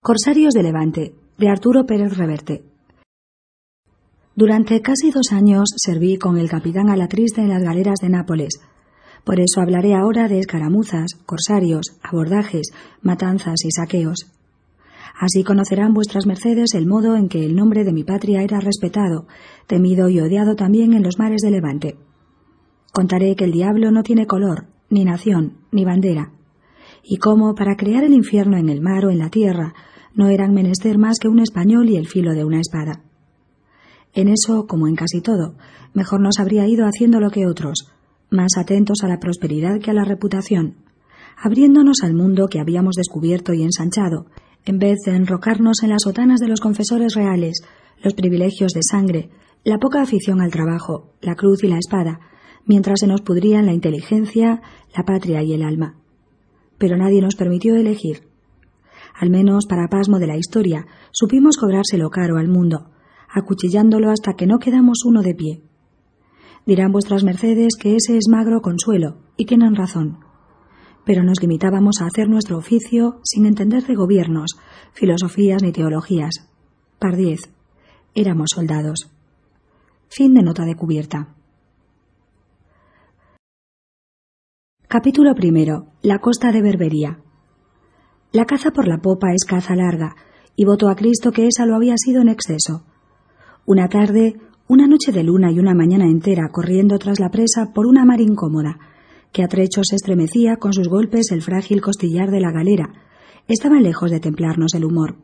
Corsarios de Levante, de Arturo Pérez Reverte. Durante casi dos años serví con el capitán Alatriste en las galeras de Nápoles. Por eso hablaré ahora de escaramuzas, corsarios, abordajes, matanzas y saqueos. Así conocerán vuestras mercedes el modo en que el nombre de mi patria era respetado, temido y odiado también en los mares de Levante. Contaré que el diablo no tiene color, ni nación, ni bandera, y cómo, para crear el infierno en el mar o en la tierra, no eran menester más que un español y el filo de una espada. En eso, como en casi todo, mejor nos habría ido haciendo lo que otros, más atentos a la prosperidad que a la reputación, abriéndonos al mundo que habíamos descubierto y ensanchado, en vez de enrocarnos en las sotanas de los confesores reales, los privilegios de sangre, la poca afición al trabajo, la cruz y la espada, mientras se nos pudrían la inteligencia, la patria y el alma. Pero nadie nos permitió elegir. Al menos para pasmo de la historia, supimos cobrárselo caro al mundo, acuchillándolo hasta que no quedamos uno de pie. Dirán vuestras mercedes que ese es magro consuelo, y tienen razón. Pero nos limitábamos a hacer nuestro oficio sin entender de gobiernos, filosofías ni teologías. Pardiez. Éramos soldados. Fin de nota de cubierta. Capítulo primero. La costa de Berbería. La caza por la popa es caza larga, y voto a Cristo que esa lo había sido en exceso. Una tarde, una noche de luna y una mañana entera corriendo tras la presa por una mar incómoda, que a trechos estremecía con sus golpes el frágil costillar de la galera, estaban lejos de templarnos el humor.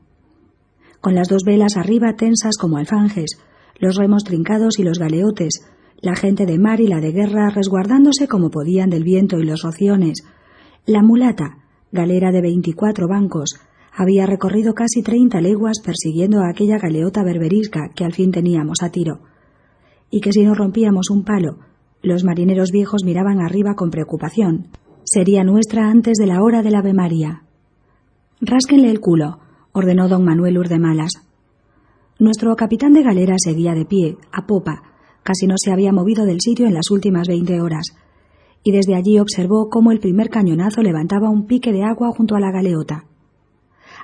Con las dos velas arriba tensas como alfanjes, los remos trincados y los galeotes, la gente de mar y la de guerra resguardándose como podían del viento y los rociones, la mulata, galera de veinticuatro bancos, había recorrido casi treinta leguas persiguiendo a aquella galeota berberisca que al fin teníamos a tiro, y que si no rompíamos un palo, los marineros viejos miraban arriba con preocupación. Sería nuestra antes de la hora del Ave María. Rásquenle el culo, ordenó don Manuel Urdemalas. Nuestro capitán de galera seguía de pie, a popa, casi no se había movido del sitio en las últimas veinte horas, y desde allí observó cómo el primer cañonazo levantaba un pique de agua junto a la galeota.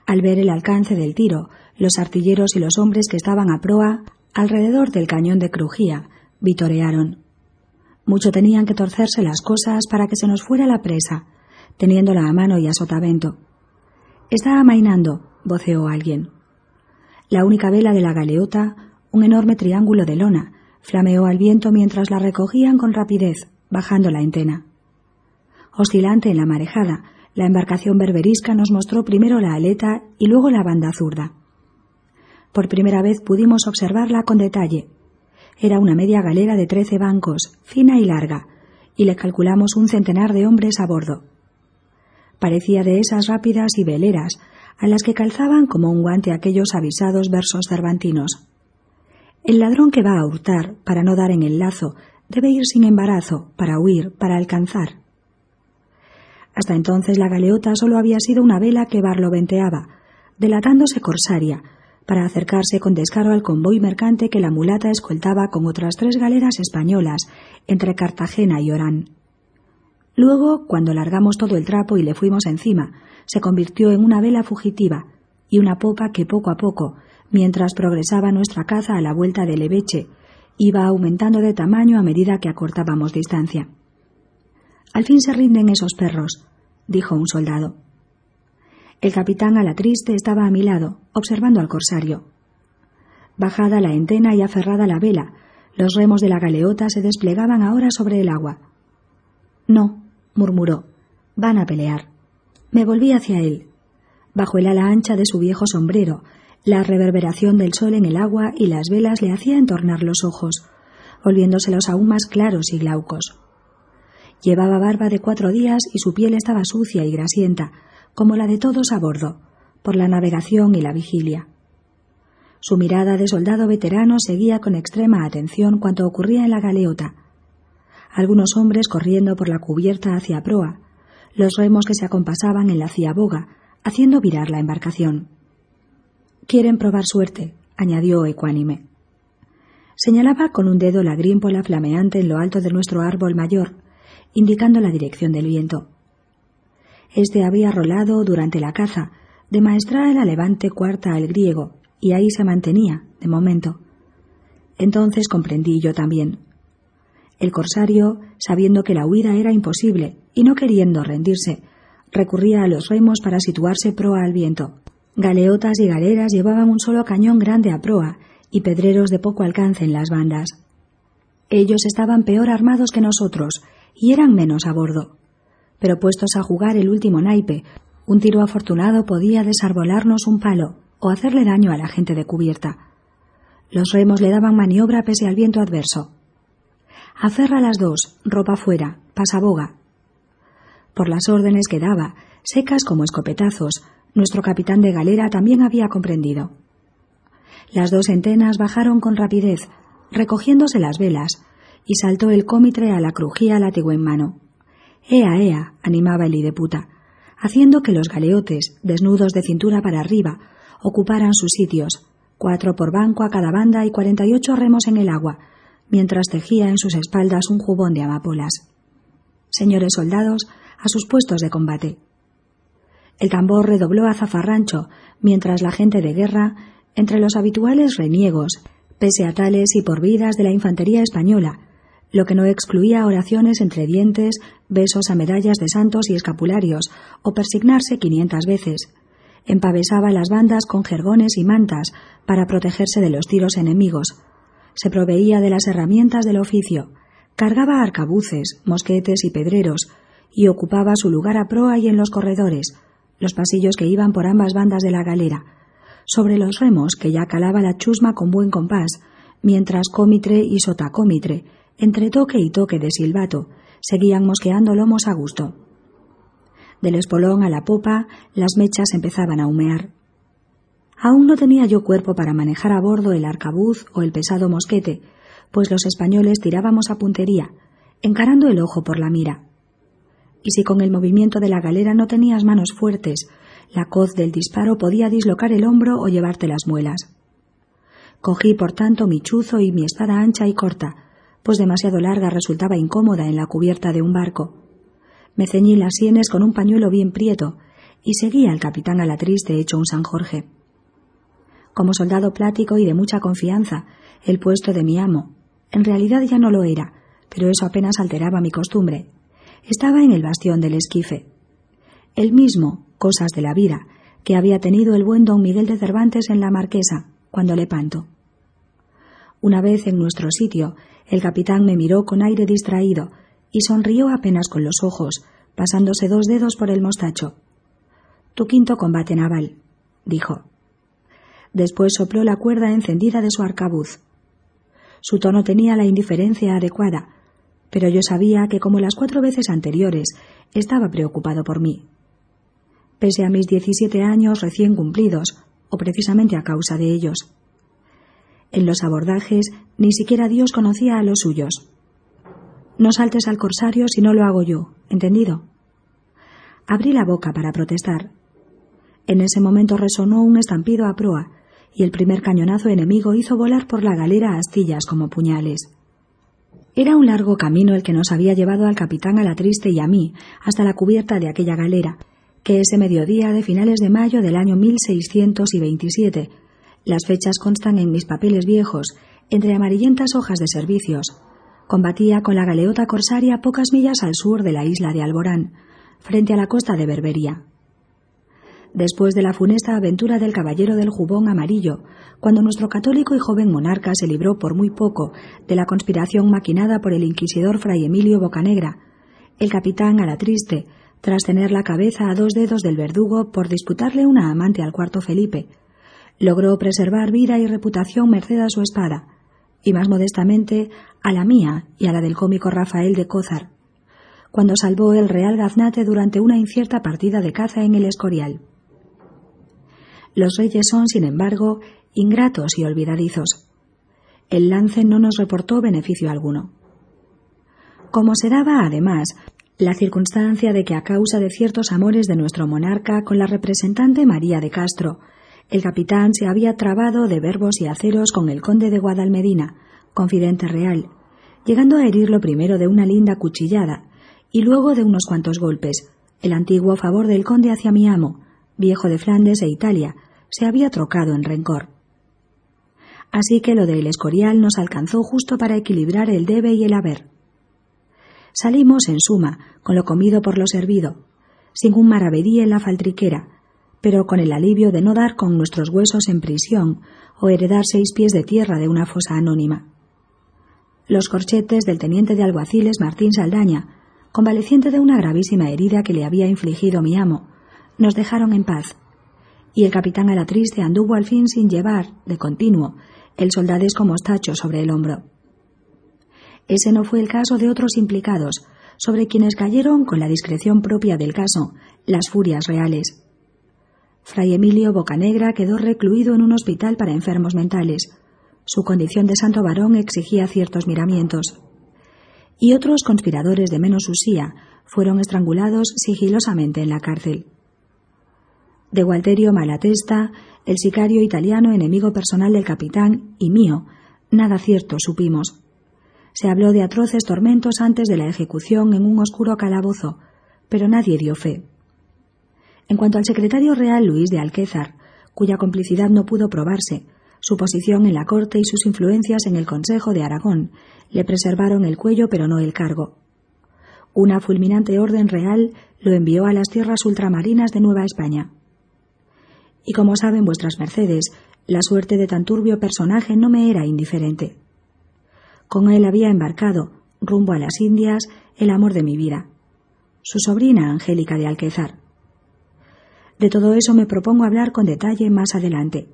Al ver el alcance del tiro, los artilleros y los hombres que estaban a proa, alrededor del cañón de crujía, vitorearon. Mucho tenían que torcerse las cosas para que se nos fuera la presa, teniéndola a mano y a sotavento. Está amainando, voceó alguien. La única vela de la galeota, un enorme triángulo de lona, flameó al viento mientras la recogían con rapidez, bajando la entena. Oscilante en la marejada, la embarcación berberisca nos mostró primero la aleta y luego la banda zurda. Por primera vez pudimos observarla con detalle. Era una media galera de trece bancos, fina y larga, y le calculamos un centenar de hombres a bordo. Parecía de esas rápidas y veleras, a las que calzaban como un guante aquellos avisados versos cervantinos. El ladrón que va a hurtar, para no dar en el lazo, debe ir sin embarazo, para huir, para alcanzar. Hasta entonces la galeota solo había sido una vela que barloventeaba, delatándose corsaria, para acercarse con descaro al convoy mercante que la mulata escoltaba con otras tres galeras españolas entre Cartagena y Orán. Luego, cuando largamos todo el trapo y le fuimos encima, se convirtió en una vela fugitiva y una popa que poco a poco, mientras progresaba nuestra caza a la vuelta del Leveche, iba aumentando de tamaño a medida que acortábamos distancia. Al fin se rinden esos perros, dijo un soldado. El capitán a la triste estaba a mi lado, observando al corsario. Bajada la entena y aferrada la vela, los remos de la galeota se desplegaban ahora sobre el agua. No, murmuró, van a pelear. Me volví hacia él. Bajo el ala ancha de su viejo sombrero, la reverberación del sol en el agua y las velas le hacía entornar los ojos, volviéndoselos aún más claros y glaucos. Llevaba barba de cuatro días y su piel estaba sucia y grasienta, como la de todos a bordo, por la navegación y la vigilia. Su mirada de soldado veterano seguía con extrema atención cuanto ocurría en la galeota. Algunos hombres corriendo por la cubierta hacia proa, los remos que se acompasaban en la ciaboga, haciendo virar la embarcación. Quieren probar suerte, añadió ecuánime. Señalaba con un dedo la grímpola flameante en lo alto de nuestro árbol mayor, indicando la dirección del viento. Este había rolado durante la caza, de maestral a levante cuarta al griego, y ahí se mantenía, de momento. Entonces comprendí yo también. El corsario, sabiendo que la huida era imposible y no queriendo rendirse, recurría a los remos para situarse proa al viento. Galeotas y galeras llevaban un solo cañón grande a proa y pedreros de poco alcance en las bandas. Ellos estaban peor armados que nosotros y eran menos a bordo. Pero puestos a jugar el último naipe, un tiro afortunado podía desarbolarnos un palo o hacerle daño a la gente de cubierta. Los remos le daban maniobra pese al viento adverso. Aferra las dos, ropa fuera, pasaboga. Por las órdenes que daba, secas como escopetazos, nuestro capitán de galera también había comprendido. Las dos entenas bajaron con rapidez, recogiéndose las velas, y saltó el cómitre a la crujía látigo en mano. Ea, ea, animaba el hideputa, haciendo que los galeotes, desnudos de cintura para arriba, ocuparan sus sitios, cuatro por banco a cada banda y cuarenta y ocho remos en el agua, mientras tejía en sus espaldas un jubón de amapolas. Señores soldados, a sus puestos de combate. El tambor redobló a zafarrancho, mientras la gente de guerra, entre los habituales reniegos, pese a tales y por vidas de la infantería española, lo que no excluía oraciones entre dientes, besos a medallas de santos y escapularios, o persignarse quinientas veces. Empavesaba las bandas con jergones y mantas para protegerse de los tiros enemigos. Se proveía de las herramientas del oficio, cargaba arcabuces, mosquetes y pedreros, y ocupaba su lugar a proa y en los corredores, los pasillos que iban por ambas bandas de la galera, sobre los remos que ya calaba la chusma con buen compás, mientras cómitre y sotacómitre, entre toque y toque de silbato, seguían mosqueando lomos a gusto. Del espolón a la popa, las mechas empezaban a humear. Aún no tenía yo cuerpo para manejar a bordo el arcabuz o el pesado mosquete, pues los españoles tirábamos a puntería, encarando el ojo por la mira y si con el movimiento de la galera no tenías manos fuertes, la coz del disparo podía dislocar el hombro o llevarte las muelas. Cogí, por tanto, mi chuzo y mi espada ancha y corta, pues demasiado larga resultaba incómoda en la cubierta de un barco. Me ceñí las sienes con un pañuelo bien prieto y seguí al capitán a la triste hecho un San Jorge. Como soldado plático y de mucha confianza, el puesto de mi amo, en realidad ya no lo era, pero eso apenas alteraba mi costumbre, estaba en el bastión del esquife. El mismo, cosas de la vida, que había tenido el buen don Miguel de Cervantes en la Marquesa, cuando le panto. Una vez en nuestro sitio, el capitán me miró con aire distraído y sonrió apenas con los ojos, pasándose dos dedos por el mostacho. Tu quinto combate naval, dijo. Después sopló la cuerda encendida de su arcabuz. Su tono tenía la indiferencia adecuada, pero yo sabía que como las cuatro veces anteriores estaba preocupado por mí. Pese a mis diecisiete años recién cumplidos, o precisamente a causa de ellos. En los abordajes ni siquiera Dios conocía a los suyos. No saltes al corsario si no lo hago yo, ¿entendido? Abrí la boca para protestar. En ese momento resonó un estampido a proa, y el primer cañonazo enemigo hizo volar por la galera astillas como puñales. Era un largo camino el que nos había llevado al capitán a la triste y a mí hasta la cubierta de aquella galera, que ese mediodía de finales de mayo del año 1627, las fechas constan en mis papeles viejos, entre amarillentas hojas de servicios, combatía con la galeota corsaria pocas millas al sur de la isla de Alborán, frente a la costa de Berbería después de la funesta aventura del caballero del jubón amarillo, cuando nuestro católico y joven monarca se libró por muy poco de la conspiración maquinada por el inquisidor fray Emilio Bocanegra, el capitán a la triste, tras tener la cabeza a dos dedos del verdugo por disputarle una amante al cuarto Felipe, logró preservar vida y reputación merced a su espada, y más modestamente a la mía y a la del cómico Rafael de Cózar, cuando salvó el Real Gaznate durante una incierta partida de caza en el Escorial. Los reyes son, sin embargo, ingratos y olvidadizos. El lance no nos reportó beneficio alguno. Como se daba, además, la circunstancia de que a causa de ciertos amores de nuestro monarca con la representante María de Castro, el capitán se había trabado de verbos y aceros con el conde de Guadalmedina, confidente real, llegando a herirlo primero de una linda cuchillada y luego de unos cuantos golpes, el antiguo favor del conde hacia mi amo, viejo de Flandes e Italia, se había trocado en rencor. Así que lo del Escorial nos alcanzó justo para equilibrar el debe y el haber. Salimos, en suma, con lo comido por lo servido, sin un maravedí en la faltriquera, pero con el alivio de no dar con nuestros huesos en prisión o heredar seis pies de tierra de una fosa anónima. Los corchetes del teniente de alguaciles Martín Saldaña, convaleciente de una gravísima herida que le había infligido mi amo, nos dejaron en paz, y el capitán a triste anduvo al fin sin llevar, de continuo, el soldadesco mostacho sobre el hombro. Ese no fue el caso de otros implicados, sobre quienes cayeron, con la discreción propia del caso, las furias reales. Fray Emilio Bocanegra quedó recluido en un hospital para enfermos mentales. Su condición de santo varón exigía ciertos miramientos. Y otros conspiradores de menos usía fueron estrangulados sigilosamente en la cárcel. De Gualterio Malatesta, el sicario italiano enemigo personal del capitán y mío, nada cierto supimos. Se habló de atroces tormentos antes de la ejecución en un oscuro calabozo, pero nadie dio fe. En cuanto al secretario real Luis de Alquézar, cuya complicidad no pudo probarse, su posición en la corte y sus influencias en el Consejo de Aragón le preservaron el cuello pero no el cargo. Una fulminante orden real lo envió a las tierras ultramarinas de Nueva España. Y como saben vuestras mercedes, la suerte de tan turbio personaje no me era indiferente. Con él había embarcado, rumbo a las Indias, el amor de mi vida, su sobrina Angélica de Alquézar. De todo eso me propongo hablar con detalle más adelante.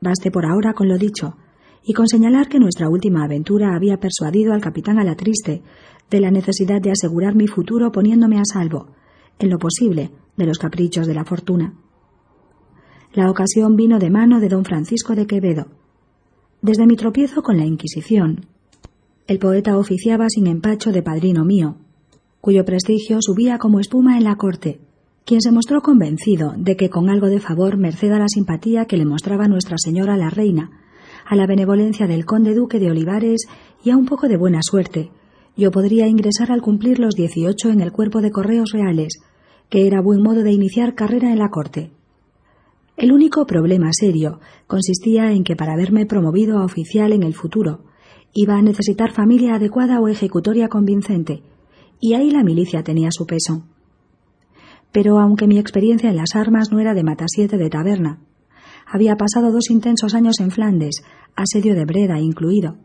Baste por ahora con lo dicho, y con señalar que nuestra última aventura había persuadido al capitán Alatriste de la necesidad de asegurar mi futuro poniéndome a salvo, en lo posible, de los caprichos de la fortuna. La ocasión vino de mano de don Francisco de Quevedo. Desde mi tropiezo con la Inquisición, el poeta oficiaba sin empacho de padrino mío, cuyo prestigio subía como espuma en la corte, quien se mostró convencido de que con algo de favor, merced a la simpatía que le mostraba Nuestra Señora la Reina, a la benevolencia del conde duque de Olivares y a un poco de buena suerte, yo podría ingresar al cumplir los dieciocho en el cuerpo de correos reales, que era buen modo de iniciar carrera en la corte. El único problema serio consistía en que para verme promovido a oficial en el futuro, iba a necesitar familia adecuada o ejecutoria convincente, y ahí la milicia tenía su peso pero aunque mi experiencia en las armas no era de matasiete de taberna, había pasado dos intensos años en Flandes, asedio de Breda incluido.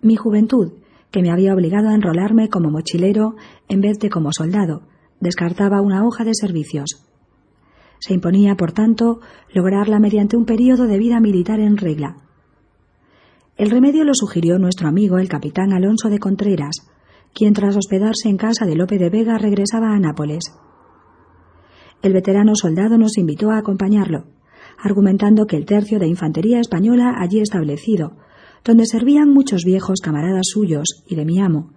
Mi juventud, que me había obligado a enrolarme como mochilero en vez de como soldado, descartaba una hoja de servicios. Se imponía, por tanto, lograrla mediante un período de vida militar en regla. El remedio lo sugirió nuestro amigo el capitán Alonso de Contreras, quien tras hospedarse en casa de Lope de Vega regresaba a Nápoles. El veterano soldado nos invitó a acompañarlo, argumentando que el tercio de infantería española allí establecido, donde servían muchos viejos camaradas suyos y de mi amo,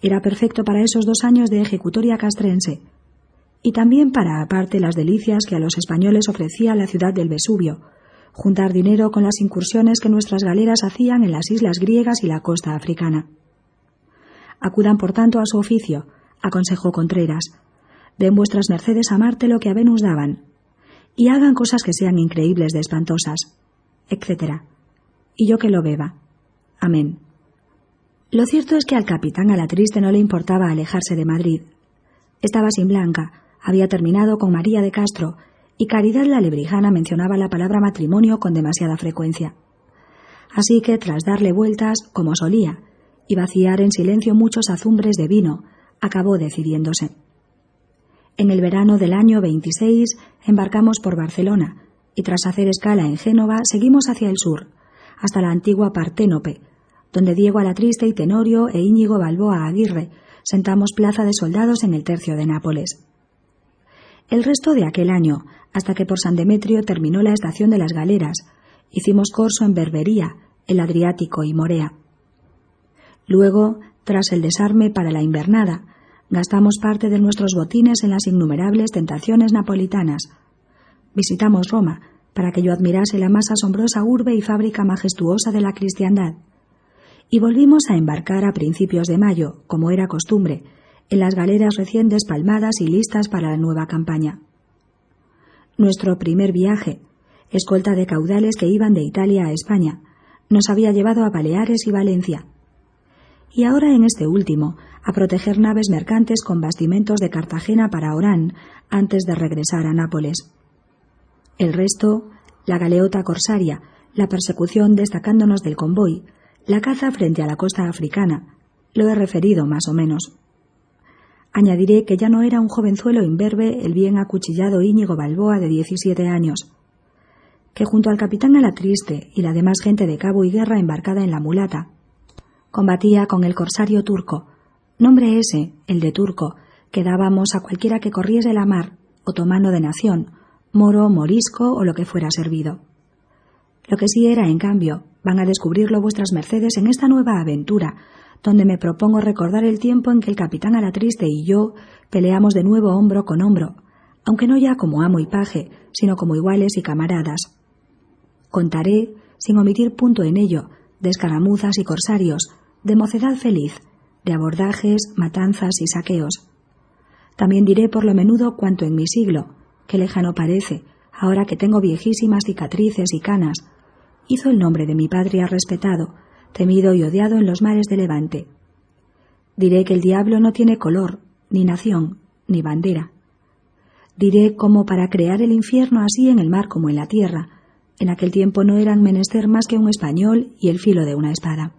era perfecto para esos dos años de ejecutoria castrense, y también para, aparte, las delicias que a los españoles ofrecía la ciudad del Vesubio, juntar dinero con las incursiones que nuestras galeras hacían en las islas griegas y la costa africana. Acudan, por tanto, a su oficio, aconsejó Contreras, den vuestras mercedes a Marte lo que a Venus daban, y hagan cosas que sean increíbles de espantosas, etc. Y yo que lo beba. Amén. Lo cierto es que al capitán a la triste no le importaba alejarse de Madrid. Estaba sin Blanca, había terminado con María de Castro, y Caridad la lebrijana mencionaba la palabra matrimonio con demasiada frecuencia. Así que, tras darle vueltas, como solía, y vaciar en silencio muchos azumbres de vino, acabó decidiéndose. En el verano del año 26 embarcamos por Barcelona y tras hacer escala en Génova seguimos hacia el sur, hasta la antigua Parténope, donde Diego Alatriste y Tenorio e Íñigo Balboa Aguirre sentamos plaza de soldados en el tercio de Nápoles. El resto de aquel año, hasta que por San Demetrio terminó la estación de las galeras, hicimos corso en Berbería, el Adriático y Morea. Luego, tras el desarme para la invernada, Gastamos parte de nuestros botines en las innumerables tentaciones napolitanas. Visitamos Roma, para que yo admirase la más asombrosa urbe y fábrica majestuosa de la cristiandad. Y volvimos a embarcar a principios de mayo, como era costumbre, en las galeras recién despalmadas y listas para la nueva campaña. Nuestro primer viaje, escolta de caudales que iban de Italia a España, nos había llevado a Baleares y Valencia. Y ahora en este último, a proteger naves mercantes con bastimentos de Cartagena para Orán, antes de regresar a Nápoles. El resto, la galeota corsaria, la persecución destacándonos del convoy, la caza frente a la costa africana, lo he referido más o menos. Añadiré que ya no era un jovenzuelo imberbe el bien acuchillado Íñigo Balboa de 17 años, que junto al capitán Alatriste y la demás gente de cabo y guerra embarcada en la mulata, combatía con el corsario turco, nombre ese, el de turco, que dábamos a cualquiera que corriese la mar, otomano de nación, moro, morisco o lo que fuera servido. Lo que sí era, en cambio, van a descubrirlo vuestras mercedes en esta nueva aventura, donde me propongo recordar el tiempo en que el capitán Alatriste y yo peleamos de nuevo hombro con hombro, aunque no ya como amo y paje, sino como iguales y camaradas. Contaré, sin omitir punto en ello, de escaramuzas y corsarios, de mocedad feliz, de abordajes, matanzas y saqueos. También diré por lo menudo cuanto en mi siglo, que lejano parece, ahora que tengo viejísimas cicatrices y canas, hizo el nombre de mi patria respetado, temido y odiado en los mares de Levante. Diré que el diablo no tiene color, ni nación, ni bandera. Diré cómo para crear el infierno así en el mar como en la tierra, en aquel tiempo no eran menester más que un español y el filo de una espada.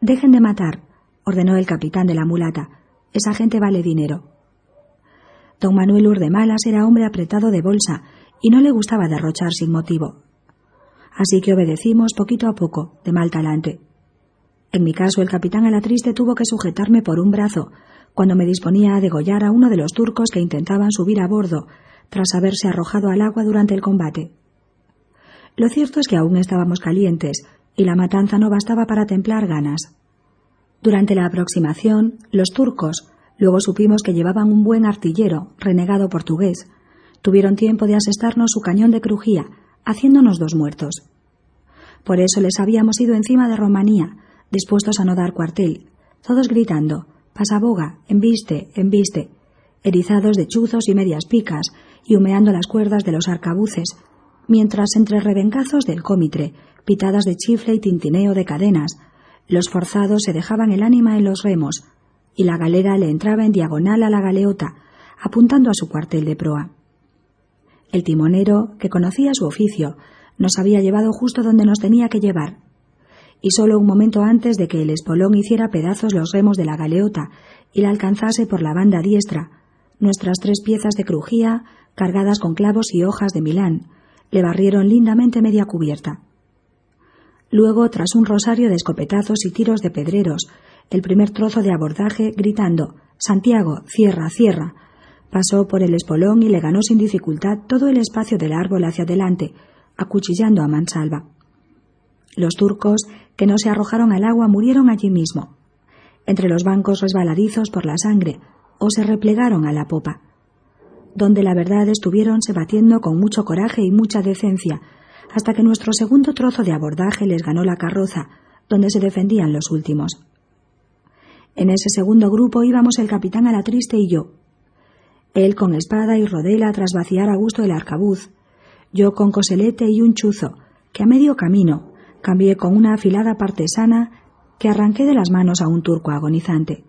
Dejen de matar, ordenó el capitán de la mulata. Esa gente vale dinero. Don Manuel Urdemalas era hombre apretado de bolsa y no le gustaba derrochar sin motivo así que obedecimos poquito a poco, de mal talante. En mi caso, el capitán Alatriste tuvo que sujetarme por un brazo cuando me disponía a degollar a uno de los turcos que intentaban subir a bordo, tras haberse arrojado al agua durante el combate. Lo cierto es que aún estábamos calientes, y la matanza no bastaba para templar ganas. Durante la aproximación, los turcos, luego supimos que llevaban un buen artillero, renegado portugués, tuvieron tiempo de asestarnos su cañón de crujía, haciéndonos dos muertos. Por eso les habíamos ido encima de Romanía, dispuestos a no dar cuartel, todos gritando pasaboga, embiste, embiste, erizados de chuzos y medias picas, y humeando las cuerdas de los arcabuces, mientras entre rebencazos del cómitre, pitadas de chifle y tintineo de cadenas, los forzados se dejaban el ánima en los remos, y la galera le entraba en diagonal a la galeota, apuntando a su cuartel de proa. El timonero, que conocía su oficio, nos había llevado justo donde nos tenía que llevar. Y solo un momento antes de que el espolón hiciera pedazos los remos de la galeota y la alcanzase por la banda diestra, nuestras tres piezas de crujía, cargadas con clavos y hojas de Milán, le barrieron lindamente media cubierta. Luego, tras un rosario de escopetazos y tiros de pedreros, el primer trozo de abordaje, gritando Santiago, cierra, cierra, Pasó por el espolón y le ganó sin dificultad todo el espacio del árbol hacia adelante, acuchillando a mansalva. Los turcos, que no se arrojaron al agua, murieron allí mismo, entre los bancos resbaladizos por la sangre, o se replegaron a la popa. Donde la verdad estuvieron se batiendo con mucho coraje y mucha decencia, hasta que nuestro segundo trozo de abordaje les ganó la carroza, donde se defendían los últimos. En ese segundo grupo íbamos el capitán Alatriste y yo, él con espada y rodela tras vaciar a gusto el arcabuz, yo con coselete y un chuzo, que a medio camino cambié con una afilada partesana que arranqué de las manos a un turco agonizante.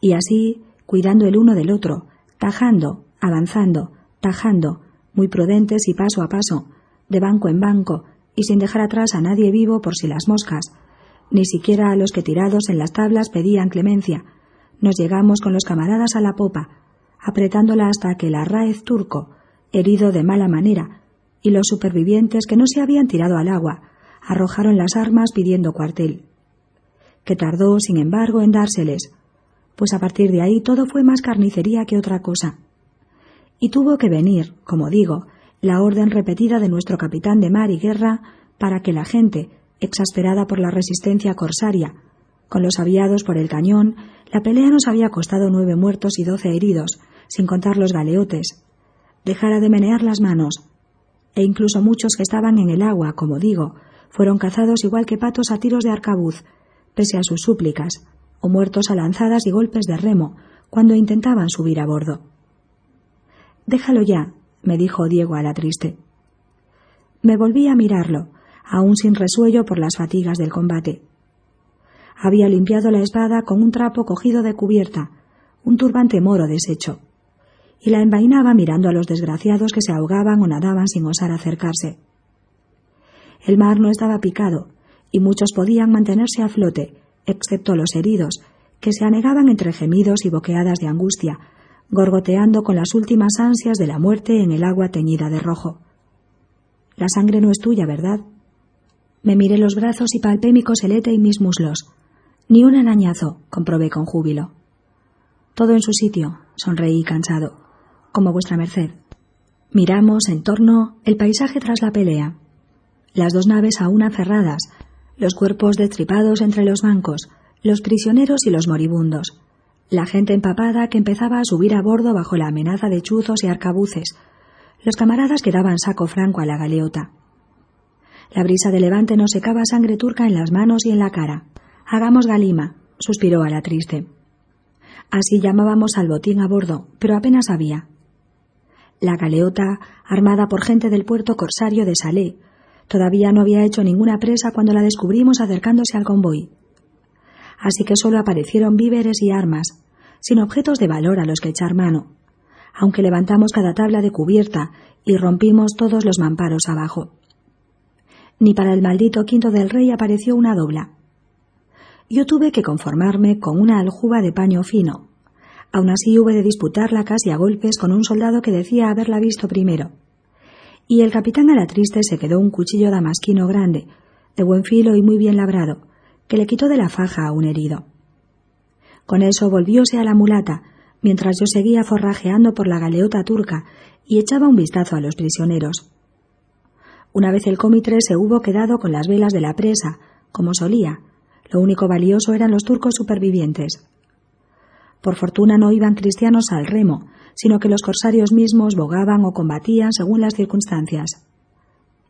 Y así, cuidando el uno del otro, tajando, avanzando, tajando, muy prudentes y paso a paso, de banco en banco, y sin dejar atrás a nadie vivo por si las moscas, ni siquiera a los que tirados en las tablas pedían clemencia, nos llegamos con los camaradas a la popa, apretándola hasta que el arraez turco, herido de mala manera, y los supervivientes que no se habían tirado al agua, arrojaron las armas pidiendo cuartel. Que tardó, sin embargo, en dárseles, pues a partir de ahí todo fue más carnicería que otra cosa. Y tuvo que venir, como digo, la orden repetida de nuestro capitán de mar y guerra para que la gente, exasperada por la resistencia corsaria, con los aviados por el cañón, la pelea nos había costado nueve muertos y doce heridos, sin contar los galeotes. Dejara de menear las manos. E incluso muchos que estaban en el agua, como digo, fueron cazados igual que patos a tiros de arcabuz, pese a sus súplicas, o muertos a lanzadas y golpes de remo, cuando intentaban subir a bordo. Déjalo ya, me dijo Diego a la triste. Me volví a mirarlo, aún sin resuello por las fatigas del combate. Había limpiado la espada con un trapo cogido de cubierta, un turbante moro deshecho, y la envainaba mirando a los desgraciados que se ahogaban o nadaban sin osar acercarse. El mar no estaba picado, y muchos podían mantenerse a flote, excepto los heridos, que se anegaban entre gemidos y boqueadas de angustia, gorgoteando con las últimas ansias de la muerte en el agua teñida de rojo. La sangre no es tuya, ¿verdad? Me miré los brazos y palpé mi coselete y mis muslos. Ni un arañazo, comprobé con júbilo. Todo en su sitio, sonreí cansado, como vuestra merced. Miramos en torno el paisaje tras la pelea. Las dos naves aún aferradas, los cuerpos destripados entre los bancos, los prisioneros y los moribundos, la gente empapada que empezaba a subir a bordo bajo la amenaza de chuzos y arcabuces, los camaradas que daban saco franco a la galeota. La brisa de levante nos secaba sangre turca en las manos y en la cara. Hagamos galima, suspiró a la triste. Así llamábamos al botín a bordo, pero apenas había. La galeota, armada por gente del puerto corsario de Salé, todavía no había hecho ninguna presa cuando la descubrimos acercándose al convoy así que solo aparecieron víveres y armas, sin objetos de valor a los que echar mano, aunque levantamos cada tabla de cubierta y rompimos todos los mamparos abajo. Ni para el maldito quinto del rey apareció una dobla. Yo tuve que conformarme con una aljuba de paño fino. Aun así hube de disputarla casi a golpes con un soldado que decía haberla visto primero. Y el capitán a la triste se quedó un cuchillo damasquino grande, de buen filo y muy bien labrado, que le quitó de la faja a un herido. Con eso volvióse a la mulata, mientras yo seguía forrajeando por la galeota turca y echaba un vistazo a los prisioneros. Una vez el cómitre se hubo quedado con las velas de la presa, como solía. Lo único valioso eran los turcos supervivientes. Por fortuna no iban cristianos al remo, sino que los corsarios mismos bogaban o combatían según las circunstancias.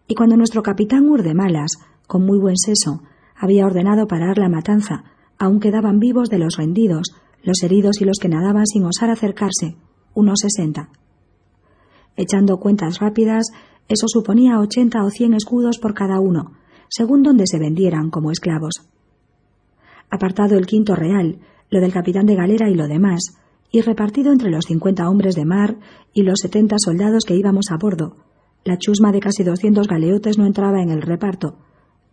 Y cuando nuestro capitán Urdemalas, con muy buen seso, había ordenado parar la matanza, aún quedaban vivos de los rendidos, los heridos y los que nadaban sin osar acercarse, unos sesenta. Echando cuentas rápidas, eso suponía ochenta o cien escudos por cada uno, según donde se vendieran como esclavos. Apartado el quinto real, lo del capitán de galera y lo demás, y repartido entre los cincuenta hombres de mar y los setenta soldados que íbamos a bordo, la chusma de casi doscientos galeotes no entraba en el reparto,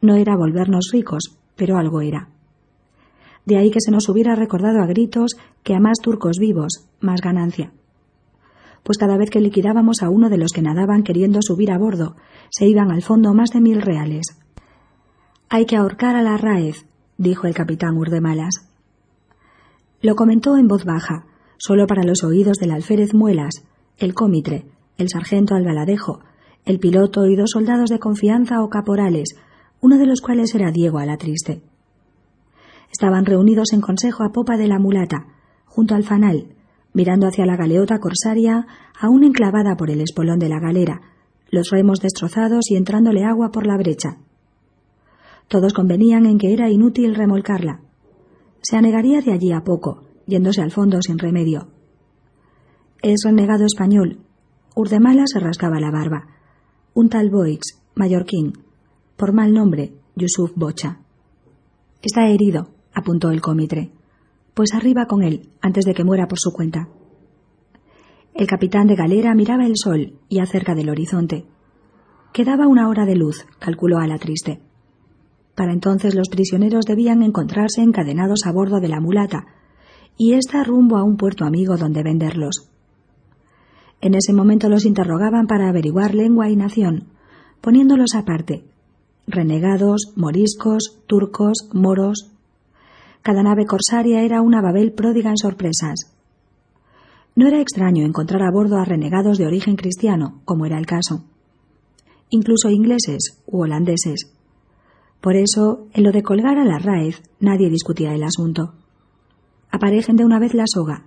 no era volvernos ricos, pero algo era. De ahí que se nos hubiera recordado a gritos que a más turcos vivos, más ganancia. Pues cada vez que liquidábamos a uno de los que nadaban queriendo subir a bordo, se iban al fondo más de mil reales. Hay que ahorcar a la raez, dijo el capitán Urdemalas. Lo comentó en voz baja, solo para los oídos del alférez Muelas, el cómitre, el sargento Albaladejo, el piloto y dos soldados de confianza o caporales, uno de los cuales era Diego a la triste. Estaban reunidos en consejo a popa de la mulata, junto al fanal, mirando hacia la galeota corsaria, aún enclavada por el espolón de la galera, los remos destrozados y entrándole agua por la brecha. Todos convenían en que era inútil remolcarla. Se anegaría de allí a poco, yéndose al fondo sin remedio. Es renegado español. Urdemala se rascaba la barba. Un tal Boix, mallorquín, por mal nombre, Yusuf Bocha. Está herido, apuntó el cómitre. Pues arriba con él, antes de que muera por su cuenta. El capitán de galera miraba el sol y acerca del horizonte. Quedaba una hora de luz, calculó a la triste. Para entonces los prisioneros debían encontrarse encadenados a bordo de la mulata, y ésta rumbo a un puerto amigo donde venderlos. En ese momento los interrogaban para averiguar lengua y nación, poniéndolos aparte, renegados, moriscos, turcos, moros. Cada nave corsaria era una Babel pródiga en sorpresas. No era extraño encontrar a bordo a renegados de origen cristiano, como era el caso. Incluso ingleses u holandeses. Por eso, en lo de colgar a la raez, nadie discutía el asunto. Aparejen de una vez la soga.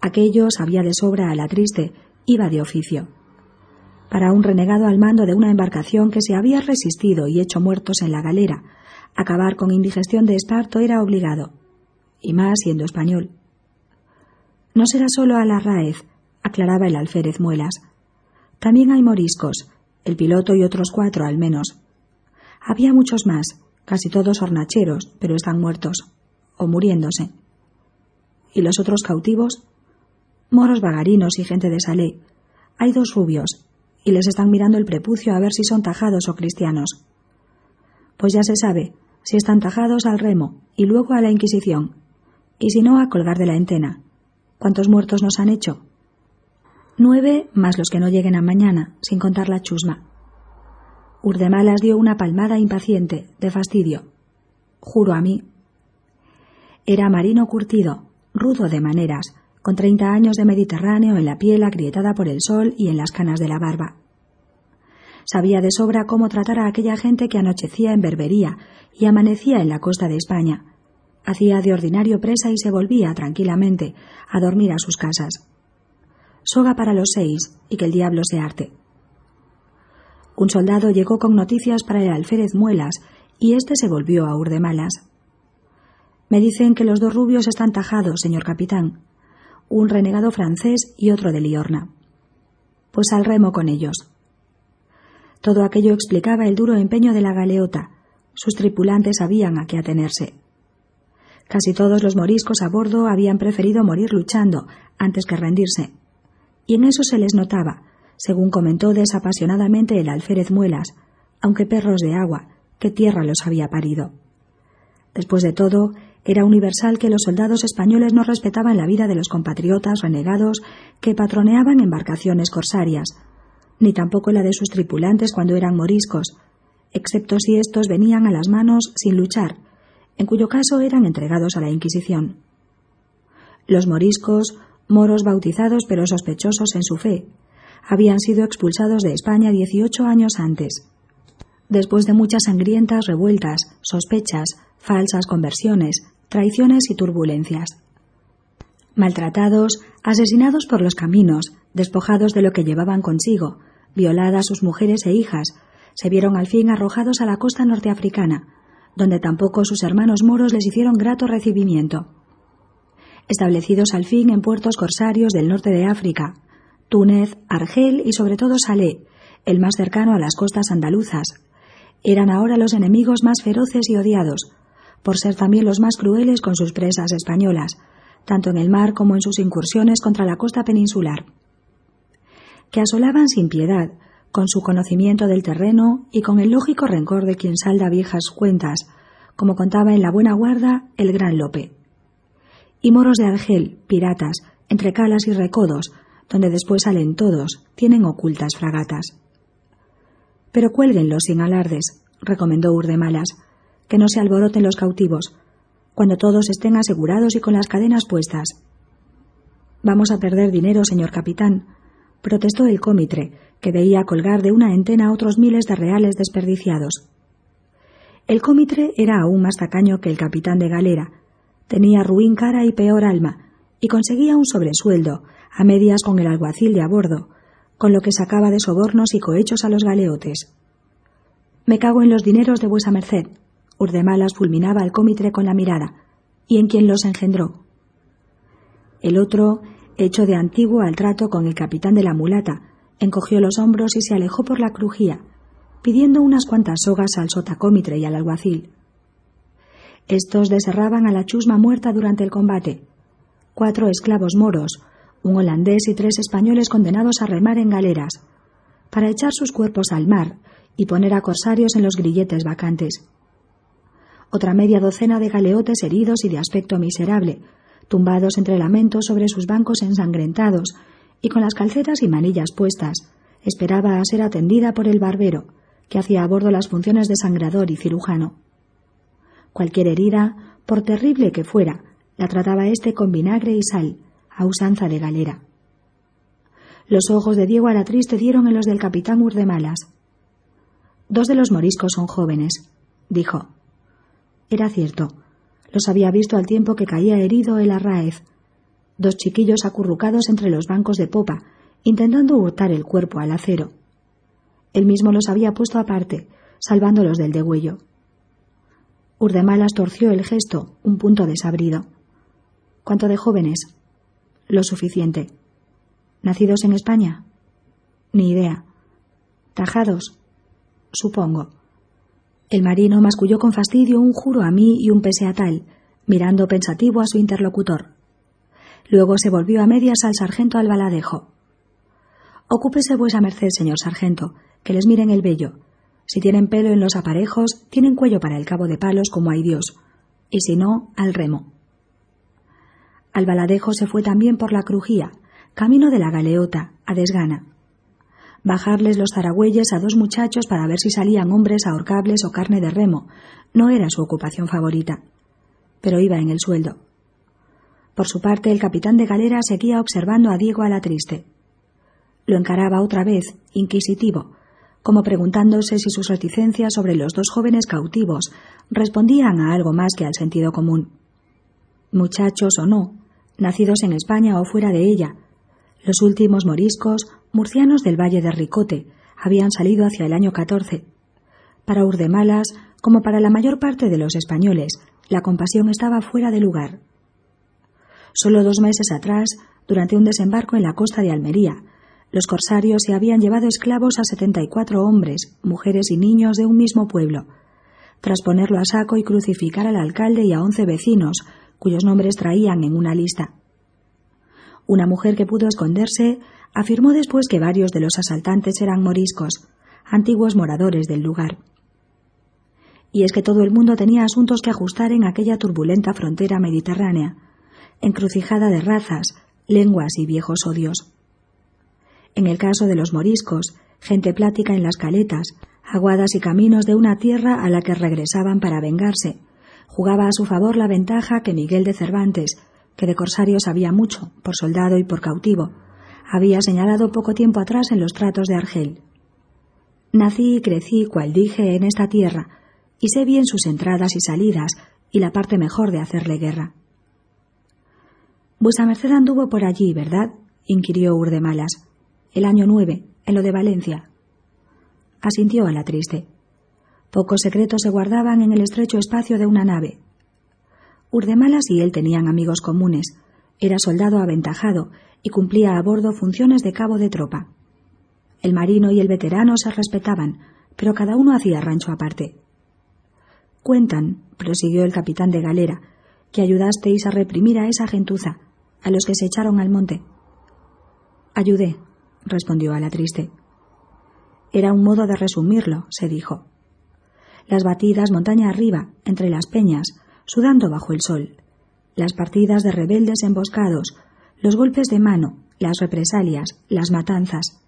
Aquellos había de sobra a la triste, iba de oficio para un renegado al mando de una embarcación que se había resistido y hecho muertos en la galera. Acabar con indigestión de esparto era obligado, y más siendo español. No será solo a la raez, aclaraba el alférez Muelas. También hay moriscos, el piloto y otros cuatro al menos. Había muchos más, casi todos hornacheros, pero están muertos, o muriéndose. ¿Y los otros cautivos? Moros vagarinos y gente de Salé. Hay dos rubios, y les están mirando el prepucio a ver si son tajados o cristianos. Pues ya se sabe, si están tajados al remo, y luego a la Inquisición, y si no a colgar de la entena. ¿Cuántos muertos nos han hecho? Nueve más los que no lleguen a mañana, sin contar la chusma. Urdemalas dio una palmada impaciente, de fastidio. Juro a mí. Era marino curtido, rudo de maneras, con treinta años de Mediterráneo en la piel agrietada por el sol y en las canas de la barba. Sabía de sobra cómo tratar a aquella gente que anochecía en Berbería y amanecía en la costa de España. Hacía de ordinario presa y se volvía tranquilamente a dormir a sus casas soga para los seis y que el diablo se arte. Un soldado llegó con noticias para el alférez Muelas y éste se volvió a Urdemalas. Me dicen que los dos rubios están tajados, señor capitán, un renegado francés y otro de Liorna. Pues al remo con ellos. Todo aquello explicaba el duro empeño de la galeota. Sus tripulantes sabían a qué atenerse. Casi todos los moriscos a bordo habían preferido morir luchando antes que rendirse y en eso se les notaba, según comentó desapasionadamente el alférez Muelas, aunque perros de agua, que tierra los había parido. Después de todo, era universal que los soldados españoles no respetaban la vida de los compatriotas renegados que patroneaban embarcaciones corsarias, ni tampoco la de sus tripulantes cuando eran moriscos, excepto si éstos venían a las manos sin luchar, en cuyo caso eran entregados a la Inquisición. Los moriscos moros bautizados pero sospechosos en su fe. Habían sido expulsados de España dieciocho años antes. Después de muchas sangrientas revueltas, sospechas, falsas conversiones, traiciones y turbulencias. Maltratados, asesinados por los caminos, despojados de lo que llevaban consigo, violadas sus mujeres e hijas, se vieron al fin arrojados a la costa norteafricana, donde tampoco sus hermanos moros les hicieron grato recibimiento establecidos al fin en puertos corsarios del norte de África, Túnez, Argel y sobre todo Salé, el más cercano a las costas andaluzas. Eran ahora los enemigos más feroces y odiados, por ser también los más crueles con sus presas españolas, tanto en el mar como en sus incursiones contra la costa peninsular. Que asolaban sin piedad, con su conocimiento del terreno y con el lógico rencor de quien salda viejas cuentas, como contaba en la buena guarda el gran Lope y moros de Argel, piratas, entre calas y recodos, donde después salen todos, tienen ocultas fragatas. Pero cuélguenlos sin alardes, recomendó Urdemalas, que no se alboroten los cautivos, cuando todos estén asegurados y con las cadenas puestas. Vamos a perder dinero, señor capitán, protestó el cómitre, que veía colgar de una entena otros miles de reales desperdiciados. El cómitre era aún más tacaño que el capitán de galera, Tenía ruin cara y peor alma, y conseguía un sobresueldo, a medias con el alguacil de a bordo, con lo que sacaba de sobornos y cohechos a los galeotes. Me cago en los dineros de vuesa merced. Urdemalas fulminaba al cómitre con la mirada. ¿Y en quién los engendró? El otro, hecho de antiguo al trato con el capitán de la mulata, encogió los hombros y se alejó por la crujía, pidiendo unas cuantas sogas al sotacómitre y al alguacil. Estos deserraban a la chusma muerta durante el combate. Cuatro esclavos moros, un holandés y tres españoles condenados a remar en galeras, para echar sus cuerpos al mar y poner a corsarios en los grilletes vacantes. Otra media docena de galeotes heridos y de aspecto miserable, tumbados entre lamentos sobre sus bancos ensangrentados y con las calcetas y manillas puestas, esperaba a ser atendida por el barbero, que hacía a bordo las funciones de sangrador y cirujano. Cualquier herida, por terrible que fuera, la trataba éste con vinagre y sal, a usanza de galera. Los ojos de Diego triste dieron en los del capitán Urdemalas. Dos de los moriscos son jóvenes, dijo. Era cierto. Los había visto al tiempo que caía herido el arraez. Dos chiquillos acurrucados entre los bancos de popa, intentando hurtar el cuerpo al acero. Él mismo los había puesto aparte, salvándolos del degüello. Urdemalas torció el gesto, un punto desabrido. ¿Cuánto de jóvenes? Lo suficiente. ¿Nacidos en España? Ni idea. ¿Tajados? Supongo. El marino masculló con fastidio un juro a mí y un pese a tal, mirando pensativo a su interlocutor. Luego se volvió a medias al sargento Albaladejo. Ocúpese vuesa merced, señor sargento, que les miren el vello. Si tienen pelo en los aparejos, tienen cuello para el cabo de palos como hay Dios, y si no, al remo. Albaladejo se fue también por la crujía, camino de la galeota, a desgana. Bajarles los zaragüeyes a dos muchachos para ver si salían hombres ahorcables o carne de remo no era su ocupación favorita, pero iba en el sueldo. Por su parte, el capitán de galera seguía observando a Diego a la triste. Lo encaraba otra vez, inquisitivo, como preguntándose si sus reticencias sobre los dos jóvenes cautivos respondían a algo más que al sentido común. Muchachos o no, nacidos en España o fuera de ella, los últimos moriscos, murcianos del Valle de Ricote, habían salido hacia el año 14. Para Urdemalas, como para la mayor parte de los españoles, la compasión estaba fuera de lugar. Solo dos meses atrás, durante un desembarco en la costa de Almería, los corsarios se habían llevado esclavos a setenta y cuatro hombres, mujeres y niños de un mismo pueblo. Tras ponerlo a saco y crucificar al alcalde y a once vecinos, cuyos nombres traían en una lista. Una mujer que pudo esconderse afirmó después que varios de los asaltantes eran moriscos, antiguos moradores del lugar. Y es que todo el mundo tenía asuntos que ajustar en aquella turbulenta frontera mediterránea, encrucijada de razas, lenguas y viejos odios. En el caso de los moriscos, gente plática en las caletas, aguadas y caminos de una tierra a la que regresaban para vengarse, jugaba a su favor la ventaja que Miguel de Cervantes, que de corsarios había mucho, por soldado y por cautivo, había señalado poco tiempo atrás en los tratos de Argel. Nací y crecí, cual dije, en esta tierra, y sé bien sus entradas y salidas, y la parte mejor de hacerle guerra. Vuesa merced anduvo por allí, ¿verdad? inquirió Urdemalas. El año nueve, en lo de Valencia. Asintió a la triste. Pocos secretos se guardaban en el estrecho espacio de una nave, Urdemalas y él tenían amigos comunes. Era soldado aventajado y cumplía a bordo funciones de cabo de tropa. El marino y el veterano se respetaban, pero cada uno hacía rancho aparte. Cuentan, prosiguió el capitán de galera, que ayudasteis a reprimir a esa gentuza, a los que se echaron al monte. Ayudé, respondió a la triste. Era un modo de resumirlo, se dijo. Las batidas montaña arriba, entre las peñas, sudando bajo el sol, las partidas de rebeldes emboscados, los golpes de mano, las represalias, las matanzas,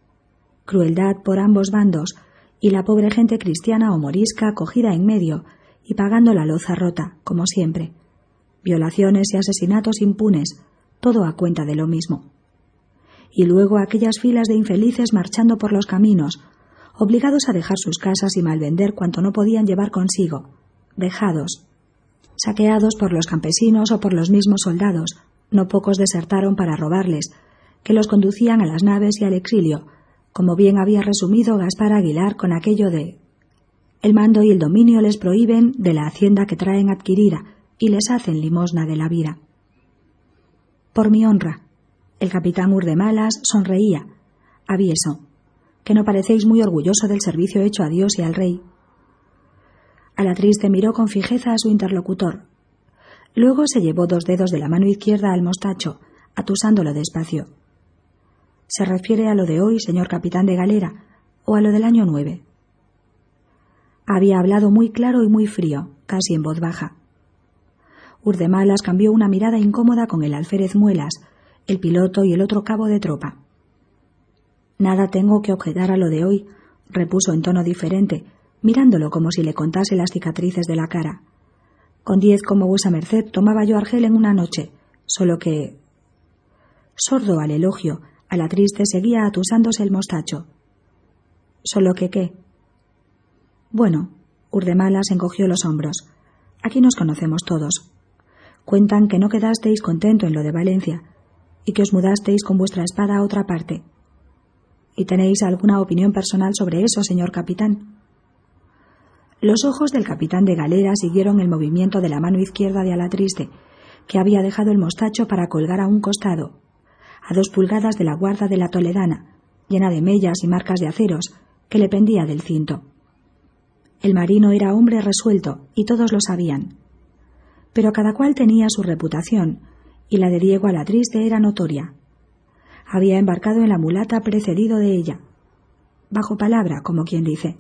crueldad por ambos bandos y la pobre gente cristiana o morisca cogida en medio y pagando la loza rota, como siempre. Violaciones y asesinatos impunes, todo a cuenta de lo mismo. Y luego aquellas filas de infelices marchando por los caminos, obligados a dejar sus casas y malvender cuanto no podían llevar consigo, dejados, saqueados por los campesinos o por los mismos soldados. No pocos desertaron para robarles, que los conducían a las naves y al exilio, como bien había resumido Gaspar Aguilar con aquello de el mando y el dominio les prohíben de la hacienda que traen adquirida y les hacen limosna de la vida. Por mi honra, el capitán Urdemalas sonreía. Avieso, que no parecéis muy orgulloso del servicio hecho a Dios y al rey. A la triste miró con fijeza a su interlocutor. Luego se llevó dos dedos de la mano izquierda al mostacho, atusándolo despacio. ¿Se refiere a lo de hoy, señor capitán de galera, o a lo del año nueve? Había hablado muy claro y muy frío, casi en voz baja. Urdemalas cambió una mirada incómoda con el alférez Muelas, el piloto y el otro cabo de tropa. Nada tengo que objetar a lo de hoy, repuso en tono diferente, mirándolo como si le contase las cicatrices de la cara. Con diez como vuesa merced tomaba yo argel en una noche, solo que. Sordo al elogio, a la triste seguía atusándose el mostacho. ¿Solo que qué? Bueno, Urdemalas encogió los hombros. Aquí nos conocemos todos. Cuentan que no quedasteis contento en lo de Valencia y que os mudasteis con vuestra espada a otra parte. ¿Y tenéis alguna opinión personal sobre eso, señor capitán? Los ojos del capitán de galera siguieron el movimiento de la mano izquierda de Alatriste, que había dejado el mostacho para colgar a un costado. a dos pulgadas de la guarda de la toledana, llena de mellas y marcas de aceros, que le pendía del cinto. El marino era hombre resuelto, y todos lo sabían. Pero cada cual tenía su reputación, y la de Diego a la triste era notoria. Había embarcado en la mulata precedido de ella, bajo palabra, como quien dice.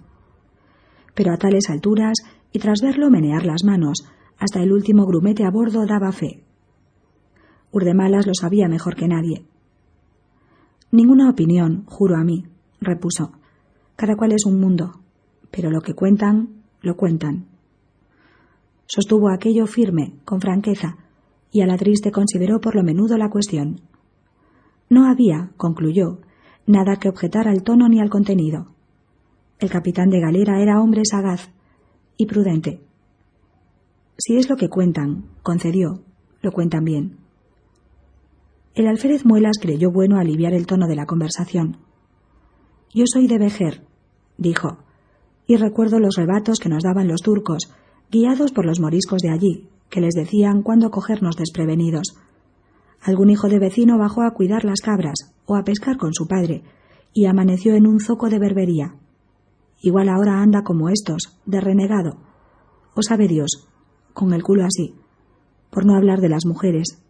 Pero a tales alturas, y tras verlo menear las manos, hasta el último grumete a bordo daba fe. Urdemalas lo sabía mejor que nadie. Ninguna opinión, juro a mí, repuso. Cada cual es un mundo, pero lo que cuentan, lo cuentan. Sostuvo aquello firme, con franqueza, y a la triste consideró por lo menudo la cuestión. No había, concluyó, nada que objetar al tono ni al contenido. El capitán de galera era hombre sagaz y prudente. Si es lo que cuentan, concedió, lo cuentan bien. El alférez Muelas creyó bueno aliviar el tono de la conversación. Yo soy de Vejer, dijo, y recuerdo los rebatos que nos daban los turcos, guiados por los moriscos de allí, que les decían cuándo cogernos desprevenidos. Algún hijo de vecino bajó a cuidar las cabras o a pescar con su padre, y amaneció en un zoco de berbería. Igual ahora anda como estos, de renegado. O sabe Dios, con el culo así, por no hablar de las mujeres,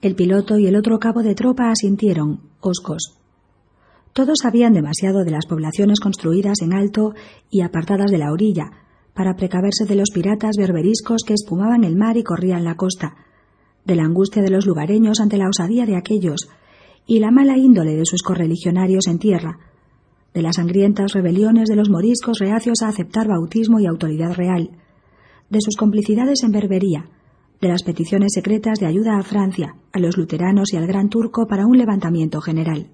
el piloto y el otro cabo de tropa asintieron, oscos. Todos sabían demasiado de las poblaciones construidas en alto y apartadas de la orilla, para precaverse de los piratas berberiscos que espumaban el mar y corrían la costa, de la angustia de los lugareños ante la osadía de aquellos, y la mala índole de sus correligionarios en tierra, de las sangrientas rebeliones de los moriscos reacios a aceptar bautismo y autoridad real, de sus complicidades en berbería, de las peticiones secretas de ayuda a Francia, a los luteranos y al Gran Turco para un levantamiento general.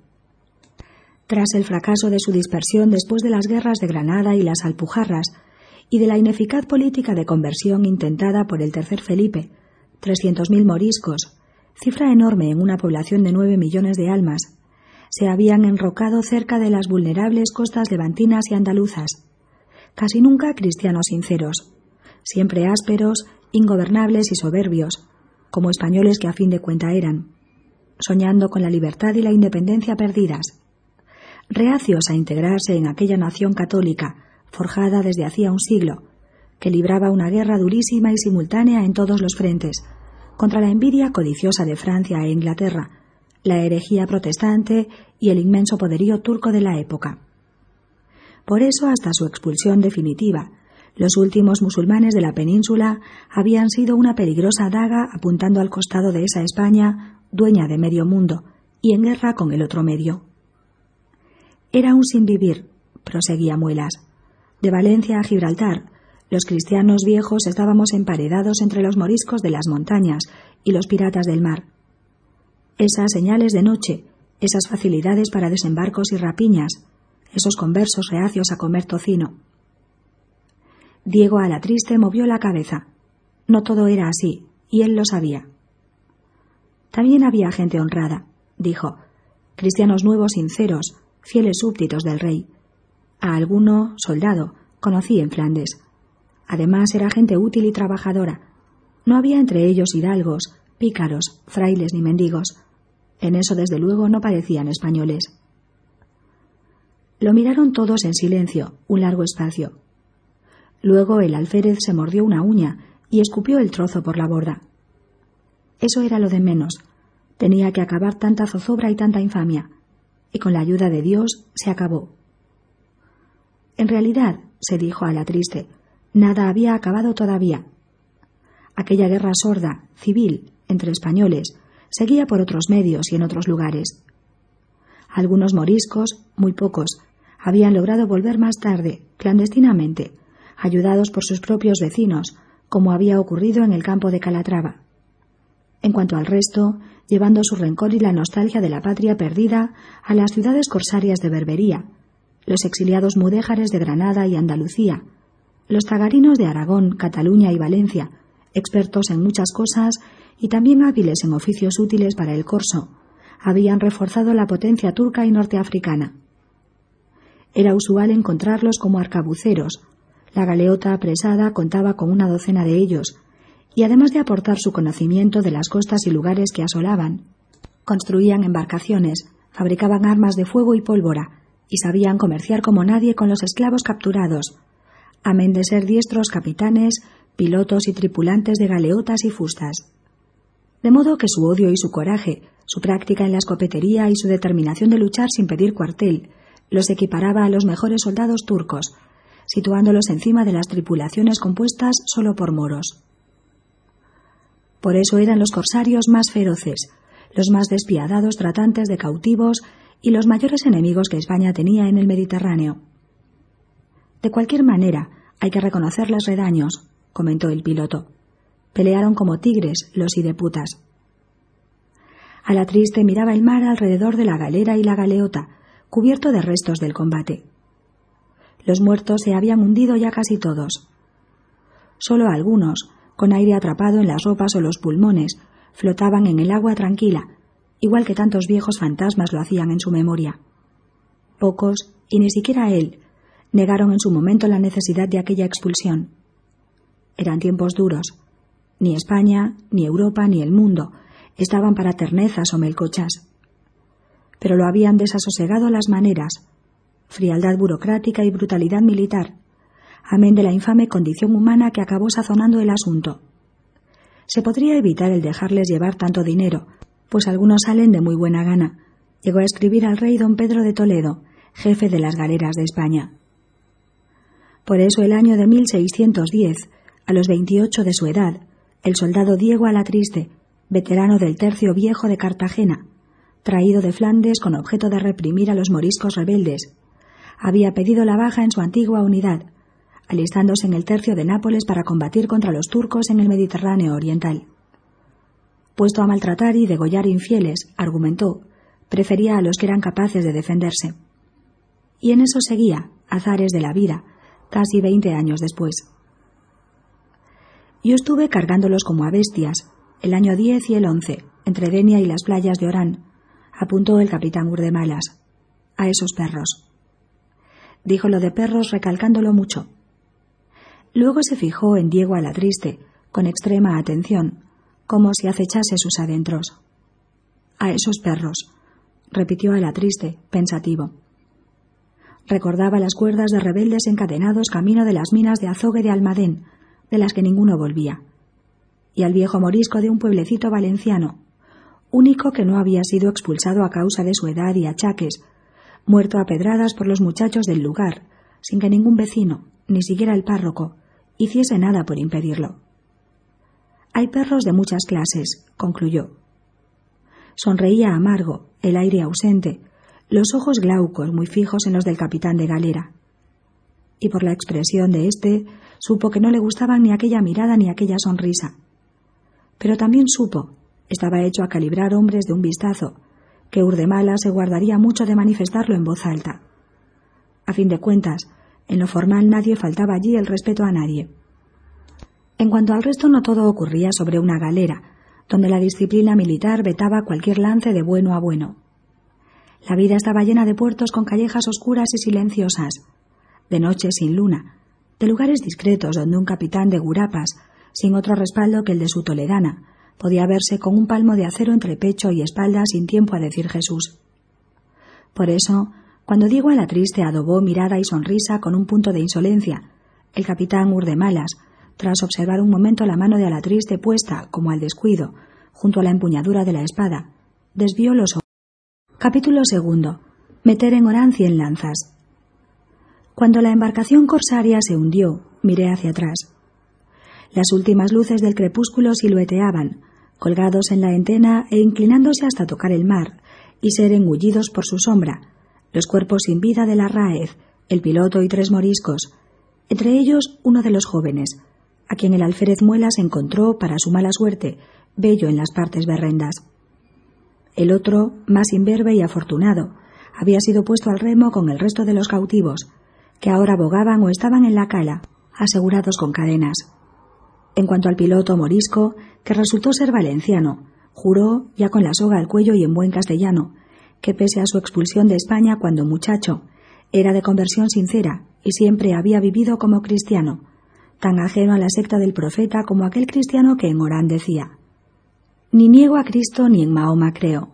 Tras el fracaso de su dispersión después de las guerras de Granada y las Alpujarras, y de la ineficaz política de conversión intentada por el tercer Felipe, 300.000 moriscos, cifra enorme en una población de nueve millones de almas, se habían enrocado cerca de las vulnerables costas levantinas y andaluzas, casi nunca cristianos sinceros, siempre ásperos ingobernables y soberbios, como españoles que a fin de cuenta eran, soñando con la libertad y la independencia perdidas, reacios a integrarse en aquella nación católica, forjada desde hacía un siglo, que libraba una guerra durísima y simultánea en todos los frentes, contra la envidia codiciosa de Francia e Inglaterra, la herejía protestante y el inmenso poderío turco de la época. Por eso, hasta su expulsión definitiva, los últimos musulmanes de la península habían sido una peligrosa daga apuntando al costado de esa España, dueña de medio mundo, y en guerra con el otro medio. Era un sinvivir, proseguía Muelas. De Valencia a Gibraltar, los cristianos viejos estábamos emparedados entre los moriscos de las montañas y los piratas del mar. Esas señales de noche, esas facilidades para desembarcos y rapiñas, esos conversos reacios a comer tocino, Diego a la triste movió la cabeza. No todo era así, y él lo sabía. También había gente honrada, dijo, cristianos nuevos sinceros, fieles súbditos del rey. A alguno, soldado, conocí en Flandes. Además era gente útil y trabajadora. No había entre ellos hidalgos, pícaros, frailes ni mendigos. En eso desde luego no parecían españoles. Lo miraron todos en silencio, un largo espacio. Luego el alférez se mordió una uña y escupió el trozo por la borda. Eso era lo de menos. Tenía que acabar tanta zozobra y tanta infamia. Y con la ayuda de Dios se acabó. En realidad, se dijo a la triste, nada había acabado todavía. Aquella guerra sorda, civil, entre españoles, seguía por otros medios y en otros lugares. Algunos moriscos, muy pocos, habían logrado volver más tarde, clandestinamente, ayudados por sus propios vecinos, como había ocurrido en el campo de Calatrava. En cuanto al resto, llevando su rencor y la nostalgia de la patria perdida a las ciudades corsarias de Berbería, los exiliados mudéjares de Granada y Andalucía, los tagarinos de Aragón, Cataluña y Valencia, expertos en muchas cosas y también hábiles en oficios útiles para el corso, habían reforzado la potencia turca y norteafricana. Era usual encontrarlos como arcabuceros, la galeota apresada contaba con una docena de ellos, y además de aportar su conocimiento de las costas y lugares que asolaban, Construían embarcaciones, fabricaban armas de fuego y pólvora, y sabían comerciar como nadie con los esclavos capturados, amén de ser diestros capitanes, pilotos y tripulantes de galeotas y fustas. De modo que su odio y su coraje, su práctica en la escopetería y su determinación de luchar sin pedir cuartel, los equiparaba a los mejores soldados turcos, situándolos encima de las tripulaciones compuestas solo por moros. Por eso eran los corsarios más feroces, los más despiadados tratantes de cautivos y los mayores enemigos que España tenía en el Mediterráneo. De cualquier manera, hay que reconocerles redaños, comentó el piloto. Pelearon como tigres los hideputas. A la triste miraba el mar alrededor de la galera y la galeota, cubierto de restos del combate. Los muertos se habían hundido ya casi todos. Solo algunos, con aire atrapado en las ropas o los pulmones, flotaban en el agua tranquila, igual que tantos viejos fantasmas lo hacían en su memoria. Pocos, y ni siquiera él, negaron en su momento la necesidad de aquella expulsión. Eran tiempos duros. Ni España, ni Europa, ni el mundo estaban para ternezas o melcochas. Pero lo habían desasosegado las maneras, frialdad burocrática y brutalidad militar, amén de la infame condición humana que acabó sazonando el asunto. Se podría evitar el dejarles llevar tanto dinero, pues algunos salen de muy buena gana, llegó a escribir al rey don Pedro de Toledo, jefe de las galeras de España. Por eso el año de 1610, a los 28 de su edad, el soldado Diego Alatriste, veterano del Tercio Viejo de Cartagena, traído de Flandes con objeto de reprimir a los moriscos rebeldes, había pedido la baja en su antigua unidad, alistándose en el Tercio de Nápoles para combatir contra los turcos en el Mediterráneo oriental. Puesto a maltratar y degollar infieles, argumentó, prefería a los que eran capaces de defenderse. Y en eso seguía, azares de la vida, casi veinte años después. Yo estuve cargándolos como a bestias, el año diez y el once, entre Denia y las playas de Orán, apuntó el capitán Urdemalas. A esos perros. Dijo lo de perros recalcándolo mucho. Luego se fijó en Diego a la triste, con extrema atención, como si acechase sus adentros. A esos perros, repitió a la triste, pensativo. Recordaba las cuerdas de rebeldes encadenados camino de las minas de Azogue de Almadén, de las que ninguno volvía, y al viejo morisco de un pueblecito valenciano, único que no había sido expulsado a causa de su edad y achaques, muerto a pedradas por los muchachos del lugar, sin que ningún vecino, ni siquiera el párroco, hiciese nada por impedirlo. Hay perros de muchas clases, concluyó. Sonreía amargo, el aire ausente, los ojos glaucos muy fijos en los del capitán de galera. Y por la expresión de éste, supo que no le gustaban ni aquella mirada ni aquella sonrisa. Pero también supo, estaba hecho a calibrar hombres de un vistazo, que Urdemala se guardaría mucho de manifestarlo en voz alta. A fin de cuentas, en lo formal nadie faltaba allí el respeto a nadie. En cuanto al resto, no todo ocurría sobre una galera, donde la disciplina militar vetaba cualquier lance de bueno a bueno. La vida estaba llena de puertos con callejas oscuras y silenciosas, de noches sin luna, de lugares discretos donde un capitán de gurapas, sin otro respaldo que el de su toledana, podía verse con un palmo de acero entre pecho y espalda sin tiempo a decir Jesús. Por eso, cuando Diego a la triste adobó mirada y sonrisa con un punto de insolencia, el capitán Urdemalas, tras observar un momento la mano de Alatriste puesta, como al descuido, junto a la empuñadura de la espada, desvió los. Capítulo segundo. Meter en Orán cien lanzas. Cuando la embarcación corsaria se hundió, miré hacia atrás. Las últimas luces del crepúsculo silueteaban, colgados en la entena e inclinándose hasta tocar el mar, y ser engullidos por su sombra, los cuerpos sin vida de la Raez, el piloto y tres moriscos, entre ellos uno de los jóvenes, a quien el alférez Muelas encontró, para su mala suerte, bello en las partes berrendas. El otro, más imberbe y afortunado, había sido puesto al remo con el resto de los cautivos, que ahora bogaban o estaban en la cala, asegurados con cadenas. En cuanto al piloto morisco, que resultó ser valenciano, juró, ya con la soga al cuello y en buen castellano, que pese a su expulsión de España cuando muchacho, era de conversión sincera y siempre había vivido como cristiano, tan ajeno a la secta del profeta como aquel cristiano que en Orán decía ni niego a Cristo ni en Mahoma creo,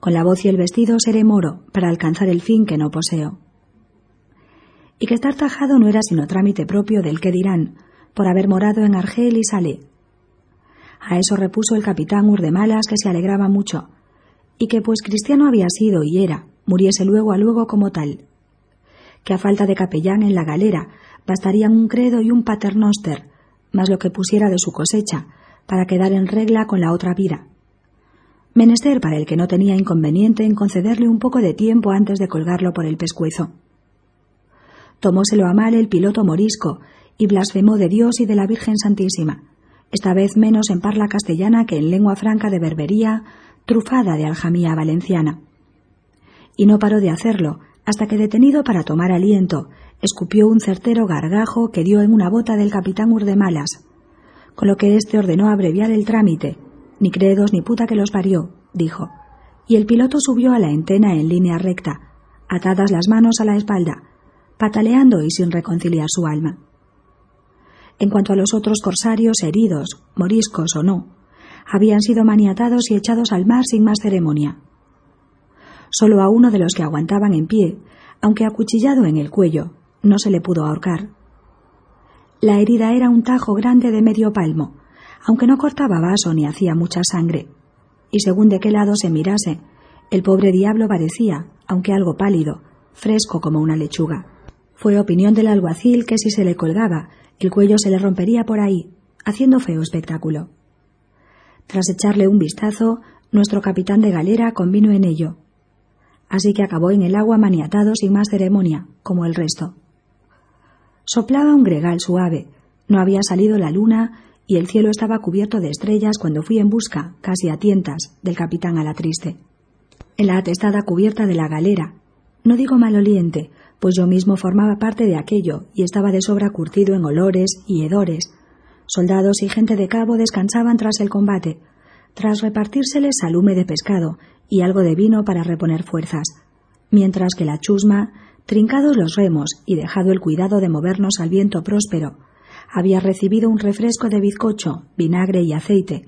Con la voz y el vestido seré moro para alcanzar el fin que no poseo. Y que estar tajado no era sino trámite propio del que dirán, por haber morado en Argel y Salé. A eso repuso el capitán Urdemalas que se alegraba mucho, y que pues cristiano había sido y era, muriese luego a luego como tal. Que a falta de capellán en la galera bastarían un credo y un paternoster, más lo que pusiera de su cosecha, para quedar en regla con la otra vida menester para el que no tenía inconveniente en concederle un poco de tiempo antes de colgarlo por el pescuezo. Tomóselo a mal el piloto morisco y blasfemó de Dios y de la Virgen Santísima, esta vez menos en parla castellana que en lengua franca de berbería, trufada de aljamía valenciana. Y no paró de hacerlo, hasta que detenido para tomar aliento, escupió un certero gargajo que dio en una bota del capitán Urdemalas, con lo que éste ordenó abreviar el trámite, ni credos ni puta que los parió, dijo, y el piloto subió a la entena en línea recta, atadas las manos a la espalda, pataleando y sin reconciliar su alma. En cuanto a los otros corsarios heridos, moriscos o no, habían sido maniatados y echados al mar sin más ceremonia. Solo a uno de los que aguantaban en pie, aunque acuchillado en el cuello, no se le pudo ahorcar. La herida era un tajo grande de medio palmo, aunque no cortaba vaso ni hacía mucha sangre. Y según de qué lado se mirase, el pobre diablo parecía, aunque algo pálido, fresco como una lechuga. Fue opinión del alguacil que si se le colgaba, el cuello se le rompería por ahí, haciendo feo espectáculo. Tras echarle un vistazo, nuestro capitán de galera convino en ello. Así que acabó en el agua maniatado sin más ceremonia, como el resto. Soplaba un gregal suave, no había salido la luna y el cielo estaba cubierto de estrellas cuando fui en busca, casi a tientas, del capitán a la triste. En la atestada cubierta de la galera, no digo maloliente, pues yo mismo formaba parte de aquello y estaba de sobra curtido en olores y hedores. Soldados y gente de cabo descansaban tras el combate, tras repartírseles salume de pescado y algo de vino para reponer fuerzas, mientras que la chusma, trincados los remos y dejado el cuidado de movernos al viento próspero, había recibido un refresco de bizcocho, vinagre y aceite,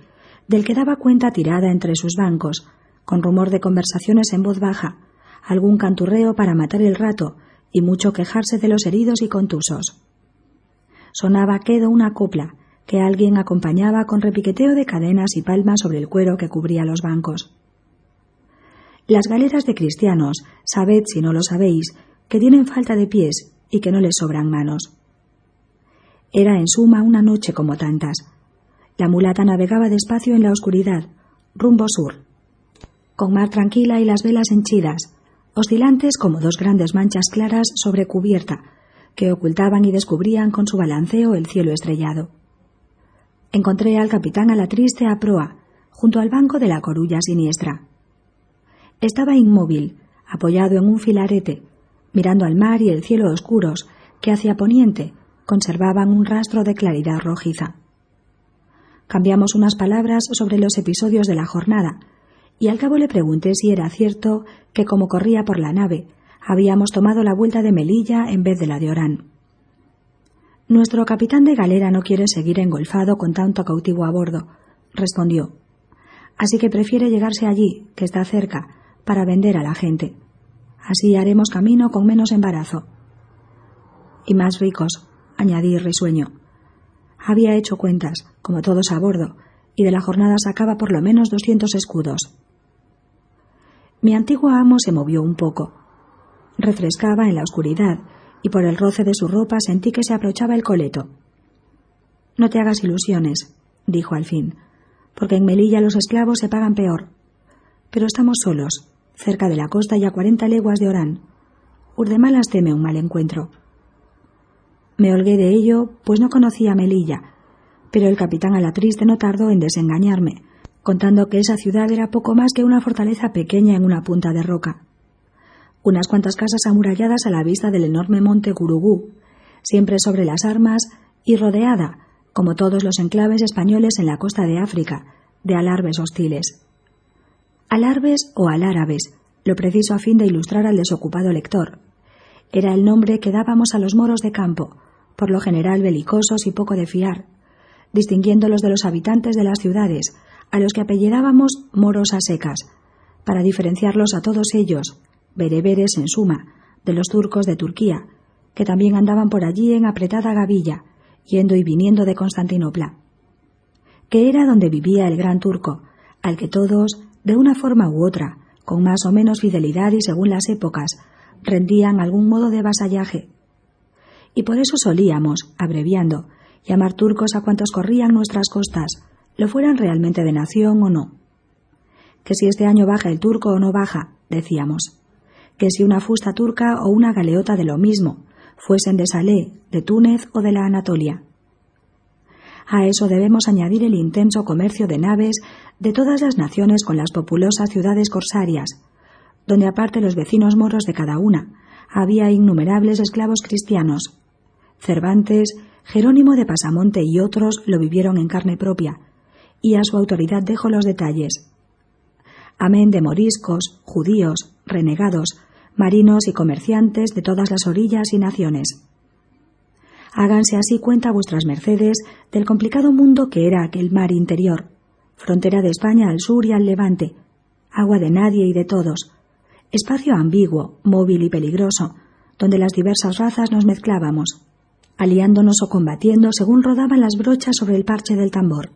del que daba cuenta tirada entre sus bancos, con rumor de conversaciones en voz baja, algún canturreo para matar el rato y mucho quejarse de los heridos y contusos. Sonaba quedo una copla, que alguien acompañaba con repiqueteo de cadenas y palmas sobre el cuero que cubría los bancos. Las galeras de cristianos, sabed si no lo sabéis, que tienen falta de pies y que no les sobran manos. Era en suma una noche como tantas. La mulata navegaba despacio en la oscuridad, rumbo sur, con mar tranquila y las velas henchidas, oscilantes como dos grandes manchas claras sobre cubierta, que ocultaban y descubrían con su balanceo el cielo estrellado. Encontré al capitán a la triste a proa, junto al banco de la corulla siniestra. Estaba inmóvil, apoyado en un filarete, mirando al mar y el cielo oscuros, que hacia poniente, conservaban un rastro de claridad rojiza. Cambiamos unas palabras sobre los episodios de la jornada, y al cabo le pregunté si era cierto que, como corría por la nave, habíamos tomado la vuelta de Melilla en vez de la de Orán. Nuestro capitán de galera no quiere seguir engolfado con tanto cautivo a bordo, respondió. Así que prefiere llegarse allí, que está cerca, para vender a la gente. Así haremos camino con menos embarazo. Y más ricos, añadí risueño. Había hecho cuentas, como todos a bordo, y de la jornada sacaba por lo menos doscientos escudos. Mi antiguo amo se movió un poco. Refrescaba en la oscuridad, y por el roce de su ropa sentí que se aprochaba el coleto. No te hagas ilusiones, dijo al fin, porque en Melilla los esclavos se pagan peor. Pero estamos solos, cerca de la costa y a cuarenta leguas de Orán. Urdemalas teme un mal encuentro. Me holgué de ello, pues no conocía Melilla, pero el capitán a la triste no tardó en desengañarme, contando que esa ciudad era poco más que una fortaleza pequeña en una punta de roca. Unas cuantas casas amuralladas a la vista del enorme monte Gurugú, siempre sobre las armas y rodeada, como todos los enclaves españoles en la costa de África, de alarbes hostiles. Alarbes o alárabes, lo preciso a fin de ilustrar al desocupado lector. Era el nombre que dábamos a los moros de campo, por lo general belicosos y poco de fiar, distinguiéndolos de los habitantes de las ciudades, a los que apellidábamos moros a secas, para diferenciarlos a todos ellos, bereberes en suma, de los turcos de Turquía, que también andaban por allí en apretada gavilla, yendo y viniendo de Constantinopla, que era donde vivía el gran turco, al que todos, de una forma u otra, con más o menos fidelidad y según las épocas, rendían algún modo de vasallaje. Y por eso solíamos, abreviando, llamar turcos a cuantos corrían nuestras costas, lo fueran realmente de nación o no. Que si este año baja el turco o no baja, decíamos. Que si una fusta turca o una galeota de lo mismo, fuesen de Salé, de Túnez o de la Anatolia. A eso debemos añadir el intenso comercio de naves de todas las naciones con las populosas ciudades corsarias, donde aparte los vecinos moros de cada una, había innumerables esclavos cristianos. Cervantes, Jerónimo de Pasamonte y otros lo vivieron en carne propia, y a su autoridad dejo los detalles. Amén de moriscos, judíos, renegados, marinos y comerciantes de todas las orillas y naciones. Háganse así cuenta vuestras mercedes del complicado mundo que era aquel mar interior, frontera de España al sur y al levante, agua de nadie y de todos, espacio ambiguo, móvil y peligroso, donde las diversas razas nos mezclábamos, aliándonos o combatiendo según rodaban las brochas sobre el parche del tambor.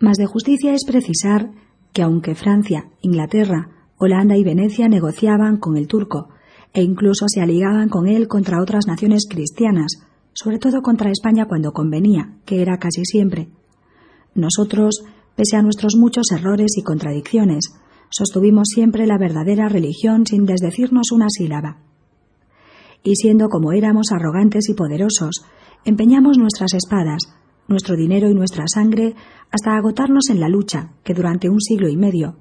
Mas de justicia es precisar que aunque Francia, Inglaterra, Holanda y Venecia negociaban con el turco e incluso se aliaban con él contra otras naciones cristianas, sobre todo contra España cuando convenía, que era casi siempre. Nosotros, pese a nuestros muchos errores y contradicciones, sostuvimos siempre la verdadera religión sin desdecirnos una sílaba. Y siendo como éramos arrogantes y poderosos, empeñamos nuestras espadas, nuestro dinero y nuestra sangre hasta agotarnos en la lucha que durante un siglo y medio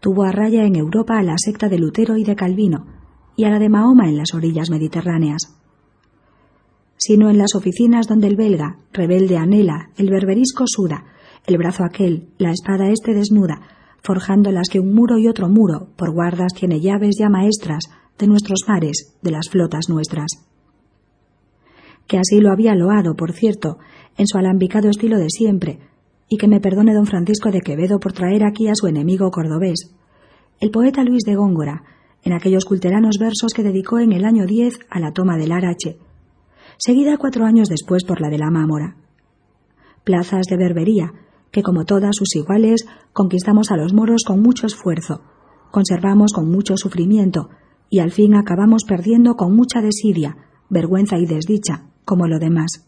tuvo a raya en Europa a la secta de Lutero y de Calvino, y a la de Mahoma en las orillas mediterráneas. Sino en las oficinas donde el belga, rebelde anhela, el berberisco suda, el brazo aquel, la espada este desnuda, forjando las que un muro y otro muro, por guardas tiene llaves ya maestras de nuestros mares, de las flotas nuestras. Que así lo había loado, por cierto, en su alambicado estilo de siempre, y que me perdone don Francisco de Quevedo por traer aquí a su enemigo cordobés. El poeta Luis de Góngora, en aquellos culteranos versos que dedicó en el año 10 a la toma del Arache, seguida cuatro años después por la de la Mámora. Plazas de Berbería, que como todas sus iguales conquistamos a los moros con mucho esfuerzo, conservamos con mucho sufrimiento, y al fin acabamos perdiendo con mucha desidia, vergüenza y desdicha, como lo demás.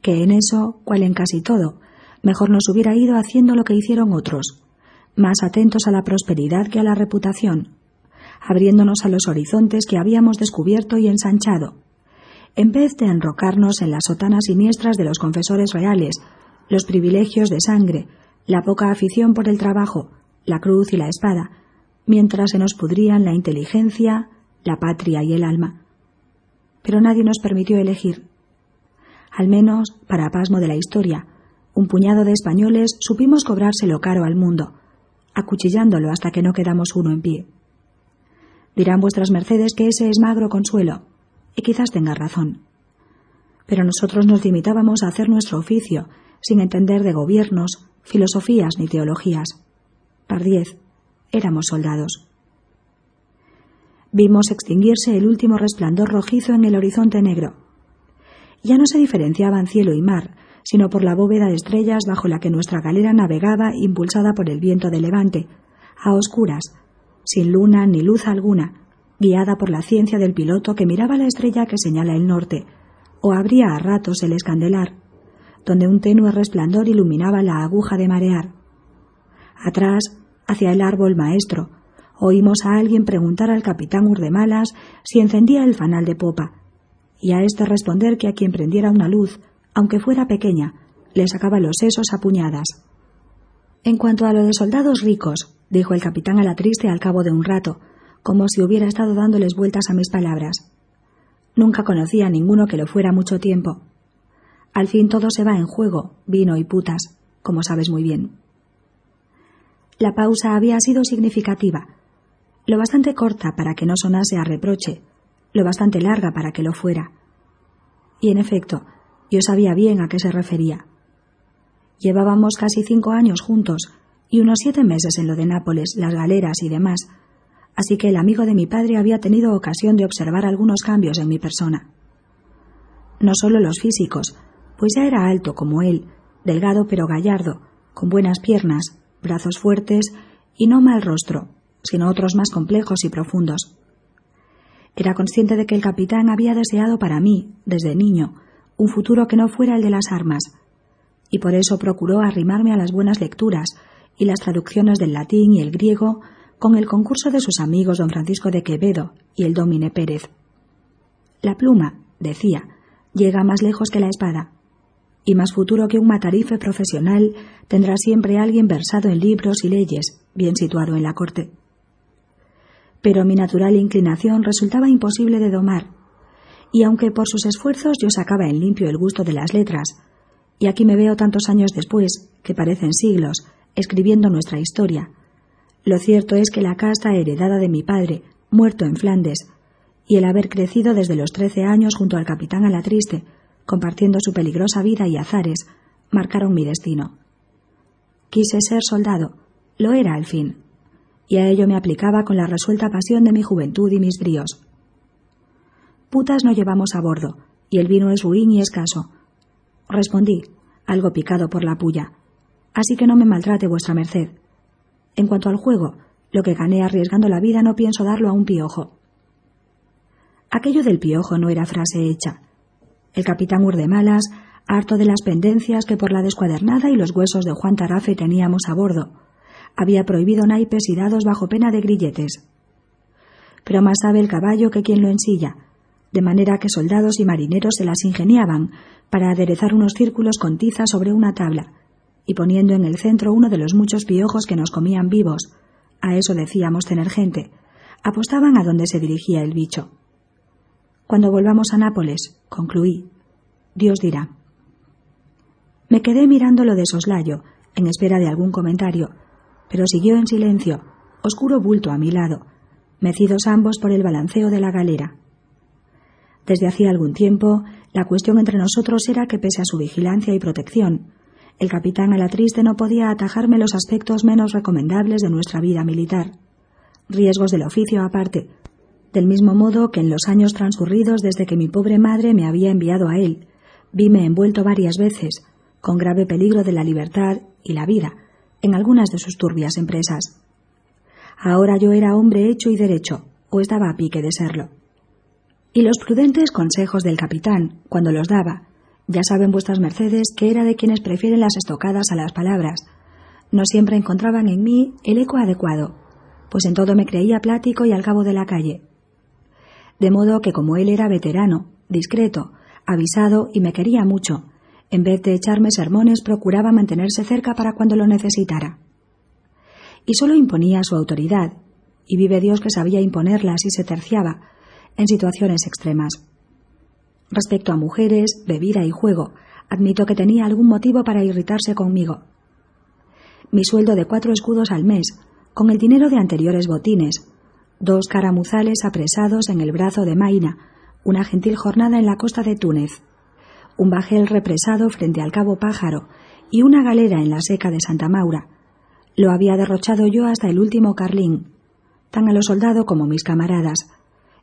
Que en eso, cual en casi todo, mejor nos hubiera ido haciendo lo que hicieron otros, más atentos a la prosperidad que a la reputación, abriéndonos a los horizontes que habíamos descubierto y ensanchado, en vez de enrocarnos en las sotanas siniestras de los confesores reales, los privilegios de sangre, la poca afición por el trabajo, la cruz y la espada, mientras se nos pudrían la inteligencia, la patria y el alma. Pero nadie nos permitió elegir. Al menos, para pasmo de la historia, un puñado de españoles supimos cobrárselo caro al mundo, acuchillándolo hasta que no quedamos uno en pie. Dirán vuestras mercedes que ese es magro consuelo, y quizás tenga razón. Pero nosotros nos limitábamos a hacer nuestro oficio, sin entender de gobiernos, filosofías ni teologías. Pardiez, éramos soldados. Vimos extinguirse el último resplandor rojizo en el horizonte negro. Ya no se diferenciaban cielo y mar, sino por la bóveda de estrellas bajo la que nuestra galera navegaba impulsada por el viento de levante, a oscuras, sin luna ni luz alguna, guiada por la ciencia del piloto que miraba la estrella que señala el norte, o abría a ratos el escandelar, donde un tenue resplandor iluminaba la aguja de marear. Atrás, hacia el árbol maestro, oímos a alguien preguntar al capitán Urdemalas si encendía el fanal de popa, y a éste responder que a quien prendiera una luz, aunque fuera pequeña, le sacaba los sesos a puñadas. En cuanto a lo de soldados ricos, dijo el capitán a la triste al cabo de un rato, como si hubiera estado dándoles vueltas a mis palabras. Nunca conocí a ninguno que lo fuera mucho tiempo. Al fin todo se va en juego, vino y putas, como sabes muy bien. La pausa había sido significativa, lo bastante corta para que no sonase a reproche, lo bastante larga para que lo fuera. Y en efecto, yo sabía bien a qué se refería. Llevábamos casi cinco años juntos, y unos siete meses en lo de Nápoles, las galeras y demás, así que el amigo de mi padre había tenido ocasión de observar algunos cambios en mi persona. No solo los físicos, pues ya era alto como él, delgado pero gallardo, con buenas piernas, brazos fuertes y no mal rostro, sino otros más complejos y profundos. Era consciente de que el capitán había deseado para mí, desde niño, un futuro que no fuera el de las armas, y por eso procuró arrimarme a las buenas lecturas y las traducciones del latín y el griego con el concurso de sus amigos don Francisco de Quevedo y el Domine Pérez. La pluma, decía, llega más lejos que la espada, y más futuro que un matarife profesional tendrá siempre alguien versado en libros y leyes, bien situado en la corte. Pero mi natural inclinación resultaba imposible de domar, y aunque por sus esfuerzos yo sacaba en limpio el gusto de las letras, y aquí me veo tantos años después, que parecen siglos, escribiendo nuestra historia, lo cierto es que la casta heredada de mi padre, muerto en Flandes, y el haber crecido desde los trece años junto al capitán Alatriste, compartiendo su peligrosa vida y azares, marcaron mi destino. Quise ser soldado, lo era al fin, y a ello me aplicaba con la resuelta pasión de mi juventud y mis bríos. Putas no llevamos a bordo, y el vino es ruin y escaso. Respondí, algo picado por la puya. Así que no me maltrate vuestra merced. En cuanto al juego, lo que gané arriesgando la vida no pienso darlo a un piojo. Aquello del piojo no era frase hecha. El capitán Urdemalas, harto de las pendencias que por la descuadernada y los huesos de Juan Tarafe teníamos a bordo, había prohibido naipes y dados bajo pena de grilletes. Pero más sabe el caballo que quien lo ensilla, de manera que soldados y marineros se las ingeniaban para aderezar unos círculos con tiza sobre una tabla, y poniendo en el centro uno de los muchos piojos que nos comían vivos, a eso decíamos tener gente, apostaban a donde se dirigía el bicho. Cuando volvamos a Nápoles, concluí, Dios dirá. Me quedé mirándolo de soslayo, en espera de algún comentario, pero siguió en silencio, oscuro bulto a mi lado, mecidos ambos por el balanceo de la galera. Desde hacía algún tiempo, la cuestión entre nosotros era que pese a su vigilancia y protección, el capitán Alatriste no podía atajarme los aspectos menos recomendables de nuestra vida militar. Riesgos del oficio aparte, del mismo modo que en los años transcurridos desde que mi pobre madre me había enviado a él, vime envuelto varias veces, con grave peligro de la libertad y la vida, en algunas de sus turbias empresas. Ahora yo era hombre hecho y derecho, o estaba a pique de serlo. Y los prudentes consejos del capitán, cuando los daba, ya saben vuestras mercedes que era de quienes prefieren las estocadas a las palabras, no siempre encontraban en mí el eco adecuado, pues en todo me creía plático y al cabo de la calle, de modo que como él era veterano, discreto, avisado y me quería mucho, en vez de echarme sermones procuraba mantenerse cerca para cuando lo necesitara. Y solo imponía su autoridad, y vive Dios que sabía imponerla si se terciaba, en situaciones extremas. Respecto a mujeres, bebida y juego, admito que tenía algún motivo para irritarse conmigo. Mi sueldo de cuatro escudos al mes, con el dinero de anteriores botines, dos caramuzales apresados en el brazo de Maina, una gentil jornada en la costa de Túnez, un bajel represado frente al cabo Pájaro y una galera en la seca de Santa Maura. Lo había derrochado yo hasta el último carlín, tan a lo soldado como mis camaradas,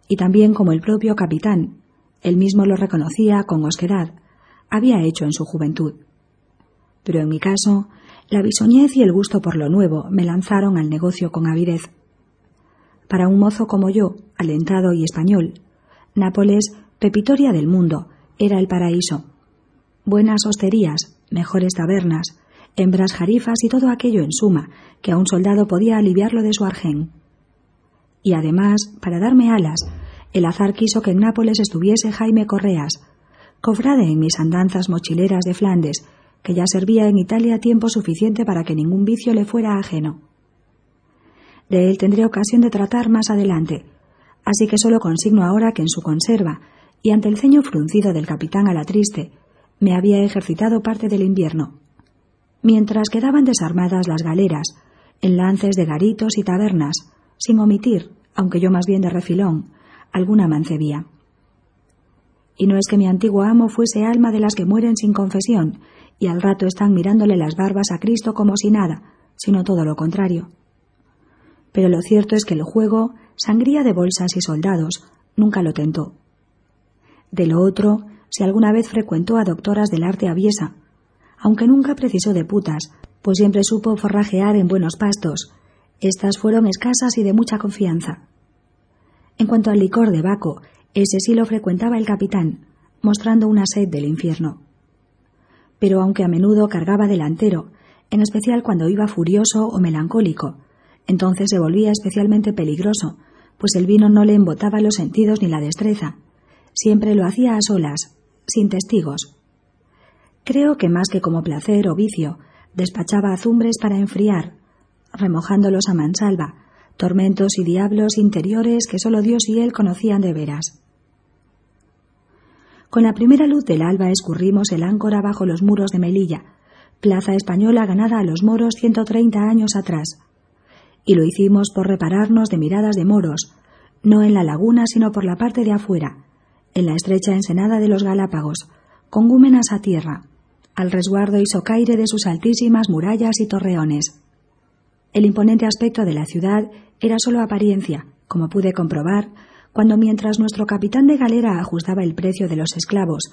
y también como el propio capitán. Él mismo lo reconocía con osquedad, había hecho en su juventud. Pero en mi caso, la bisoñez y el gusto por lo nuevo me lanzaron al negocio con avidez. Para un mozo como yo, alentado y español, Nápoles, pepitoria del mundo, era el paraíso. Buenas hosterías, mejores tabernas, hembras jarifas y todo aquello en suma, que a un soldado podía aliviarlo de su argén. Y además, para darme alas, el azar quiso que en Nápoles estuviese Jaime Correas, cofrade en mis andanzas mochileras de Flandes, que ya servía en Italia tiempo suficiente para que ningún vicio le fuera ajeno. De él tendré ocasión de tratar más adelante, así que solo consigno ahora que en su conserva, y ante el ceño fruncido del capitán a la triste, me había ejercitado parte del invierno. Mientras quedaban desarmadas las galeras, en lances de garitos y tabernas, sin omitir, aunque yo más bien de refilón, alguna mancebía. Y no es que mi antiguo amo fuese alma de las que mueren sin confesión, y al rato están mirándole las barbas a Cristo como si nada, sino todo lo contrario. Pero lo cierto es que el juego, sangría de bolsas y soldados, nunca lo tentó. De lo otro, si alguna vez frecuentó a doctoras del arte aviesa, aunque nunca precisó de putas, pues siempre supo forrajear en buenos pastos. Estas fueron escasas y de mucha confianza. En cuanto al licor de Baco, ese sí lo frecuentaba el capitán, mostrando una sed del infierno. Pero aunque a menudo cargaba delantero, en especial cuando iba furioso o melancólico, entonces se volvía especialmente peligroso, pues el vino no le embotaba los sentidos ni la destreza. Siempre lo hacía a solas, sin testigos. Creo que más que como placer o vicio, despachaba azumbres para enfriar, remojándolos a mansalva, tormentos y diablos interiores que solo Dios y él conocían de veras. Con la primera luz del alba escurrimos el áncora bajo los muros de Melilla, plaza española ganada a los moros 130 años atrás. Y lo hicimos por repararnos de miradas de moros, no en la laguna sino por la parte de afuera, en la estrecha ensenada de los Galápagos, con gúmenas a tierra, al resguardo y socaire de sus altísimas murallas y torreones. El imponente aspecto de la ciudad era solo apariencia, como pude comprobar cuando mientras nuestro capitán de galera ajustaba el precio de los esclavos,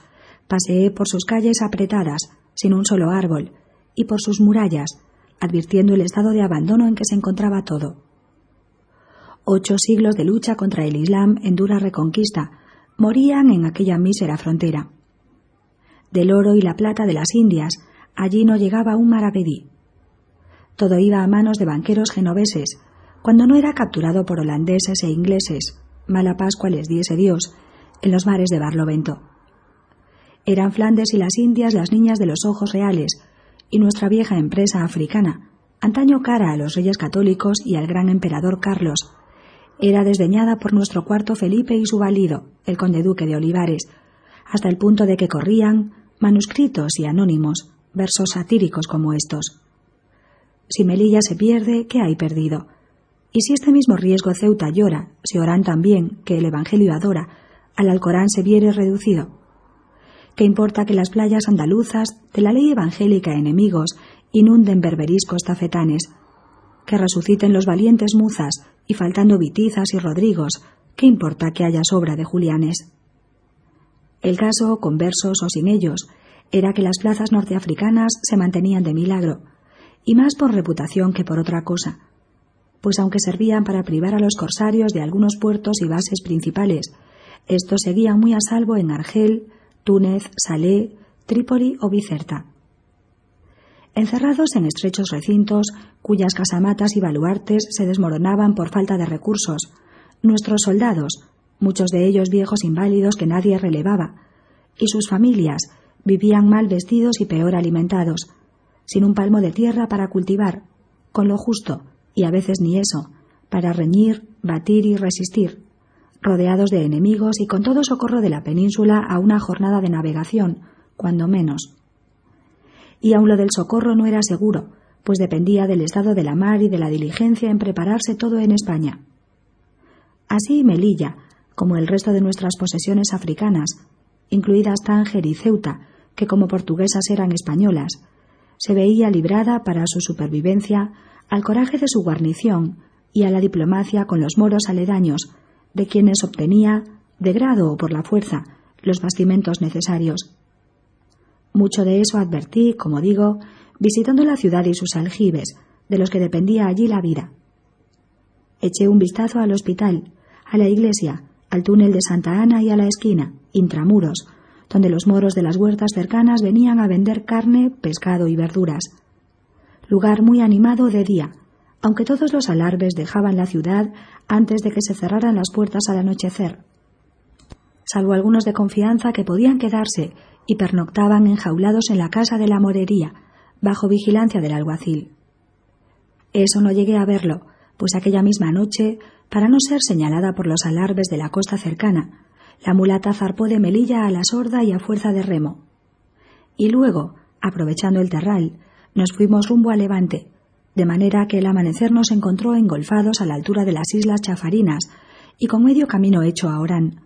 paseé por sus calles apretadas, sin un solo árbol, y por sus murallas, advirtiendo el estado de abandono en que se encontraba todo. Ocho siglos de lucha contra el Islam en dura reconquista morían en aquella mísera frontera. Del oro y la plata de las Indias, allí no llegaba un maravedí. Todo iba a manos de banqueros genoveses, cuando no era capturado por holandeses e ingleses, mala Pascua les diese Dios, en los mares de Barlovento. Eran Flandes y las Indias las niñas de los ojos reales, y nuestra vieja empresa africana, antaño cara a los reyes católicos y al gran emperador Carlos, era desdeñada por nuestro cuarto Felipe y su valido, el conde duque de Olivares, hasta el punto de que corrían, manuscritos y anónimos, versos satíricos como estos. Si Melilla se pierde, ¿qué hay perdido? Y si este mismo riesgo Ceuta llora, si Orán también, que el Evangelio adora, al Alcorán se viere reducido. ¿Qué importa que las playas andaluzas, de la ley evangélica enemigos, inunden berberiscos tafetanes? Que resuciten los valientes muzas, y faltando vitizas y rodrigos, ¿qué importa que haya sobra de julianes? El caso, con versos o sin ellos, era que las plazas norteafricanas se mantenían de milagro, y más por reputación que por otra cosa pues aunque servían para privar a los corsarios de algunos puertos y bases principales, estos seguían muy a salvo en Argel, Túnez, Salé, Trípoli o Bicerta. Encerrados en estrechos recintos, cuyas casamatas y baluartes se desmoronaban por falta de recursos, nuestros soldados, muchos de ellos viejos inválidos que nadie relevaba, y sus familias vivían mal vestidos y peor alimentados, sin un palmo de tierra para cultivar, con lo justo, y a veces ni eso, para reñir, batir y resistir, rodeados de enemigos y con todo socorro de la península a una jornada de navegación, cuando menos. Y aun lo del socorro no era seguro, pues dependía del estado de la mar y de la diligencia en prepararse todo en España. Así Melilla, como el resto de nuestras posesiones africanas, incluidas Tánger y Ceuta, que como portuguesas eran españolas, se veía librada para su supervivencia al coraje de su guarnición y a la diplomacia con los moros aledaños, de quienes obtenía, de grado o por la fuerza, los bastimentos necesarios. Mucho de eso advertí, como digo, visitando la ciudad y sus aljibes, de los que dependía allí la vida. Eché un vistazo al hospital, a la iglesia, al túnel de Santa Ana y a la esquina, intramuros, donde los moros de las huertas cercanas venían a vender carne, pescado y verduras lugar muy animado de día, aunque todos los alarves dejaban la ciudad antes de que se cerraran las puertas al anochecer. Salvo algunos de confianza que podían quedarse y pernoctaban enjaulados en la casa de la morería, bajo vigilancia del alguacil. Eso no llegué a verlo, pues aquella misma noche, para no ser señalada por los alarves de la costa cercana, la mulata zarpó de Melilla a la sorda y a fuerza de remo. Y luego, aprovechando el terral, nos fuimos rumbo a Levante, de manera que el amanecer nos encontró engolfados a la altura de las islas Chafarinas y con medio camino hecho a Orán,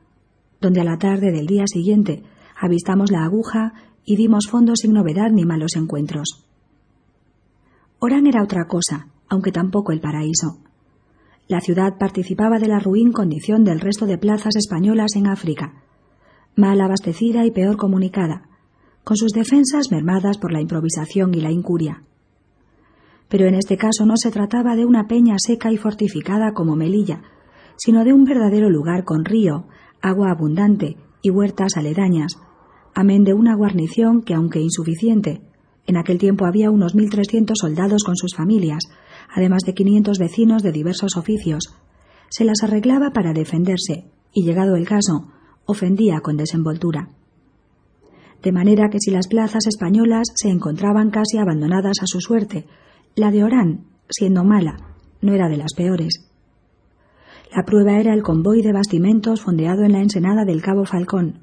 donde a la tarde del día siguiente avistamos la aguja y dimos fondo sin novedad ni malos encuentros. Orán era otra cosa, aunque tampoco el paraíso. La ciudad participaba de la ruin condición del resto de plazas españolas en África, mal abastecida y peor comunicada, con sus defensas mermadas por la improvisación y la incuria. Pero en este caso no se trataba de una peña seca y fortificada como Melilla, sino de un verdadero lugar con río, agua abundante y huertas aledañas, amén de una guarnición que, aunque insuficiente, en aquel tiempo había unos mil trescientos soldados con sus familias, además de quinientos vecinos de diversos oficios, se las arreglaba para defenderse y, llegado el caso, ofendía con desenvoltura. De manera que si las plazas españolas se encontraban casi abandonadas a su suerte, la de Orán, siendo mala, no era de las peores. La prueba era el convoy de bastimentos fondeado en la ensenada del Cabo Falcón,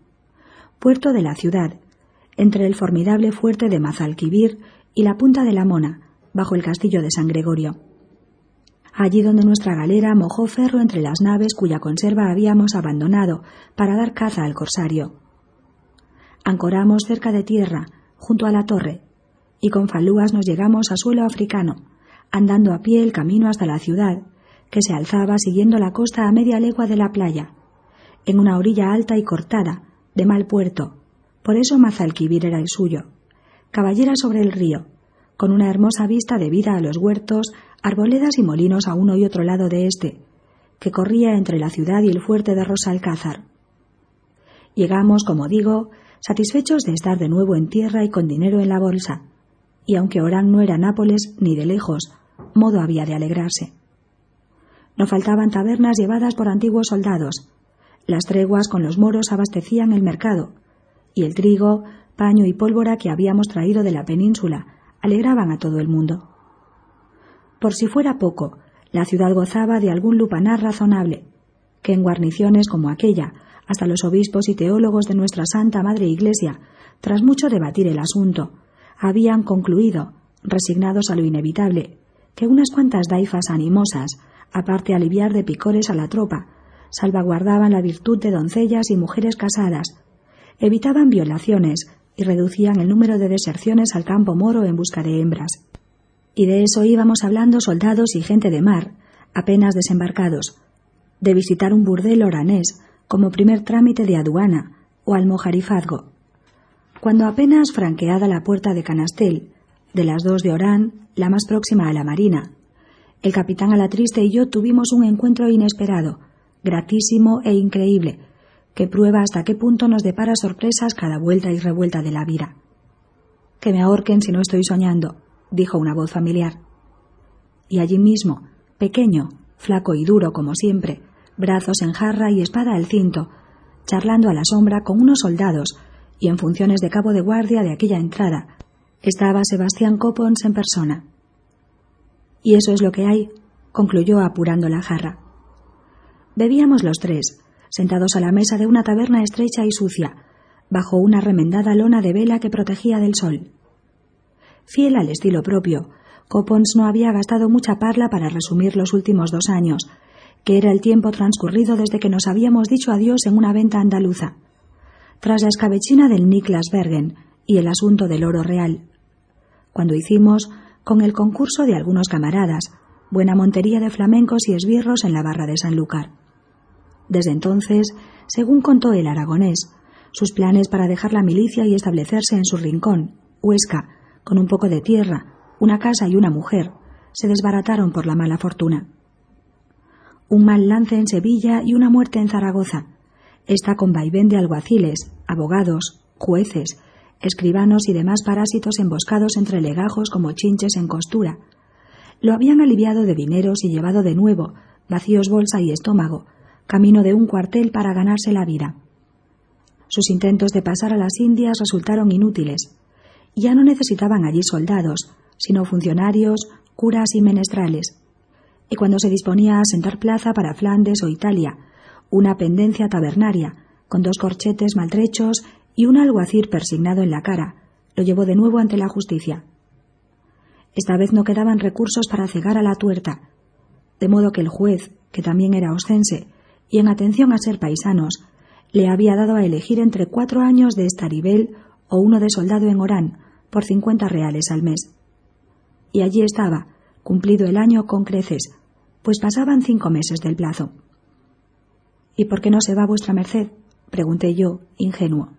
puerto de la ciudad, entre el formidable fuerte de Mazalquivir y la punta de la Mona, bajo el castillo de San Gregorio. Allí donde nuestra galera mojó ferro entre las naves cuya conserva habíamos abandonado para dar caza al corsario. Ancoramos cerca de tierra, junto a la torre, y con falúas nos llegamos a suelo africano, andando a pie el camino hasta la ciudad, que se alzaba siguiendo la costa a media legua de la playa, en una orilla alta y cortada, de mal puerto, por eso Mazalquivir era el suyo. Caballera sobre el río, con una hermosa vista debida a los huertos, arboledas y molinos a uno y otro lado de éste, que corría entre la ciudad y el fuerte de Rosalcázar. Llegamos, como digo, satisfechos de estar de nuevo en tierra y con dinero en la bolsa, y aunque Orán no era Nápoles ni de lejos, modo había de alegrarse. No faltaban tabernas llevadas por antiguos soldados. Las treguas con los moros abastecían el mercado, y el trigo, paño y pólvora que habíamos traído de la península alegraban a todo el mundo. Por si fuera poco, la ciudad gozaba de algún lupanar razonable, que en guarniciones como aquella, hasta los obispos y teólogos de nuestra Santa Madre Iglesia, tras mucho debatir el asunto, habían concluido, resignados a lo inevitable, que unas cuantas daifas animosas, aparte aliviar de picores a la tropa, salvaguardaban la virtud de doncellas y mujeres casadas, evitaban violaciones y reducían el número de deserciones al campo moro en busca de hembras. Y de eso íbamos hablando soldados y gente de mar, apenas desembarcados, de visitar un burdel oranés como primer trámite de aduana o almojarifazgo. Cuando apenas franqueada la puerta de Canastel, de las dos de Orán, la más próxima a la marina, el capitán Alatriste y yo tuvimos un encuentro inesperado, gratísimo e increíble, que prueba hasta qué punto nos depara sorpresas cada vuelta y revuelta de la vida. Que me ahorquen si no estoy soñando, dijo una voz familiar. Y allí mismo, pequeño, flaco y duro como siempre, brazos en jarra y espada al cinto, charlando a la sombra con unos soldados y en funciones de cabo de guardia de aquella entrada, estaba Sebastián Copons en persona. Y eso es lo que hay, concluyó apurando la jarra. Bebíamos los tres, sentados a la mesa de una taberna estrecha y sucia, bajo una remendada lona de vela que protegía del sol. Fiel al estilo propio, Copons no había gastado mucha parla para resumir los últimos dos años, que era el tiempo transcurrido desde que nos habíamos dicho adiós en una venta andaluza, tras la escabechina del Niklas Bergen y el asunto del oro real. Cuando hicimos, con el concurso de algunos camaradas, buena montería de flamencos y esbirros en la barra de Sanlúcar. Desde entonces, según contó el aragonés, sus planes para dejar la milicia y establecerse en su rincón, Huesca, con un poco de tierra, una casa y una mujer, se desbarataron por la mala fortuna. Un mal lance en Sevilla y una muerte en Zaragoza, esta con vaivén de alguaciles, abogados, jueces, escribanos y demás parásitos emboscados entre legajos como chinches en costura. Lo habían aliviado de dineros y llevado de nuevo, vacíos bolsa y estómago, camino de un cuartel para ganarse la vida. Sus intentos de pasar a las Indias resultaron inútiles. Ya no necesitaban allí soldados, sino funcionarios, curas y menestrales. Y cuando se disponía a sentar plaza para Flandes o Italia, una pendencia tabernaria, con dos corchetes maltrechos y un alguacil persignado en la cara, lo llevó de nuevo ante la justicia. Esta vez no quedaban recursos para cegar a la tuerta, de modo que el juez, que también era ostense, y en atención a ser paisanos, le había dado a elegir entre cuatro años de estaribel o uno de soldado en Orán, por cincuenta reales al mes. y allí estaba, cumplido el año con creces, pues pasaban cinco meses del plazo. ¿Y por qué no se va vuestra merced? pregunté yo, ingenuo.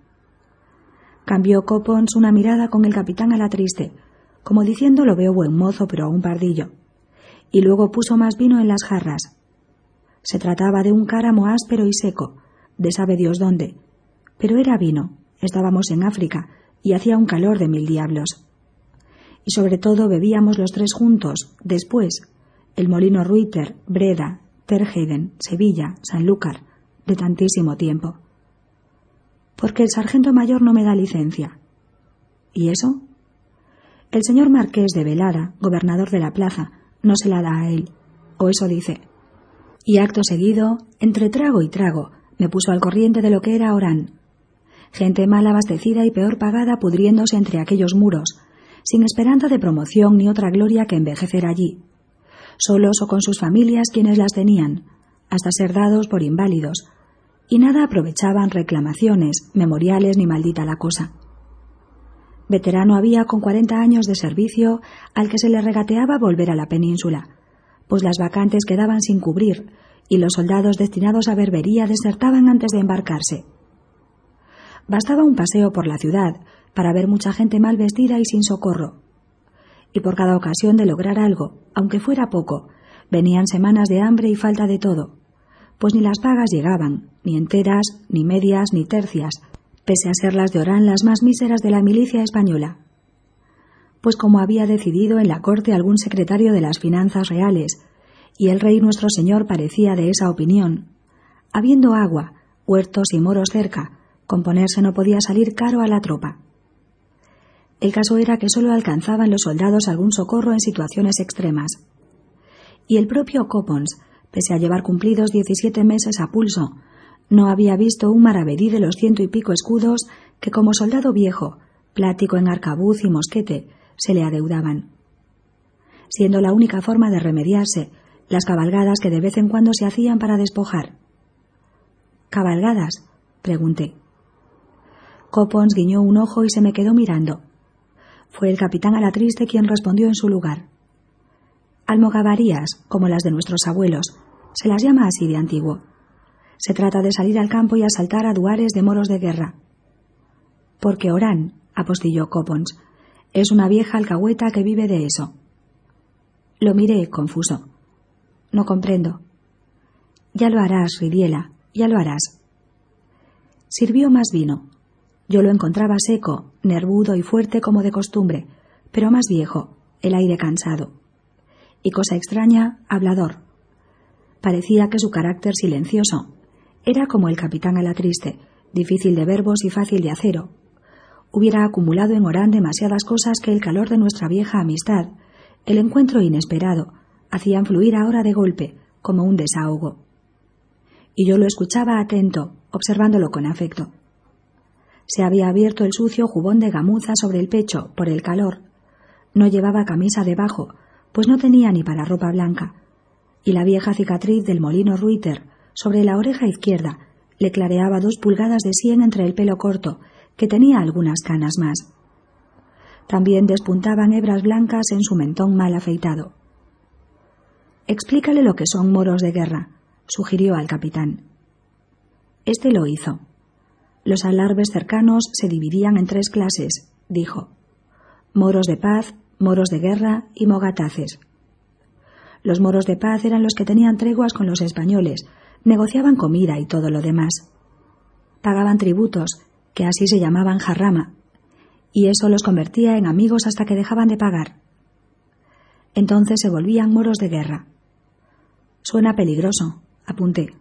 Cambió Copons una mirada con el capitán a la triste, como diciendo lo veo buen mozo pero un pardillo, y luego puso más vino en las jarras. Se trataba de un cáramo áspero y seco, de sabe Dios dónde, pero era vino, estábamos en África, y hacía un calor de mil diablos. Y sobre todo bebíamos los tres juntos, después, el molino Ruiter, Breda, Terheiden, Sevilla, Sanlúcar, de tantísimo tiempo. Porque el sargento mayor no me da licencia. ¿Y eso? El señor marqués de Velada, gobernador de la plaza, no se la da a él, o eso dice. Y acto seguido, entre trago y trago, me puso al corriente de lo que era Orán. Gente mal abastecida y peor pagada pudriéndose entre aquellos muros, sin esperanza de promoción ni otra gloria que envejecer allí. Solos o con sus familias quienes las tenían, hasta ser dados por inválidos, y nada aprovechaban reclamaciones, memoriales ni maldita la cosa. Veterano había con cuarenta años de servicio al que se le regateaba volver a la península, pues las vacantes quedaban sin cubrir y los soldados destinados a Berbería desertaban antes de embarcarse. Bastaba un paseo por la ciudad para ver mucha gente mal vestida y sin socorro. Y por cada ocasión de lograr algo, aunque fuera poco, venían semanas de hambre y falta de todo, pues ni las pagas llegaban, ni enteras, ni medias, ni tercias, pese a ser las de Orán las más míseras de la milicia española. Pues como había decidido en la corte algún secretario de las finanzas reales, y el rey nuestro señor parecía de esa opinión, habiendo agua, huertos y moros cerca, componerse no podía salir caro a la tropa. El caso era que sólo alcanzaban los soldados algún socorro en situaciones extremas. Y el propio Copons, pese a llevar cumplidos diecisiete meses a pulso, no había visto un maravedí de los ciento y pico escudos que como soldado viejo, plático en arcabuz y mosquete, se le adeudaban. Siendo la única forma de remediarse las cabalgadas que de vez en cuando se hacían para despojar. ¿Cabalgadas? pregunté. Copons guiñó un ojo y se me quedó mirando. Fue el capitán a la triste quien respondió en su lugar. Almogabarías, como las de nuestros abuelos, se las llama así de antiguo. Se trata de salir al campo y asaltar a duares de moros de guerra. Porque Orán, apostilló Copons, es una vieja alcahueta que vive de eso. Lo miré, confuso. No comprendo. Ya lo harás, Ridiela, ya lo harás. Sirvió más vino. Yo lo encontraba seco, nervudo y fuerte como de costumbre, pero más viejo, el aire cansado. Y cosa extraña, hablador. Parecía que su carácter silencioso, era como el capitán a la triste, difícil de verbos y fácil de acero. Hubiera acumulado en Orán demasiadas cosas que el calor de nuestra vieja amistad, el encuentro inesperado, hacían fluir ahora de golpe, como un desahogo. Y yo lo escuchaba atento, observándolo con afecto. Se había abierto el sucio jubón de gamuza sobre el pecho, por el calor. No llevaba camisa debajo, pues no tenía ni para ropa blanca. Y la vieja cicatriz del molino Ruiter, sobre la oreja izquierda le clareaba dos pulgadas de sien entre el pelo corto, que tenía algunas canas más. También despuntaban hebras blancas en su mentón mal afeitado. Explícale lo que son moros de guerra, sugirió al capitán. Este lo hizo. Los alarbes cercanos se dividían en tres clases, dijo. Moros de paz, moros de guerra y mogataces. Los moros de paz eran los que tenían treguas con los españoles, negociaban comida y todo lo demás. Pagaban tributos, que así se llamaban jarrama, y eso los convertía en amigos hasta que dejaban de pagar. Entonces se volvían moros de guerra. Suena peligroso, apunté.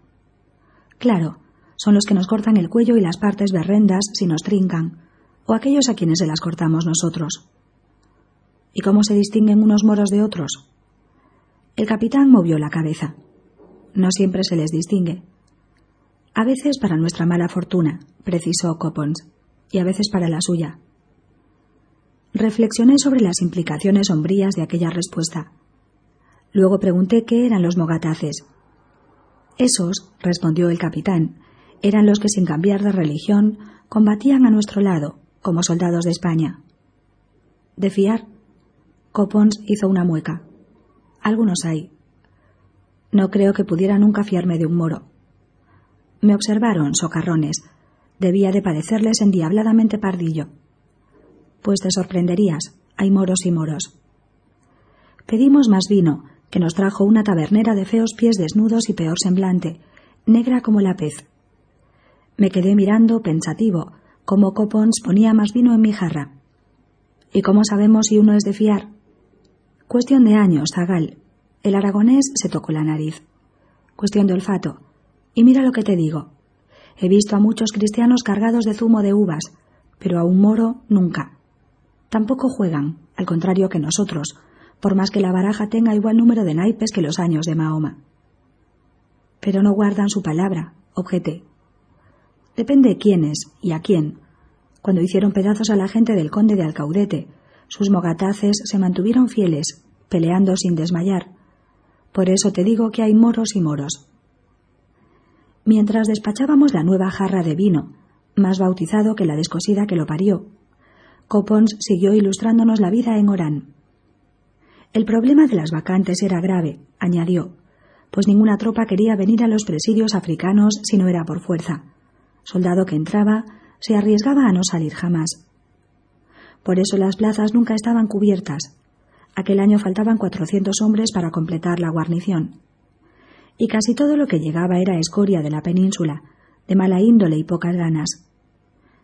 Claro, son los que nos cortan el cuello y las partes berrendas si nos trincan, o aquellos a quienes se las cortamos nosotros. ¿Y cómo se distinguen unos moros de otros? El capitán movió la cabeza no siempre se les distingue. A veces para nuestra mala fortuna, precisó Copons, y a veces para la suya. Reflexioné sobre las implicaciones sombrías de aquella respuesta. Luego pregunté qué eran los mogataces. Esos, respondió el capitán, eran los que sin cambiar de religión combatían a nuestro lado, como soldados de España. ¿De fiar? Copons hizo una mueca. Algunos hay. No creo que pudiera nunca fiarme de un moro. Me observaron, socarrones. Debía de parecerles endiabladamente pardillo. Pues te sorprenderías, hay moros y moros. Pedimos más vino, que nos trajo una tabernera de feos pies desnudos y peor semblante, negra como la pez. Me quedé mirando, pensativo, como Copons ponía más vino en mi jarra. ¿Y cómo sabemos si uno es de fiar? Cuestión de años, Zagal. El aragonés se tocó la nariz. Cuestión de olfato. Y mira lo que te digo. He visto a muchos cristianos cargados de zumo de uvas, pero a un moro nunca. Tampoco juegan, al contrario que nosotros, por más que la baraja tenga igual número de naipes que los años de Mahoma. Pero no guardan su palabra, objeté. Depende de quiénes y a quién. Cuando hicieron pedazos a la gente del conde de Alcaudete, sus mogataces se mantuvieron fieles, peleando sin desmayar. Por eso te digo que hay moros y moros. Mientras despachábamos la nueva jarra de vino, más bautizado que la descosida que lo parió, Copons siguió ilustrándonos la vida en Orán. El problema de las vacantes era grave, añadió, pues ninguna tropa quería venir a los presidios africanos si no era por fuerza soldado que entraba, se arriesgaba a no salir jamás. Por eso las plazas nunca estaban cubiertas. Aquel año faltaban cuatrocientos hombres para completar la guarnición. Y casi todo lo que llegaba era escoria de la península, de mala índole y pocas ganas.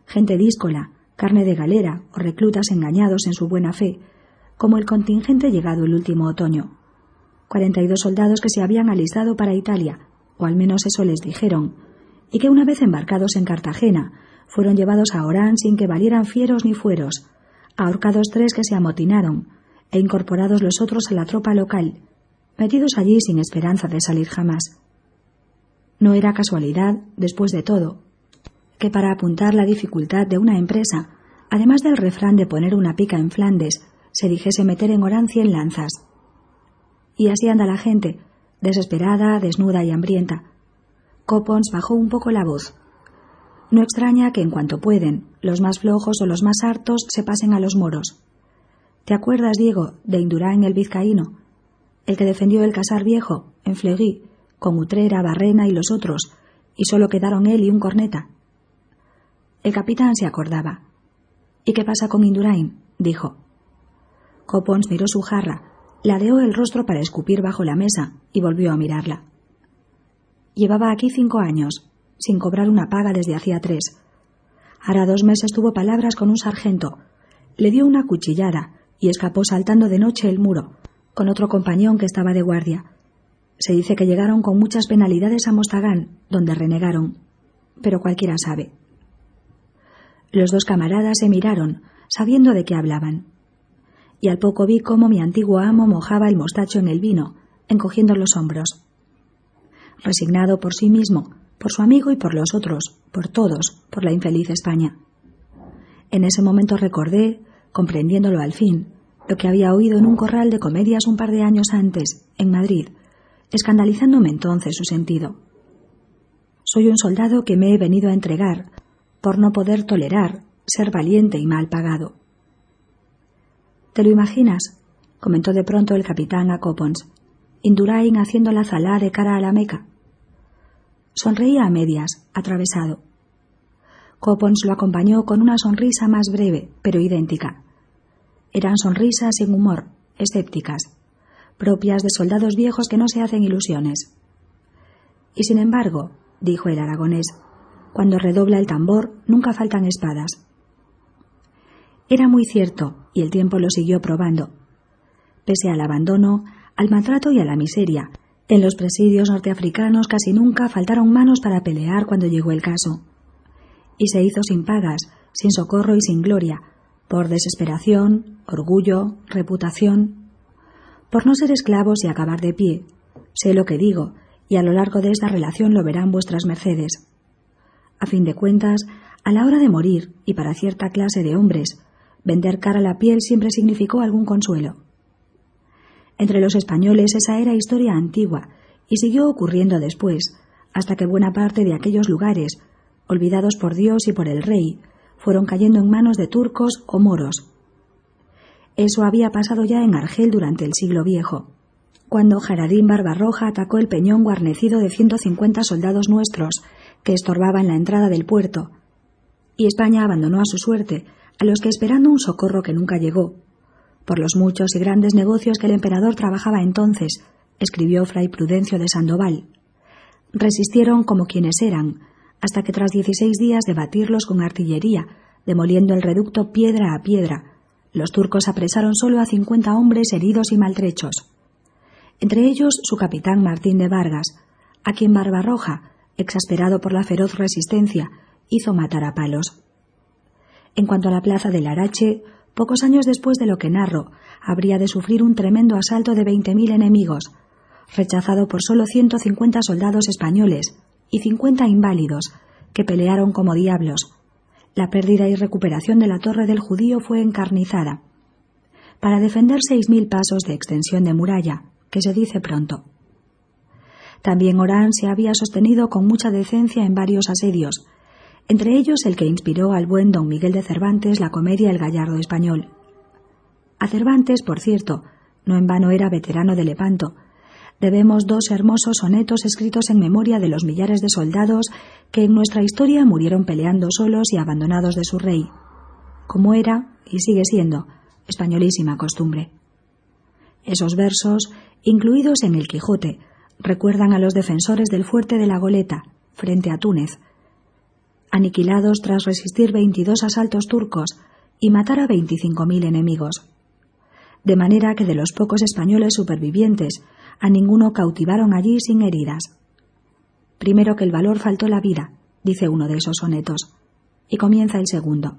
Gente díscola, carne de galera o reclutas engañados en su buena fe, como el contingente llegado el último otoño. Cuarenta y dos soldados que se habían alistado para Italia, o al menos eso les dijeron, y que una vez embarcados en Cartagena fueron llevados a Orán sin que valieran fieros ni fueros, ahorcados tres que se amotinaron, e incorporados los otros a la tropa local, metidos allí sin esperanza de salir jamás. No era casualidad, después de todo, que para apuntar la dificultad de una empresa, además del refrán de poner una pica en Flandes, se dijese meter en Orán cien lanzas. Y así anda la gente, desesperada, desnuda y hambrienta, Copons bajó un poco la voz. No extraña que en cuanto pueden, los más flojos o los más hartos se pasen a los moros. ¿Te acuerdas, Diego, de Indurain el vizcaíno? El que defendió el casar viejo, en Flegui, con Utrera, Barrena y los otros, y solo quedaron él y un corneta. El capitán se acordaba. ¿Y qué pasa con Indurain? dijo. Copons miró su jarra, ladeó el rostro para escupir bajo la mesa y volvió a mirarla. Llevaba aquí cinco años, sin cobrar una paga desde hacía tres. Hará dos meses tuvo palabras con un sargento. Le dio una cuchillada y escapó saltando de noche el muro, con otro compañón que estaba de guardia. Se dice que llegaron con muchas penalidades a Mostagán, donde renegaron. Pero cualquiera sabe. Los dos camaradas se miraron, sabiendo de qué hablaban. Y al poco vi cómo mi antiguo amo mojaba el mostacho en el vino, encogiendo los hombros resignado por sí mismo, por su amigo y por los otros, por todos, por la infeliz España. En ese momento recordé, comprendiéndolo al fin, lo que había oído en un corral de comedias un par de años antes, en Madrid, escandalizándome entonces su sentido. Soy un soldado que me he venido a entregar, por no poder tolerar ser valiente y mal pagado. ¿Te lo imaginas? comentó de pronto el capitán a Copons. Indurain haciendo la zalá de cara a la Meca. Sonreía a medias, atravesado. Copons lo acompañó con una sonrisa más breve, pero idéntica. Eran sonrisas sin humor, escépticas, propias de soldados viejos que no se hacen ilusiones. Y sin embargo, dijo el aragonés, cuando redobla el tambor nunca faltan espadas. Era muy cierto, y el tiempo lo siguió probando. Pese al abandono, al maltrato y a la miseria, en los presidios norteafricanos casi nunca faltaron manos para pelear cuando llegó el caso. Y se hizo sin pagas, sin socorro y sin gloria, por desesperación, orgullo, reputación. Por no ser esclavos y acabar de pie. Sé lo que digo, y a lo largo de esta relación lo verán vuestras mercedes. A fin de cuentas, a la hora de morir, y para cierta clase de hombres, vender cara a la piel siempre significó algún consuelo. Entre los españoles esa era historia antigua y siguió ocurriendo después, hasta que buena parte de aquellos lugares, olvidados por Dios y por el rey, fueron cayendo en manos de turcos o moros. Eso había pasado ya en Argel durante el siglo viejo, cuando Jaradín Barbarroja atacó el peñón guarnecido de 150 soldados nuestros que estorbaban la entrada del puerto, y España abandonó a su suerte a los que esperando un socorro que nunca llegó, por los muchos y grandes negocios que el emperador trabajaba entonces, escribió Fray Prudencio de Sandoval. Resistieron como quienes eran, hasta que tras dieciséis días de batirlos con artillería, demoliendo el reducto piedra a piedra, los turcos apresaron solo a cincuenta hombres heridos y maltrechos. Entre ellos su capitán Martín de Vargas, a quien Barbarroja, exasperado por la feroz resistencia, hizo matar a palos. En cuanto a la plaza del Arache, pocos años después de lo que narro, habría de sufrir un tremendo asalto de veinte mil enemigos, rechazado por solo ciento cincuenta soldados españoles y cincuenta inválidos, que pelearon como diablos. La pérdida y recuperación de la torre del judío fue encarnizada. Para defender seis mil pasos de extensión de muralla, que se dice pronto. También Orán se había sostenido con mucha decencia en varios asedios, entre ellos el que inspiró al buen don Miguel de Cervantes la comedia El Gallardo Español. A Cervantes, por cierto, no en vano era veterano de Lepanto, debemos dos hermosos sonetos escritos en memoria de los millares de soldados que en nuestra historia murieron peleando solos y abandonados de su rey, como era, y sigue siendo, españolísima costumbre. Esos versos, incluidos en el Quijote, recuerdan a los defensores del fuerte de la Goleta, frente a Túnez, aniquilados tras resistir veintidós asaltos turcos y matar a veinticinco mil enemigos. De manera que de los pocos españoles supervivientes, a ninguno cautivaron allí sin heridas. Primero que el valor faltó la vida, dice uno de esos sonetos, y comienza el segundo.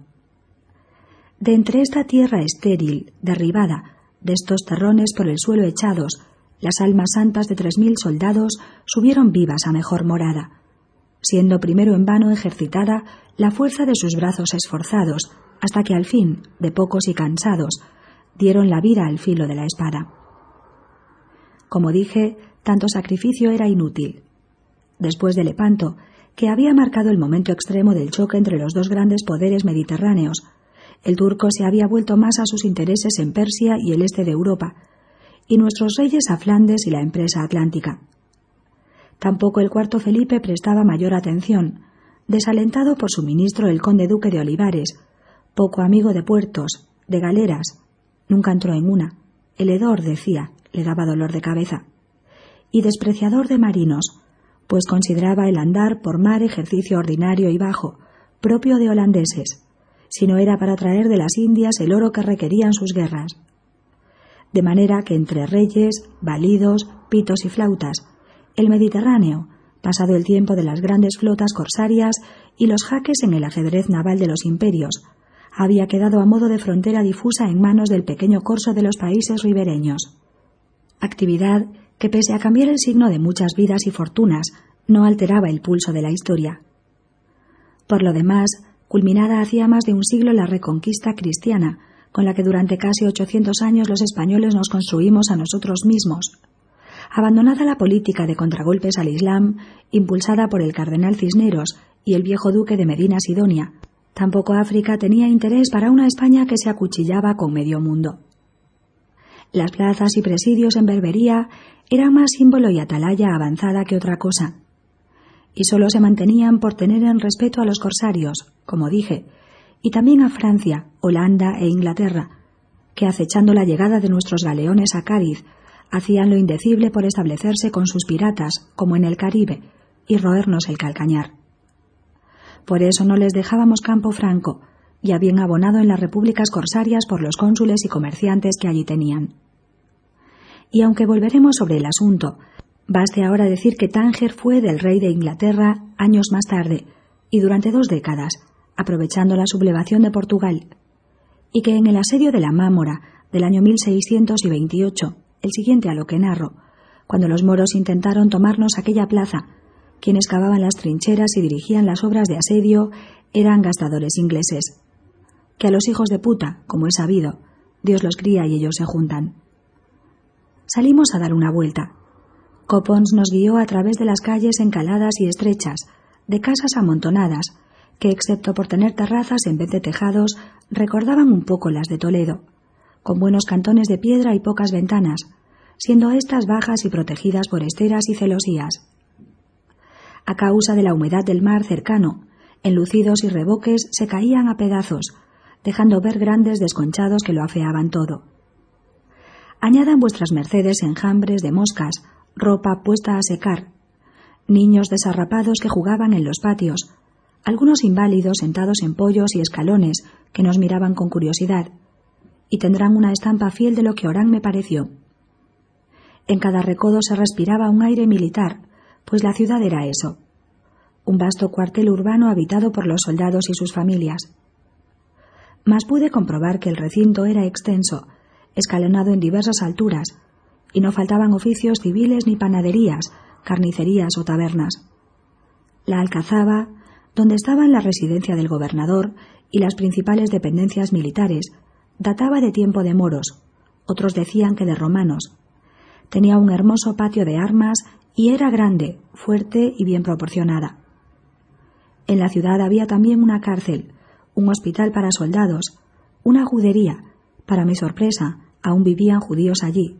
De entre esta tierra estéril, derribada, de estos terrones por el suelo echados, las almas santas de tres mil soldados subieron vivas a mejor morada, siendo primero en vano ejercitada la fuerza de sus brazos esforzados, hasta que al fin, de pocos y cansados, dieron la vida al filo de la espada. Como dije, tanto sacrificio era inútil. Después de Lepanto, que había marcado el momento extremo del choque entre los dos grandes poderes mediterráneos, el turco se había vuelto más a sus intereses en Persia y el este de Europa, y nuestros reyes a Flandes y la empresa atlántica. Tampoco el cuarto Felipe prestaba mayor atención, desalentado por su ministro el conde duque de Olivares, poco amigo de puertos, de galeras, nunca entró en una. El hedor, decía, le daba dolor de cabeza, y despreciador de marinos, pues consideraba el andar por mar ejercicio ordinario y bajo, propio de holandeses, si no era para traer de las Indias el oro que requerían sus guerras. De manera que entre reyes, balidos, pitos y flautas, el Mediterráneo, pasado el tiempo de las grandes flotas corsarias y los jaques en el ajedrez naval de los imperios, había quedado a modo de frontera difusa en manos del pequeño corso de los países ribereños actividad que pese a cambiar el signo de muchas vidas y fortunas, no alteraba el pulso de la historia. Por lo demás, culminada hacía más de un siglo la reconquista cristiana, con la que durante casi 800 años los españoles nos construimos a nosotros mismos. Abandonada la política de contragolpes al Islam, impulsada por el cardenal Cisneros y el viejo duque de Medina Sidonia, tampoco África tenía interés para una España que se acuchillaba con medio mundo. Las plazas y presidios en Berbería eran más símbolo y atalaya avanzada que otra cosa. Y solo se mantenían por tener en respeto a los corsarios, como dije, y también a Francia, Holanda e Inglaterra, que acechando la llegada de nuestros galeones a Cádiz, hacían lo indecible por establecerse con sus piratas, como en el Caribe, y roernos el calcañar. Por eso no les dejábamos campo franco, ya bien abonado en las repúblicas corsarias por los cónsules y comerciantes que allí tenían. Y aunque volveremos sobre el asunto, baste ahora decir que Tánger fue del rey de Inglaterra años más tarde, y durante dos décadas, aprovechando la sublevación de Portugal, y que en el asedio de la Mámora del año 1628, el siguiente a lo que narro, cuando los moros intentaron tomarnos aquella plaza, quienes cavaban las trincheras y dirigían las obras de asedio eran gastadores ingleses. Que a los hijos de puta, como es sabido, Dios los cría y ellos se juntan. Salimos a dar una vuelta. Copons nos guió a través de las calles encaladas y estrechas, de casas amontonadas, que excepto por tener terrazas en vez de tejados, recordaban un poco las de Toledo, con buenos cantones de piedra y pocas ventanas, siendo éstas bajas y protegidas por esteras y celosías. A causa de la humedad del mar cercano, enlucidos y reboques se caían a pedazos, dejando ver grandes desconchados que lo afeaban todo. Añadan vuestras mercedes enjambres de moscas, ropa puesta a secar, niños desarrapados que jugaban en los patios, algunos inválidos sentados en pollos y escalones que nos miraban con curiosidad, y tendrán una estampa fiel de lo que Orán me pareció. En cada recodo se respiraba un aire militar, pues la ciudad era eso, un vasto cuartel urbano habitado por los soldados y sus familias. Mas pude comprobar que el recinto era extenso, escalonado en diversas alturas, y no faltaban oficios civiles ni panaderías, carnicerías o tabernas. La alcazaba, donde estaban la residencia del gobernador y las principales dependencias militares, databa de tiempo de moros, otros decían que de romanos. Tenía un hermoso patio de armas y era grande, fuerte y bien proporcionada. En la ciudad había también una cárcel, un hospital para soldados, una judería. Para mi sorpresa, aún vivían judíos allí.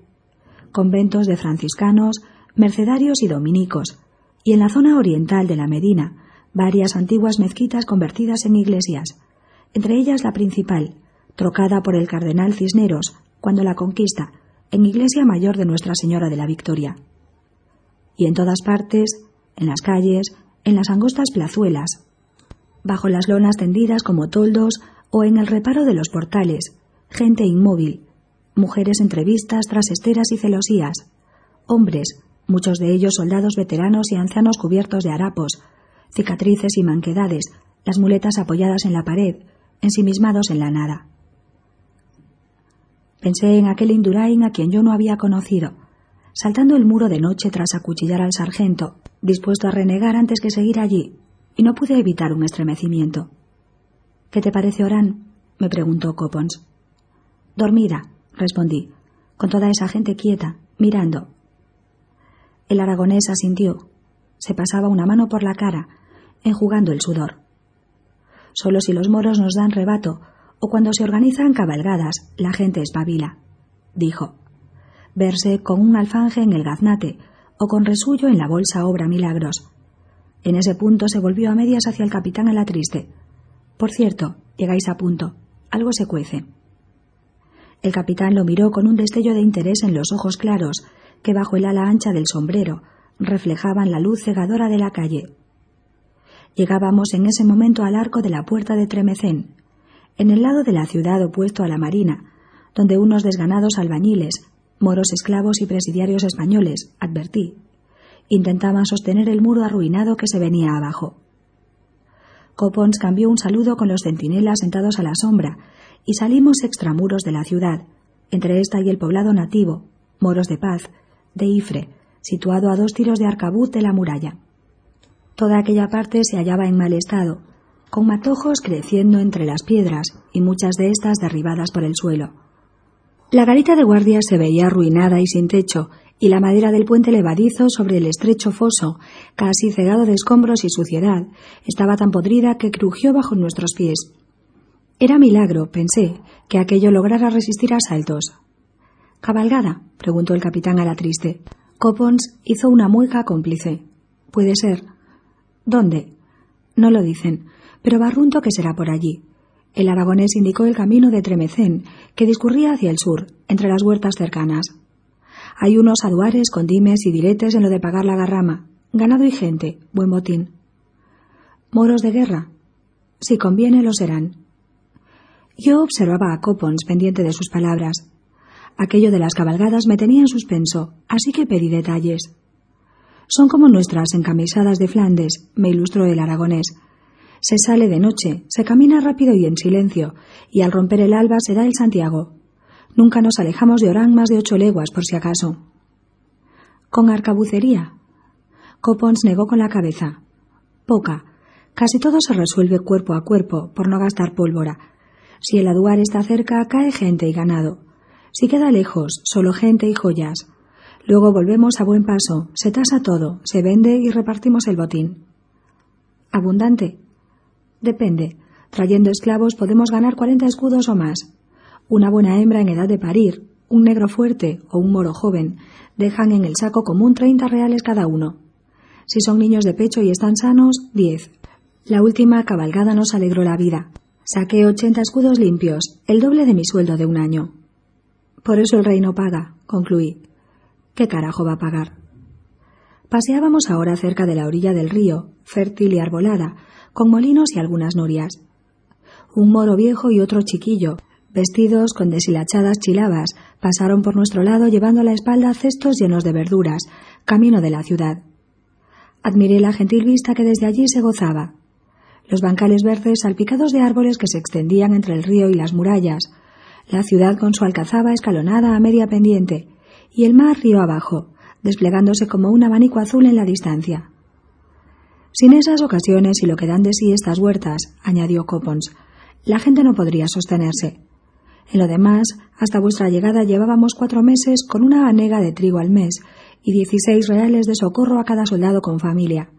Conventos de franciscanos, mercedarios y dominicos, y en la zona oriental de la Medina, varias antiguas mezquitas convertidas en iglesias, entre ellas la principal, trocada por el cardenal Cisneros cuando la conquista, en iglesia mayor de Nuestra Señora de la Victoria. Y en todas partes, en las calles, en las angostas plazuelas, bajo las lonas tendidas como toldos o en el reparo de los portales, gente inmóvil, mujeres entrevistas tras esteras y celosías, hombres, muchos de ellos soldados veteranos y ancianos cubiertos de harapos, cicatrices y manquedades, las muletas apoyadas en la pared, ensimismados en la nada. Pensé en aquel Indurain a quien yo no había conocido, saltando el muro de noche tras acuchillar al sargento, dispuesto a renegar antes que seguir allí, y no pude evitar un estremecimiento. ¿Qué te parece, Orán? me preguntó Copons. Dormida, respondí, con toda esa gente quieta, mirando. El aragonés asintió. Se pasaba una mano por la cara, enjugando el sudor. Solo si los moros nos dan rebato, o cuando se organizan cabalgadas, la gente espabila, dijo. Verse con un alfanje en el gaznate, o con resullo en la bolsa obra milagros. En ese punto se volvió a medias hacia el capitán a la triste. Por cierto, llegáis a punto. Algo se cuece. El capitán lo miró con un destello de interés en los ojos claros, que bajo el ala ancha del sombrero reflejaban la luz cegadora de la calle. Llegábamos en ese momento al arco de la puerta de Tremecén, en el lado de la ciudad opuesto a la marina, donde unos desganados albañiles, moros esclavos y presidiarios españoles, advertí, intentaban sostener el muro arruinado que se venía abajo. Copons cambió un saludo con los centinelas sentados a la sombra y salimos extramuros de la ciudad, entre esta y el poblado nativo, moros de paz, de Ifre, situado a dos tiros de arcabuz de la muralla. Toda aquella parte se hallaba en mal estado, con matojos creciendo entre las piedras y muchas de estas derribadas por el suelo. La garita de guardia se veía arruinada y sin techo, y la madera del puente levadizo sobre el estrecho foso, casi cegado de escombros y suciedad, estaba tan podrida que crujió bajo nuestros pies. Era milagro, pensé, que aquello lograra resistir a saltos. ¿Cabalgada? preguntó el capitán a la triste. Copons hizo una mueca cómplice. Puede ser. ¿Dónde? No lo dicen, pero barrunto que será por allí. El aragonés indicó el camino de Tremecén, que discurría hacia el sur, entre las huertas cercanas. Hay unos aduares con dimes y diretes en lo de pagar la garrama. Ganado y gente, buen botín. ¿Moros de guerra? Si conviene, lo serán. Yo observaba a Copons pendiente de sus palabras. Aquello de las cabalgadas me tenía en suspenso, así que pedí detalles. Son como nuestras encamisadas de Flandes, me ilustró el aragonés. Se sale de noche, se camina rápido y en silencio, y al romper el alba se da el Santiago. Nunca nos alejamos de Orán más de ocho leguas, por si acaso. ¿Con arcabucería? Copons negó con la cabeza. Poca. Casi todo se resuelve cuerpo a cuerpo, por no gastar pólvora. Si el aduar está cerca, cae gente y ganado. Si queda lejos, solo gente y joyas. Luego volvemos a buen paso, se tasa todo, se vende y repartimos el botín. ¿Abundante? Depende. Trayendo esclavos podemos ganar cuarenta escudos o más Una buena hembra en edad de parir, un negro fuerte o un moro joven dejan en el saco común treinta reales cada uno. Si son niños de pecho y están sanos, diez. La última cabalgada nos alegró la vida. Saqué ochenta escudos limpios, el doble de mi sueldo de un año. Por eso el rey no paga, concluí. ¿Qué carajo va a pagar? Paseábamos ahora cerca de la orilla del río, fértil y arbolada, con molinos y algunas norias. Un moro viejo y otro chiquillo, vestidos con deshilachadas chilabas, pasaron por nuestro lado llevando a la espalda cestos llenos de verduras, camino de la ciudad. Admiré la gentil vista que desde allí se gozaba. Los bancales verdes salpicados de árboles que se extendían entre el río y las murallas, la ciudad con su alcazaba escalonada a media pendiente, y el mar río abajo, desplegándose como un abanico azul en la distancia. Sin esas ocasiones y lo que dan de sí estas huertas, añadió Copons, la gente no podría sostenerse. En lo demás, hasta vuestra llegada llevábamos cuatro meses con una anega de trigo al mes y dieciséis reales de socorro a cada soldado con familia.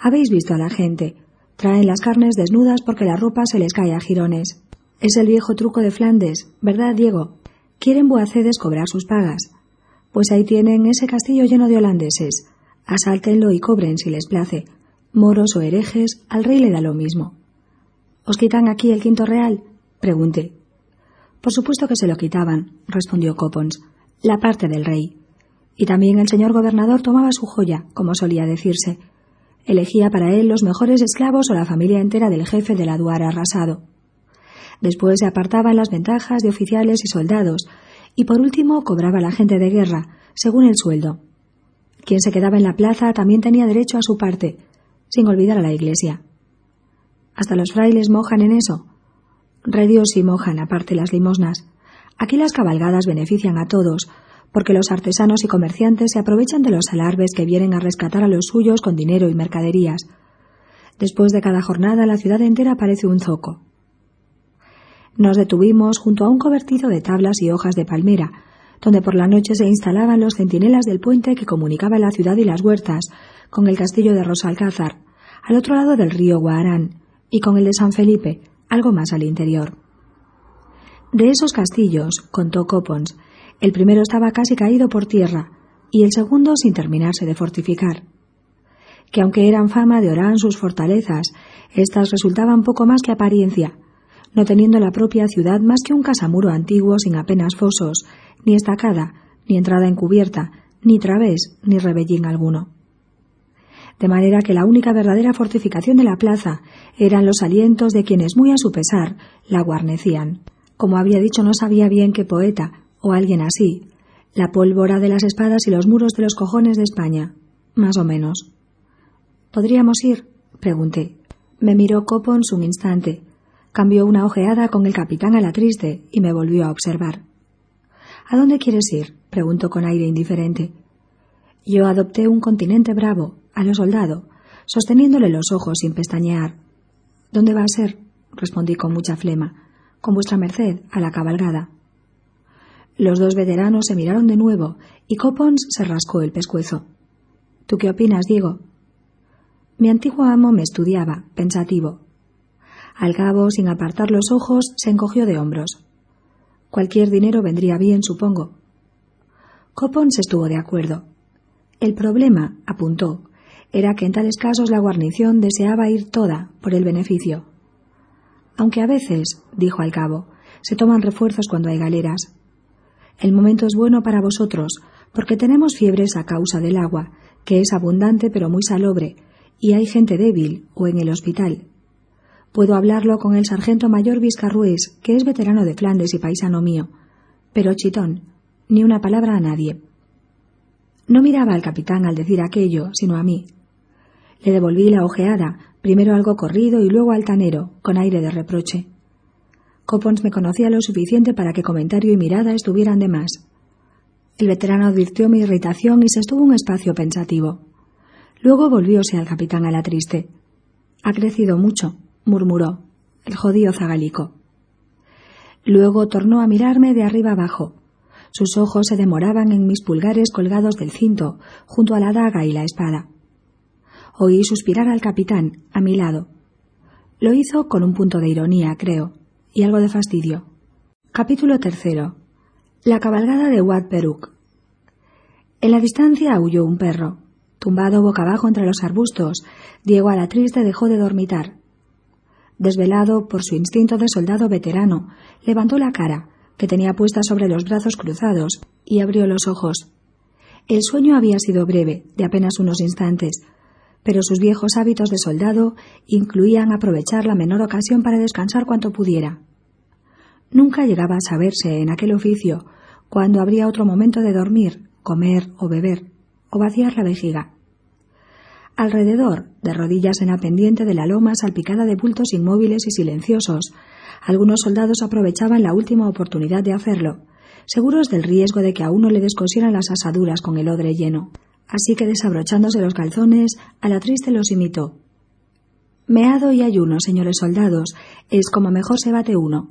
Habéis visto a la gente. Traen las carnes desnudas porque la ropa se les cae a jirones. Es el viejo truco de Flandes, ¿verdad, Diego? Quieren Boacedes cobrar sus pagas. Pues ahí tienen ese castillo lleno de holandeses. Asáltenlo y cobren si les place. Moros o herejes, al rey le da lo mismo. ¿Os quitan aquí el quinto real? pregunté. Por supuesto que se lo quitaban, respondió Copons, la parte del rey. Y también el señor gobernador tomaba su joya, como solía decirse. Elegía para él los mejores esclavos o la familia entera del jefe del aduar arrasado. Después se apartaban las ventajas de oficiales y soldados, y por último cobraba la gente de guerra, según el sueldo. Quien se quedaba en la plaza también tenía derecho a su parte, sin olvidar a la iglesia. Hasta los frailes mojan en eso. Redios y mojan aparte las limosnas. Aquí las cabalgadas benefician a todos, porque los artesanos y comerciantes se aprovechan de los alarves que vienen a rescatar a los suyos con dinero y mercaderías. Después de cada jornada la ciudad entera parece un zoco. Nos detuvimos junto a un cobertizo de tablas y hojas de palmera, donde por la noche se instalaban los centinelas del puente que comunicaba la ciudad y las huertas, con el castillo de Rosalcázar, al otro lado del río Guarán, y con el de San Felipe, algo más al interior. De esos castillos, contó Copons, el primero estaba casi caído por tierra, y el segundo sin terminarse de fortificar. Que aunque eran fama de Orán sus fortalezas, éstas resultaban poco más que apariencia, no teniendo la propia ciudad más que un casamuro antiguo sin apenas fosos, ni estacada, ni entrada encubierta, ni través, ni rebellín alguno. De manera que la única verdadera fortificación de la plaza eran los alientos de quienes muy a su pesar la guarnecían. Como había dicho, no sabía bien qué poeta, o alguien así, la pólvora de las espadas y los muros de los cojones de España, más o menos. ¿Podríamos ir? pregunté. Me miró Copons un instante, Cambió una ojeada con el capitán a la triste y me volvió a observar. ¿A dónde quieres ir? preguntó con aire indiferente. Yo adopté un continente bravo, a lo soldado, sosteniéndole los ojos sin pestañear. ¿Dónde va a ser? respondí con mucha flema. Con vuestra merced, a la cabalgada. Los dos veteranos se miraron de nuevo y Copons se rascó el pescuezo. ¿Tú qué opinas, Diego? Mi antiguo amo me estudiaba, pensativo. Al cabo, sin apartar los ojos, se encogió de hombros. Cualquier dinero vendría bien, supongo. Copons estuvo de acuerdo. El problema, apuntó, era que en tales casos la guarnición deseaba ir toda por el beneficio. Aunque a veces, dijo al cabo, se toman refuerzos cuando hay galeras. El momento es bueno para vosotros, porque tenemos fiebres a causa del agua, que es abundante pero muy salobre, y hay gente débil o en el hospital. Puedo hablarlo con el sargento mayor Vizcarrués, que es veterano de Flandes y paisano mío. Pero chitón, ni una palabra a nadie. No miraba al capitán al decir aquello, sino a mí. Le devolví la ojeada, primero algo corrido y luego altanero, con aire de reproche. Copons me conocía lo suficiente para que comentario y mirada estuvieran de más. El veterano advirtió mi irritación y se estuvo un espacio pensativo. Luego volvióse al capitán a la triste. Ha crecido mucho, murmuró, el jodido zagalico. Luego tornó a mirarme de arriba abajo. Sus ojos se demoraban en mis pulgares colgados del cinto, junto a la daga y la espada. Oí suspirar al capitán, a mi lado. Lo hizo con un punto de ironía, creo, y algo de fastidio. Capítulo tercero. La cabalgada de Wat Peruk. En la distancia aulló un perro. Tumbado boca abajo entre los arbustos, Diego a la triste dejó de dormitar. Desvelado por su instinto de soldado veterano, levantó la cara, que tenía puesta sobre los brazos cruzados, y abrió los ojos. El sueño había sido breve, de apenas unos instantes, pero sus viejos hábitos de soldado incluían aprovechar la menor ocasión para descansar cuanto pudiera. Nunca llegaba a saberse en aquel oficio cuando habría otro momento de dormir, comer o beber, o vaciar la vejiga. Alrededor, de rodillas en la pendiente de la loma salpicada de bultos inmóviles y silenciosos, algunos soldados aprovechaban la última oportunidad de hacerlo, seguros del riesgo de que a uno le descosieran las asaduras con el odre lleno. Así que desabrochándose los calzones, a la triste los imitó. Meado y ayuno, señores soldados, es como mejor se bate uno.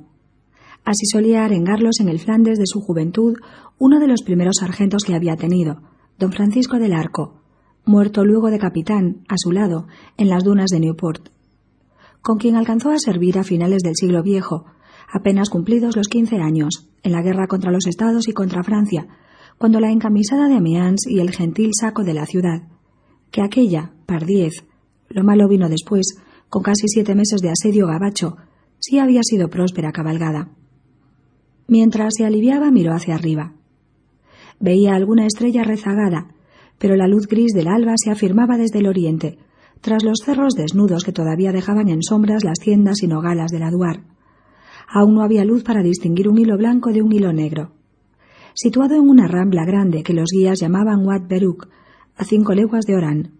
Así solía arengarlos en el Flandes de su juventud uno de los primeros sargentos que había tenido, don Francisco del Arco, muerto luego de capitán, a su lado, en las dunas de Newport, con quien alcanzó a servir a finales del siglo viejo, apenas cumplidos los quince años, en la guerra contra los Estados y contra Francia, cuando la encamisada de Amiens y el gentil saco de la ciudad, que aquella, Pardiez, lo malo vino después, con casi siete meses de asedio gabacho, sí había sido próspera cabalgada. Mientras se aliviaba miró hacia arriba. Veía alguna estrella rezagada, pero la luz gris del alba se afirmaba desde el oriente, tras los cerros desnudos que todavía dejaban en sombras las tiendas y nogalas del aduar. Aún no había luz para distinguir un hilo blanco de un hilo negro. Situado en una rambla grande que los guías llamaban Wat Beruk, a cinco leguas de Orán.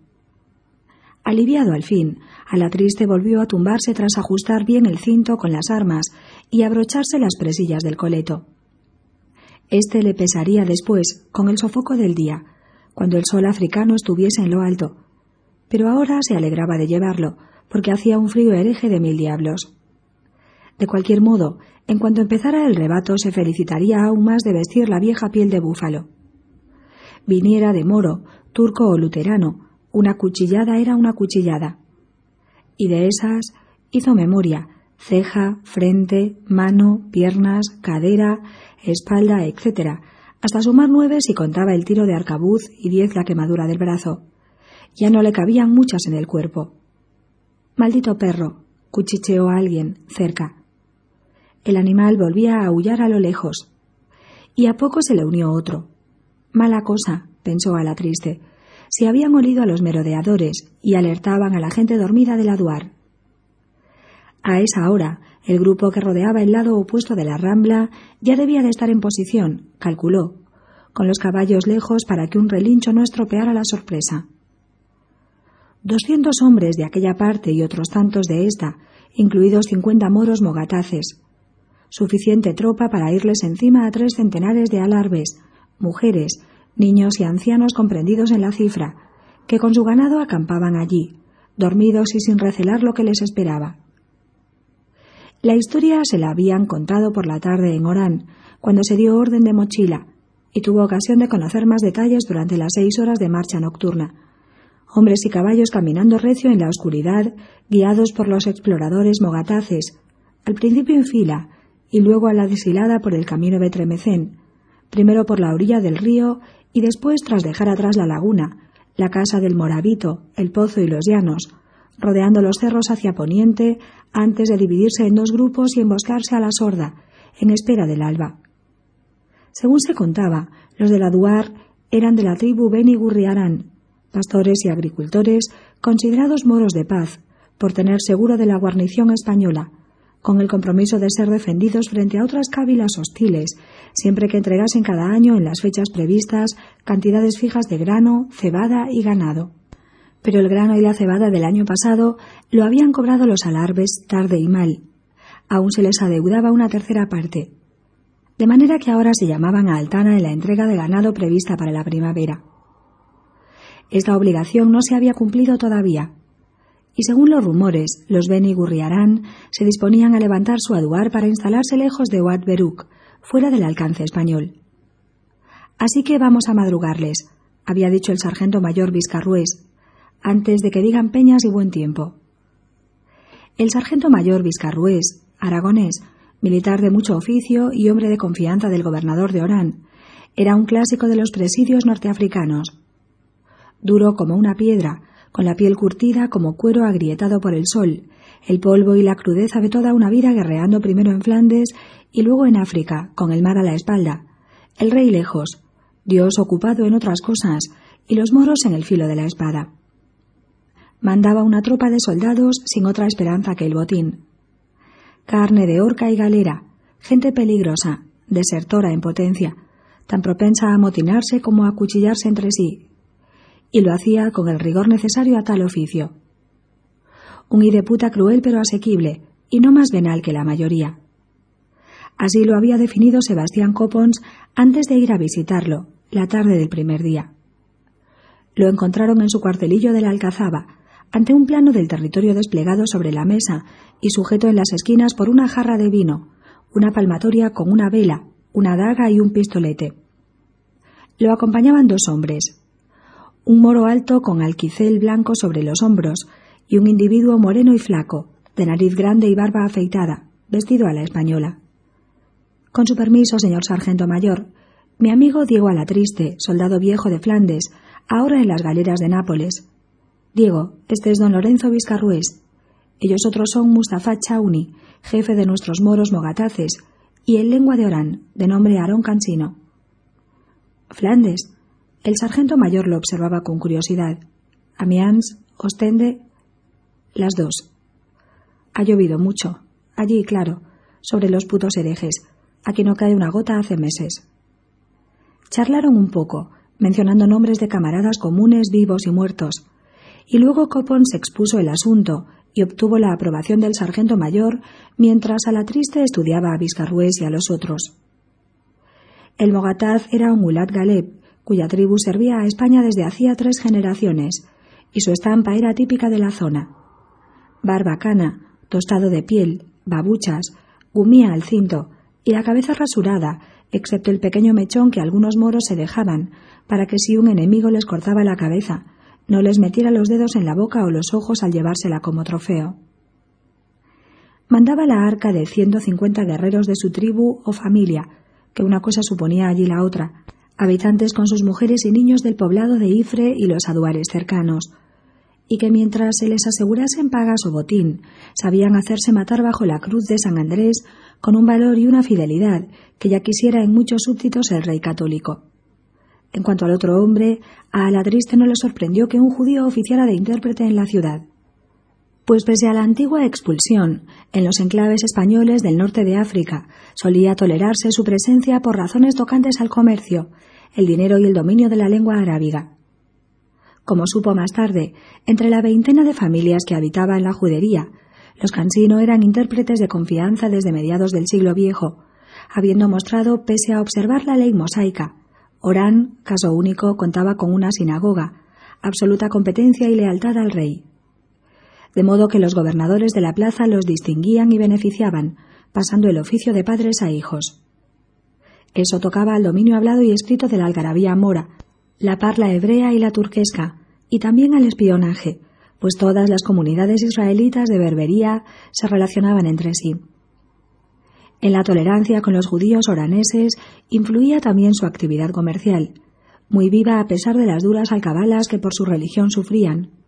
Aliviado al fin, a la triste volvió a tumbarse tras ajustar bien el cinto con las armas y abrocharse las presillas del coleto. Este le pesaría después, con el sofoco del día, cuando el sol africano estuviese en lo alto, pero ahora se alegraba de llevarlo, porque hacía un frío hereje de mil diablos. De cualquier modo, en cuanto empezara el rebato, se felicitaría aún más de vestir la vieja piel de búfalo. Viniera de moro, turco o luterano, una cuchillada era una cuchillada. Y de esas hizo memoria, ceja, frente, mano, piernas, cadera, espalda, etc., hasta sumar nueve si contaba el tiro de arcabuz y diez la quemadura del brazo. Ya no le cabían muchas en el cuerpo. Maldito perro, cuchicheó a alguien, cerca. El animal volvía a aullar a lo lejos. Y a poco se le unió otro. Mala cosa, pensó a la triste, si habían olido a los merodeadores y alertaban a la gente dormida del aduar. A esa hora, el grupo que rodeaba el lado opuesto de la rambla ya debía de estar en posición, calculó, con los caballos lejos para que un relincho no estropeara la sorpresa. Doscientos hombres de aquella parte y otros tantos de esta, incluidos cincuenta moros mogataces. Suficiente tropa para irles encima a tres centenares de alarbes, mujeres, niños y ancianos comprendidos en la cifra, que con su ganado acampaban allí, dormidos y sin recelar lo que les esperaba. La historia se la habían contado por la tarde en Orán, cuando se dio orden de mochila, y tuvo ocasión de conocer más detalles durante las seis horas de marcha nocturna. Hombres y caballos caminando recio en la oscuridad, guiados por los exploradores mogataces, al principio en fila y luego a la deshilada por el camino de Tremecén, primero por la orilla del río y después tras dejar atrás la laguna, la casa del Moravito, el pozo y los llanos, rodeando los cerros hacia poniente antes de dividirse en dos grupos y emboscarse a la sorda, en espera del alba. Según se contaba, los de la Duar eran de la tribu Beni Gurriarán, pastores y agricultores considerados moros de paz, por tener seguro de la guarnición española, con el compromiso de ser defendidos frente a otras cávilas hostiles, siempre que entregasen cada año en las fechas previstas cantidades fijas de grano, cebada y ganado pero el grano y la cebada del año pasado lo habían cobrado los alarbes tarde y mal. Aún se les adeudaba una tercera parte. De manera que ahora se llamaban a Altana en la entrega de ganado prevista para la primavera. Esta obligación no se había cumplido todavía, y según los rumores, los Beni Gurriarán se disponían a levantar su aduar para instalarse lejos de Ouad Beruk, fuera del alcance español. Así que vamos a madrugarles, había dicho el sargento mayor Vizcarrués, antes de que digan peñas y buen tiempo. El sargento mayor Vizcarrués, aragonés, militar de mucho oficio y hombre de confianza del gobernador de Orán, era un clásico de los presidios norteafricanos. Duro como una piedra, con la piel curtida como cuero agrietado por el sol, el polvo y la crudeza de toda una vida guerreando primero en Flandes y luego en África, con el mar a la espalda, el rey lejos, Dios ocupado en otras cosas y los moros en el filo de la espada. Mandaba una tropa de soldados sin otra esperanza que el botín. Carne de horca y galera, gente peligrosa, desertora en potencia, tan propensa a amotinarse como a cuchillarse entre sí, y lo hacía con el rigor necesario a tal oficio. Un hideputa cruel pero asequible, y no más venal que la mayoría. Así lo había definido Sebastián Copons antes de ir a visitarlo, la tarde del primer día. Lo encontraron en su cuartelillo de la Alcazaba, ante un plano del territorio desplegado sobre la mesa y sujeto en las esquinas por una jarra de vino, una palmatoria con una vela, una daga y un pistolete. Lo acompañaban dos hombres, un moro alto con alquicel blanco sobre los hombros y un individuo moreno y flaco, de nariz grande y barba afeitada, vestido a la española. Con su permiso, señor sargento mayor, mi amigo Diego Alatriste, soldado viejo de Flandes, ahora en las galeras de Nápoles. Diego, este es don Lorenzo Vizcarrués. Ellos otros son Mustafa Chauni, jefe de nuestros moros mogataces, y el lengua de Orán, de nombre Aarón Cansino. Flandes. El sargento mayor lo observaba con curiosidad. Amiens, Ostende. Las dos. Ha llovido mucho. Allí, claro, sobre los putos herejes. Aquí no cae una gota hace meses. Charlaron un poco, mencionando nombres de camaradas comunes vivos y muertos. Y luego Copon se expuso el asunto y obtuvo la aprobación del sargento mayor mientras a la triste estudiaba a Vizcarrués y a los otros. El Mogataz era un mulat galeb, cuya tribu servía a España desde hacía tres generaciones, y su estampa era típica de la zona. Barbacana, tostado de piel, babuchas, gumía al cinto y la cabeza rasurada, excepto el pequeño mechón que algunos moros se dejaban, para que si un enemigo les cortaba la cabeza, no les metiera los dedos en la boca o los ojos al llevársela como trofeo. Mandaba la arca de ciento cincuenta guerreros de su tribu o familia, que una cosa suponía allí la otra, habitantes con sus mujeres y niños del poblado de Ifre y los aduares cercanos, y que mientras se les asegurasen pagas o botín, sabían hacerse matar bajo la cruz de San Andrés con un valor y una fidelidad que ya quisiera en muchos súbditos el rey católico. En cuanto al otro hombre, a la triste no le sorprendió que un judío oficiara de intérprete en la ciudad pues pese a la antigua expulsión, en los enclaves españoles del norte de África solía tolerarse su presencia por razones tocantes al comercio, el dinero y el dominio de la lengua arábiga. Como supo más tarde, entre la veintena de familias que habitaban la judería, los Cansino eran intérpretes de confianza desde mediados del siglo viejo, habiendo mostrado, pese a observar la ley mosaica, Orán, caso único, contaba con una sinagoga, absoluta competencia y lealtad al rey de modo que los gobernadores de la plaza los distinguían y beneficiaban, pasando el oficio de padres a hijos. Eso tocaba al dominio hablado y escrito de la algarabía mora, la parla hebrea y la turquesca, y también al espionaje, pues todas las comunidades israelitas de Berbería se relacionaban entre sí. En la tolerancia con los judíos oraneses influía también su actividad comercial, muy viva a pesar de las duras alcabalas que por su religión sufrían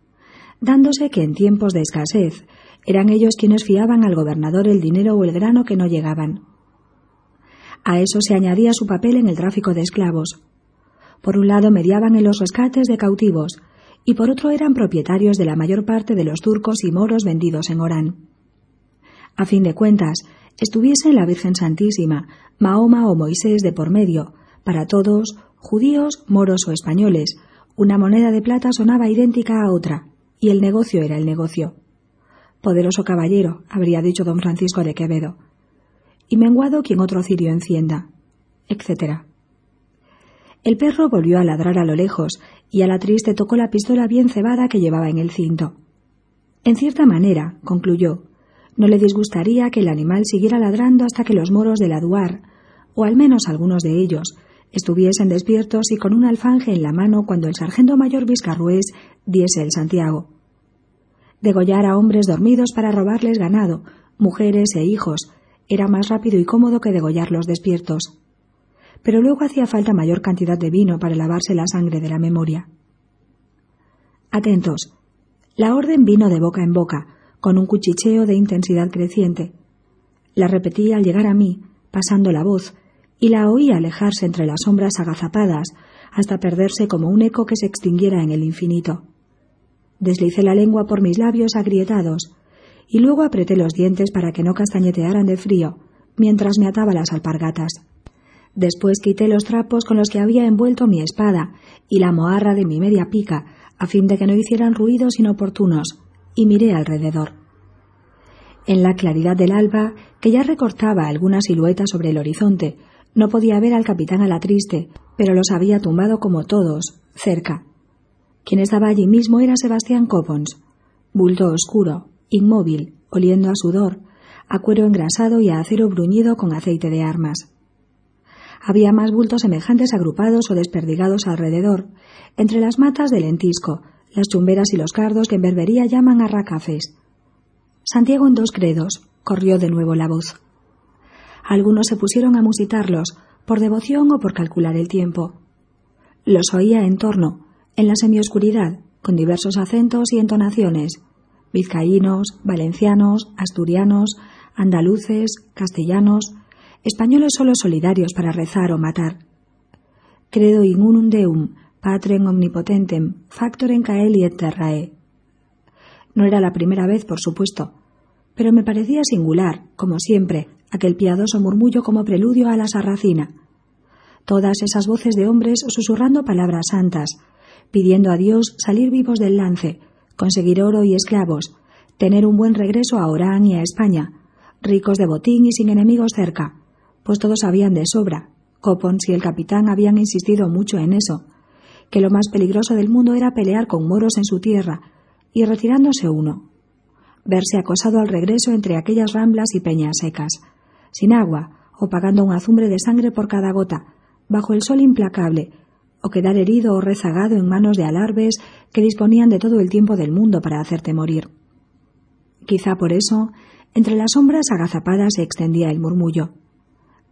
dándose que en tiempos de escasez eran ellos quienes fiaban al gobernador el dinero o el grano que no llegaban. A eso se añadía su papel en el tráfico de esclavos. Por un lado mediaban en los rescates de cautivos y por otro eran propietarios de la mayor parte de los turcos y moros vendidos en Orán. A fin de cuentas, estuviese la Virgen Santísima, Mahoma o Moisés de por medio, para todos, judíos, moros o españoles, una moneda de plata sonaba idéntica a otra, y el negocio era el negocio. Poderoso caballero, habría dicho don Francisco de Quevedo. Y menguado quien otro cirio encienda, etc. El perro volvió a ladrar a lo lejos, y a la triste tocó la pistola bien cebada que llevaba en el cinto. En cierta manera, concluyó, no le disgustaría que el animal siguiera ladrando hasta que los moros del aduar, o al menos algunos de ellos, estuviesen despiertos y con un alfanje en la mano cuando el sargento mayor Vizcarrués diese el Santiago. Degollar a hombres dormidos para robarles ganado, mujeres e hijos, era más rápido y cómodo que degollarlos despiertos. Pero luego hacía falta mayor cantidad de vino para lavarse la sangre de la memoria. Atentos. La orden vino de boca en boca, con un cuchicheo de intensidad creciente. La repetí al llegar a mí, pasando la voz, y la oí alejarse entre las sombras agazapadas, hasta perderse como un eco que se extinguiera en el infinito. Deslicé la lengua por mis labios agrietados, y luego apreté los dientes para que no castañetearan de frío, mientras me ataba las alpargatas. Después quité los trapos con los que había envuelto mi espada y la moarra de mi media pica, a fin de que no hicieran ruidos inoportunos, y miré alrededor. En la claridad del alba, que ya recortaba alguna silueta sobre el horizonte, no podía ver al capitán a la triste, pero los había tumbado como todos, cerca. Quien estaba allí mismo era Sebastián Copons, bulto oscuro, inmóvil, oliendo a sudor, a cuero engrasado y a acero bruñido con aceite de armas. Había más bultos semejantes agrupados o desperdigados alrededor, entre las matas del lentisco, las chumberas y los cardos que en berbería llaman arracafes. Santiago en dos credos, corrió de nuevo la voz. Algunos se pusieron a musitarlos, por devoción o por calcular el tiempo. Los oía en torno, en la semioscuridad, con diversos acentos y entonaciones, vizcaínos, valencianos, asturianos, andaluces, castellanos, españoles solo solidarios para rezar o matar. Credo in unum deum, patrem omnipotentem, factorem caeli et terrae. No era la primera vez, por supuesto, pero me parecía singular, como siempre, aquel piadoso murmullo como preludio a la sarracina. Todas esas voces de hombres susurrando palabras santas, pidiendo a Dios salir vivos del lance, conseguir oro y esclavos, tener un buen regreso a Orán y a España, ricos de botín y sin enemigos cerca, pues todos sabían de sobra, Copons y el capitán habían insistido mucho en eso, que lo más peligroso del mundo era pelear con moros en su tierra, y retirándose uno, verse acosado al regreso entre aquellas ramblas y peñas secas, sin agua, o pagando un azumbre de sangre por cada gota, bajo el sol implacable, o quedar herido o rezagado en manos de alarbes que disponían de todo el tiempo del mundo para hacerte morir. Quizá por eso, entre las sombras agazapadas se extendía el murmullo.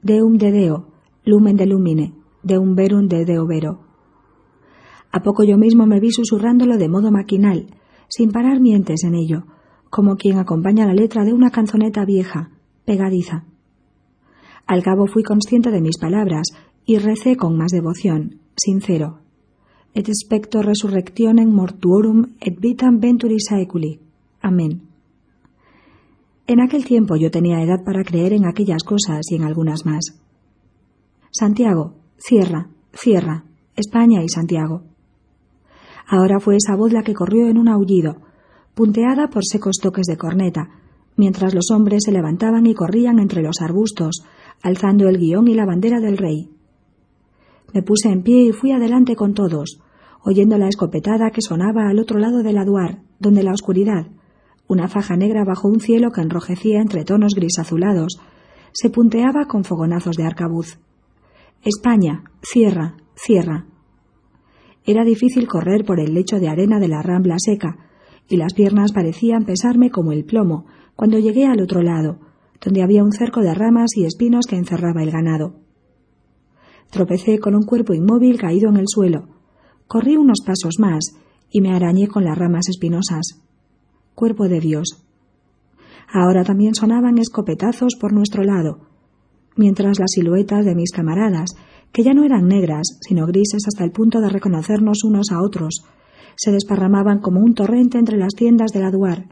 Deum de Deo, lumen de lumine, deum verum de Deo vero. A poco yo mismo me vi susurrándolo de modo maquinal, sin parar mientes en ello, como quien acompaña la letra de una canzoneta vieja, pegadiza. Al cabo fui consciente de mis palabras y recé con más devoción, sincero. Et specto resurrectionem mortuorum et vitam venturi saeculi. Amén. En aquel tiempo yo tenía edad para creer en aquellas cosas y en algunas más. Santiago, cierra, cierra, España y Santiago. Ahora fue esa voz la que corrió en un aullido, punteada por secos toques de corneta, mientras los hombres se levantaban y corrían entre los arbustos, alzando el guion y la bandera del rey. Me puse en pie y fui adelante con todos, oyendo la escopetada que sonaba al otro lado del aduar, donde la oscuridad, una faja negra bajo un cielo que enrojecía entre tonos gris azulados, se punteaba con fogonazos de arcabuz. España, cierra, cierra. Era difícil correr por el lecho de arena de la rambla seca, y las piernas parecían pesarme como el plomo cuando llegué al otro lado, donde había un cerco de ramas y espinos que encerraba el ganado. Tropecé con un cuerpo inmóvil caído en el suelo. Corrí unos pasos más y me arañé con las ramas espinosas. Cuerpo de Dios. Ahora también sonaban escopetazos por nuestro lado, mientras las siluetas de mis camaradas, que ya no eran negras, sino grises hasta el punto de reconocernos unos a otros, se desparramaban como un torrente entre las tiendas del aduar,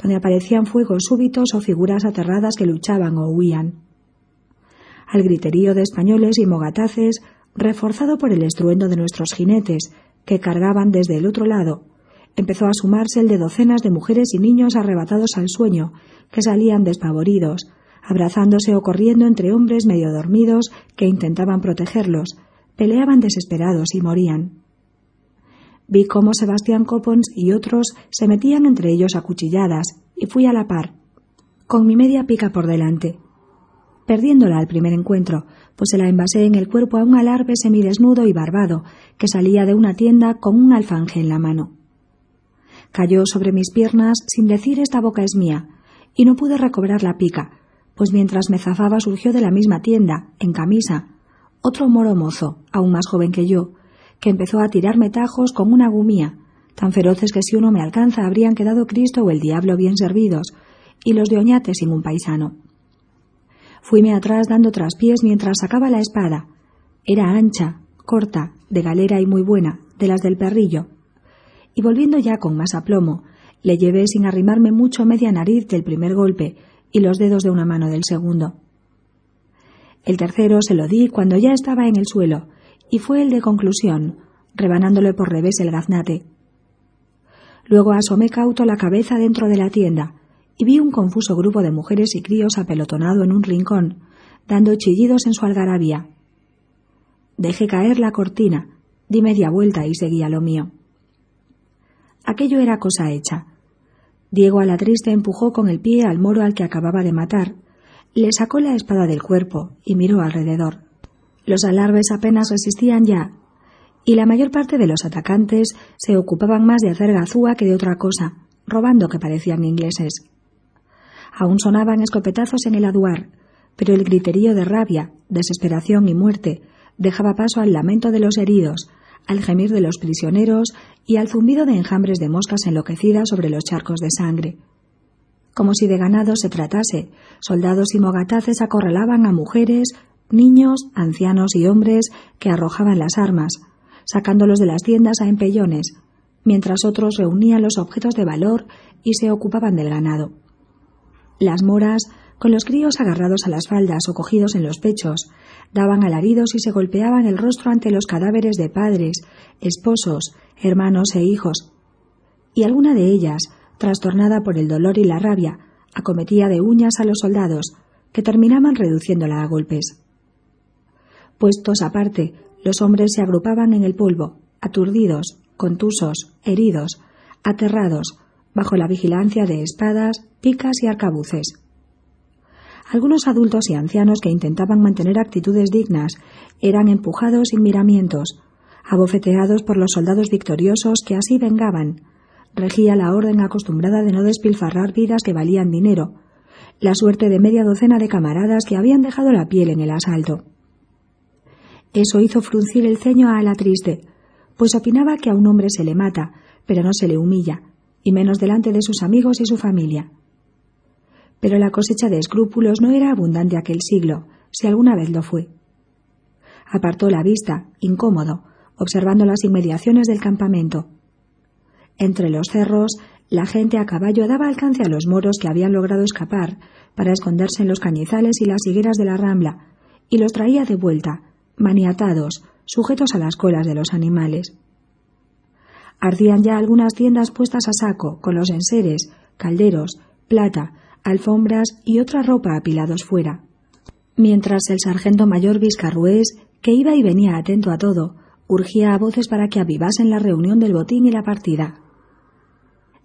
donde aparecían fuegos súbitos o figuras aterradas que luchaban o huían al griterío de españoles y mogataces, reforzado por el estruendo de nuestros jinetes, que cargaban desde el otro lado, empezó a sumarse el de docenas de mujeres y niños arrebatados al sueño, que salían despavoridos, abrazándose o corriendo entre hombres medio dormidos que intentaban protegerlos, peleaban desesperados y morían. Vi cómo Sebastián Copons y otros se metían entre ellos a cuchilladas, y fui a la par, con mi media pica por delante, perdiéndola al primer encuentro, pues se la envasé en el cuerpo a un alarbe semidesnudo y barbado que salía de una tienda con un alfanje en la mano. Cayó sobre mis piernas sin decir esta boca es mía, y no pude recobrar la pica, pues mientras me zafaba surgió de la misma tienda, en camisa, otro moro mozo, aún más joven que yo, que empezó a tirarme tajos con una gumía, tan feroces que si uno me alcanza habrían quedado Cristo o el diablo bien servidos, y los de Oñate sin un paisano. Fuime atrás dando traspiés mientras sacaba la espada. Era ancha, corta, de galera y muy buena, de las del perrillo. Y volviendo ya con más aplomo, le llevé sin arrimarme mucho media nariz del primer golpe y los dedos de una mano del segundo. El tercero se lo di cuando ya estaba en el suelo, y fue el de conclusión, rebanándole por revés el gaznate. Luego asomé cauto la cabeza dentro de la tienda, y vi un confuso grupo de mujeres y críos apelotonado en un rincón, dando chillidos en su algarabía. Dejé caer la cortina, di media vuelta y seguí a lo mío. Aquello era cosa hecha. Diego a la triste empujó con el pie al moro al que acababa de matar, le sacó la espada del cuerpo y miró alrededor. Los alarves apenas resistían ya, y la mayor parte de los atacantes se ocupaban más de hacer gazúa que de otra cosa, robando que parecían ingleses. Aún sonaban escopetazos en el aduar, pero el griterío de rabia, desesperación y muerte dejaba paso al lamento de los heridos, al gemir de los prisioneros y al zumbido de enjambres de moscas enloquecidas sobre los charcos de sangre como si de ganado se tratase. Soldados y mogataces acorralaban a mujeres, niños, ancianos y hombres que arrojaban las armas, sacándolos de las tiendas a empellones, mientras otros reunían los objetos de valor y se ocupaban del ganado. Las moras, con los críos agarrados a las faldas o cogidos en los pechos, daban alaridos y se golpeaban el rostro ante los cadáveres de padres, esposos, hermanos e hijos. Y alguna de ellas, trastornada por el dolor y la rabia, acometía de uñas a los soldados, que terminaban reduciéndola a golpes. Puestos aparte, los hombres se agrupaban en el polvo, aturdidos, contusos, heridos, aterrados, bajo la vigilancia de espadas, picas y arcabuces. Algunos adultos y ancianos que intentaban mantener actitudes dignas eran empujados sin miramientos, abofeteados por los soldados victoriosos que así vengaban, regía la orden acostumbrada de no despilfarrar vidas que valían dinero, la suerte de media docena de camaradas que habían dejado la piel en el asalto. Eso hizo fruncir el ceño a la triste, pues opinaba que a un hombre se le mata, pero no se le humilla, y menos delante de sus amigos y su familia. Pero la cosecha de escrúpulos no era abundante aquel siglo, si alguna vez lo fue. Apartó la vista, incómodo, observando las inmediaciones del campamento, entre los cerros, la gente a caballo daba alcance a los moros que habían logrado escapar para esconderse en los cañizales y las higueras de la rambla, y los traía de vuelta, maniatados, sujetos a las colas de los animales. Ardían ya algunas tiendas puestas a saco, con los enseres, calderos, plata, alfombras y otra ropa apilados fuera. Mientras el sargento mayor Vizcarrués, que iba y venía atento a todo, urgía a voces para que avivasen la reunión del botín y la partida.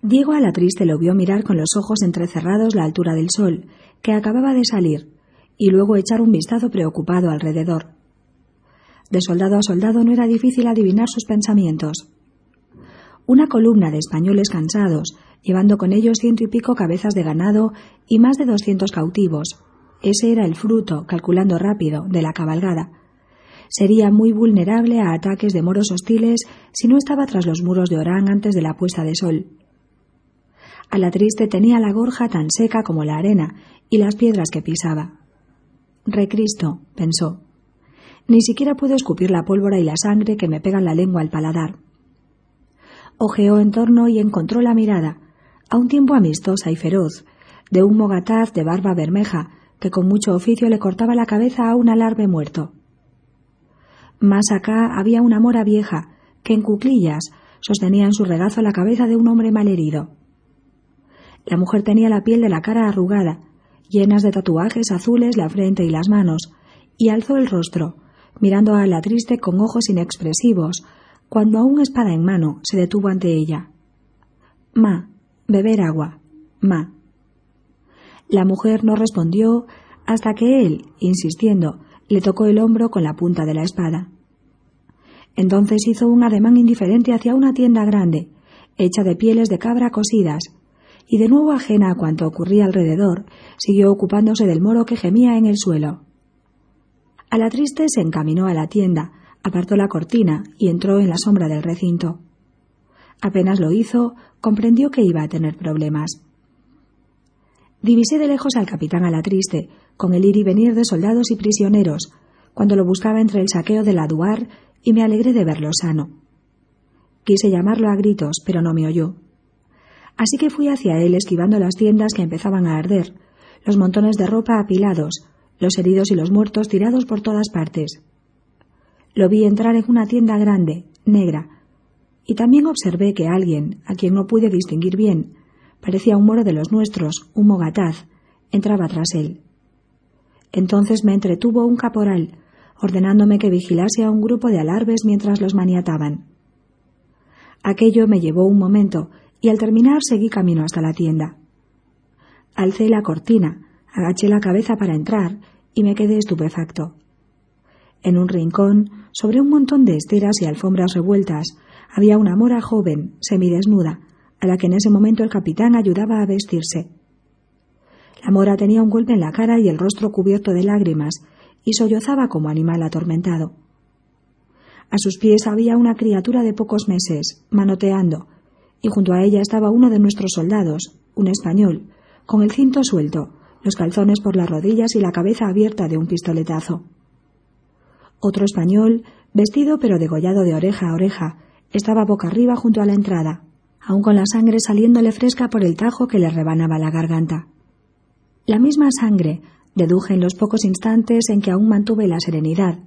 Diego a la triste lo vio mirar con los ojos entrecerrados la altura del sol, que acababa de salir, y luego echar un vistazo preocupado alrededor. De soldado a soldado no era difícil adivinar sus pensamientos. Una columna de españoles cansados, llevando con ellos ciento y pico cabezas de ganado y más de doscientos cautivos. Ese era el fruto, calculando rápido, de la cabalgada. Sería muy vulnerable a ataques de moros hostiles si no estaba tras los muros de Orán antes de la puesta de sol. A la triste tenía la gorja tan seca como la arena y las piedras que pisaba. Recristo, pensó. Ni siquiera puedo escupir la pólvora y la sangre que me pegan la lengua al paladar. Ojeó en torno y encontró la mirada, a un tiempo amistosa y feroz, de un mogataz de barba bermeja que con mucho oficio le cortaba la cabeza a un alarbe muerto. Más acá había una mora vieja que en cuclillas sostenía en su regazo la cabeza de un hombre malherido. La mujer tenía la piel de la cara arrugada, llenas de tatuajes azules la frente y las manos, y alzó el rostro, mirando a la triste con ojos inexpresivos, cuando aún espada en mano se detuvo ante ella. Ma, beber agua. Ma. La mujer no respondió hasta que él, insistiendo, le tocó el hombro con la punta de la espada. Entonces hizo un ademán indiferente hacia una tienda grande, hecha de pieles de cabra cosidas, y de nuevo ajena a cuanto ocurría alrededor, siguió ocupándose del moro que gemía en el suelo. A la triste se encaminó a la tienda, apartó la cortina y entró en la sombra del recinto. Apenas lo hizo, comprendió que iba a tener problemas. Divisé de lejos al capitán a la triste, con el ir y venir de soldados y prisioneros, cuando lo buscaba entre el saqueo de la Duar y me alegré de verlo sano. Quise llamarlo a gritos, pero no me oyó. Así que fui hacia él esquivando las tiendas que empezaban a arder, los montones de ropa apilados, los heridos y los muertos tirados por todas partes. Lo vi entrar en una tienda grande, negra, y también observé que alguien, a quien no pude distinguir bien, parecía un moro de los nuestros, un mogataz, entraba tras él. Entonces me entretuvo un caporal, ordenándome que vigilase a un grupo de alarves mientras los maniataban. Aquello me llevó un momento, y al terminar seguí camino hasta la tienda. Alcé la cortina, agaché la cabeza para entrar y me quedé estupefacto. En un rincón, sobre un montón de esteras y alfombras revueltas, había una mora joven, semidesnuda, a la que en ese momento el capitán ayudaba a vestirse. La mora tenía un golpe en la cara y el rostro cubierto de lágrimas, y sollozaba como animal atormentado. A sus pies había una criatura de pocos meses, manoteando, y junto a ella estaba uno de nuestros soldados, un español, con el cinto suelto, los calzones por las rodillas y la cabeza abierta de un pistoletazo. Otro español, vestido pero degollado de oreja a oreja, estaba boca arriba junto a la entrada, aun con la sangre saliéndole fresca por el tajo que le rebanaba la garganta. La misma sangre, deduje en los pocos instantes en que aún mantuve la serenidad,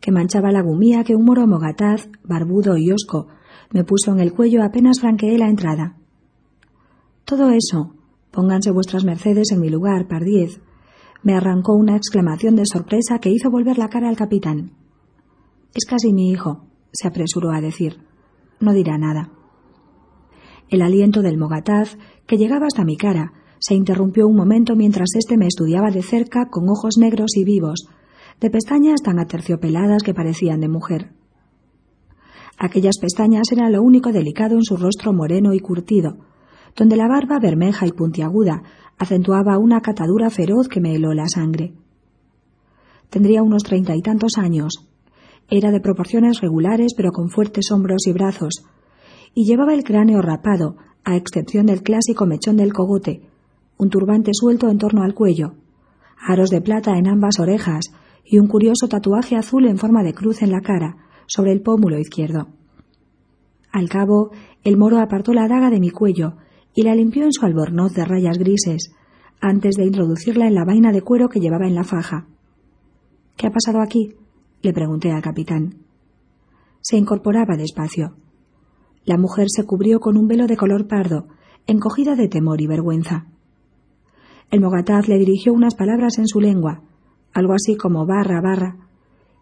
que manchaba la gumía que un moro mogataz, barbudo y hosco, me puso en el cuello apenas franqueé la entrada. Todo eso, pónganse vuestras mercedes en mi lugar, pardiez, me arrancó una exclamación de sorpresa que hizo volver la cara al capitán. Es casi mi hijo, se apresuró a decir. No dirá nada. El aliento del mogataz, que llegaba hasta mi cara, se interrumpió un momento mientras éste me estudiaba de cerca con ojos negros y vivos, de pestañas tan aterciopeladas que parecían de mujer. Aquellas pestañas eran lo único delicado en su rostro moreno y curtido, donde la barba bermeja y puntiaguda acentuaba una catadura feroz que me heló la sangre. Tendría unos treinta y tantos años. Era de proporciones regulares pero con fuertes hombros y brazos, y llevaba el cráneo rapado, a excepción del clásico mechón del cogote, un turbante suelto en torno al cuello, aros de plata en ambas orejas y un curioso tatuaje azul en forma de cruz en la cara, sobre el pómulo izquierdo. Al cabo, el moro apartó la daga de mi cuello y la limpió en su albornoz de rayas grises, antes de introducirla en la vaina de cuero que llevaba en la faja. ¿Qué ha pasado aquí? le pregunté al capitán. Se incorporaba despacio. La mujer se cubrió con un velo de color pardo, encogida de temor y vergüenza. El mogataz le dirigió unas palabras en su lengua, algo así como barra, barra,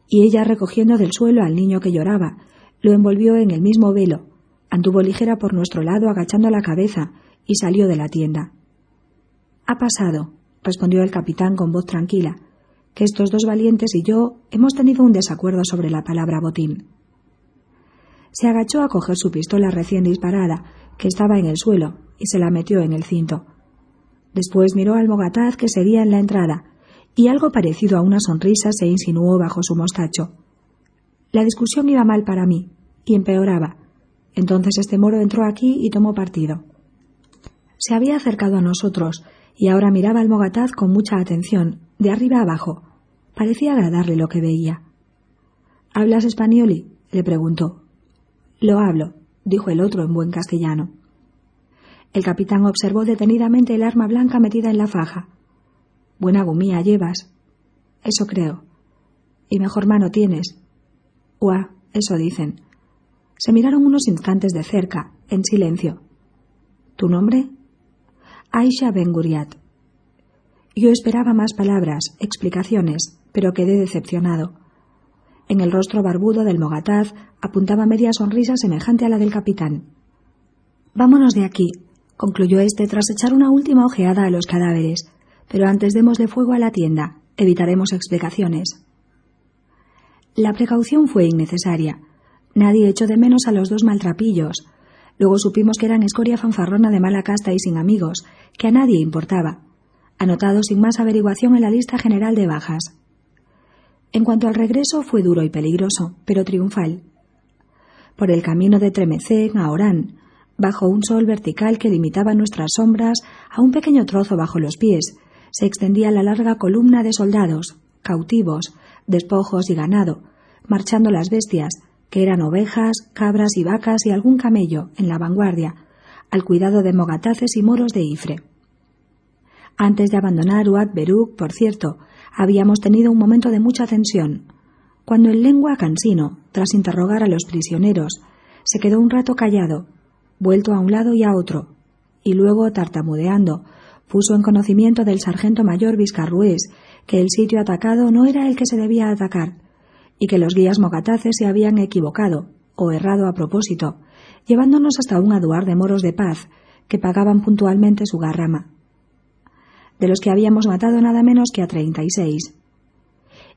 y ella, recogiendo del suelo al niño que lloraba, lo envolvió en el mismo velo, anduvo ligera por nuestro lado agachando la cabeza y salió de la tienda. Ha pasado, respondió el capitán con voz tranquila, que estos dos valientes y yo hemos tenido un desacuerdo sobre la palabra botín. Se agachó a coger su pistola recién disparada, que estaba en el suelo, y se la metió en el cinto. Después miró al mogataz que seguía en la entrada, y algo parecido a una sonrisa se insinuó bajo su mostacho. La discusión iba mal para mí, y empeoraba. Entonces este moro entró aquí y tomó partido. Se había acercado a nosotros, y ahora miraba al mogataz con mucha atención, de arriba abajo. Parecía agradarle lo que veía. ¿Hablas españoli? le preguntó. Lo hablo, dijo el otro en buen castellano. El capitán observó detenidamente el arma blanca metida en la faja. Buena gumía llevas. Eso creo. Y mejor mano tienes. Ua, eso dicen. Se miraron unos instantes de cerca, en silencio. ¿Tu nombre? Aisha Ben Guriat. Yo esperaba más palabras, explicaciones, pero quedé decepcionado. En el rostro barbudo del mogataz apuntaba media sonrisa semejante a la del capitán. Vámonos de aquí, concluyó éste tras echar una última ojeada a los cadáveres. Pero antes démosle fuego a la tienda. Evitaremos explicaciones. La precaución fue innecesaria. Nadie echó de menos a los dos maltrapillos. Luego supimos que eran escoria fanfarrona de mala casta y sin amigos, que a nadie importaba, anotado sin más averiguación en la lista general de bajas. En cuanto al regreso, fue duro y peligroso, pero triunfal. Por el camino de Tremecén a Orán, bajo un sol vertical que limitaba nuestras sombras a un pequeño trozo bajo los pies, se extendía la larga columna de soldados, cautivos, despojos y ganado, marchando las bestias, que eran ovejas, cabras y vacas y algún camello, en la vanguardia, al cuidado de mogataces y moros de Ifre. Antes de abandonar Uad Beruk, por cierto, habíamos tenido un momento de mucha tensión, cuando el lengua cansino, tras interrogar a los prisioneros, se quedó un rato callado, vuelto a un lado y a otro, y luego, tartamudeando, puso en conocimiento del sargento mayor Vizcarrués que el sitio atacado no era el que se debía atacar, y que los guías mogataces se habían equivocado, o errado a propósito, llevándonos hasta un aduar de moros de paz, que pagaban puntualmente su garrama. De los que habíamos matado nada menos que a treinta y seis.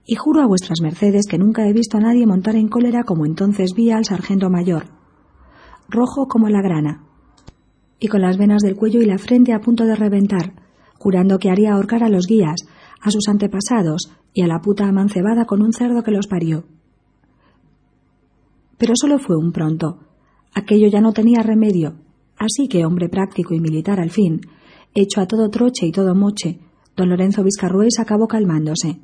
Y juro a vuestras mercedes que nunca he visto a nadie montar en cólera como entonces vi al sargento mayor, rojo como la grana, y con las venas del cuello y la frente a punto de reventar, jurando que haría ahorcar a los guías, a sus antepasados y a la puta amancebada con un cerdo que los parió. Pero solo fue un pronto. Aquello ya no tenía remedio, así que hombre práctico y militar al fin, hecho a todo troche y todo moche, don Lorenzo Vizcarrués acabó calmándose.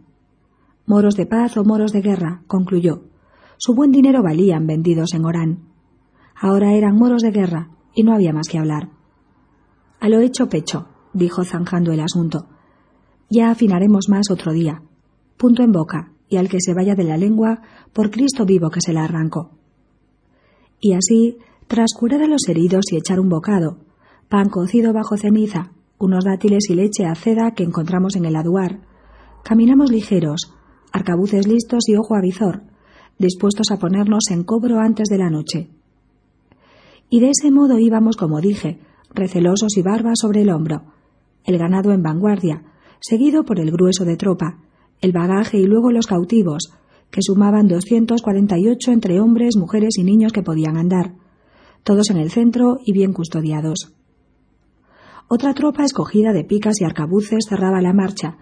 Moros de paz o moros de guerra, concluyó. Su buen dinero valían vendidos en Orán. Ahora eran moros de guerra, y no había más que hablar. A lo hecho pecho, dijo zanjando el asunto. Ya afinaremos más otro día. Punto en boca, y al que se vaya de la lengua, por Cristo vivo que se la arrancó. Y así, tras curar a los heridos y echar un bocado, pan cocido bajo ceniza, unos dátiles y leche a ceda que encontramos en el aduar, caminamos ligeros, arcabuces listos y ojo avizor, dispuestos a ponernos en cobro antes de la noche y de ese modo íbamos, como dije, recelosos y barbas sobre el hombro, el ganado en vanguardia, seguido por el grueso de tropa, el bagaje y luego los cautivos, que sumaban 248 entre hombres, mujeres y niños que podían andar, todos en el centro y bien custodiados. Otra tropa escogida de picas y arcabuces cerraba la marcha,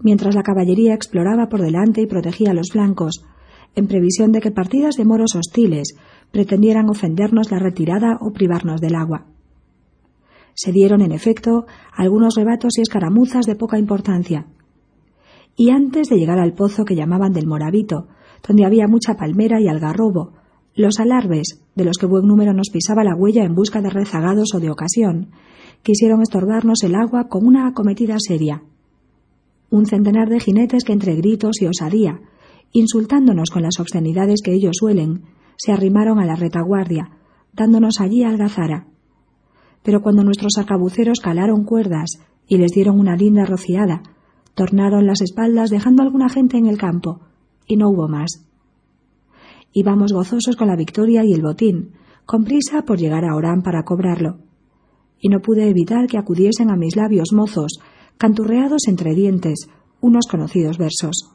mientras la caballería exploraba por delante y protegía los flancos, en previsión de que partidas de moros hostiles pretendieran ofendernos la retirada o privarnos del agua. Se dieron, en efecto, algunos rebatos y escaramuzas de poca importancia. Y antes de llegar al pozo que llamaban del Moravito, donde había mucha palmera y algarrobo, los alarves, de los que buen número nos pisaba la huella en busca de rezagados o de ocasión, quisieron estorbarnos el agua con una acometida seria. Un centenar de jinetes que entre gritos y osadía, insultándonos con las obscenidades que ellos suelen, se arrimaron a la retaguardia, dándonos allí algazara. Pero cuando nuestros arcabuceros calaron cuerdas y les dieron una linda rociada, tornaron las espaldas dejando alguna gente en el campo, y no hubo más. Íbamos gozosos con la victoria y el botín, con prisa por llegar a Orán para cobrarlo. Y no pude evitar que acudiesen a mis labios mozos, canturreados entre dientes, unos conocidos versos.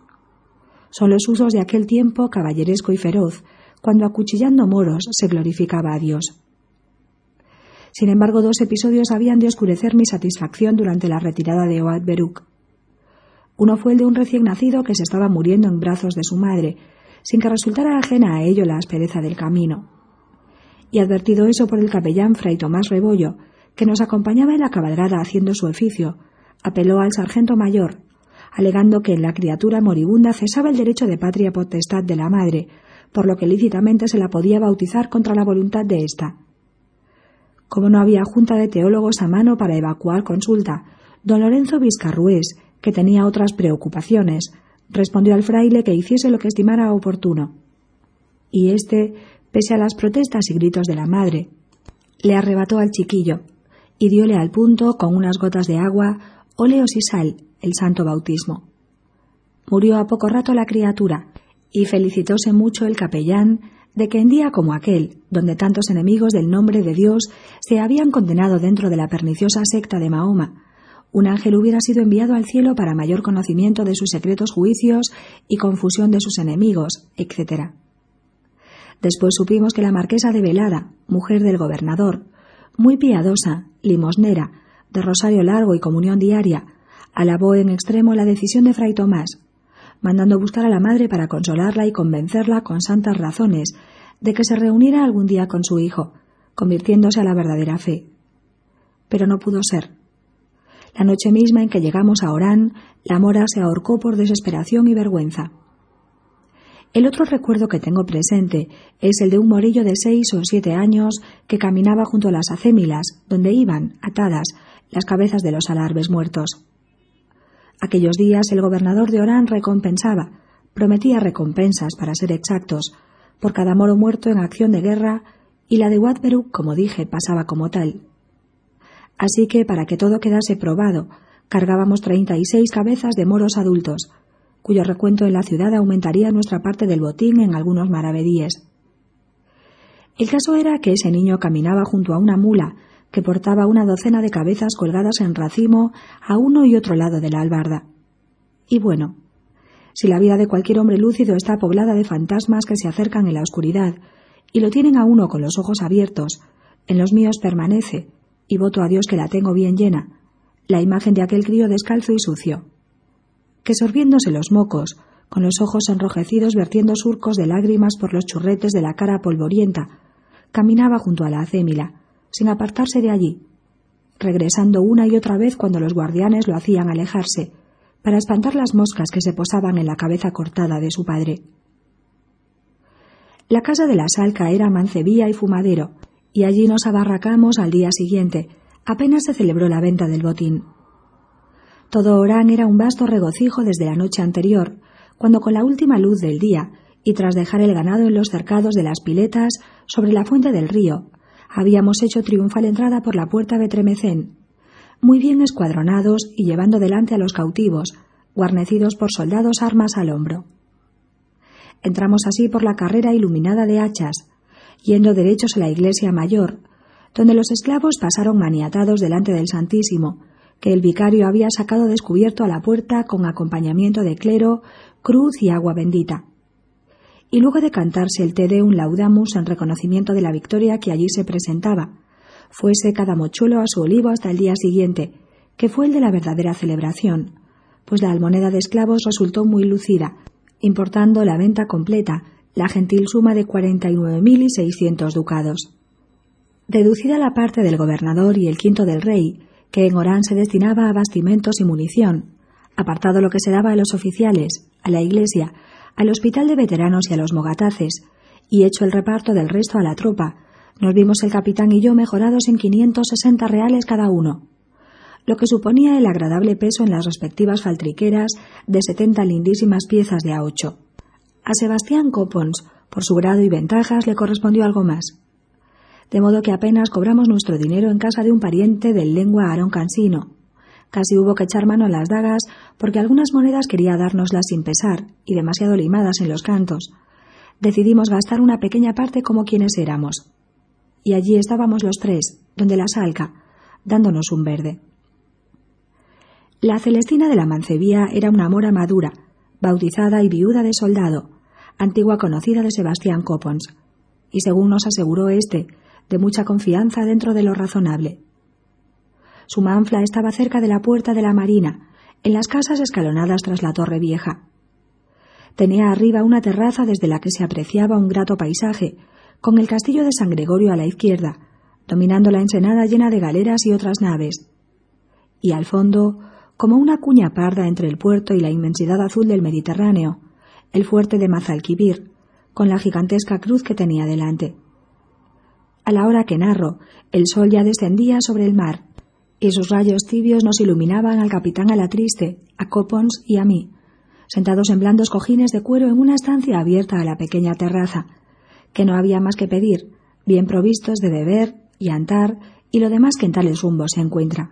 Son los usos de aquel tiempo caballeresco y feroz, cuando acuchillando moros se glorificaba a Dios. Sin embargo, dos episodios habían de oscurecer mi satisfacción durante la retirada de Oad Beruk. Uno fue el de un recién nacido que se estaba muriendo en brazos de su madre, sin que resultara ajena a ello la aspereza del camino. Y advertido eso por el capellán Fray Tomás Rebollo, que nos acompañaba en la cabalgada haciendo su oficio, apeló al sargento mayor, alegando que en la criatura moribunda cesaba el derecho de patria potestad de la madre, por lo que lícitamente se la podía bautizar contra la voluntad de ésta. Como no había junta de teólogos a mano para evacuar consulta, don Lorenzo Vizcarrués, que tenía otras preocupaciones, respondió al fraile que hiciese lo que estimara oportuno. Y éste, pese a las protestas y gritos de la madre, le arrebató al chiquillo y diole al punto con unas gotas de agua, óleos y sal, el santo bautismo. Murió a poco rato la criatura, y felicitóse mucho el capellán de que en día como aquel, donde tantos enemigos del nombre de Dios se habían condenado dentro de la perniciosa secta de Mahoma, un ángel hubiera sido enviado al cielo para mayor conocimiento de sus secretos juicios y confusión de sus enemigos, etc. Después supimos que la marquesa de Velada, mujer del gobernador, muy piadosa, limosnera, de rosario largo y comunión diaria, alabó en extremo la decisión de Fray Tomás, mandando buscar a la madre para consolarla y convencerla con santas razones de que se reuniera algún día con su hijo, convirtiéndose a la verdadera fe. Pero no pudo ser. La noche misma en que llegamos a Orán, la mora se ahorcó por desesperación y vergüenza. El otro recuerdo que tengo presente es el de un morillo de seis o siete años que caminaba junto a las acémilas, donde iban, atadas, las cabezas de los alarves muertos. Aquellos días el gobernador de Orán recompensaba, prometía recompensas, para ser exactos, por cada moro muerto en acción de guerra, y la de Watberuk, como dije, pasaba como tal. Así que, para que todo quedase probado, cargábamos treinta y seis cabezas de moros adultos, cuyo recuento en la ciudad aumentaría nuestra parte del botín en algunos maravedíes. El caso era que ese niño caminaba junto a una mula que portaba una docena de cabezas colgadas en racimo a uno y otro lado de la albarda. Y bueno, si la vida de cualquier hombre lúcido está poblada de fantasmas que se acercan en la oscuridad y lo tienen a uno con los ojos abiertos, en los míos permanece, y voto a Dios que la tengo bien llena, la imagen de aquel crío descalzo y sucio que sorbiéndose los mocos, con los ojos enrojecidos vertiendo surcos de lágrimas por los churretes de la cara polvorienta, caminaba junto a la acémila, sin apartarse de allí, regresando una y otra vez cuando los guardianes lo hacían alejarse, para espantar las moscas que se posaban en la cabeza cortada de su padre. La casa de la Salca era mancebía y fumadero, y allí nos abarracamos al día siguiente, apenas se celebró la venta del botín. Todo Orán era un vasto regocijo desde la noche anterior, cuando con la última luz del día, y tras dejar el ganado en los cercados de las piletas sobre la fuente del río, habíamos hecho triunfal entrada por la puerta de Tremecén, muy bien escuadronados y llevando delante a los cautivos, guarnecidos por soldados armas al hombro. Entramos así por la carrera iluminada de hachas, yendo derechos a la iglesia mayor, donde los esclavos pasaron maniatados delante del Santísimo, que el vicario había sacado descubierto a la puerta con acompañamiento de clero, cruz y agua bendita. Y luego de cantarse el Te Deum Laudamus en reconocimiento de la victoria que allí se presentaba, fuese cada mochuelo a su olivo hasta el día siguiente, que fue el de la verdadera celebración, pues la almoneda de esclavos resultó muy lucida, importando la venta completa, la gentil suma de cuarenta y nueve mil y seiscientos ducados. Deducida la parte del gobernador y el quinto del rey, que en Orán se destinaba a bastimentos y munición, apartado lo que se daba a los oficiales, a la iglesia, al hospital de veteranos y a los mogataces, y hecho el reparto del resto a la tropa, nos vimos el capitán y yo mejorados en 560 reales cada uno, lo que suponía el agradable peso en las respectivas faltriqueras de 70 lindísimas piezas de a ocho. A Sebastián Copons, por su grado y ventajas, le correspondió algo más de modo que apenas cobramos nuestro dinero en casa de un pariente del lengua Aaron Cansino. Casi hubo que echar mano a las dagas porque algunas monedas quería dárnoslas sin pesar y demasiado limadas en los cantos. Decidimos gastar una pequeña parte como quienes éramos. Y allí estábamos los tres, donde la salca, dándonos un verde. La Celestina de la Mancebía era una mora madura, bautizada y viuda de soldado, antigua conocida de Sebastián Copons, y según nos aseguró éste, de mucha confianza dentro de lo razonable. Su manfla estaba cerca de la puerta de la marina, en las casas escalonadas tras la torre vieja. Tenía arriba una terraza desde la que se apreciaba un grato paisaje, con el castillo de San Gregorio a la izquierda, dominando la ensenada llena de galeras y otras naves. Y al fondo, como una cuña parda entre el puerto y la inmensidad azul del Mediterráneo, el fuerte de Mazalquivir, con la gigantesca cruz que tenía delante. A la hora que narro, el sol ya descendía sobre el mar, y sus rayos tibios nos iluminaban al capitán Alatriste, a Copons y a mí, sentados en blandos cojines de cuero en una estancia abierta a la pequeña terraza, que no había más que pedir, bien provistos de beber y antar y lo demás que en tales rumbos se encuentra.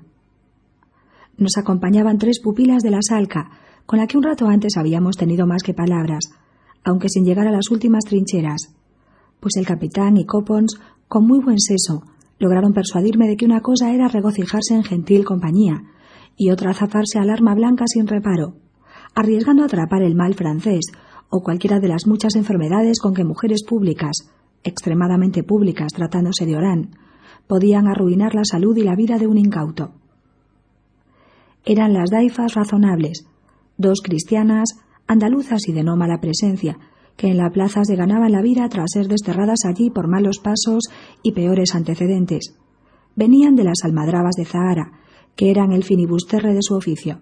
Nos acompañaban tres pupilas de la salca, con la que un rato antes habíamos tenido más que palabras, aunque sin llegar a las últimas trincheras, pues el capitán y Copons con muy buen seso, lograron persuadirme de que una cosa era regocijarse en gentil compañía y otra zafarse al arma blanca sin reparo, arriesgando atrapar el mal francés o cualquiera de las muchas enfermedades con que mujeres públicas, extremadamente públicas tratándose de Orán, podían arruinar la salud y la vida de un incauto. Eran las daifas razonables, dos cristianas, andaluzas y de no mala presencia, que en la plaza se ganaban la vida tras ser desterradas allí por malos pasos y peores antecedentes. Venían de las almadrabas de Zahara, que eran el finibusterre de su oficio.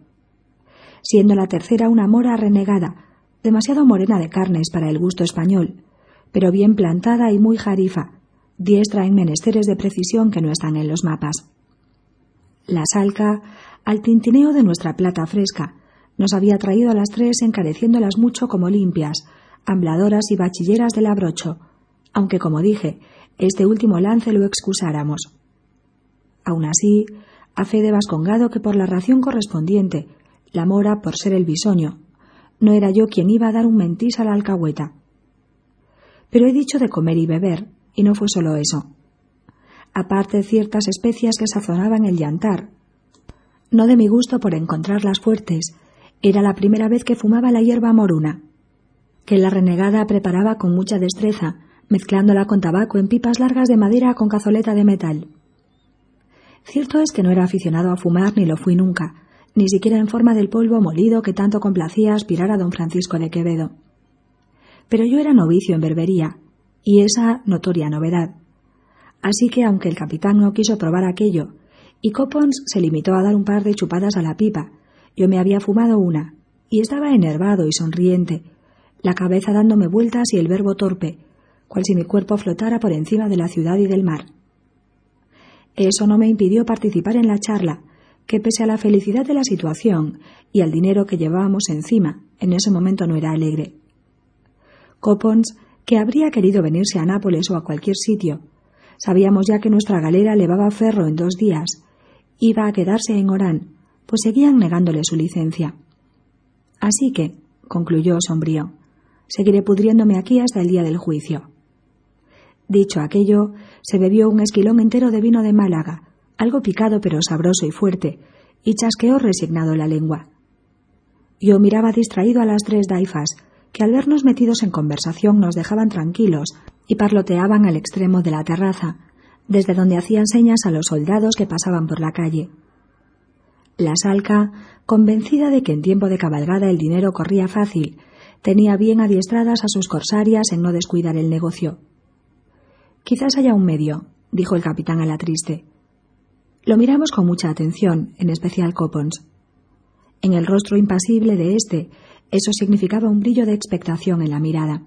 Siendo la tercera una mora renegada, demasiado morena de carnes para el gusto español, pero bien plantada y muy jarifa, diestra en menesteres de precisión que no están en los mapas. La salca, al tintineo de nuestra plata fresca, nos había traído a las tres encareciéndolas mucho como limpias, ambladoras y bachilleras del abrocho, aunque como dije, este último lance lo excusáramos. Aun así, a fe de Vascongado que por la ración correspondiente, la mora por ser el bisoño, no era yo quien iba a dar un mentís a la alcahueta. Pero he dicho de comer y beber, y no fue solo eso. Aparte ciertas especias que sazonaban el llantar. No de mi gusto por encontrarlas fuertes, era la primera vez que fumaba la hierba moruna, que la renegada preparaba con mucha destreza, mezclándola con tabaco en pipas largas de madera con cazoleta de metal. Cierto es que no era aficionado a fumar ni lo fui nunca, ni siquiera en forma del polvo molido que tanto complacía aspirar a don Francisco de Quevedo. Pero yo era novicio en berbería, y esa notoria novedad. Así que, aunque el capitán no quiso probar aquello, y Copons se limitó a dar un par de chupadas a la pipa, yo me había fumado una, y estaba enervado y sonriente, la cabeza dándome vueltas y el verbo torpe, cual si mi cuerpo flotara por encima de la ciudad y del mar. Eso no me impidió participar en la charla, que pese a la felicidad de la situación y al dinero que llevábamos encima, en ese momento no era alegre. Copons, que habría querido venirse a Nápoles o a cualquier sitio, sabíamos ya que nuestra galera levaba ferro en dos días, iba a quedarse en Orán, pues seguían negándole su licencia. Así que, concluyó sombrío, Seguiré pudriéndome aquí hasta el día del juicio. Dicho aquello, se bebió un esquilón entero de vino de Málaga, algo picado pero sabroso y fuerte, y chasqueó resignado la lengua. Yo miraba distraído a las tres daifas, que al vernos metidos en conversación nos dejaban tranquilos y parloteaban al extremo de la terraza, desde donde hacían señas a los soldados que pasaban por la calle. La salca, convencida de que en tiempo de cabalgada el dinero corría fácil tenía bien adiestradas a sus corsarias en no descuidar el negocio. Quizás haya un medio, dijo el capitán a la triste. Lo miramos con mucha atención, en especial Copons. En el rostro impasible de éste, eso significaba un brillo de expectación en la mirada.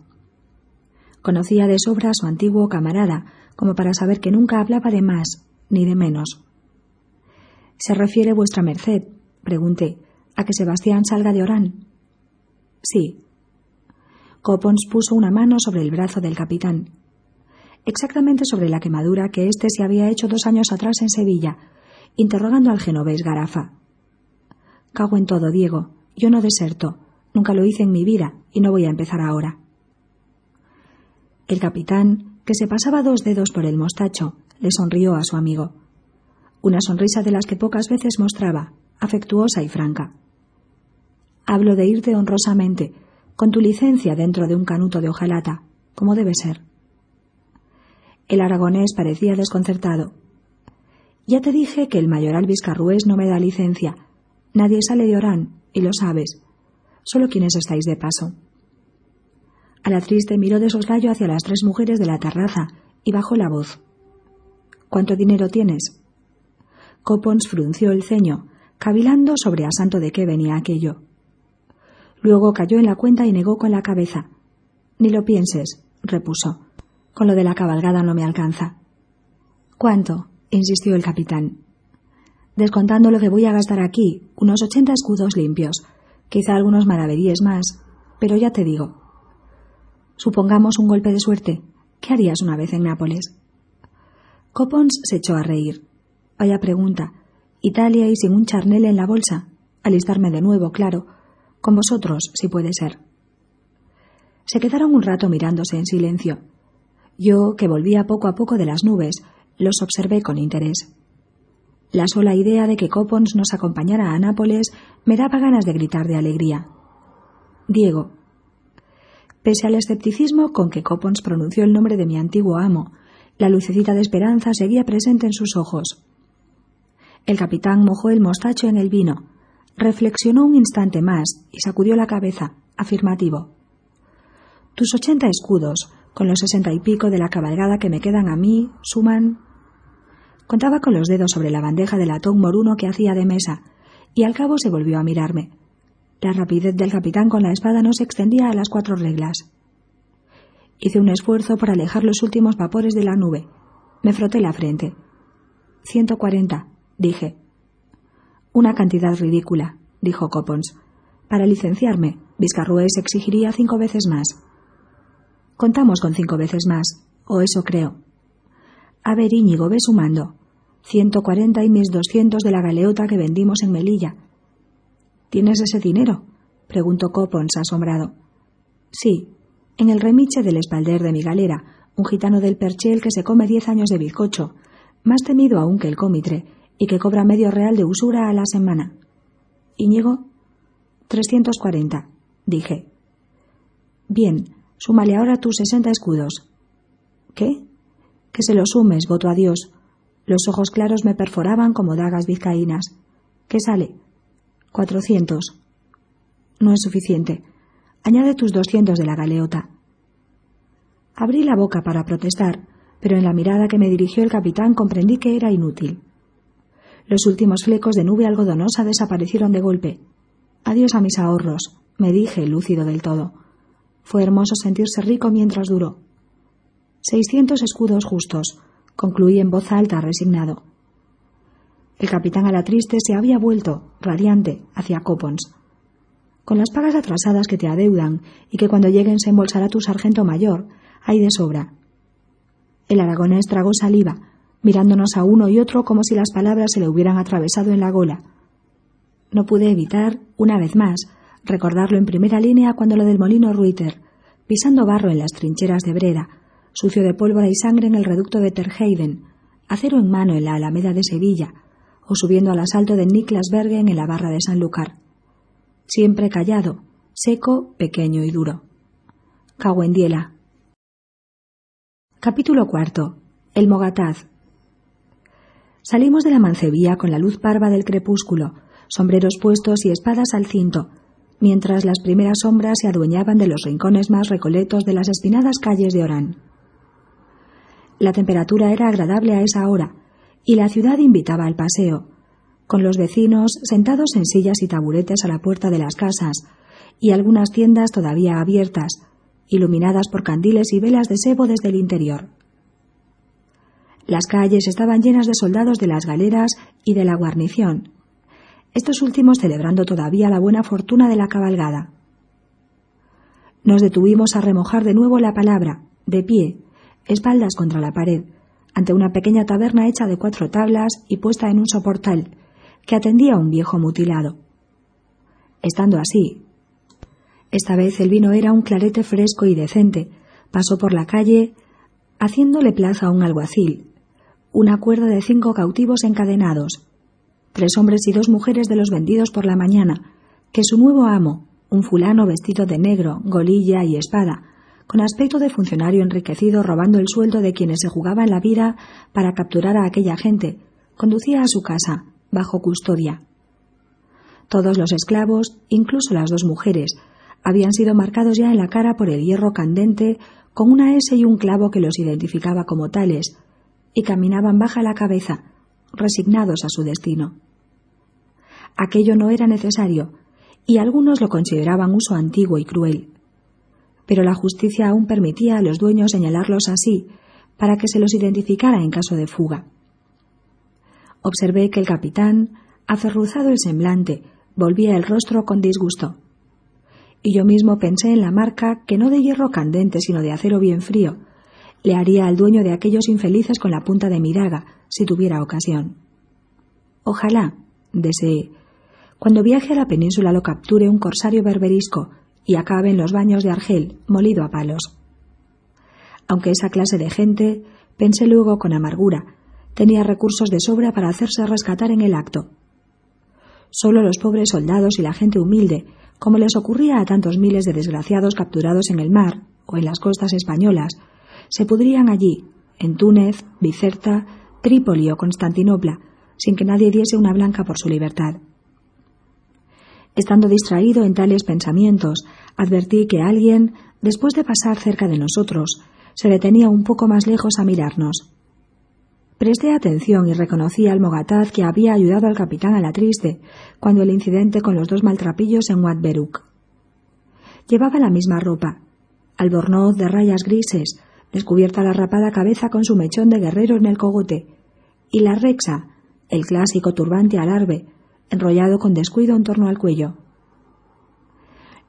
Conocía de sobra a su antiguo camarada, como para saber que nunca hablaba de más ni de menos. ¿Se refiere vuestra merced, pregunté, a que Sebastián salga de Orán? Sí, Copons puso una mano sobre el brazo del capitán, exactamente sobre la quemadura que éste se había hecho dos años atrás en Sevilla, interrogando al genovés Garafa. Cago en todo, Diego. Yo no deserto. Nunca lo hice en mi vida y no voy a empezar ahora. El capitán, que se pasaba dos dedos por el mostacho, le sonrió a su amigo. Una sonrisa de las que pocas veces mostraba, afectuosa y franca. Hablo de irte honrosamente, con tu licencia dentro de un canuto de hojalata, como debe ser. El aragonés parecía desconcertado. Ya te dije que el mayoral Vizcarrués no me da licencia. Nadie sale de Orán, y lo sabes. Solo quienes estáis de paso. A la triste miró de soslayo hacia las tres mujeres de la terraza y bajó la voz. ¿Cuánto dinero tienes? Copons frunció el ceño, cavilando sobre a santo de qué venía aquello. Luego cayó en la cuenta y negó con la cabeza. Ni lo pienses, repuso. Con lo de la cabalgada no me alcanza. ¿Cuánto? insistió el capitán. Descontando lo que voy a gastar aquí, unos ochenta escudos limpios, quizá algunos maravedíes más, pero ya te digo. Supongamos un golpe de suerte. ¿Qué harías una vez en Nápoles? Copons se echó a reír. Vaya pregunta. Italia y sin un charnel en la bolsa. Alistarme de nuevo, claro, con vosotros, si puede ser. Se quedaron un rato mirándose en silencio. Yo, que volvía poco a poco de las nubes, los observé con interés. La sola idea de que Copons nos acompañara a Nápoles me daba ganas de gritar de alegría. Diego. Pese al escepticismo con que Copons pronunció el nombre de mi antiguo amo, la lucecita de esperanza seguía presente en sus ojos. El capitán mojó el mostacho en el vino, reflexionó un instante más y sacudió la cabeza, afirmativo. Tus ochenta escudos, con los sesenta y pico de la cabalgada que me quedan a mí, suman. Contaba con los dedos sobre la bandeja de latón moruno que hacía de mesa, y al cabo se volvió a mirarme. La rapidez del capitán con la espada no se extendía a las cuatro reglas. Hice un esfuerzo por alejar los últimos vapores de la nube. Me froté la frente. Ciento cuarenta, dije. Una cantidad ridícula, dijo Copons. Para licenciarme, Vizcarrués exigiría cinco veces más. Contamos con cinco veces más, o eso creo. A ver, Íñigo, ve sumando. Ciento cuarenta y mis doscientos de la galeota que vendimos en Melilla. ¿Tienes ese dinero? preguntó Copons asombrado. Sí, en el remiche del espalder de mi galera, un gitano del Perchel que se come diez años de bizcocho, más temido aún que el cómitre, y que cobra medio real de usura a la semana. Íñigo, trescientos cuarenta, dije. Bien, súmale ahora tus sesenta escudos. ¿Qué? Que se los sumes, voto a Dios. Los ojos claros me perforaban como dagas vizcaínas. ¿Qué sale? Cuatrocientos. No es suficiente. Añade tus doscientos de la galeota. Abrí la boca para protestar, pero en la mirada que me dirigió el capitán comprendí que era inútil. Los últimos flecos de nube algodonosa desaparecieron de golpe. Adiós a mis ahorros, me dije, lúcido del todo. Fue hermoso sentirse rico mientras duró. Seiscientos escudos justos, concluí en voz alta, resignado. El capitán a la triste se había vuelto, radiante, hacia Copons con las pagas atrasadas que te adeudan y que cuando lleguen se embolsará tu sargento mayor, hay de sobra. El aragonés tragó saliva, mirándonos a uno y otro como si las palabras se le hubieran atravesado en la gola. No pude evitar, una vez más, recordarlo en primera línea cuando lo del molino Ruiter, pisando barro en las trincheras de Breda, sucio de pólvora y sangre en el reducto de Terheiden, acero en mano en la Alameda de Sevilla, o subiendo al asalto de Niklas Bergen en la barra de Sanlúcar siempre callado, seco, pequeño y duro. Cahuendiela. Capítulo cuarto. El Mogataz. Salimos de la mancebía con la luz parva del crepúsculo, sombreros puestos y espadas al cinto, mientras las primeras sombras se adueñaban de los rincones más recoletos de las espinadas calles de Orán. La temperatura era agradable a esa hora, y la ciudad invitaba al paseo, con los vecinos sentados en sillas y taburetes a la puerta de las casas, y algunas tiendas todavía abiertas, iluminadas por candiles y velas de sebo desde el interior. Las calles estaban llenas de soldados de las galeras y de la guarnición, estos últimos celebrando todavía la buena fortuna de la cabalgada. Nos detuvimos a remojar de nuevo la palabra, de pie, espaldas contra la pared, ante una pequeña taberna hecha de cuatro tablas y puesta en un soportal, que atendía a un viejo mutilado. Estando así, esta vez el vino era un clarete fresco y decente, pasó por la calle, haciéndole plaza a un alguacil, una cuerda de cinco cautivos encadenados, tres hombres y dos mujeres de los vendidos por la mañana, que su nuevo amo, un fulano vestido de negro, golilla y espada, con aspecto de funcionario enriquecido robando el sueldo de quienes se jugaban la vida para capturar a aquella gente, conducía a su casa, bajo custodia. Todos los esclavos, incluso las dos mujeres, habían sido marcados ya en la cara por el hierro candente con una S y un clavo que los identificaba como tales, y caminaban baja la cabeza, resignados a su destino. Aquello no era necesario, y algunos lo consideraban uso antiguo y cruel. Pero la justicia aún permitía a los dueños señalarlos así, para que se los identificara en caso de fuga. Observé que el capitán, aferruzado el semblante, volvía el rostro con disgusto. Y yo mismo pensé en la marca que no de hierro candente, sino de acero bien frío, le haría al dueño de aquellos infelices con la punta de mi daga, si tuviera ocasión. Ojalá, deseé, cuando viaje a la península lo capture un corsario berberisco y acabe en los baños de Argel, molido a palos. Aunque esa clase de gente, pensé luego con amargura, tenía recursos de sobra para hacerse rescatar en el acto. Solo los pobres soldados y la gente humilde, como les ocurría a tantos miles de desgraciados capturados en el mar o en las costas españolas, se pudrían allí, en Túnez, Bicerta, Trípoli o Constantinopla, sin que nadie diese una blanca por su libertad. Estando distraído en tales pensamientos, advertí que alguien, después de pasar cerca de nosotros, se detenía un poco más lejos a mirarnos. Presté atención y reconocí al Mogataz que había ayudado al capitán a la triste cuando el incidente con los dos maltrapillos en Watberuk. Llevaba la misma ropa, albornoz de rayas grises, descubierta la rapada cabeza con su mechón de guerrero en el cogote, y la rexa, el clásico turbante alarbe, enrollado con descuido en torno al cuello.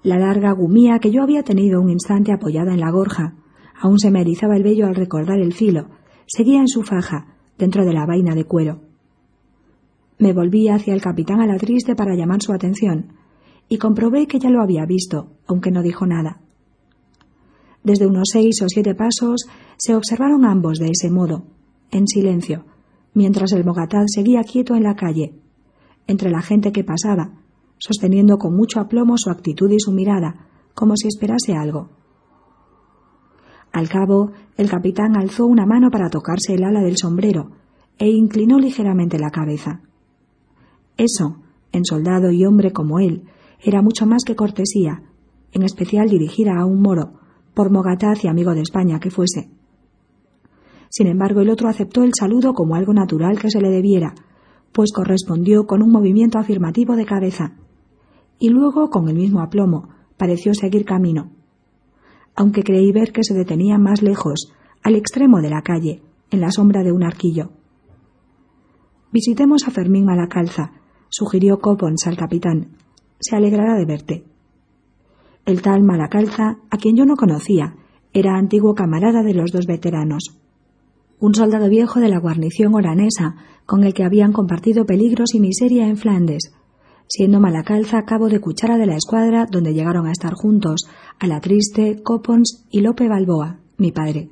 La larga gumía que yo había tenido un instante apoyada en la gorja, aún se me erizaba el vello al recordar el filo, seguía en su faja, dentro de la vaina de cuero. Me volví hacia el capitán a la triste para llamar su atención, y comprobé que ya lo había visto, aunque no dijo nada. Desde unos seis o siete pasos se observaron ambos de ese modo, en silencio, mientras el mogatad seguía quieto en la calle, entre la gente que pasaba, sosteniendo con mucho aplomo su actitud y su mirada, como si esperase algo. Al cabo, el capitán alzó una mano para tocarse el ala del sombrero e inclinó ligeramente la cabeza. Eso, en soldado y hombre como él, era mucho más que cortesía, en especial dirigida a un moro, por mogataz y amigo de España que fuese. Sin embargo, el otro aceptó el saludo como algo natural que se le debiera, pues correspondió con un movimiento afirmativo de cabeza, y luego, con el mismo aplomo, pareció seguir camino aunque creí ver que se detenía más lejos, al extremo de la calle, en la sombra de un arquillo. Visitemos a Fermín Malacalza, sugirió Copons al capitán. Se alegrará de verte. El tal Malacalza, a quien yo no conocía, era antiguo camarada de los dos veteranos. Un soldado viejo de la guarnición oranesa, con el que habían compartido peligros y miseria en Flandes, siendo Malacalza cabo de cuchara de la escuadra donde llegaron a estar juntos a la triste Copons y Lope Balboa, mi padre.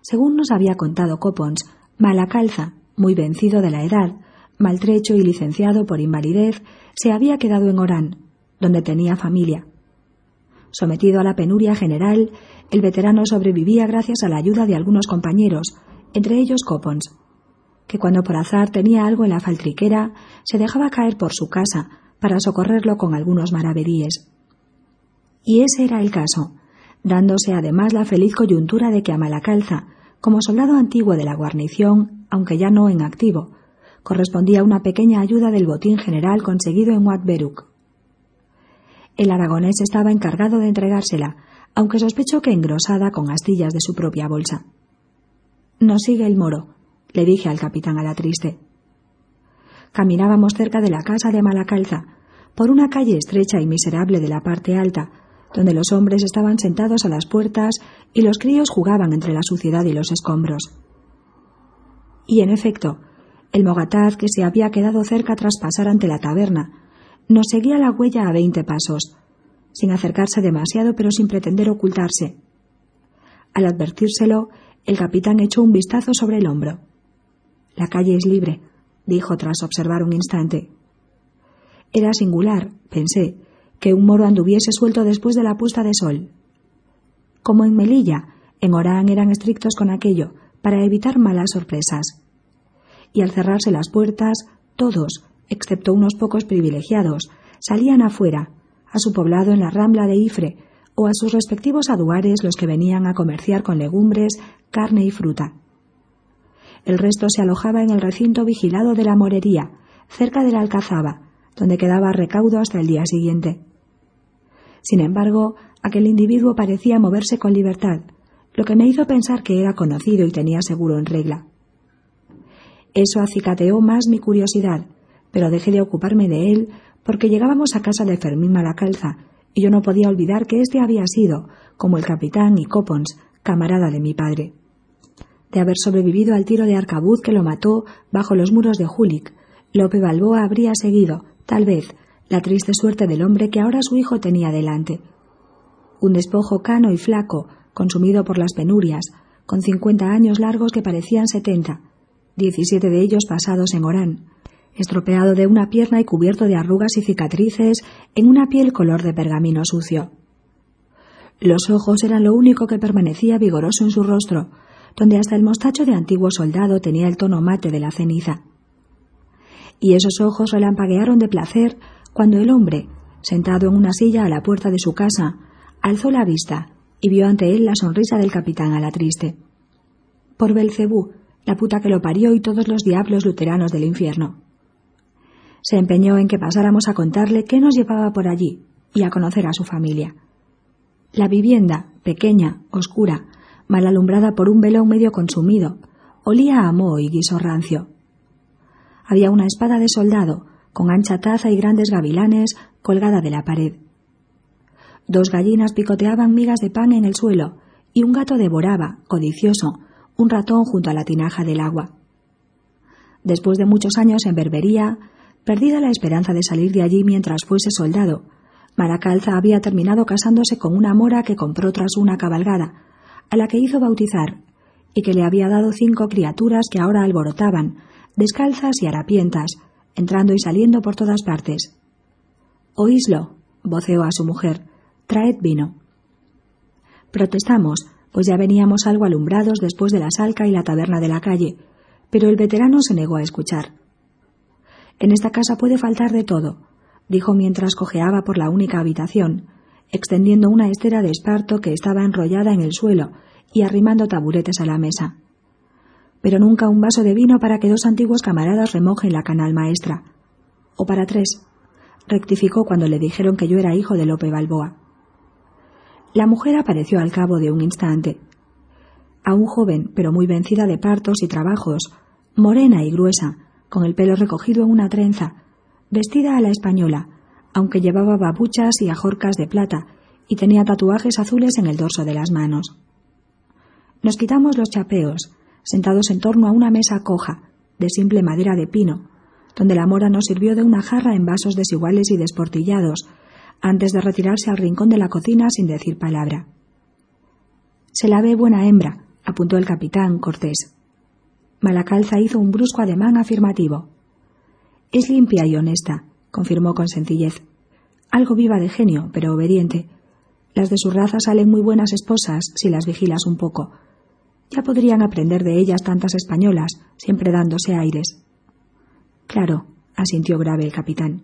Según nos había contado Copons, Malacalza, muy vencido de la edad, maltrecho y licenciado por invalidez, se había quedado en Orán, donde tenía familia. Sometido a la penuria general, el veterano sobrevivía gracias a la ayuda de algunos compañeros, entre ellos Copons, que cuando por azar tenía algo en la faltriquera, se dejaba caer por su casa para socorrerlo con algunos maravedíes. Y ese era el caso, dándose además la feliz coyuntura de que a Malacalza, como soldado antiguo de la guarnición, aunque ya no en activo, correspondía una pequeña ayuda del botín general conseguido en Watberuk. El aragonés estaba encargado de entregársela, aunque sospecho que engrosada con astillas de su propia bolsa. Nos sigue el moro, le dije al capitán a la triste. Caminábamos cerca de la casa de Malacalza, por una calle estrecha y miserable de la parte alta, donde los hombres estaban sentados a las puertas y los críos jugaban entre la suciedad y los escombros. Y en efecto, el mogataz que se había quedado cerca tras pasar ante la taberna nos seguía la huella a veinte pasos, sin acercarse demasiado pero sin pretender ocultarse. Al advertírselo, el capitán echó un vistazo sobre el hombro. La calle es libre, dijo tras observar un instante. Era singular, pensé, que un moro anduviese suelto después de la puesta de sol. Como en Melilla, en Orán eran estrictos con aquello, para evitar malas sorpresas. Y al cerrarse las puertas, todos, excepto unos pocos privilegiados, salían afuera, a su poblado en la rambla de Ifre, o a sus respectivos aduares los que venían a comerciar con legumbres, carne y fruta. El resto se alojaba en el recinto vigilado de la morería, cerca de la alcazaba, donde quedaba recaudo hasta el día siguiente. Sin embargo, aquel individuo parecía moverse con libertad, lo que me hizo pensar que era conocido y tenía seguro en regla. Eso acicateó más mi curiosidad, pero dejé de ocuparme de él porque llegábamos a casa de Fermín Malacalza, y yo no podía olvidar que éste había sido, como el capitán y Copons, camarada de mi padre de haber sobrevivido al tiro de arcabuz que lo mató bajo los muros de Julik, Lope Balboa habría seguido, tal vez, la triste suerte del hombre que ahora su hijo tenía delante. Un despojo cano y flaco, consumido por las penurias, con cincuenta años largos que parecían setenta, diecisiete de ellos pasados en Orán, estropeado de una pierna y cubierto de arrugas y cicatrices en una piel color de pergamino sucio. Los ojos eran lo único que permanecía vigoroso en su rostro, donde hasta el mostacho de antiguo soldado tenía el tono mate de la ceniza. Y esos ojos relampaguearon de placer cuando el hombre, sentado en una silla a la puerta de su casa, alzó la vista y vio ante él la sonrisa del capitán a la triste. Por Belcebú, la puta que lo parió y todos los diablos luteranos del infierno. Se empeñó en que pasáramos a contarle qué nos llevaba por allí y a conocer a su familia. La vivienda, pequeña, oscura, mal alumbrada por un velo medio consumido, olía a moho y guiso rancio. Había una espada de soldado, con ancha taza y grandes gavilanes, colgada de la pared. Dos gallinas picoteaban migas de pan en el suelo, y un gato devoraba, codicioso, un ratón junto a la tinaja del agua. Después de muchos años en Berbería, perdida la esperanza de salir de allí mientras fuese soldado, Maracalza había terminado casándose con una mora que compró tras una cabalgada, a la que hizo bautizar, y que le había dado cinco criaturas que ahora alborotaban, descalzas y harapientas, entrando y saliendo por todas partes. Oíslo, voceó a su mujer, traed vino. Protestamos, pues ya veníamos algo alumbrados después de la salca y la taberna de la calle, pero el veterano se negó a escuchar. En esta casa puede faltar de todo, dijo mientras cojeaba por la única habitación, extendiendo una estera de esparto que estaba enrollada en el suelo y arrimando taburetes a la mesa. Pero nunca un vaso de vino para que dos antiguos camaradas remojen la canal maestra. O para tres. Rectificó cuando le dijeron que yo era hijo de Lope Balboa. La mujer apareció al cabo de un instante. A un joven, pero muy vencida de partos y trabajos, morena y gruesa, con el pelo recogido en una trenza, vestida a la española, aunque llevaba babuchas y ajorcas de plata, y tenía tatuajes azules en el dorso de las manos. Nos quitamos los chapeos, sentados en torno a una mesa coja, de simple madera de pino, donde la mora nos sirvió de una jarra en vasos desiguales y desportillados, antes de retirarse al rincón de la cocina sin decir palabra. Se la ve buena hembra, apuntó el capitán cortés. Malacalza hizo un brusco ademán afirmativo. Es limpia y honesta, confirmó con sencillez. Algo viva de genio, pero obediente. Las de su raza salen muy buenas esposas si las vigilas un poco. Ya podrían aprender de ellas tantas españolas, siempre dándose aires. Claro, asintió grave el capitán.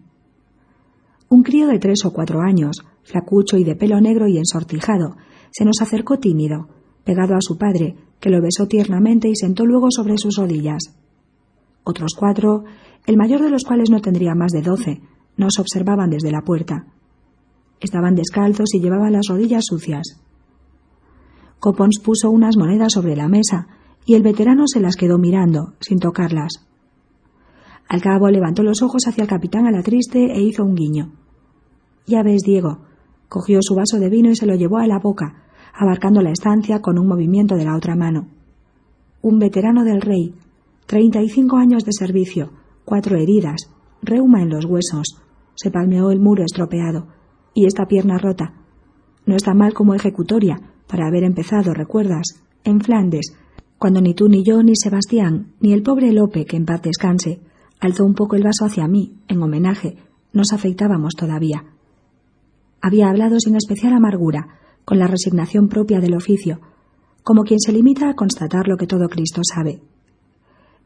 Un crío de tres o cuatro años, flacucho y de pelo negro y ensortijado, se nos acercó tímido, pegado a su padre, que lo besó tiernamente y sentó luego sobre sus rodillas. Otros cuatro, el mayor de los cuales no tendría más de doce, nos observaban desde la puerta. Estaban descalzos y llevaban las rodillas sucias. Copons puso unas monedas sobre la mesa y el veterano se las quedó mirando, sin tocarlas. Al cabo levantó los ojos hacia el capitán a la triste e hizo un guiño. Ya ves, Diego. Cogió su vaso de vino y se lo llevó a la boca, abarcando la estancia con un movimiento de la otra mano. Un veterano del rey, treinta y cinco años de servicio, cuatro heridas, reuma en los huesos, se palmeó el muro estropeado, y esta pierna rota. No está mal como ejecutoria, para haber empezado, recuerdas, en Flandes, cuando ni tú ni yo ni Sebastián, ni el pobre Lope, que en paz descanse, alzó un poco el vaso hacia mí, en homenaje, nos afeitábamos todavía. Había hablado sin especial amargura, con la resignación propia del oficio, como quien se limita a constatar lo que todo Cristo sabe.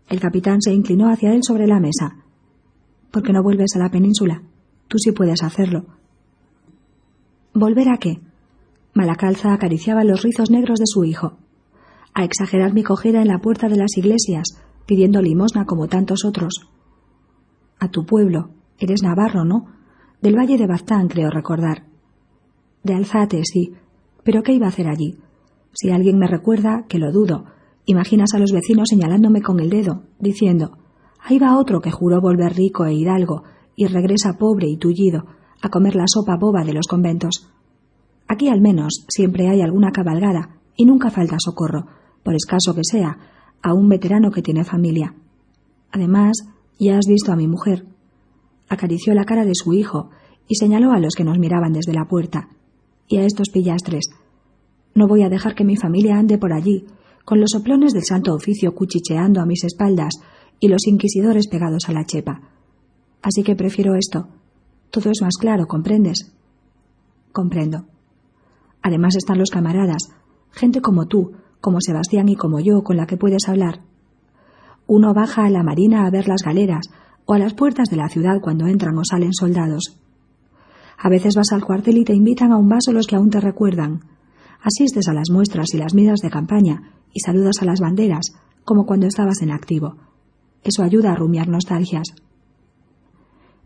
El capitán se inclinó hacia él sobre la mesa. ¿Por qué no vuelves a la península? Tú sí puedes hacerlo. ¿Volver a qué? Malacalza acariciaba los rizos negros de su hijo. A exagerar mi cojera en la puerta de las iglesias, pidiendo limosna como tantos otros. A tu pueblo. Eres navarro, ¿no? Del valle de Baztán, creo recordar. De Alzate, sí. Pero ¿qué iba a hacer allí? Si alguien me recuerda, que lo dudo, Imaginas a los vecinos señalándome con el dedo, diciendo Ahí va otro que juró volver rico e hidalgo y regresa pobre y tullido a comer la sopa boba de los conventos. Aquí al menos siempre hay alguna cabalgada y nunca falta socorro, por escaso que sea, a un veterano que tiene familia. Además, ya has visto a mi mujer. Acarició la cara de su hijo y señaló a los que nos miraban desde la puerta. Y a estos pillastres. No voy a dejar que mi familia ande por allí, con los soplones del santo oficio cuchicheando a mis espaldas y los inquisidores pegados a la chepa. así que prefiero esto. Todo es más claro, ¿comprendes? Comprendo. Además están los camaradas, gente como tú, como Sebastián y como yo, con la que puedes hablar. Uno baja a la marina a ver las galeras, o a las puertas de la ciudad cuando entran o salen soldados. A veces vas al cuartel y te invitan a un vaso los que aún te recuerdan. Asistes a las muestras y las miras de campaña y saludas a las banderas, como cuando estabas en activo. Eso ayuda a rumiar nostalgias.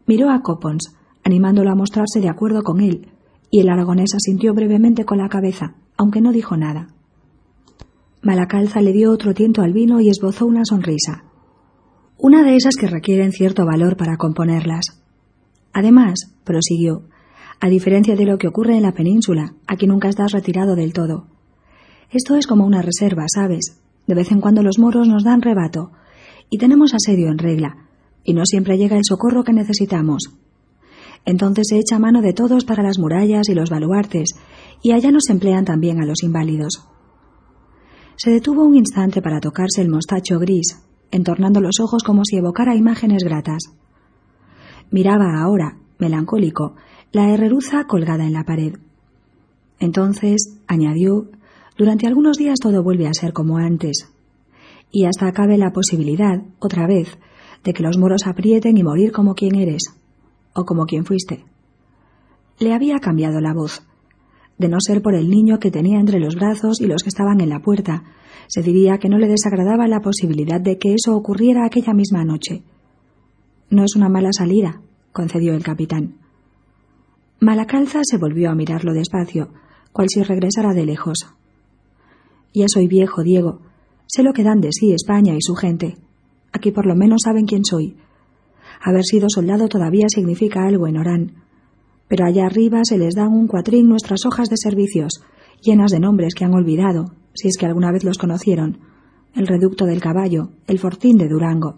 Miró a Copons, animándolo a mostrarse de acuerdo con él, y el aragonés asintió brevemente con la cabeza, aunque no dijo nada. Malacalza le dio otro tiento al vino y esbozó una sonrisa. Una de esas que requieren cierto valor para componerlas. Además, prosiguió, a diferencia de lo que ocurre en la península, aquí nunca estás retirado del todo. Esto es como una reserva, ¿sabes? De vez en cuando los moros nos dan rebato, y tenemos asedio en regla, y no siempre llega el socorro que necesitamos. Entonces se echa mano de todos para las murallas y los baluartes, y allá nos emplean también a los inválidos. Se detuvo un instante para tocarse el mostacho gris, entornando los ojos como si evocara imágenes gratas. Miraba ahora, melancólico, la herreruza colgada en la pared. Entonces, añadió, durante algunos días todo vuelve a ser como antes. Y hasta acabe la posibilidad, otra vez, de que los moros aprieten y morir como quien eres, o como quien fuiste. Le había cambiado la voz. De no ser por el niño que tenía entre los brazos y los que estaban en la puerta, se diría que no le desagradaba la posibilidad de que eso ocurriera aquella misma noche. No es una mala salida, concedió el capitán. Malacalza se volvió a mirarlo despacio, cual si regresara de lejos. Ya soy viejo, Diego. Sé lo que dan de sí España y su gente. Aquí por lo menos saben quién soy. Haber sido soldado todavía significa algo en Orán. Pero allá arriba se les dan un cuatrín nuestras hojas de servicios, llenas de nombres que han olvidado, si es que alguna vez los conocieron. El reducto del caballo, el fortín de Durango.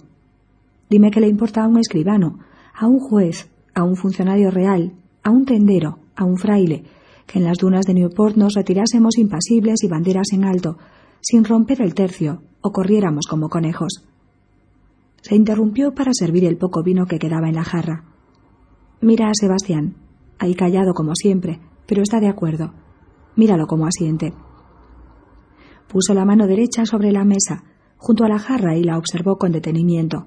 Dime qué le importa a un escribano, a un juez, a un funcionario real, a un tendero, a un fraile, que en las dunas de Newport nos retirásemos impasibles y banderas en alto, sin romper el tercio, o corriéramos como conejos. Se interrumpió para servir el poco vino que quedaba en la jarra. Mira a Sebastián, ahí callado como siempre, pero está de acuerdo. Míralo como asiente. Puso la mano derecha sobre la mesa, junto a la jarra, y la observó con detenimiento.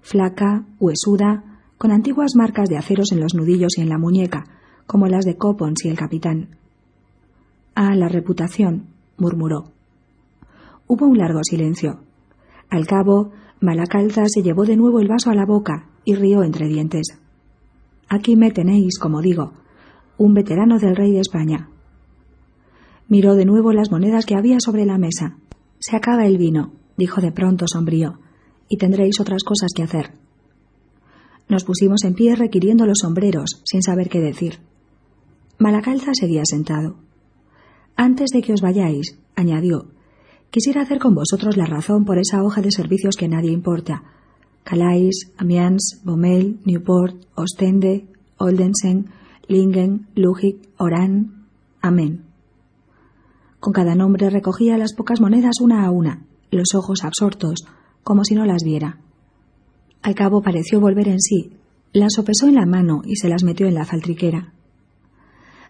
Flaca, huesuda, con antiguas marcas de aceros en los nudillos y en la muñeca, como las de Copons y el capitán. Ah, la reputación, murmuró. Hubo un largo silencio. Al cabo, Malacalza se llevó de nuevo el vaso a la boca y rió entre dientes. Aquí me tenéis, como digo, un veterano del rey de España. Miró de nuevo las monedas que había sobre la mesa. Se acaba el vino, dijo de pronto sombrío, y tendréis otras cosas que hacer. Nos pusimos en pie requiriendo los sombreros, sin saber qué decir. Malacalza seguía sentado. Antes de que os vayáis, añadió, quisiera hacer con vosotros la razón por esa hoja de servicios que nadie importa. Calais, Amiens, Bommel, Newport, Ostende, Oldensen, Lingen, Lugic, Orán. Amén. Con cada nombre recogía las pocas monedas una a una, los ojos absortos, como si no las viera. Al cabo pareció volver en sí, las sopesó en la mano y se las metió en la faltriquera.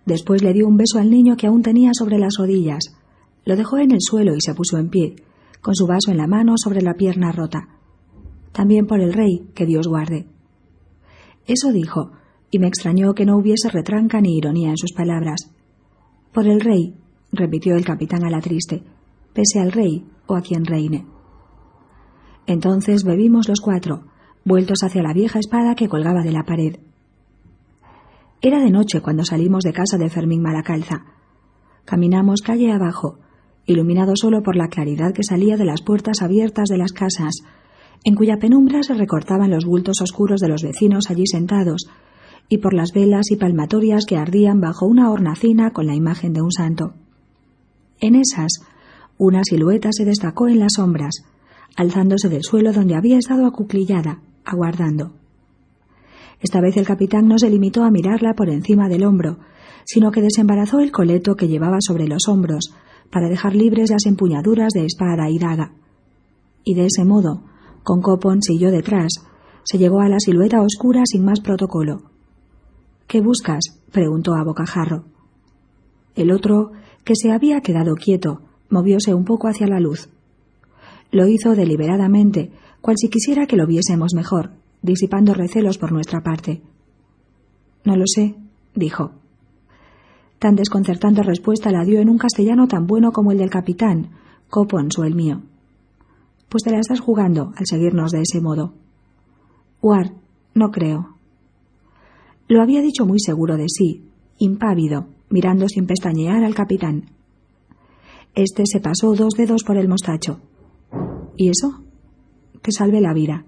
Después le dio un beso al niño que aún tenía sobre las rodillas. Lo dejó en el suelo y se puso en pie, con su vaso en la mano sobre la pierna rota. También por el rey, que Dios guarde. Eso dijo, y me extrañó que no hubiese retranca ni ironía en sus palabras. Por el rey, repitió el capitán a la triste, pese al rey o a quien reine. Entonces bebimos los cuatro, vueltos hacia la vieja espada que colgaba de la pared. Era de noche cuando salimos de casa de Fermín Malacalza. Caminamos calle abajo, iluminado solo por la claridad que salía de las puertas abiertas de las casas, en cuya penumbra se recortaban los bultos oscuros de los vecinos allí sentados, y por las velas y palmatorias que ardían bajo una hornacina con la imagen de un santo. En esas, una silueta se destacó en las sombras, alzándose del suelo donde había estado acuclillada, aguardando. Esta vez el capitán no se limitó a mirarla por encima del hombro, sino que desembarazó el coleto que llevaba sobre los hombros, para dejar libres las empuñaduras de espada y daga. Y de ese modo, con y yo detrás, Se llegó a la silueta oscura sin más protocolo. ¿Qué buscas? preguntó a bocajarro. El otro, que se había quedado quieto, movióse un poco hacia la luz. Lo hizo deliberadamente, cual si quisiera que lo viésemos mejor, disipando recelos por nuestra parte. No lo sé, dijo. Tan desconcertante respuesta la dio en un castellano tan bueno como el del capitán, Copons o el mío. Pues te la estás jugando al seguirnos de ese modo. Ward, no creo. Lo había dicho muy seguro de sí, impávido, mirando sin pestañear al capitán. Este se pasó dos dedos por el mostacho. ¿Y eso? Que salve la vida.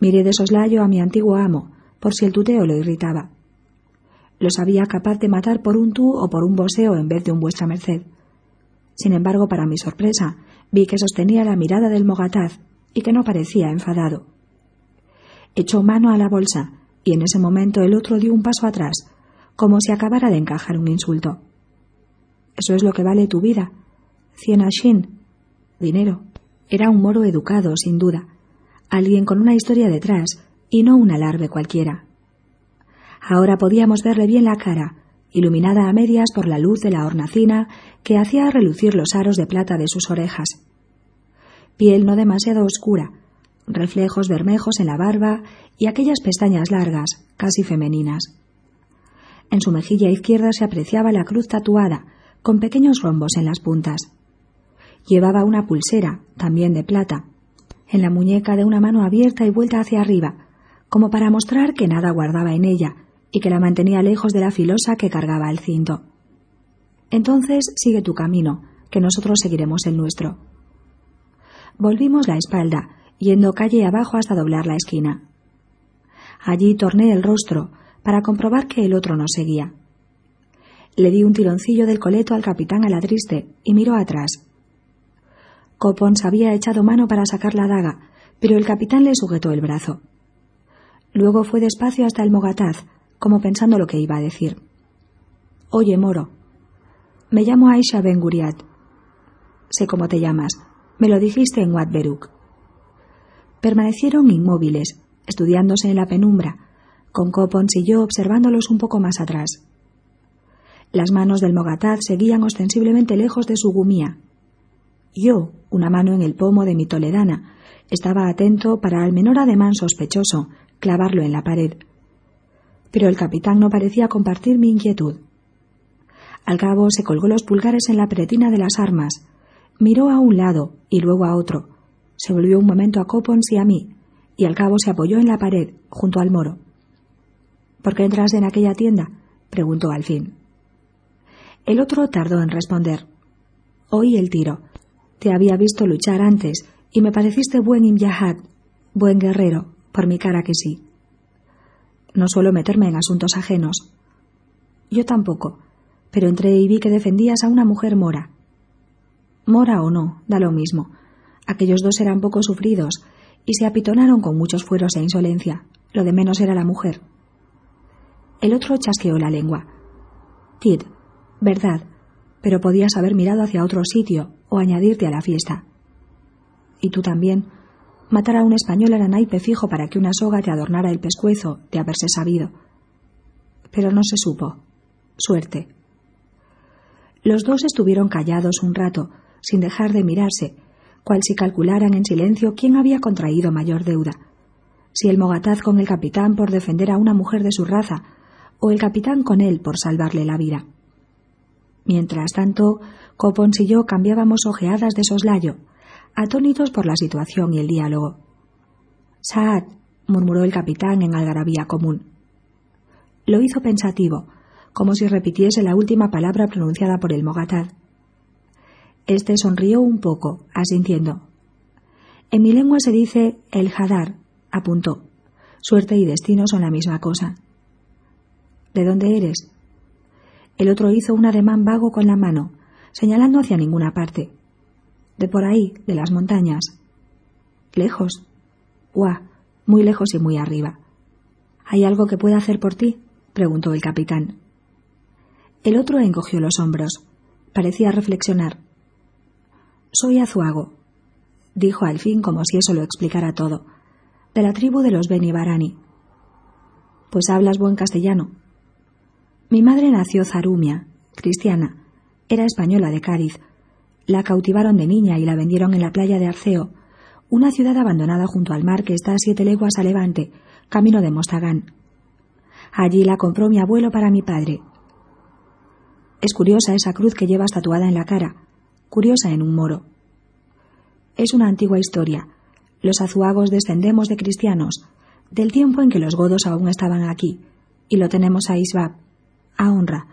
Miré de soslayo a mi antiguo amo, por si el tuteo lo irritaba. Lo sabía capaz de matar por un tú o por un boseo en vez de un vuestra merced. Sin embargo, para mi sorpresa, vi que sostenía la mirada del mogataz y que no parecía enfadado. Echó mano a la bolsa y en ese momento el otro dio un paso atrás, como si acabara de encajar un insulto. Eso es lo que vale tu vida. Cien ashin. Dinero. Era un moro educado, sin duda. Alguien con una historia detrás y no un alarde cualquiera. Ahora podíamos verle bien la cara, iluminada a medias por la luz de la hornacina que hacía relucir los aros de plata de sus orejas. Piel no demasiado oscura, reflejos bermejos en la barba y aquellas pestañas largas, casi femeninas. En su mejilla izquierda se apreciaba la cruz tatuada, con pequeños rombos en las puntas. Llevaba una pulsera, también de plata, en la muñeca de una mano abierta y vuelta hacia arriba, como para mostrar que nada guardaba en ella y que la mantenía lejos de la filosa que cargaba el cinto. Entonces sigue tu camino, que nosotros seguiremos el nuestro. Volvimos la espalda, yendo calle abajo hasta doblar la esquina. Allí torné el rostro, para comprobar que el otro no seguía. Le di un tironcillo del coleto al capitán a la triste y miró atrás. Copons había echado mano para sacar la daga, pero el capitán le sujetó el brazo. Luego fue despacio hasta el mogataz, como pensando lo que iba a decir. Oye, moro. Me llamo Aisha Ben Guriat. Sé cómo te llamas. Me lo dijiste en Watberuk. Permanecieron inmóviles, estudiándose en la penumbra, con Copons y yo observándolos un poco más atrás. Las manos del Mogataz seguían ostensiblemente lejos de su gumía. Yo, una mano en el pomo de mi toledana, estaba atento para al menor ademán sospechoso clavarlo en la pared pero el capitán no parecía compartir mi inquietud. Al cabo se colgó los pulgares en la pretina de las armas, miró a un lado y luego a otro, se volvió un momento a Copons y a mí, y al cabo se apoyó en la pared, junto al moro. ¿Por qué entras en aquella tienda? preguntó al fin. El otro tardó en responder. Oí el tiro. Te había visto luchar antes y me pareciste buen imyahad, buen guerrero, por mi cara que sí. No suelo meterme en asuntos ajenos. Yo tampoco, pero entré y vi que defendías a una mujer mora. Mora o no, da lo mismo. Aquellos dos eran poco sufridos y se apitonaron con muchos fueros e insolencia. Lo de menos era la mujer. El otro chasqueó la lengua. Tid, verdad, pero podías haber mirado hacia otro sitio o añadirte a la fiesta. Y tú también, Matar a un español era naipe fijo para que una soga te adornara el pescuezo de haberse sabido. Pero no se supo. Suerte. Los dos estuvieron callados un rato, sin dejar de mirarse, cual si calcularan en silencio quién había contraído mayor deuda, si el mogataz con el capitán por defender a una mujer de su raza, o el capitán con él por salvarle la vida. Mientras tanto, Copons y yo cambiábamos ojeadas de soslayo, atónitos por la situación y el diálogo. Saad, murmuró el capitán en algarabía común. Lo hizo pensativo, como si repitiese la última palabra pronunciada por el mogatad. Este sonrió un poco, asintiendo. En mi lengua se dice el hadar, apuntó. Suerte y destino son la misma cosa. ¿De dónde eres? El otro hizo un ademán vago con la mano, señalando hacia ninguna parte. De por ahí, de las montañas. Lejos. Guau, muy lejos y muy arriba. ¿Hay algo que pueda hacer por ti? preguntó el capitán. El otro encogió los hombros. Parecía reflexionar. Soy Azuago, dijo al fin como si eso lo explicara todo. de la tribu de los Benibarani. Pues hablas buen castellano. Mi madre nació Zarumia, cristiana. Era española de Cádiz. La cautivaron de niña y la vendieron en la playa de Arceo, una ciudad abandonada junto al mar que está a siete leguas a levante, camino de Mostagán. Allí la compró mi abuelo para mi padre. Es curiosa esa cruz que llevas tatuada en la cara, curiosa en un moro. Es una antigua historia. Los azuagos descendemos de cristianos, del tiempo en que los godos aún estaban aquí, y lo tenemos a Isbab, a honra.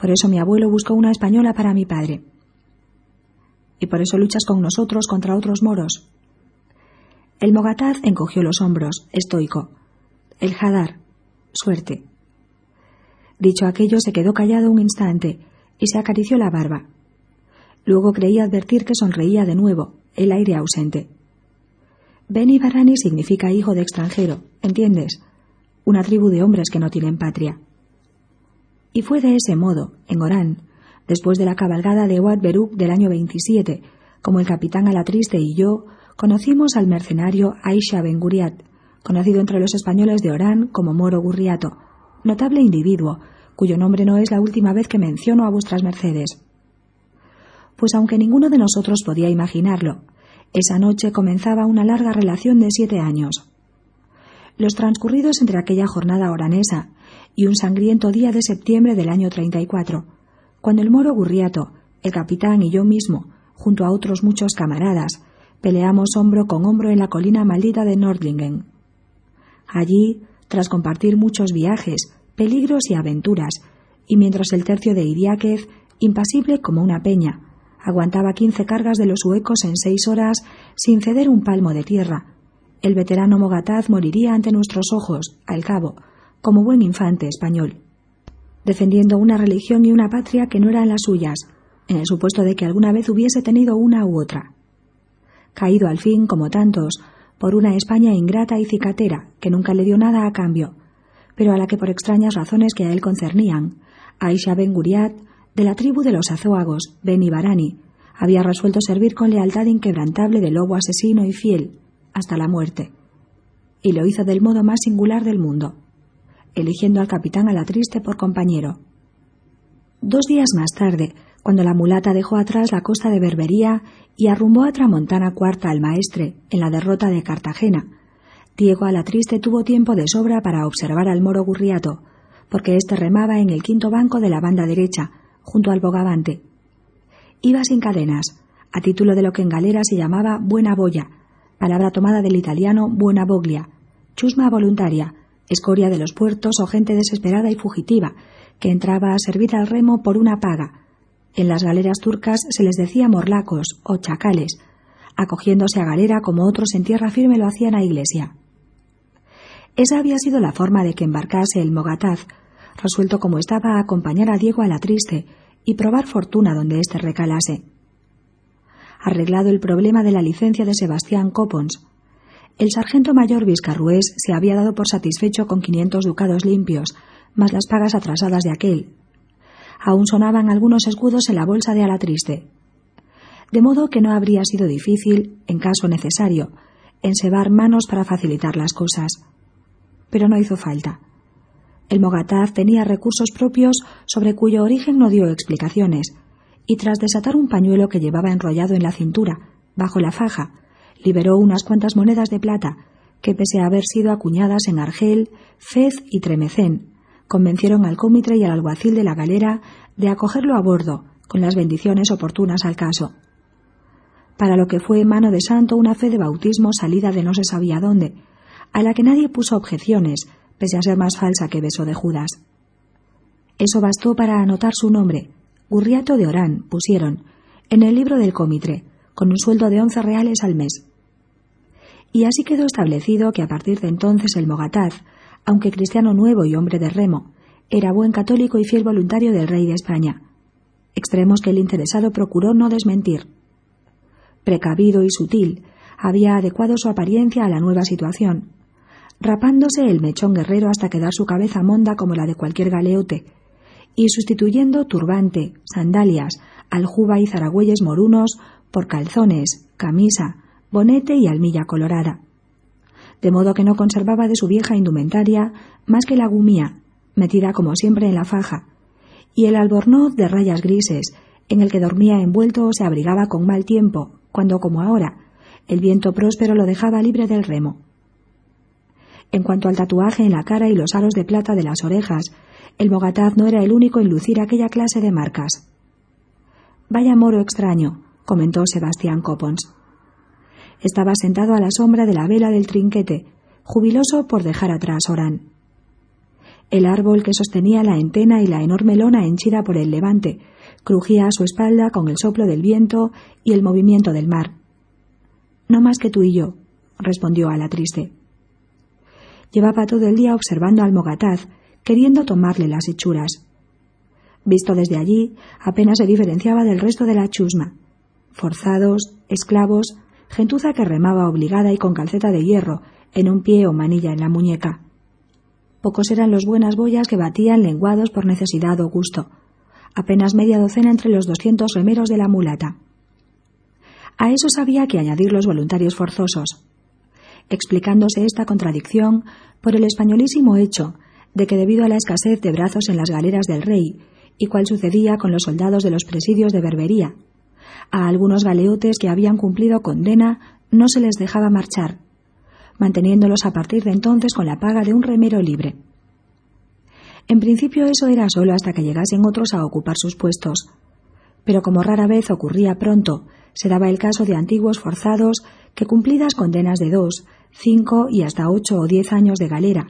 Por eso mi abuelo buscó una española para mi padre. Y por eso luchas con nosotros contra otros moros. El Mogataz encogió los hombros, estoico. El Hadar, suerte. Dicho aquello, se quedó callado un instante y se acarició la barba. Luego creí advertir que sonreía de nuevo, el aire ausente. Beni Barani significa hijo de extranjero, ¿entiendes? Una tribu de hombres que no tienen patria. Y fue de ese modo, en Orán, después de la cabalgada de Ouad Beruk del año 27, como el capitán Alatriste y yo conocimos al mercenario Aisha Ben Guriat, conocido entre los españoles de Orán como Moro Gurriato, notable individuo, cuyo nombre no es la última vez que menciono a vuestras mercedes. Pues aunque ninguno de nosotros podía imaginarlo, esa noche comenzaba una larga relación de siete años. Los transcurridos entre aquella jornada oranesa y un sangriento día de septiembre del año 34, cuando el moro Gurriato, el capitán y yo mismo, junto a otros muchos camaradas, peleamos hombro con hombro en la colina maldita de Nordlingen. Allí, tras compartir muchos viajes, peligros y aventuras, y mientras el tercio de Iriáquez, impasible como una peña, aguantaba quince cargas de los huecos en seis horas sin ceder un palmo de tierra, el veterano Mogataz moriría ante nuestros ojos, al cabo, como buen infante español, defendiendo una religión y una patria que no eran las suyas, en el supuesto de que alguna vez hubiese tenido una u otra caído al fin, como tantos, por una España ingrata y cicatera, que nunca le dio nada a cambio, pero a la que por extrañas razones que a él concernían, Aisha Ben Guriat, de la tribu de los Azoagos, Ben Ibarani, había resuelto servir con lealtad inquebrantable de lobo asesino y fiel, hasta la muerte. Y lo hizo del modo más singular del mundo, eligiendo al capitán a la triste por compañero. Dos días más tarde, cuando la mulata dejó atrás la costa de Berbería y arrumbó a Tramontana Cuarta al maestre en la derrota de Cartagena. Diego Alatriste tuvo tiempo de sobra para observar al moro Gurriato, porque éste remaba en el quinto banco de la banda derecha, junto al bogavante. Iba sin cadenas, a título de lo que en galera se llamaba buena boya, palabra tomada del italiano buena boglia, chusma voluntaria, escoria de los puertos o gente desesperada y fugitiva, que entraba a servir al remo por una paga, en las galeras turcas se les decía morlacos o chacales, acogiéndose a galera como otros en tierra firme lo hacían a iglesia. Esa había sido la forma de que embarcase el Mogataz, resuelto como estaba a acompañar a Diego a la triste y probar fortuna donde éste recalase. Arreglado el problema de la licencia de Sebastián Copons, el sargento mayor Vizcarrués se había dado por satisfecho con quinientos ducados limpios, más las pagas atrasadas de aquel, aún sonaban algunos escudos en la bolsa de Alatriste. De modo que no habría sido difícil, en caso necesario, ensebar manos para facilitar las cosas. Pero no hizo falta. El Mogataz tenía recursos propios sobre cuyo origen no dio explicaciones, y tras desatar un pañuelo que llevaba enrollado en la cintura, bajo la faja, liberó unas cuantas monedas de plata, que pese a haber sido acuñadas en Argel, Fez y Tremecén, convencieron al cómitre y al alguacil de la galera de acogerlo a bordo, con las bendiciones oportunas al caso. Para lo que fue mano de santo una fe de bautismo salida de no se sabía dónde, a la que nadie puso objeciones, pese a ser más falsa que beso de Judas. Eso bastó para anotar su nombre. Gurriato de Orán, pusieron, en el libro del cómitre, con un sueldo de once reales al mes. Y así quedó establecido que a partir de entonces el Mogataz, aunque cristiano nuevo y hombre de remo, era buen católico y fiel voluntario del rey de España. Extremos que el interesado procuró no desmentir. Precavido y sutil, había adecuado su apariencia a la nueva situación, rapándose el mechón guerrero hasta quedar su cabeza monda como la de cualquier galeote, y sustituyendo turbante, sandalias, aljuba y zaragüeyes morunos por calzones, camisa, bonete y almilla colorada de modo que no conservaba de su vieja indumentaria más que la gumía, metida como siempre en la faja, y el albornoz de rayas grises, en el que dormía envuelto o se abrigaba con mal tiempo, cuando, como ahora, el viento próspero lo dejaba libre del remo. En cuanto al tatuaje en la cara y los aros de plata de las orejas, el Mogataz no era el único en lucir aquella clase de marcas. Vaya moro extraño, comentó Sebastián Copons. Estaba sentado a la sombra de la vela del trinquete, jubiloso por dejar atrás Orán. El árbol que sostenía la entena y la enorme lona henchida por el levante crujía a su espalda con el soplo del viento y el movimiento del mar. No más que tú y yo, respondió a la triste. Llevaba todo el día observando al Mogataz, queriendo tomarle las hechuras. Visto desde allí, apenas se diferenciaba del resto de la chusma. Forzados, esclavos, gentuza que remaba obligada y con calceta de hierro, en un pie o manilla en la muñeca. Pocos eran los buenas boyas que batían lenguados por necesidad o gusto. Apenas media docena entre los doscientos remeros de la mulata. A eso había que añadir los voluntarios forzosos. Explicándose esta contradicción por el españolísimo hecho de que debido a la escasez de brazos en las galeras del rey, y cual sucedía con los soldados de los presidios de Berbería, a algunos galeotes que habían cumplido condena no se les dejaba marchar, manteniéndolos a partir de entonces con la paga de un remero libre. En principio eso era solo hasta que llegasen otros a ocupar sus puestos, pero como rara vez ocurría pronto, se daba el caso de antiguos forzados que cumplidas condenas de dos, cinco y hasta ocho o diez años de galera,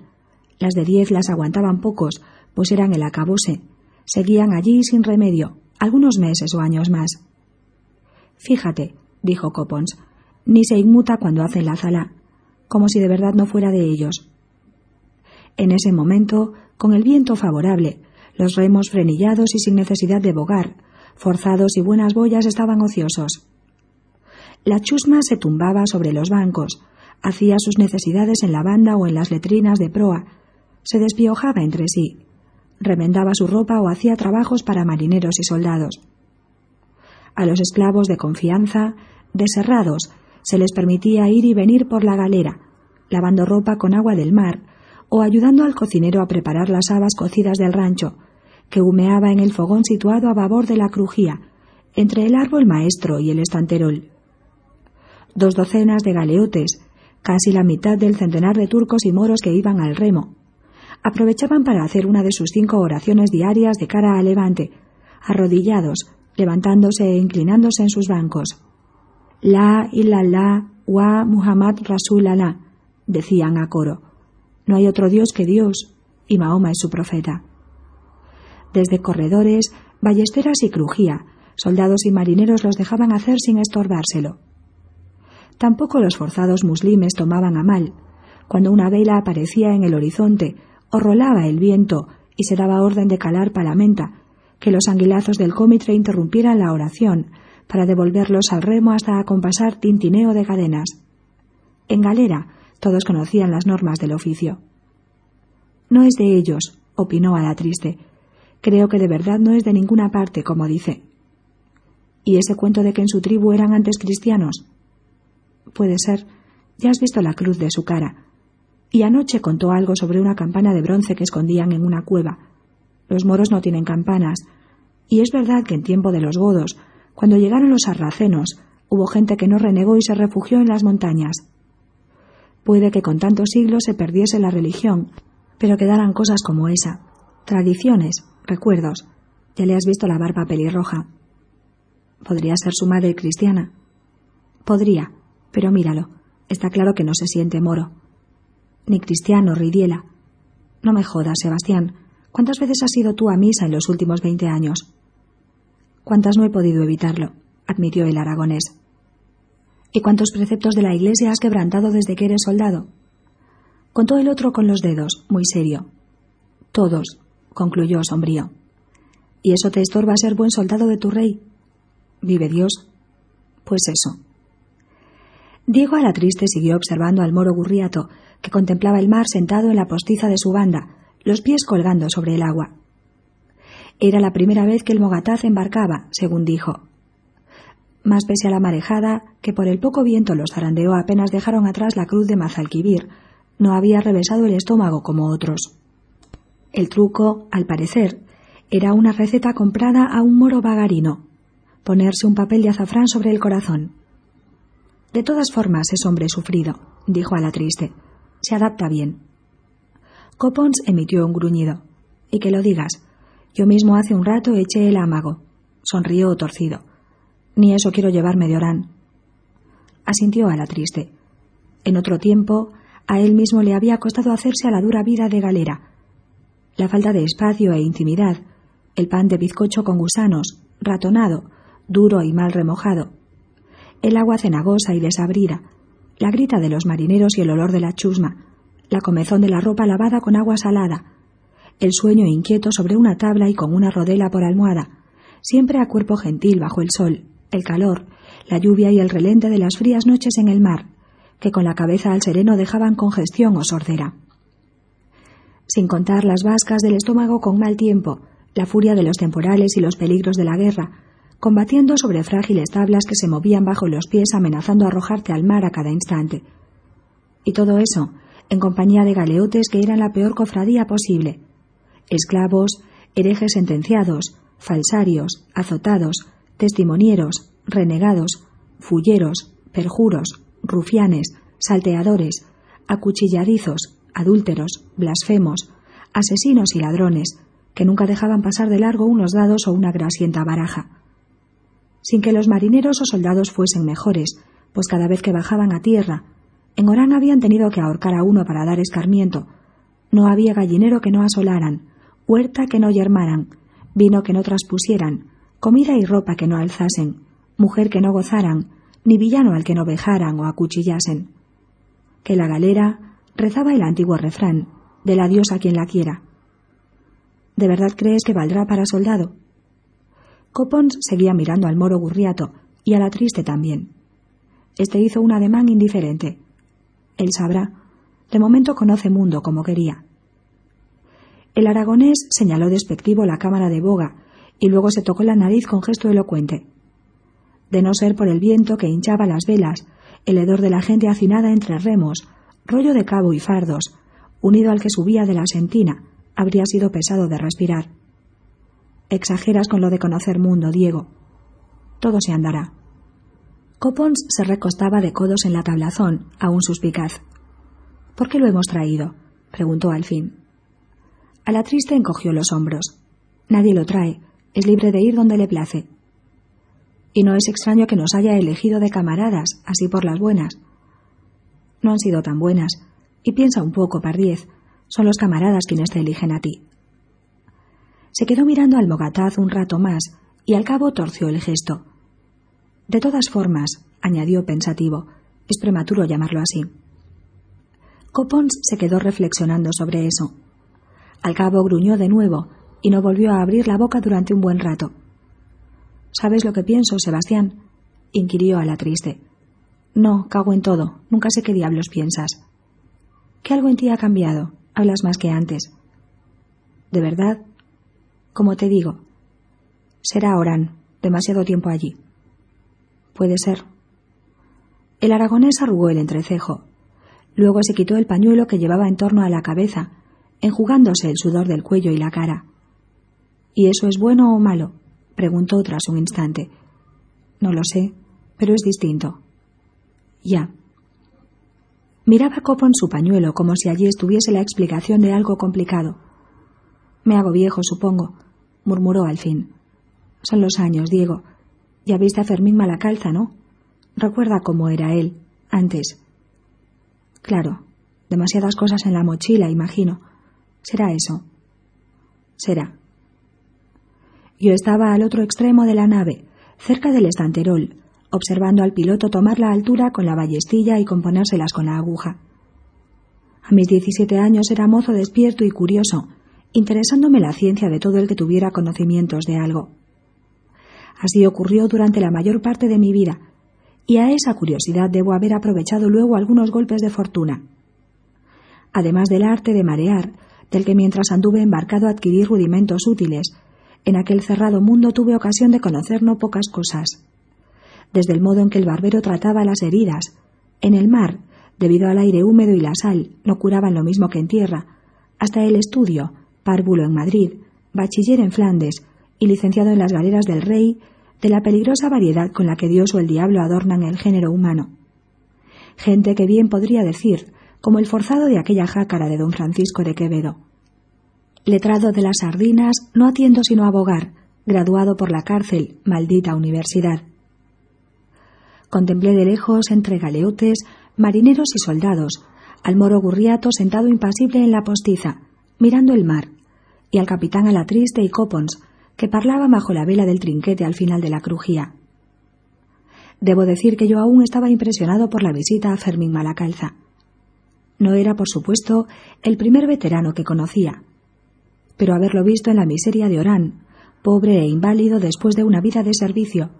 las de diez las aguantaban pocos, pues eran el acabose, seguían allí sin remedio, algunos meses o años más. Fíjate, dijo Copons, ni se inmuta cuando hacen la zala, como si de verdad no fuera de ellos. En ese momento, con el viento favorable, los remos frenillados y sin necesidad de bogar, forzados y buenas boyas estaban ociosos. La chusma se tumbaba sobre los bancos, hacía sus necesidades en la banda o en las letrinas de proa, se despiojaba entre sí, remendaba su ropa o hacía trabajos para marineros y soldados. A los esclavos de confianza, deserrados, se les permitía ir y venir por la galera, lavando ropa con agua del mar, o ayudando al cocinero a preparar las habas cocidas del rancho, que humeaba en el fogón situado a babor de la crujía, entre el árbol maestro y el estanterol. Dos docenas de galeotes, casi la mitad del centenar de turcos y moros que iban al remo, aprovechaban para hacer una de sus cinco oraciones diarias de cara a levante, arrodillados, levantándose e inclinándose en sus bancos. La illallah wa Muhammad Rasul Allah, decían a coro. No hay otro Dios que Dios, y Mahoma es su profeta. Desde corredores, ballesteras y crujía, soldados y marineros los dejaban hacer sin estorbárselo. Tampoco los forzados muslimes tomaban a mal. Cuando una vela aparecía en el horizonte, o rolaba el viento y se daba orden de calar palamenta, que los anguilazos del cómitre interrumpieran la oración para devolverlos al remo hasta acompasar tintineo de cadenas. En galera todos conocían las normas del oficio. No es de ellos, opinó a la triste. Creo que de verdad no es de ninguna parte, como dice. ¿Y ese cuento de que en su tribu eran antes cristianos? Puede ser. Ya has visto la cruz de su cara. Y anoche contó algo sobre una campana de bronce que escondían en una cueva. Los moros no tienen campanas. Y es verdad que en tiempo de los godos, cuando llegaron los sarracenos, hubo gente que no renegó y se refugió en las montañas. Puede que con tantos siglos se perdiese la religión, pero quedaran cosas como esa, tradiciones, recuerdos. Ya le has visto la barba pelirroja. ¿Podría ser su madre cristiana? Podría, pero míralo, está claro que no se siente moro. Ni cristiano, Ridiela. No me jodas, Sebastián. ¿Cuántas veces has ido tú a misa en los últimos veinte años? Cuántas no he podido evitarlo, admitió el aragonés. ¿Y cuántos preceptos de la Iglesia has quebrantado desde que eres soldado? Contó el otro con los dedos, muy serio. Todos, concluyó sombrío. ¿Y eso te estorba ser buen soldado de tu rey? Vive Dios. Pues eso. Diego a la triste siguió observando al moro Gurriato, que contemplaba el mar sentado en la postiza de su banda, los pies colgando sobre el agua. Era la primera vez que el Mogataz embarcaba, según dijo. más pese a la marejada, que por el poco viento los zarandeó apenas dejaron atrás la cruz de Mazalquivir, no había revesado el estómago como otros. El truco, al parecer, era una receta comprada a un moro vagarino, ponerse un papel de azafrán sobre el corazón. De todas formas es hombre sufrido, dijo a la triste. Se adapta bien. Copons emitió un gruñido. Y que lo digas. Yo mismo hace un rato eché el amago. Sonrió torcido. Ni eso quiero llevarme de Orán. Asintió a la triste. En otro tiempo, a él mismo le había costado hacerse a la dura vida de galera. La falta de espacio e intimidad, el pan de bizcocho con gusanos, ratonado, duro y mal remojado, el agua cenagosa y desabrida, la grita de los marineros y el olor de la chusma, la comezón de la ropa lavada con agua salada, el sueño inquieto sobre una tabla y con una rodela por almohada, siempre a cuerpo gentil bajo el sol, el calor, la lluvia y el relente de las frías noches en el mar, que con la cabeza al sereno dejaban congestión o sordera. Sin contar las vascas del estómago con mal tiempo, la furia de los temporales y los peligros de la guerra, combatiendo sobre frágiles tablas que se movían bajo los pies amenazando arrojarte al mar a cada instante. Y todo eso, en compañía de galeotes que eran la peor cofradía posible. Esclavos, herejes sentenciados, falsarios, azotados, testimonieros, renegados, fulleros, perjuros, rufianes, salteadores, acuchilladizos, adúlteros, blasfemos, asesinos y ladrones, que nunca dejaban pasar de largo unos dados o una grasienta baraja sin que los marineros o soldados fuesen mejores, pues cada vez que bajaban a tierra, en Orán habían tenido que ahorcar a uno para dar escarmiento. No había gallinero que no asolaran, huerta que no yermaran, vino que no traspusieran, comida y ropa que no alzasen, mujer que no gozaran, ni villano al que no vejaran o acuchillasen. Que la galera rezaba el antiguo refrán, de la diosa quien la quiera. ¿De verdad crees que valdrá para soldado? Copons seguía mirando al moro Gurriato y a la triste también. Este hizo un ademán indiferente. Él sabrá. De momento conoce mundo como quería. El aragonés señaló despectivo la cámara de boga y luego se tocó la nariz con gesto elocuente. De no ser por el viento que hinchaba las velas, el hedor de la gente hacinada entre remos, rollo de cabo y fardos, unido al que subía de la sentina, habría sido pesado de respirar. Exageras con lo de conocer mundo, Diego. Todo se andará. Copons se recostaba de codos en la tablazón, aún suspicaz. ¿Por qué lo hemos traído? preguntó al fin. A la triste encogió los hombros. Nadie lo trae. Es libre de ir donde le place. Y no es extraño que nos haya elegido de camaradas, así por las buenas. No han sido tan buenas. Y piensa un poco, Pardiez. Son los camaradas quienes te eligen a ti. Se quedó mirando al mogataz un rato más y al cabo torció el gesto. De todas formas, añadió pensativo, es prematuro llamarlo así. Copons se quedó reflexionando sobre eso. Al cabo gruñó de nuevo y no volvió a abrir la boca durante un buen rato. ¿Sabes lo que pienso, Sebastián? inquirió a la triste. No, cago en todo. Nunca sé qué diablos piensas. ¿Qué algo en ti ha cambiado? Hablas más que antes. ¿De verdad? Como te digo, será Orán, demasiado tiempo allí. Puede ser. El aragonés arrugó el entrecejo. Luego se quitó el pañuelo que llevaba en torno a la cabeza, enjugándose el sudor del cuello y la cara. ¿Y eso es bueno o malo? preguntó tras un instante. No lo sé, pero es distinto. Ya. Miraba Copon su pañuelo como si allí estuviese la explicación de algo complicado. Me hago viejo, supongo, murmuró al fin. Son los años, Diego. Ya viste a Fermín Malacalza, ¿no? Recuerda cómo era él, antes. Claro, demasiadas cosas en la mochila, imagino. Será eso. Será. Yo estaba al otro extremo de la nave, cerca del estanterol, observando al piloto tomar la altura con la ballestilla y componérselas con la aguja. A mis diecisiete años era mozo despierto y curioso, interesándome la ciencia de todo el que tuviera conocimientos de algo. Así ocurrió durante la mayor parte de mi vida, y a esa curiosidad debo haber aprovechado luego algunos golpes de fortuna. Además del arte de marear, del que mientras anduve embarcado adquirí rudimentos útiles, en aquel cerrado mundo tuve ocasión de conocer no pocas cosas. desde el modo en que el barbero trataba las heridas. En el mar, debido al aire húmedo y la sal, no curaban lo mismo que en tierra, hasta el estudio, párvulo en Madrid, bachiller en Flandes y licenciado en las galeras del rey, de la peligrosa variedad con la que Dios o el diablo adornan el género humano. Gente que bien podría decir, como el forzado de aquella jácara de don Francisco de Quevedo. Letrado de las sardinas, no atiendo sino a abogar, graduado por la cárcel, maldita universidad. Contemplé de lejos, entre galeotes, marineros y soldados, al moro Gurriato sentado impasible en la postiza, mirando el mar, y al capitán a la triste y Copons, que parlaba bajo la vela del trinquete al final de la crujía. Debo decir que yo aún estaba impresionado por la visita a Fermín Malacalza. No era, por supuesto, el primer veterano que conocía, pero haberlo visto en la miseria de Orán, pobre e inválido después de una vida de servicio,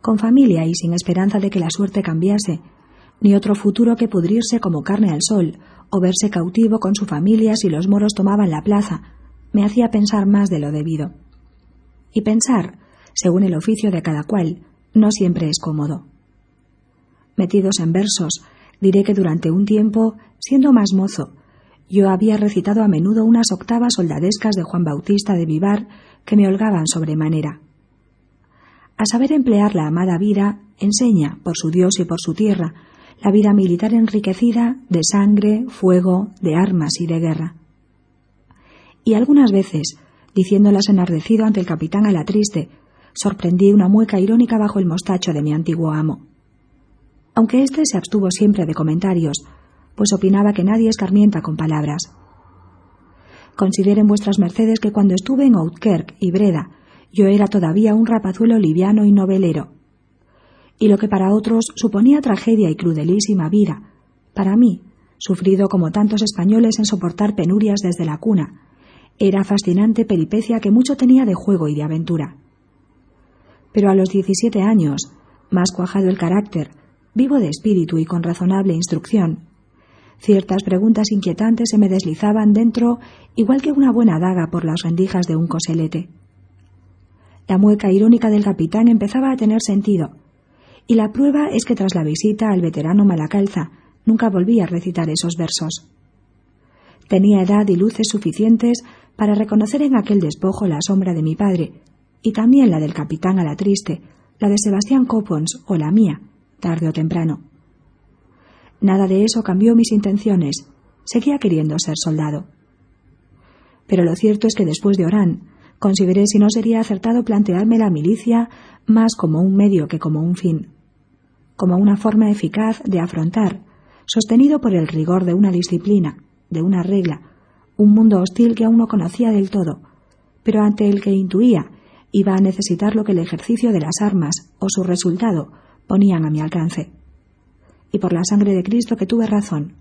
con familia y sin esperanza de que la suerte cambiase, ni otro futuro que pudrirse como carne al sol, o verse cautivo con su familia si los moros tomaban la plaza, me hacía pensar más de lo debido. Y pensar, según el oficio de cada cual, no siempre es cómodo. Metidos en versos, diré que durante un tiempo, siendo más mozo, yo había recitado a menudo unas octavas soldadescas de Juan Bautista de Vivar que me holgaban sobremanera. A saber emplear la amada vida, enseña, por su Dios y por su tierra, la vida militar enriquecida de sangre, fuego, de armas y de guerra. Y algunas veces, diciéndolas enardecido ante el capitán a la triste, sorprendí una mueca irónica bajo el mostacho de mi antiguo amo. Aunque éste se abstuvo siempre de comentarios, pues opinaba que nadie escarmienta con palabras. Consideren vuestras mercedes que cuando estuve en Outkerk y Breda, yo era todavía un rapazuelo liviano y novelero. Y lo que para otros suponía tragedia y crudelísima vida, para mí, sufrido como tantos españoles en soportar penurias desde la cuna, era fascinante peripecia que mucho tenía de juego y de aventura. Pero a los diecisiete años, más cuajado el carácter, vivo de espíritu y con razonable instrucción, ciertas preguntas inquietantes se me deslizaban dentro igual que una buena daga por las rendijas de un coselete. La mueca irónica del capitán empezaba a tener sentido, y la prueba es que tras la visita al veterano Malacalza nunca volví a recitar esos versos. Tenía edad y luces suficientes para reconocer en aquel despojo la sombra de mi padre, y también la del capitán a la triste, la de Sebastián Copons o la mía, tarde o temprano. Nada de eso cambió mis intenciones. Seguía queriendo ser soldado. Pero lo cierto es que después de Orán, consideré si no sería acertado plantearme la milicia más como un medio que como un fin, como una forma eficaz de afrontar, sostenido por el rigor de una disciplina, de una regla, un mundo hostil que aún no conocía del todo, pero ante el que intuía iba a necesitar lo que el ejercicio de las armas o su resultado ponían a mi alcance. Y por la sangre de Cristo que tuve razón.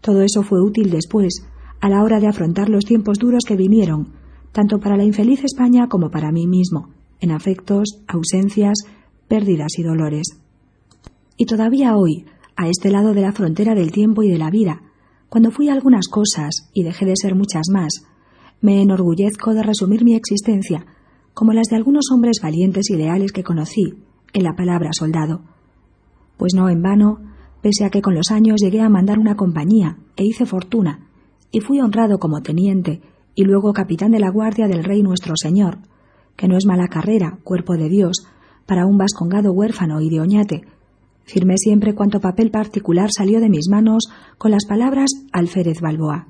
Todo eso fue útil después, a la hora de afrontar los tiempos duros que vinieron, tanto para la infeliz España como para mí mismo, en afectos, ausencias, pérdidas y dolores. Y todavía hoy, a este lado de la frontera del tiempo y de la vida, cuando fui algunas cosas y dejé de ser muchas más, me enorgullezco de resumir mi existencia, como las de algunos hombres valientes y leales que conocí, en la palabra soldado. Pues no en vano, pese a que con los años llegué a mandar una compañía e hice fortuna, y fui honrado como teniente y luego capitán de la guardia del Rey nuestro Señor, que no es mala carrera, cuerpo de Dios, para un vascongado huérfano y de oñate, Firmé siempre cuanto papel particular salió de mis manos con las palabras Alférez Balboa.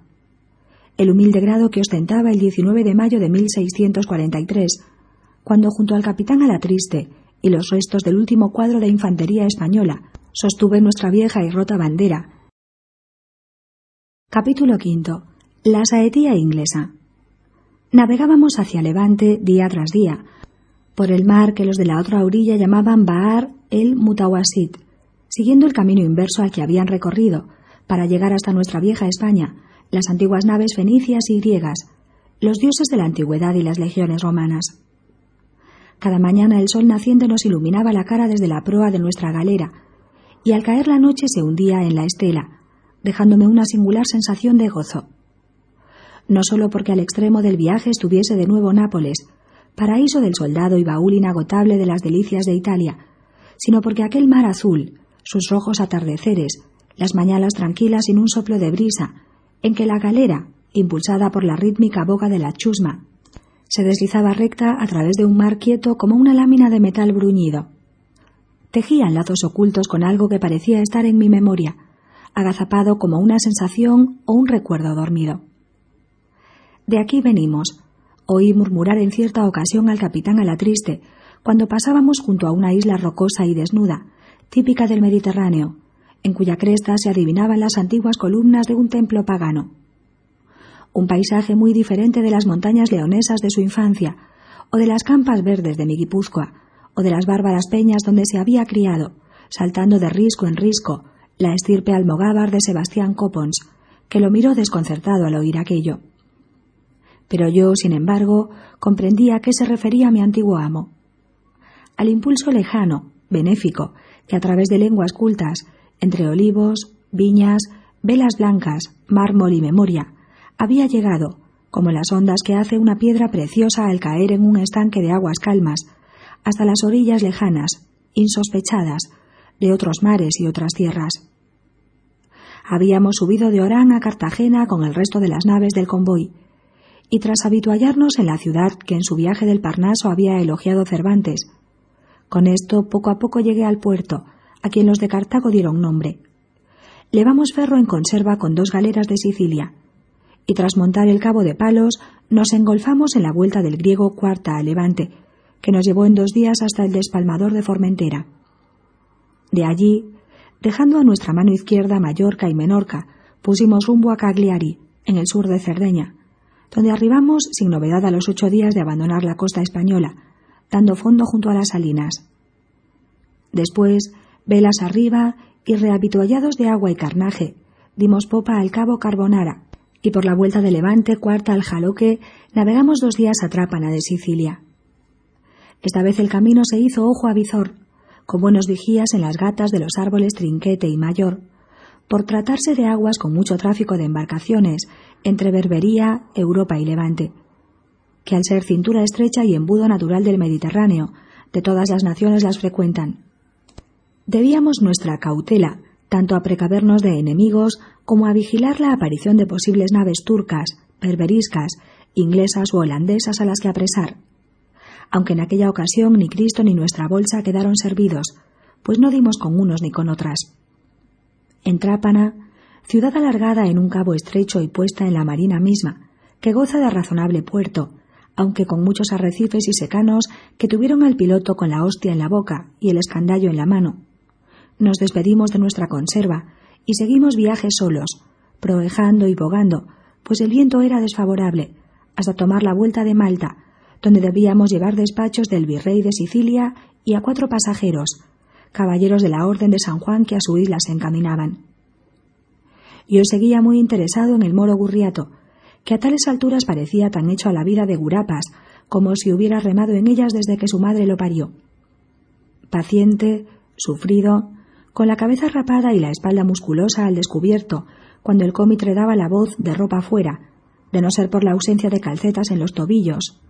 El humilde grado que ostentaba el 19 de mayo de 1643, cuando junto al capitán a la triste y los restos del último cuadro de infantería española sostuve nuestra vieja y rota bandera. Capítulo V. La saetía inglesa. Navegábamos hacia Levante día tras día, por el mar que los de la otra orilla llamaban Baar el Mutawasit, siguiendo el camino inverso al que habían recorrido, para llegar hasta nuestra vieja España, las antiguas naves fenicias y griegas, los dioses de la antigüedad y las legiones romanas. Cada mañana el sol naciente nos iluminaba la cara desde la proa de nuestra galera, y al caer la noche se hundía en la estela, dejándome una singular sensación de gozo. No solo porque al extremo del viaje estuviese de nuevo Nápoles, paraíso del soldado y baúl inagotable de las delicias de Italia, sino porque aquel mar azul, sus rojos atardeceres, las mañanas tranquilas sin un soplo de brisa, en que la galera, impulsada por la rítmica boga de la chusma, se deslizaba recta a través de un mar quieto como una lámina de metal bruñido. Tejían lazos ocultos con algo que parecía estar en mi memoria, agazapado como una sensación o un recuerdo dormido. De aquí venimos. Oí murmurar en cierta ocasión al capitán a la triste, cuando pasábamos junto a una isla rocosa y desnuda, típica del Mediterráneo, en cuya cresta se adivinaban las antiguas columnas de un templo pagano. Un paisaje muy diferente de las montañas leonesas de su infancia, o de las campas verdes de mi Guipúzcoa, o de las bárbaras peñas donde se había criado, saltando de risco en risco, la estirpe almogávar de Sebastián Copons, que lo miró desconcertado al oír aquello. Pero yo, sin embargo, comprendía a qué se refería mi antiguo amo. Al impulso lejano, benéfico, que a través de lenguas cultas, entre olivos, viñas, velas blancas, mármol y memoria, había llegado, como las ondas que hace una piedra preciosa al caer en un estanque de aguas calmas, hasta las orillas lejanas, insospechadas, de otros mares y otras tierras. Habíamos subido de Orán a Cartagena con el resto de las naves del convoy, y tras habituallarnos en la ciudad que en su viaje del Parnaso había elogiado Cervantes, con esto poco a poco llegué al puerto, a quien los de Cartago dieron nombre. Levamos ferro en conserva con dos galeras de Sicilia, y tras montar el cabo de Palos, nos engolfamos en la vuelta del griego cuarta a Levante, que nos llevó en dos días hasta el despalmador de Formentera. De allí, dejando a nuestra mano izquierda Mallorca y Menorca, pusimos rumbo a Cagliari, en el sur de Cerdeña, donde arribamos sin novedad a los ocho días de abandonar la costa española, dando fondo junto a las salinas. Después velas arriba y rehabituallados de agua y carnaje, dimos popa al cabo Carbonara, y por la vuelta de Levante, cuarta al Jaloque, navegamos dos días a Trápana de Sicilia. Esta vez el camino se hizo ojo a visor, con buenos vigías en las gatas de los árboles Trinquete y Mayor, por tratarse de aguas con mucho tráfico de embarcaciones entre Berbería, Europa y Levante, que al ser cintura estrecha y embudo natural del Mediterráneo, de todas las naciones las frecuentan. Debíamos nuestra cautela tanto a precavernos de enemigos como a vigilar la aparición de posibles naves turcas, berberiscas, inglesas o holandesas a las que apresar. Aunque en aquella ocasión ni Cristo ni nuestra bolsa quedaron servidos, pues no dimos con unos ni con otras. En Trápana, ciudad alargada en un cabo estrecho y puesta en la marina misma, que goza de razonable puerto, aunque con muchos arrecifes y secanos que tuvieron al piloto con la hostia en la boca y el escandallo en la mano, nos despedimos de nuestra conserva y seguimos viaje solos, proejando y bogando, pues el viento era desfavorable, hasta tomar la vuelta de Malta, donde debíamos llevar despachos del virrey de Sicilia y a cuatro pasajeros, caballeros de la Orden de San Juan que a su isla se encaminaban. Yo seguía muy interesado en el moro Gurriato, que a tales alturas parecía tan hecho a la vida de Gurapas como si hubiera remado en ellas desde que su madre lo parió. Paciente, sufrido, con la cabeza rapada y la espalda musculosa al descubierto, cuando el cómitre daba la voz de ropa fuera, de no ser por la ausencia de calcetas en los tobillos.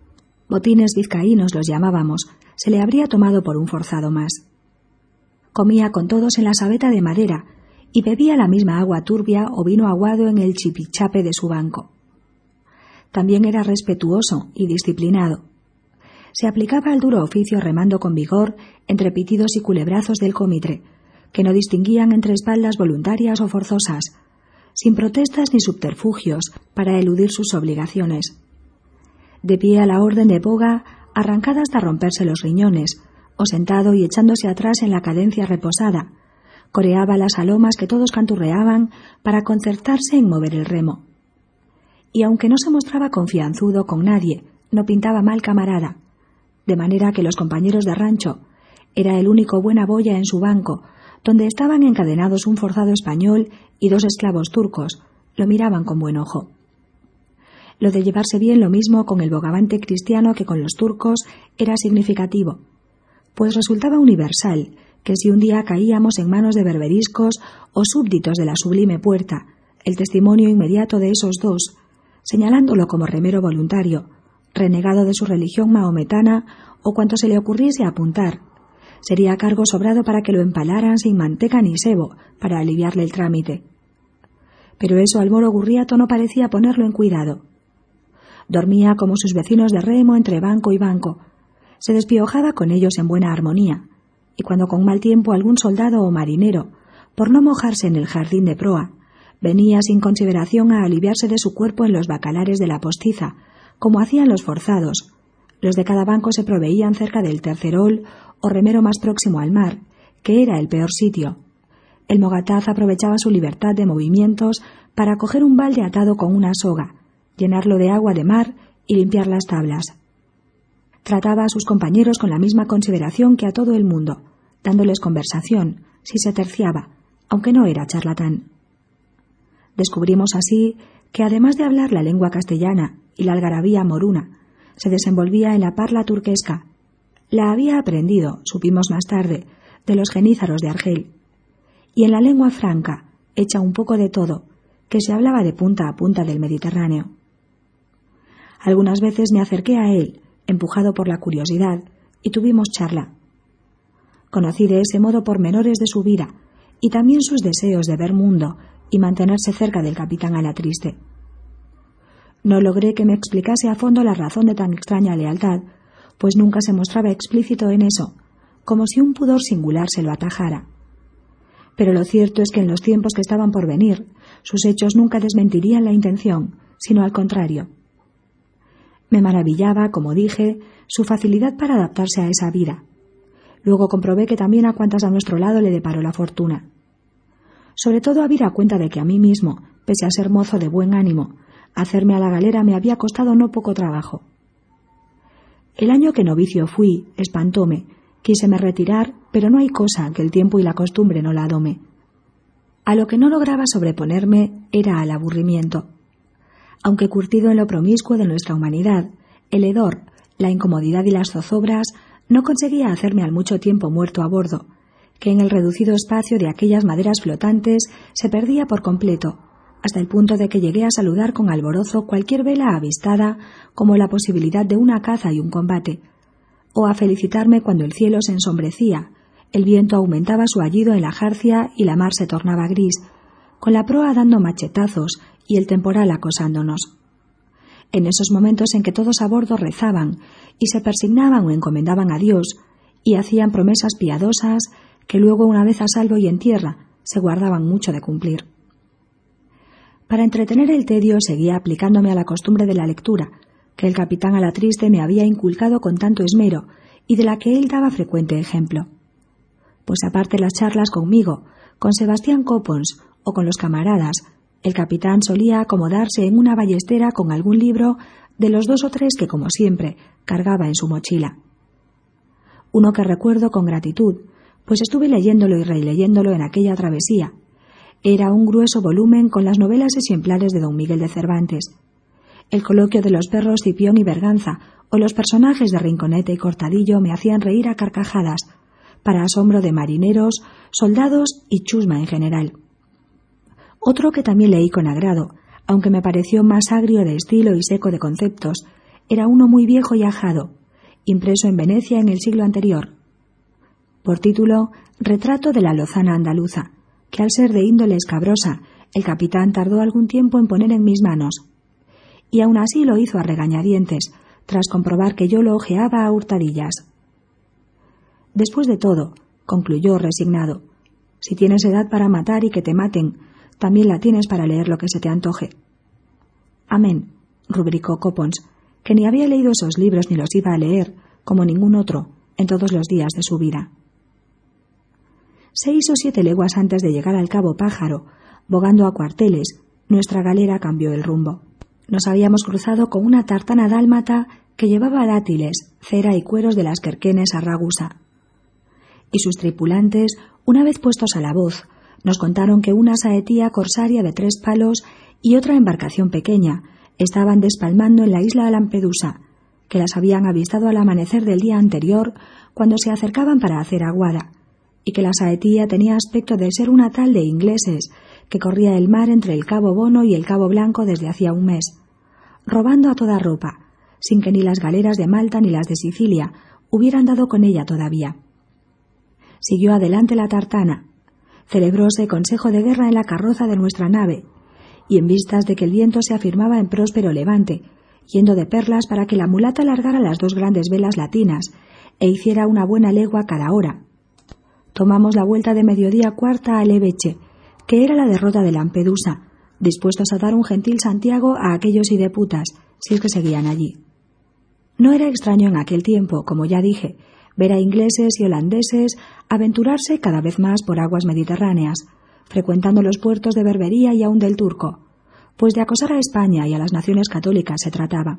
Botines vizcaínos los llamábamos, se le habría tomado por un forzado más. Comía con todos en la sabeta de madera y bebía la misma agua turbia o vino aguado en el chipichape de su banco. También era respetuoso y disciplinado. Se aplicaba al duro oficio remando con vigor entre pitidos y culebrazos del cómitre, que no distinguían entre espaldas voluntarias o forzosas, sin protestas ni subterfugios para eludir sus obligaciones. De pie a la orden de boga, arrancada hasta romperse los riñones, o sentado y echándose atrás en la cadencia reposada, coreaba las alomas que todos canturreaban para concertarse en mover el remo. Y aunque no se mostraba confianzudo con nadie, no pintaba mal camarada, de manera que los compañeros de rancho, era el único buena boya en su banco, donde estaban encadenados un forzado español y dos esclavos turcos, lo miraban con buen ojo. Lo de llevarse bien lo mismo con el bogavante cristiano que con los turcos era significativo, pues resultaba universal que si un día caíamos en manos de berberiscos o súbditos de la sublime puerta, el testimonio inmediato de esos dos, señalándolo como remero voluntario, renegado de su religión maometana o cuanto se le ocurriese apuntar, Sería cargo sobrado para que lo empalaran sin manteca ni sebo, para aliviarle el trámite. Pero eso al moro Gurriato no parecía ponerlo en cuidado. Dormía como sus vecinos de remo entre banco y banco. Se despiojaba con ellos en buena armonía, y cuando con mal tiempo algún soldado o marinero, por no mojarse en el jardín de proa, venía sin consideración a aliviarse de su cuerpo en los bacalares de la postiza, como hacían los forzados, los de cada banco se proveían cerca del tercerol o remero más próximo al mar, que era el peor sitio. El mogataz aprovechaba su libertad de movimientos para coger un balde atado con una soga, llenarlo de agua de mar y limpiar las tablas. Trataba a sus compañeros con la misma consideración que a todo el mundo, dándoles conversación, si se terciaba, aunque no era charlatán. Descubrimos así que además de hablar la lengua castellana y la algarabía moruna, se desenvolvía en la parla turquesca. La había aprendido, supimos más tarde, de los genízaros de Argel. Y en la lengua franca, hecha un poco de todo, que se hablaba de punta a punta del Mediterráneo. Algunas veces me acerqué a él, empujado por la curiosidad, y tuvimos charla. Conocí de ese modo pormenores de su vida y también sus deseos de ver mundo y mantenerse cerca del capitán a la triste. No logré que me explicase a fondo la razón de tan extraña lealtad, pues nunca se mostraba explícito en eso, como si un pudor singular se lo atajara. Pero lo cierto es que en los tiempos que estaban por venir, sus hechos nunca desmentirían la intención, sino al contrario. Me maravillaba, como dije, su facilidad para adaptarse a esa vida. Luego comprobé que también a cuantas a nuestro lado le deparó la fortuna. Sobre todo habida cuenta de que a mí mismo, pese a ser mozo de buen ánimo, Hacerme a la galera me había costado no poco trabajo. El año que novicio fui, espantóme, quíseme retirar, pero no hay cosa que el tiempo y la costumbre no la dome. A lo que no lograba sobreponerme era al aburrimiento. Aunque curtido en lo promiscuo de nuestra humanidad, el hedor, la incomodidad y las zozobras no conseguía hacerme al mucho tiempo muerto a bordo, que en el reducido espacio de aquellas maderas flotantes se perdía por completo, hasta el punto de que llegué a saludar con alborozo cualquier vela avistada como la posibilidad de una caza y un combate, o a felicitarme cuando el cielo se ensombrecía, el viento aumentaba su aullido en la jarcia y la mar se tornaba gris, con la proa dando machetazos y el temporal acosándonos. En esos momentos en que todos a bordo rezaban y se persignaban o encomendaban a Dios y hacían promesas piadosas que luego, una vez a salvo y en tierra, se guardaban mucho de cumplir. Para entretener el tedio seguía aplicándome a la costumbre de la lectura, que el capitán a la triste me había inculcado con tanto esmero y de la que él daba frecuente ejemplo. Pues aparte las charlas conmigo, con Sebastián Copons o con los camaradas, el capitán solía acomodarse en una ballestera con algún libro de los dos o tres que, como siempre, cargaba en su mochila. Uno que recuerdo con gratitud, pues estuve leyéndolo y releyéndolo en aquella travesía, era un grueso volumen con las novelas ejemplares de don Miguel de Cervantes. El coloquio de los perros Cipión y Berganza o los personajes de Rinconete y Cortadillo me hacían reír a carcajadas, para asombro de marineros, soldados y chusma en general. Otro que también leí con agrado, aunque me pareció más agrio de estilo y seco de conceptos, era uno muy viejo y ajado, impreso en Venecia en el siglo anterior. Por título Retrato de la Lozana Andaluza, que al ser de índole escabrosa, el capitán tardó algún tiempo en poner en mis manos. Y aun así lo hizo a regañadientes, tras comprobar que yo lo ojeaba a hurtadillas. Después de todo, concluyó resignado, si tienes edad para matar y que te maten, también la tienes para leer lo que se te antoje. Amén, rubricó Copons, que ni había leído esos libros ni los iba a leer, como ningún otro, en todos los días de su vida. Seis o siete leguas antes de llegar al cabo Pájaro, bogando a cuarteles, nuestra galera cambió el rumbo. Nos habíamos cruzado con una tartana dálmata que llevaba dátiles, cera y cueros de las querquenes a Ragusa. Y sus tripulantes, una vez puestos a la voz, nos contaron que una saetía corsaria de tres palos y otra embarcación pequeña estaban despalmando en la isla de Lampedusa, que las habían avistado al amanecer del día anterior cuando se acercaban para hacer aguada, y que la saetía tenía aspecto de ser una tal de ingleses que corría el mar entre el Cabo Bono y el Cabo Blanco desde hacía un mes, robando a toda ropa, sin que ni las galeras de Malta ni las de Sicilia hubieran dado con ella todavía. Siguió adelante la tartana. Celebróse consejo de guerra en la carroza de nuestra nave, y en vistas de que el viento se afirmaba en próspero levante, yendo de perlas para que la mulata largara las dos grandes velas latinas e hiciera una buena legua cada hora. Tomamos la vuelta de mediodía cuarta a Leveche, que era la derrota de Lampedusa, dispuestos a dar un gentil Santiago a aquellos ideputas, si es que seguían allí. No era extraño en aquel tiempo, como ya dije, ver a ingleses y holandeses aventurarse cada vez más por aguas mediterráneas, frecuentando los puertos de Berbería y aun del Turco, pues de acosar a España y a las naciones católicas se trataba.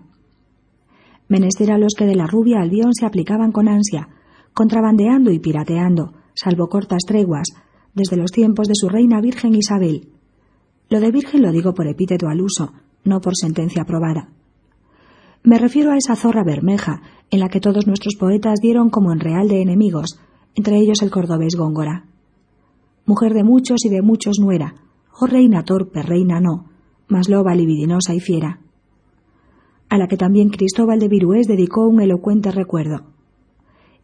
Menester a los que de la rubia Albión se aplicaban con ansia, contrabandeando y pirateando, salvo cortas treguas, desde los tiempos de su reina Virgen Isabel. Lo de Virgen lo digo por epíteto al uso, no por sentencia aprobada. Me refiero a esa zorra bermeja, en la que todos nuestros poetas dieron como en real de enemigos, entre ellos el cordobés Góngora. Mujer de muchos y de muchos no era, oh reina torpe, reina no, mas loba libidinosa y fiera, a la que también Cristóbal de Virués dedicó un elocuente recuerdo.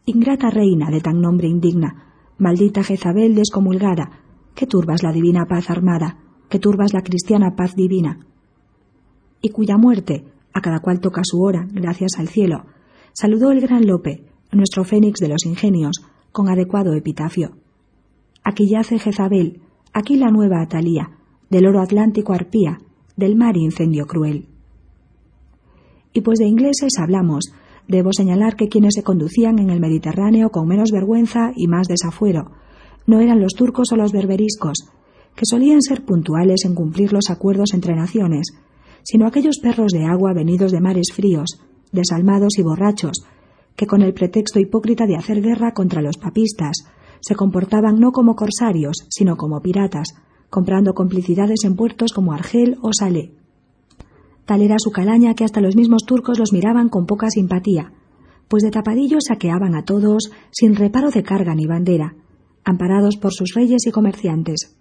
Ingrata reina de tan nombre indigna, maldita Jezabel descomulgada, que turbas la divina paz armada, que turbas la cristiana paz divina, y cuya muerte, a cada cual toca su hora, gracias al cielo, saludó el gran Lope, nuestro fénix de los ingenios, con adecuado epitafio. Aquí yace Jezabel, aquí la nueva Atalía, del oro atlántico arpía, del mar incendio cruel. Y pues de ingleses hablamos, debo señalar que quienes se conducían en el Mediterráneo con menos vergüenza y más desafuero no eran los turcos o los berberiscos, que solían ser puntuales en cumplir los acuerdos entre naciones, sino aquellos perros de agua venidos de mares fríos, desalmados y borrachos, que con el pretexto hipócrita de hacer guerra contra los papistas, se comportaban no como corsarios, sino como piratas, comprando complicidades en puertos como Argel o Salé. Tal era su calaña que hasta los mismos turcos los miraban con poca simpatía, pues de tapadillos saqueaban a todos sin reparo de carga ni bandera, amparados por sus reyes y comerciantes,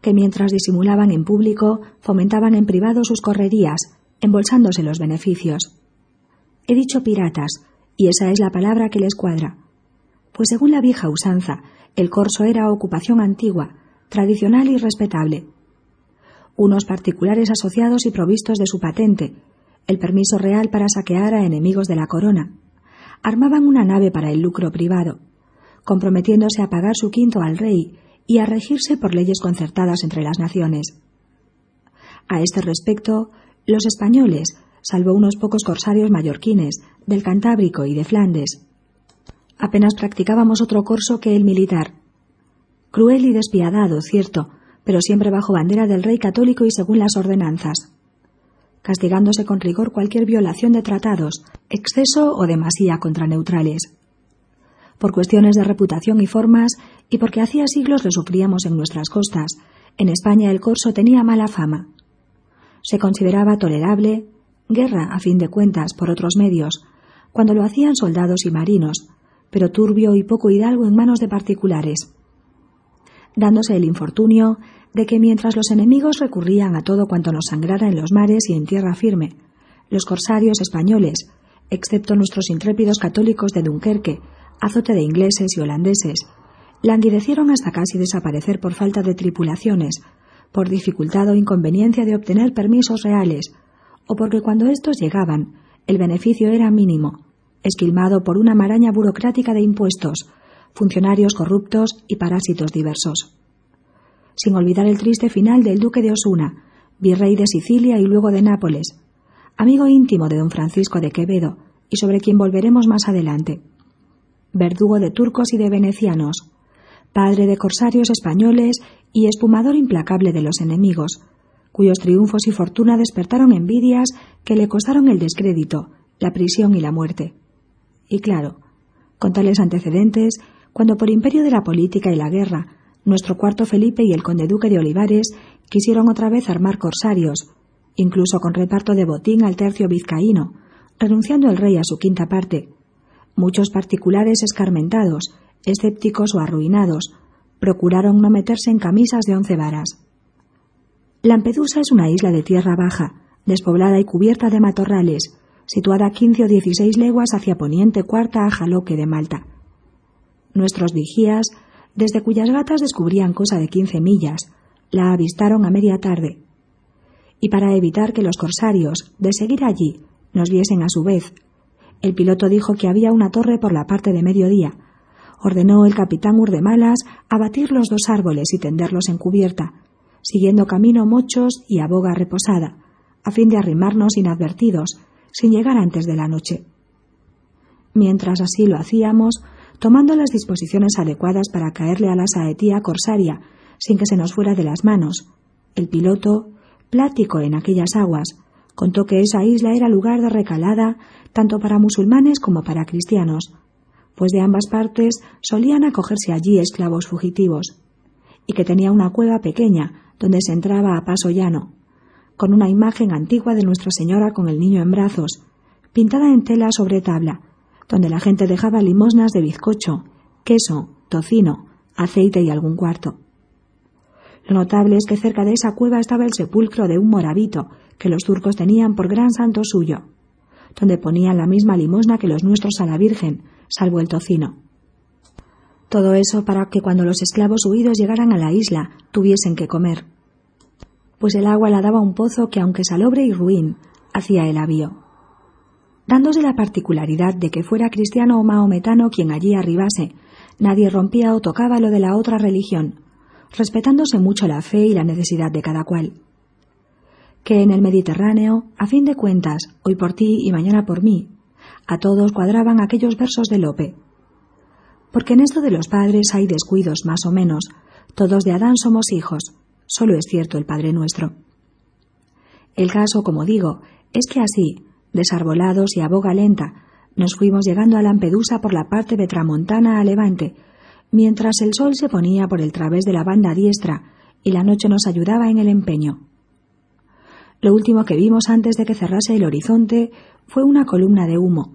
que mientras disimulaban en público, fomentaban en privado sus correrías, embolsándose los beneficios. He dicho piratas, y esa es la palabra que les cuadra, pues según la vieja usanza, el corso era ocupación antigua, tradicional y respetable, unos particulares asociados y provistos de su patente, el permiso real para saquear a enemigos de la corona. Armaban una nave para el lucro privado, comprometiéndose a pagar su quinto al rey y a regirse por leyes concertadas entre las naciones. A este respecto, los españoles, salvo unos pocos corsarios mallorquines, del Cantábrico y de Flandes, apenas practicábamos otro corso que el militar. Cruel y despiadado, cierto, pero siempre bajo bandera del rey católico y según las ordenanzas, castigándose con rigor cualquier violación de tratados, exceso o demasía contra neutrales. Por cuestiones de reputación y formas, y porque hacía siglos lo sufríamos en nuestras costas, en España el corso tenía mala fama. Se consideraba tolerable, guerra, a fin de cuentas, por otros medios, cuando lo hacían soldados y marinos, pero turbio y poco hidalgo en manos de particulares dándose el infortunio de que mientras los enemigos recurrían a todo cuanto nos sangrara en los mares y en tierra firme, los corsarios españoles, excepto nuestros intrépidos católicos de Dunkerque, azote de ingleses y holandeses, languidecieron hasta casi desaparecer por falta de tripulaciones, por dificultad o inconveniencia de obtener permisos reales, o porque cuando estos llegaban, el beneficio era mínimo, esquilmado por una maraña burocrática de impuestos, funcionarios corruptos y parásitos diversos. Sin olvidar el triste final del duque de Osuna, virrey de Sicilia y luego de Nápoles, amigo íntimo de don Francisco de Quevedo, y sobre quien volveremos más adelante. Verdugo de turcos y de venecianos, padre de corsarios españoles y espumador implacable de los enemigos, cuyos triunfos y fortuna despertaron envidias que le costaron el descrédito, la prisión y la muerte. Y claro, con tales antecedentes, cuando por imperio de la política y la guerra, nuestro cuarto Felipe y el conde duque de Olivares quisieron otra vez armar corsarios, incluso con reparto de botín al tercio vizcaíno, renunciando el rey a su quinta parte. Muchos particulares escarmentados, escépticos o arruinados, procuraron no meterse en camisas de once varas. Lampedusa es una isla de tierra baja, despoblada y cubierta de matorrales, situada a quince o dieciséis leguas hacia poniente cuarta a Jaloque de Malta. Nuestros vigías, desde cuyas gatas descubrían cosa de quince millas, la avistaron a media tarde. Y para evitar que los corsarios, de seguir allí, nos viesen a su vez, el piloto dijo que había una torre por la parte de mediodía. Ordenó el capitán Urdemalas abatir los dos árboles y tenderlos en cubierta, siguiendo camino mochos y a boga reposada, a fin de arrimarnos inadvertidos, sin llegar antes de la noche. Mientras así lo hacíamos, tomando las disposiciones adecuadas para caerle a la saetía corsaria sin que se nos fuera de las manos, el piloto, plático en aquellas aguas, contó que esa isla era lugar de recalada tanto para musulmanes como para cristianos, pues de ambas partes solían acogerse allí esclavos fugitivos, y que tenía una cueva pequeña donde se entraba a paso llano, con una imagen antigua de Nuestra Señora con el niño en brazos, pintada en tela sobre tabla, donde la gente dejaba limosnas de bizcocho, queso, tocino, aceite y algún cuarto. Lo notable es que cerca de esa cueva estaba el sepulcro de un moravito que los turcos tenían por gran santo suyo, donde ponían la misma limosna que los nuestros a la Virgen, salvo el tocino. Todo eso para que cuando los esclavos huidos llegaran a la isla tuviesen que comer pues el agua la daba un pozo que, aunque salobre y ruin, hacía el avío. Dándose la particularidad de que fuera cristiano o maometano quien allí arribase, nadie rompía o tocaba lo de la otra religión, respetándose mucho la fe y la necesidad de cada cual. Que en el Mediterráneo, a fin de cuentas, hoy por ti y mañana por mí, a todos cuadraban aquellos versos de Lope. Porque en esto de los padres hay descuidos más o menos, todos de Adán somos hijos, solo es cierto el Padre Nuestro. El caso, como digo, es que así, desarbolados y a boga lenta, nos fuimos llegando a Lampedusa por la parte de Tramontana a Levante, mientras el sol se ponía por el través de la banda diestra y la noche nos ayudaba en el empeño. Lo último que vimos antes de que cerrase el horizonte fue una columna de humo,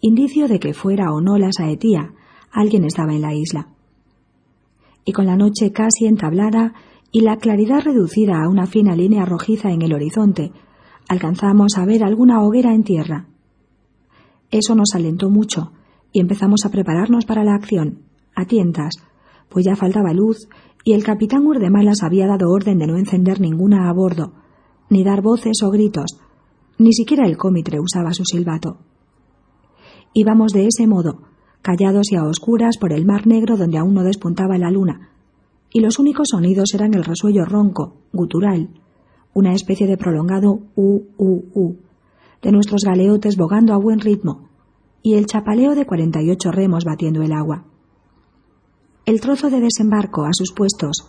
indicio de que fuera o no la saetía, alguien estaba en la isla. Y con la noche casi entablada, y la claridad reducida a una fina línea rojiza en el horizonte, alcanzamos a ver alguna hoguera en tierra. Eso nos alentó mucho y empezamos a prepararnos para la acción, a tientas, pues ya faltaba luz y el capitán Urdemalas había dado orden de no encender ninguna a bordo, ni dar voces o gritos, ni siquiera el cómitre usaba su silbato. Íbamos de ese modo, callados y a oscuras por el mar negro donde aún no despuntaba la luna, y los únicos sonidos eran el resuello ronco, gutural, una especie de prolongado u, u, u, de nuestros galeotes bogando a buen ritmo, y el chapaleo de cuarenta y ocho remos batiendo el agua. El trozo de desembarco a sus puestos,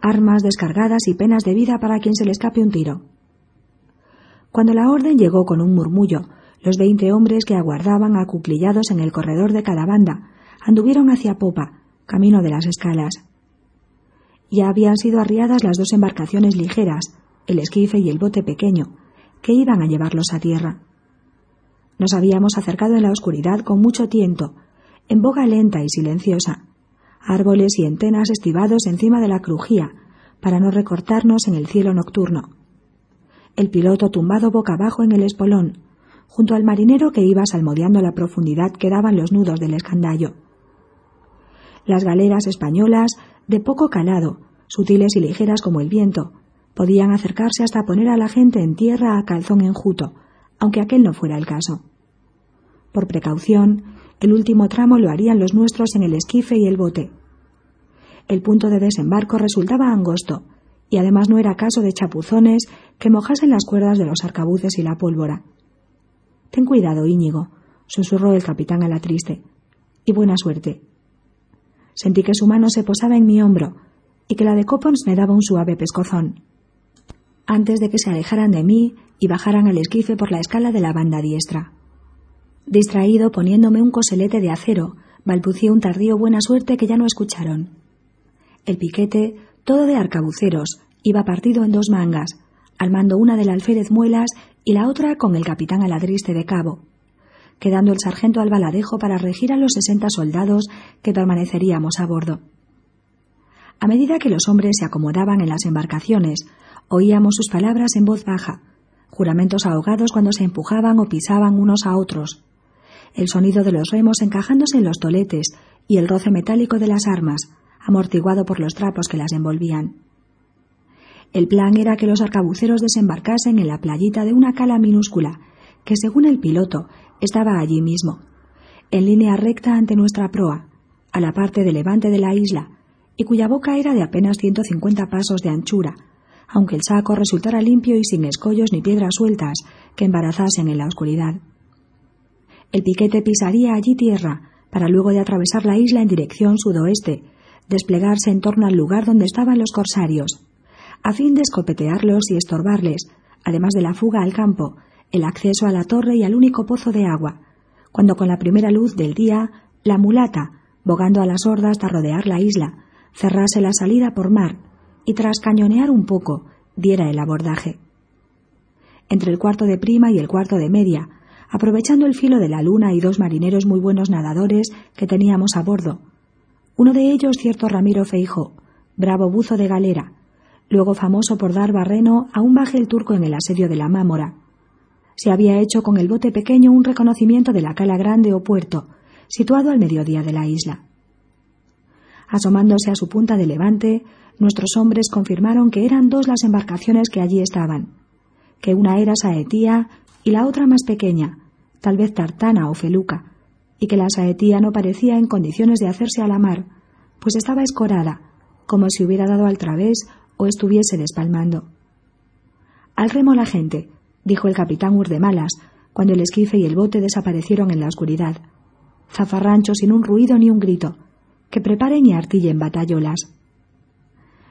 armas descargadas y penas de vida para quien se le escape un tiro. Cuando la orden llegó con un murmullo, los veinte hombres que aguardaban acuclillados en el corredor de cada banda anduvieron hacia popa, camino de las escalas. Ya habían sido arriadas las dos embarcaciones ligeras, el esquife y el bote pequeño, que iban a llevarlos a tierra. Nos habíamos acercado en la oscuridad con mucho tiento, en boga lenta y silenciosa, árboles y entenas estivados encima de la crujía, para no recortarnos en el cielo nocturno. El piloto tumbado boca abajo en el espolón, junto al marinero que iba salmodiando la profundidad que daban los nudos del escandallo. Las galeras españolas de poco calado, sutiles y ligeras como el viento, podían acercarse hasta poner a la gente en tierra a calzón enjuto, aunque aquel no fuera el caso. Por precaución, el último tramo lo harían los nuestros en el esquife y el bote. El punto de desembarco resultaba angosto, y además no era caso de chapuzones que mojasen las cuerdas de los arcabuces y la pólvora. Ten cuidado, Íñigo, susurró el capitán a la triste, y buena suerte. Sentí que su mano se posaba en mi hombro y que la de Copons me daba un suave pescozón. Antes de que se alejaran de mí y bajaran al esquife por la escala de la banda diestra. Distraído poniéndome un coselete de acero, balbució un tardío buena suerte que ya no escucharon. El piquete, todo de arcabuceros, iba partido en dos mangas, al mando una del alférez Muelas y la otra con el capitán Aladriste de cabo quedando el sargento al baladejo para regir a los sesenta soldados que permaneceríamos a bordo. A medida que los hombres se acomodaban en las embarcaciones, oíamos sus palabras en voz baja, juramentos ahogados cuando se empujaban o pisaban unos a otros, el sonido de los remos encajándose en los toletes y el roce metálico de las armas, amortiguado por los trapos que las envolvían. El plan era que los arcabuceros desembarcasen en la playita de una cala minúscula, que según el piloto estaba allí mismo, en línea recta ante nuestra proa, a la parte de levante de la isla, y cuya boca era de apenas 150 pasos de anchura, aunque el saco resultara limpio y sin escollos ni piedras sueltas que embarazasen en la oscuridad. El piquete pisaría allí tierra, para luego de atravesar la isla en dirección sudoeste, desplegarse en torno al lugar donde estaban los corsarios, a fin de escopetearlos y estorbarles, además de la fuga al campo, el acceso a la torre y al único pozo de agua, cuando con la primera luz del día, la mulata, bogando a las hordas hasta rodear la isla, cerrase la salida por mar y tras cañonear un poco, diera el abordaje. Entre el cuarto de prima y el cuarto de media, aprovechando el filo de la luna y dos marineros muy buenos nadadores que teníamos a bordo, uno de ellos cierto Ramiro Feijo, bravo buzo de galera, luego famoso por dar barreno a un bajel turco en el asedio de la Mámora. Se había hecho con el bote pequeño un reconocimiento de la cala grande o puerto, situado al mediodía de la isla. Asomándose a su punta de levante, nuestros hombres confirmaron que eran dos las embarcaciones que allí estaban, que una era Saetía y la otra más pequeña, tal vez Tartana o Feluca, y que la Saetía no parecía en condiciones de hacerse a la mar, pues estaba escorada, como si hubiera dado al través o estuviese despalmando. Al remo la gente, dijo el capitán Urdemalas, cuando el esquife y el bote desaparecieron en la oscuridad. Zafarrancho sin un ruido ni un grito, que preparen y artillen batallolas.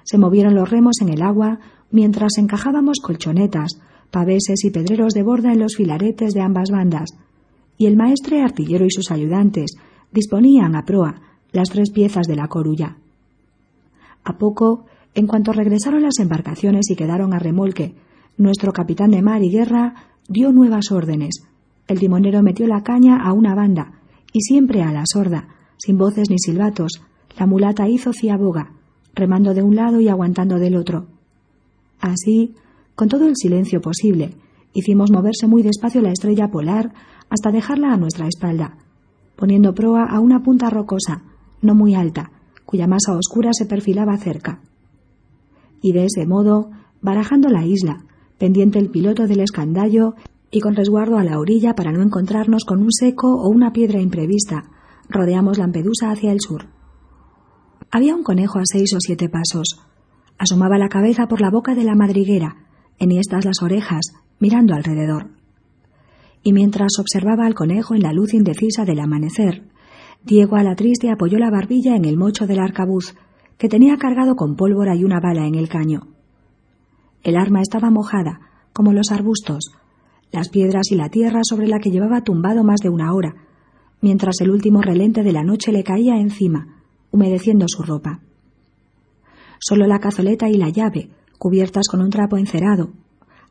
Se movieron los remos en el agua mientras encajábamos colchonetas, paveses y pedreros de borda en los filaretes de ambas bandas, y el maestre artillero y sus ayudantes disponían a proa las tres piezas de la corulla. A poco en cuanto regresaron las embarcaciones y quedaron a remolque, nuestro capitán de mar y guerra dio nuevas órdenes. El timonero metió la caña a una banda, y siempre a la sorda, sin voces ni silbatos, la mulata hizo ciaboga, remando de un lado y aguantando del otro. Así, con todo el silencio posible, hicimos moverse muy despacio la estrella polar hasta dejarla a nuestra espalda, poniendo proa a una punta rocosa, no muy alta, cuya masa oscura se perfilaba cerca y de ese modo, barajando la isla, pendiente el piloto del escandallo y con resguardo a la orilla para no encontrarnos con un seco o una piedra imprevista, rodeamos Lampedusa hacia el sur. Había un conejo a seis o siete pasos. Asomaba la cabeza por la boca de la madriguera, enhiestas las orejas, mirando alrededor. Y mientras observaba al conejo en la luz indecisa del amanecer, Diego a la triste apoyó la barbilla en el mocho del arcabuz que tenía cargado con pólvora y una bala en el caño. El arma estaba mojada, como los arbustos, las piedras y la tierra sobre la que llevaba tumbado más de una hora, mientras el último relente de la noche le caía encima, humedeciendo su ropa. Solo la cazoleta y la llave, cubiertas con un trapo encerado,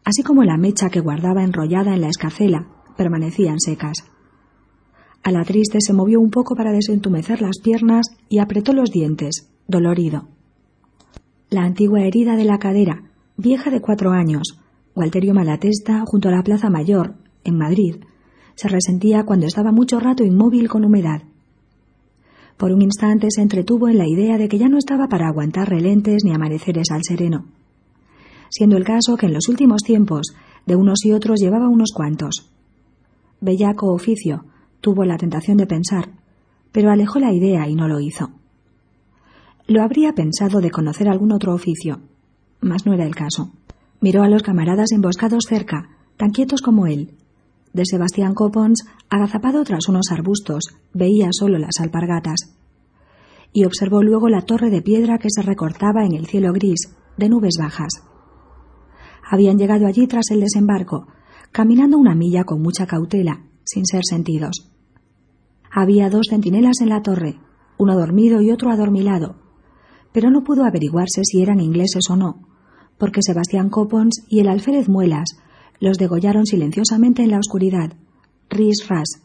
así como la mecha que guardaba enrollada en la escacela, permanecían secas. A la triste se movió un poco para desentumecer las piernas y apretó los dientes, dolorido. La antigua herida de la cadera, vieja de cuatro años, Walterio Malatesta, junto a la Plaza Mayor, en Madrid, se resentía cuando estaba mucho rato inmóvil con humedad. Por un instante se entretuvo en la idea de que ya no estaba para aguantar relentes ni amaneceres al sereno, siendo el caso que en los últimos tiempos de unos y otros llevaba unos cuantos. Bellaco oficio, tuvo la tentación de pensar, pero alejó la idea y no lo hizo. Lo habría pensado de conocer algún otro oficio, mas no era el caso. Miró a los camaradas emboscados cerca, tan quietos como él. De Sebastián Copons, agazapado tras unos arbustos, veía solo las alpargatas. Y observó luego la torre de piedra que se recortaba en el cielo gris, de nubes bajas. Habían llegado allí tras el desembarco, caminando una milla con mucha cautela, sin ser sentidos. Había dos centinelas en la torre, uno dormido y otro adormilado, pero no pudo averiguarse si eran ingleses o no, porque Sebastián Copons y el alférez Muelas los degollaron silenciosamente en la oscuridad, ris ras,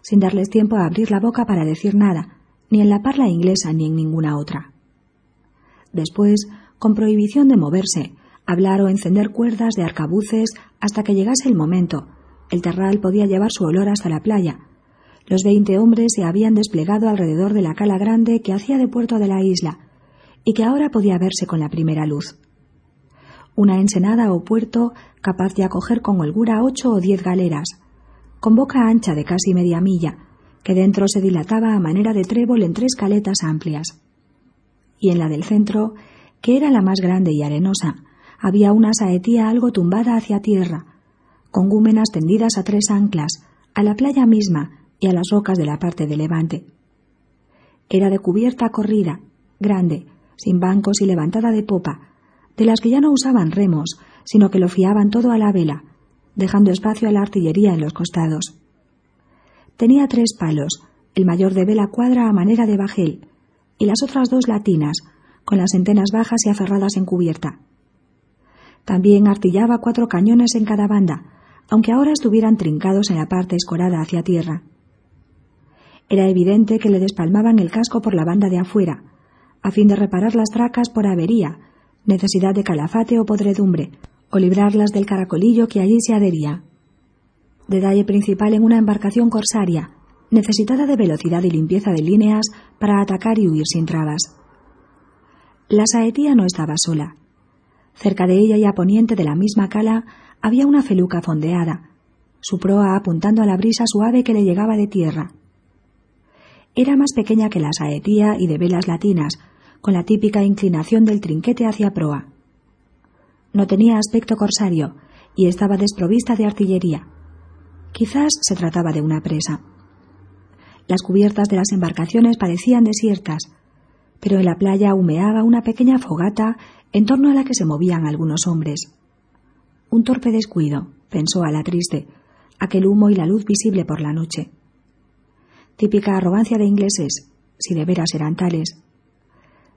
sin darles tiempo a abrir la boca para decir nada, ni en la parla inglesa ni en ninguna otra. Después, con prohibición de moverse, hablar o encender cuerdas de arcabuces hasta que llegase el momento, el terral podía llevar su olor hasta la playa. Los veinte hombres se habían desplegado alrededor de la cala grande que hacía de puerto de la isla, y que ahora podía verse con la primera luz. Una ensenada o puerto capaz de acoger con holgura ocho o diez galeras, con boca ancha de casi media milla, que dentro se dilataba a manera de trébol en tres caletas amplias. Y en la del centro, que era la más grande y arenosa, había una saetía algo tumbada hacia tierra, con gúmenas tendidas a tres anclas, a la playa misma y a las rocas de la parte de levante. Era de cubierta corrida, grande, sin bancos y levantada de popa, de las que ya no usaban remos, sino que lo fiaban todo a la vela, dejando espacio a la artillería en los costados. Tenía tres palos, el mayor de vela cuadra a manera de bajel, y las otras dos latinas, con las antenas bajas y aferradas en cubierta. También artillaba cuatro cañones en cada banda, aunque ahora estuvieran trincados en la parte escorada hacia tierra. Era evidente que le despalmaban el casco por la banda de afuera, a fin de reparar las tracas por avería, necesidad de calafate o podredumbre, o librarlas del caracolillo que allí se adhería. Detalle principal en una embarcación corsaria, necesitada de velocidad y limpieza de líneas para atacar y huir sin trabas. La saetía no estaba sola. Cerca de ella y a poniente de la misma cala había una feluca fondeada, su proa apuntando a la brisa suave que le llegaba de tierra. Era más pequeña que la saetía y de velas latinas, con la típica inclinación del trinquete hacia proa. No tenía aspecto corsario y estaba desprovista de artillería. Quizás se trataba de una presa. Las cubiertas de las embarcaciones parecían desiertas, pero en la playa humeaba una pequeña fogata en torno a la que se movían algunos hombres. Un torpe descuido, pensó a la triste, aquel humo y la luz visible por la noche. Típica arrogancia de ingleses, si de veras eran tales,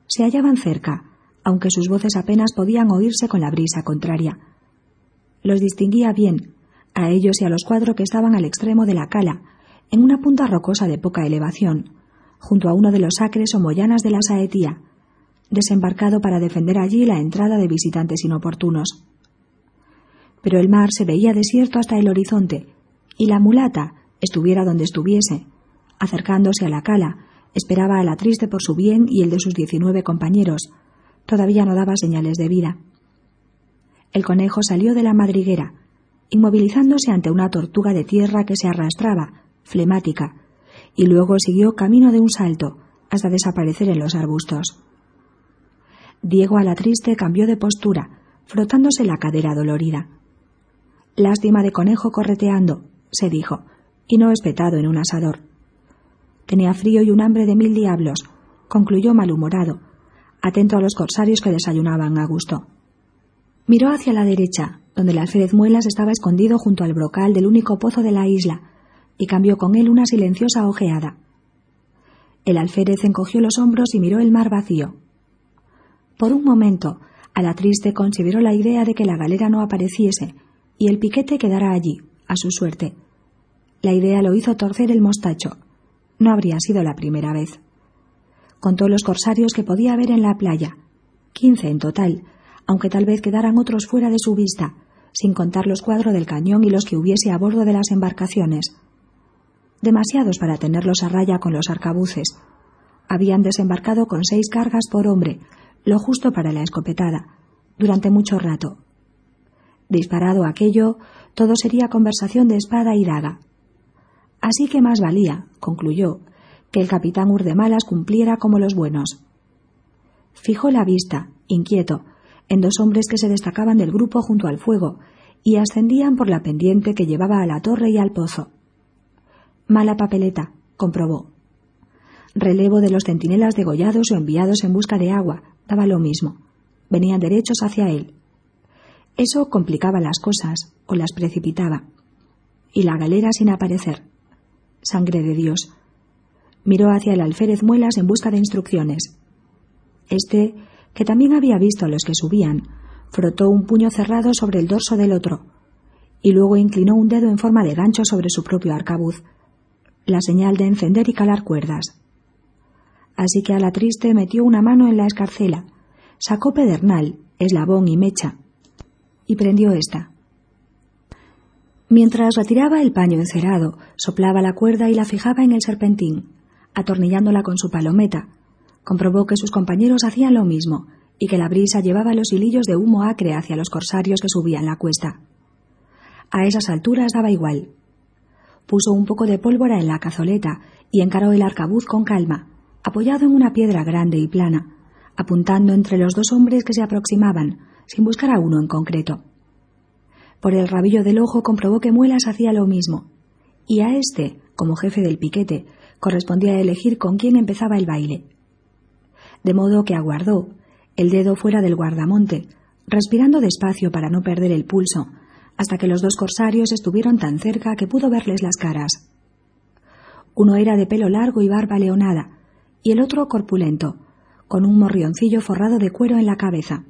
se hallaban cerca, aunque sus voces apenas podían oírse con la brisa contraria. Los distinguía bien, a ellos y a los cuatro que estaban al extremo de la cala, en una punta rocosa de poca elevación, junto a uno de los acres o moyanas de la saetía, desembarcado para defender allí la entrada de visitantes inoportunos. Pero el mar se veía desierto hasta el horizonte, y la mulata, estuviera donde estuviese, acercándose a la cala, Esperaba a la triste por su bien y el de sus diecinueve compañeros. Todavía no daba señales de vida. El conejo salió de la madriguera, inmovilizándose ante una tortuga de tierra que se arrastraba, flemática, y luego siguió camino de un salto, hasta desaparecer en los arbustos. Diego a la triste cambió de postura, frotándose la cadera dolorida. Lástima de conejo correteando, se dijo, y no espetado en un asador. Tenía frío y un hambre de mil diablos, concluyó malhumorado, atento a los corsarios que desayunaban a gusto. Miró hacia la derecha, donde el alférez Muelas estaba escondido junto al brocal del único pozo de la isla, y cambió con él una silenciosa ojeada. El alférez encogió los hombros y miró el mar vacío. Por un momento, a la triste consideró la idea de que la galera no apareciese y el piquete quedara allí, a su suerte. La idea lo hizo torcer el mostacho. No habría sido la primera vez. Contó los corsarios que podía haber en la playa, quince en total, aunque tal vez quedaran otros fuera de su vista, sin contar los cuadros del cañón y los que hubiese a bordo de las embarcaciones. Demasiados para tenerlos a raya con los arcabuces. Habían desembarcado con seis cargas por hombre, lo justo para la escopetada, durante mucho rato. Disparado aquello, todo sería conversación de espada y daga. Así que más valía, concluyó, que el capitán Urdemalas cumpliera como los buenos. Fijó la vista, inquieto, en dos hombres que se destacaban del grupo junto al fuego y ascendían por la pendiente que llevaba a la torre y al pozo. Mala papeleta, comprobó. Relevo de los centinelas degollados o enviados en busca de agua, daba lo mismo. Venían derechos hacia él. Eso complicaba las cosas o las precipitaba. Y la galera sin aparecer sangre de Dios. Miró hacia el alférez Muelas en busca de instrucciones. Este, que también había visto a los que subían, frotó un puño cerrado sobre el dorso del otro, y luego inclinó un dedo en forma de gancho sobre su propio arcabuz, la señal de encender y calar cuerdas. Así que a la triste metió una mano en la escarcela, sacó pedernal, eslabón y mecha, y prendió esta. Mientras retiraba el paño encerado, soplaba la cuerda y la fijaba en el serpentín, atornillándola con su palometa, Comprobó que sus compañeros hacían lo mismo y que la brisa llevaba los hilillos de humo acre hacia los corsarios que subían la cuesta. A esas alturas daba igual. Puso un poco de pólvora en la cazoleta y encaró el arcabuz con calma, apoyado en una piedra grande y plana, apuntando entre los dos hombres que se aproximaban, sin buscar a uno en concreto. Por el rabillo del ojo comprobó que Muelas hacía lo mismo, y a este, como jefe del piquete, correspondía elegir con quién empezaba el baile. De modo que aguardó, el dedo fuera del guardamonte, respirando despacio para no perder el pulso, hasta que los dos corsarios estuvieron tan cerca que pudo verles las caras. Uno era de pelo largo y barba leonada, y el otro corpulento, con un morrioncillo forrado de cuero en la cabeza.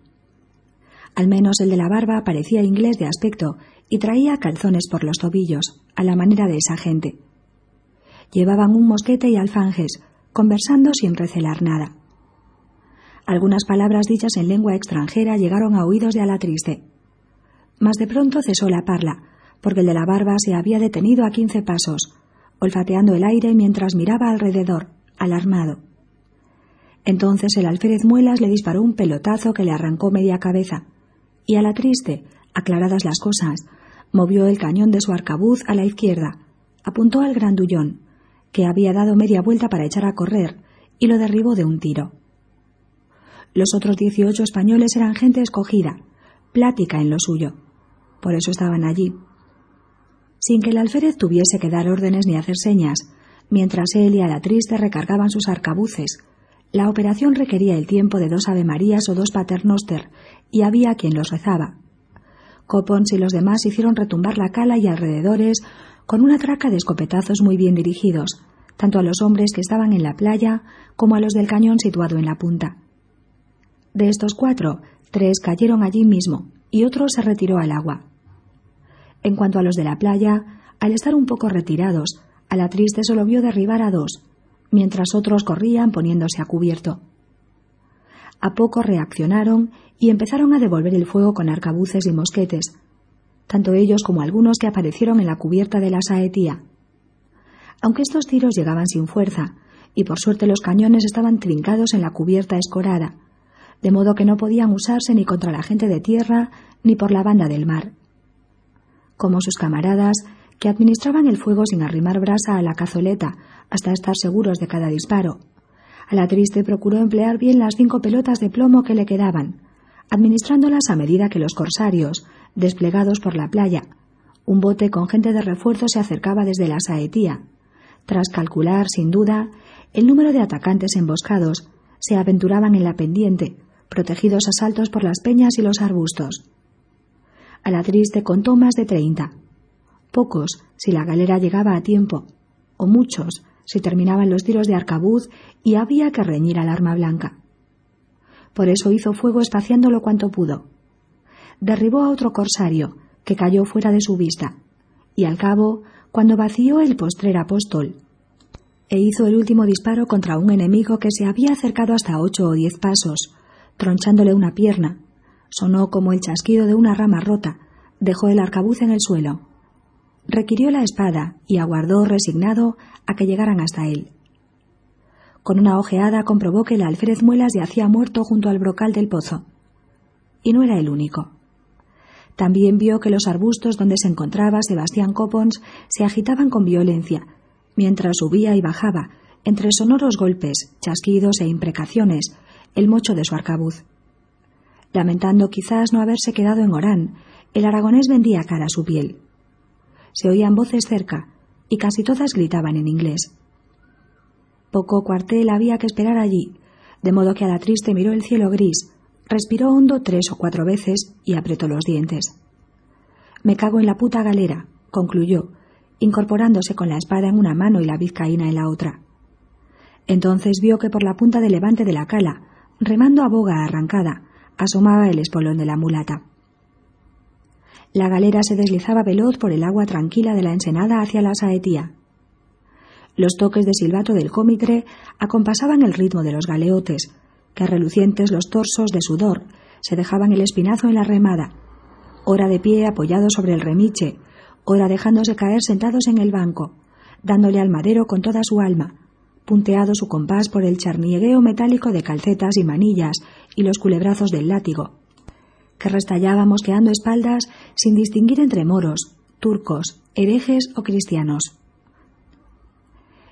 Al menos el de la barba parecía inglés de aspecto y traía calzones por los tobillos, a la manera de esa gente. Llevaban un mosquete y alfanjes, conversando sin recelar nada. Algunas palabras dichas en lengua extranjera llegaron a oídos de Alatriste. Mas de pronto cesó la parla, porque el de la barba se había detenido a quince pasos, olfateando el aire mientras miraba alrededor, alarmado. Entonces el alférez Muelas le disparó un pelotazo que le arrancó media cabeza, y Alatriste, aclaradas las cosas, movió el cañón de su arcabuz a la izquierda, apuntó al grandullón, que había dado media vuelta para echar a correr, y lo derribó de un tiro. Los otros dieciocho españoles eran gente escogida, plática en lo suyo. Por eso estaban allí. Sin que el alférez tuviese que dar órdenes ni hacer señas, mientras él y a la triste recargaban sus arcabuces, la operación requería el tiempo de dos avemarías o dos paternoster, y había quien los rezaba. Copons y los demás hicieron retumbar la cala y alrededores con una traca de escopetazos muy bien dirigidos, tanto a los hombres que estaban en la playa como a los del cañón situado en la punta. De estos cuatro, tres cayeron allí mismo y otro se retiró al agua. En cuanto a los de la playa, al estar un poco retirados, a la triste solo vio derribar a dos, mientras otros corrían poniéndose a cubierto. A poco reaccionaron y empezaron a devolver el fuego con arcabuces y mosquetes, tanto ellos como algunos que aparecieron en la cubierta de la saetía. Aunque estos tiros llegaban sin fuerza, y por suerte los cañones estaban trincados en la cubierta escorada, de modo que no podían usarse ni contra la gente de tierra ni por la banda del mar. Como sus camaradas, que administraban el fuego sin arrimar brasa a la cazoleta hasta estar seguros de cada disparo. A la triste procuró emplear bien las cinco pelotas de plomo que le quedaban, administrándolas a medida que los corsarios, desplegados por la playa, un bote con gente de refuerzo se acercaba desde la saetía. Tras calcular, sin duda, el número de atacantes emboscados, se aventuraban en la pendiente, protegidos a saltos por las peñas y los arbustos. A la triste contó más de treinta. Pocos, si la galera llegaba a tiempo, o muchos, si terminaban los tiros de arcabuz y había que reñir al arma blanca. Por eso hizo fuego espaciándolo cuanto pudo. Derribó a otro corsario, que cayó fuera de su vista, y al cabo, cuando vació el postrer apóstol, e hizo el último disparo contra un enemigo que se había acercado hasta ocho o diez pasos, tronchándole una pierna. Sonó como el chasquido de una rama rota. Dejó el arcabuz en el suelo. Requirió la espada y aguardó resignado a que llegaran hasta él. Con una ojeada comprobó que el alférez Muelas yacía muerto junto al brocal del pozo. Y no era el único. También vio que los arbustos donde se encontraba Sebastián Copons se agitaban con violencia, mientras subía y bajaba, entre sonoros golpes, chasquidos e imprecaciones, el mocho de su arcabuz. Lamentando quizás no haberse quedado en Orán, el aragonés vendía cara a su piel. Se oían voces cerca, y casi todas gritaban en inglés. Poco cuartel había que esperar allí, de modo que a la triste miró el cielo gris, respiró hondo tres o cuatro veces y apretó los dientes. Me cago en la puta galera, concluyó, incorporándose con la espada en una mano y la vizcaína en la otra. Entonces vio que por la punta de levante de la cala, remando a boga arrancada, asomaba el espolón de la mulata. La galera se deslizaba veloz por el agua tranquila de la ensenada hacia la saetía. Los toques de silbato del cómitre acompasaban el ritmo de los galeotes, que relucientes los torsos de sudor se dejaban el espinazo en la remada, ora de pie apoyado sobre el remiche, ora dejándose caer sentados en el banco, dándole al madero con toda su alma, punteado su compás por el charniegueo metálico de calcetas y manillas y los culebrazos del látigo, que restallaba mosqueando espaldas sin distinguir entre moros, turcos, herejes o cristianos.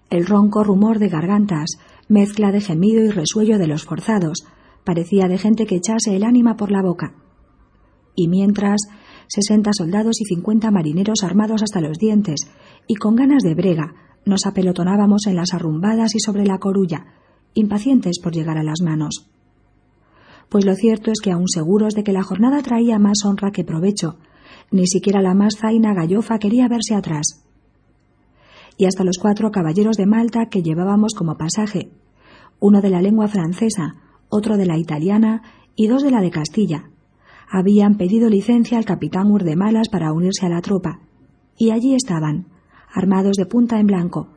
El ronco rumor de gargantas, mezcla de gemido y resuello de los forzados, parecía de gente que echase el ánima por la boca. Y mientras, sesenta soldados y cincuenta marineros armados hasta los dientes y con ganas de brega nos apelotonábamos en las arrumbadas y sobre la corulla, impacientes por llegar a las manos. Pues lo cierto es que aun seguros de que la jornada traía más honra que provecho, ni siquiera la más zaina gallofa quería verse atrás. Y hasta los cuatro caballeros de Malta que llevábamos como pasaje, uno de la lengua francesa, otro de la italiana y dos de la de Castilla, habían pedido licencia al capitán Urdemalas para unirse a la tropa, y allí estaban, armados de punta en blanco,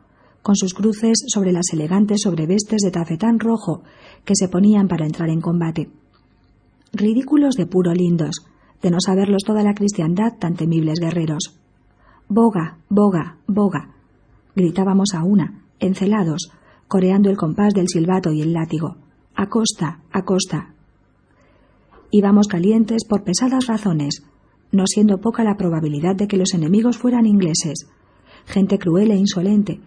con sus cruces sobre las elegantes sobrevestes de tafetán rojo que se ponían para entrar en combate. Ridículos de puro lindos, de no saberlos toda la cristiandad tan temibles guerreros. Boga, boga, boga. Gritábamos a una, encelados, coreando el compás del silbato y el látigo. Acosta, acosta. Íbamos calientes por pesadas razones, no siendo poca la probabilidad de que los enemigos fueran ingleses, gente cruel e insolente,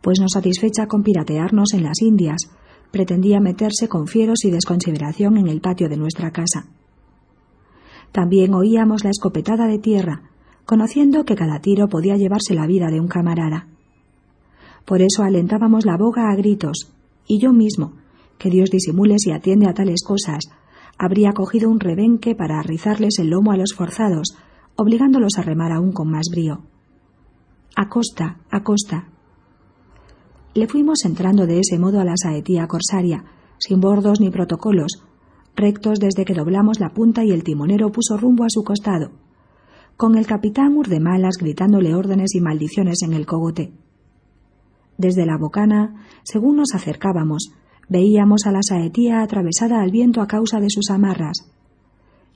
pues no satisfecha con piratearnos en las Indias, pretendía meterse con fieros y desconsideración en el patio de nuestra casa. También oíamos la escopetada de tierra, conociendo que cada tiro podía llevarse la vida de un camarada. Por eso alentábamos la boga a gritos, y yo mismo, que Dios disimule si atiende a tales cosas, habría cogido un rebenque para rizarles el lomo a los forzados, obligándolos a remar aún con más brío. A costa, a costa. Le fuimos entrando de ese modo a la saetía corsaria, sin bordos ni protocolos, rectos desde que doblamos la punta y el timonero puso rumbo a su costado, con el capitán Urdemalas gritándole órdenes y maldiciones en el cogote. Desde la bocana, según nos acercábamos, veíamos a la saetía atravesada al viento a causa de sus amarras,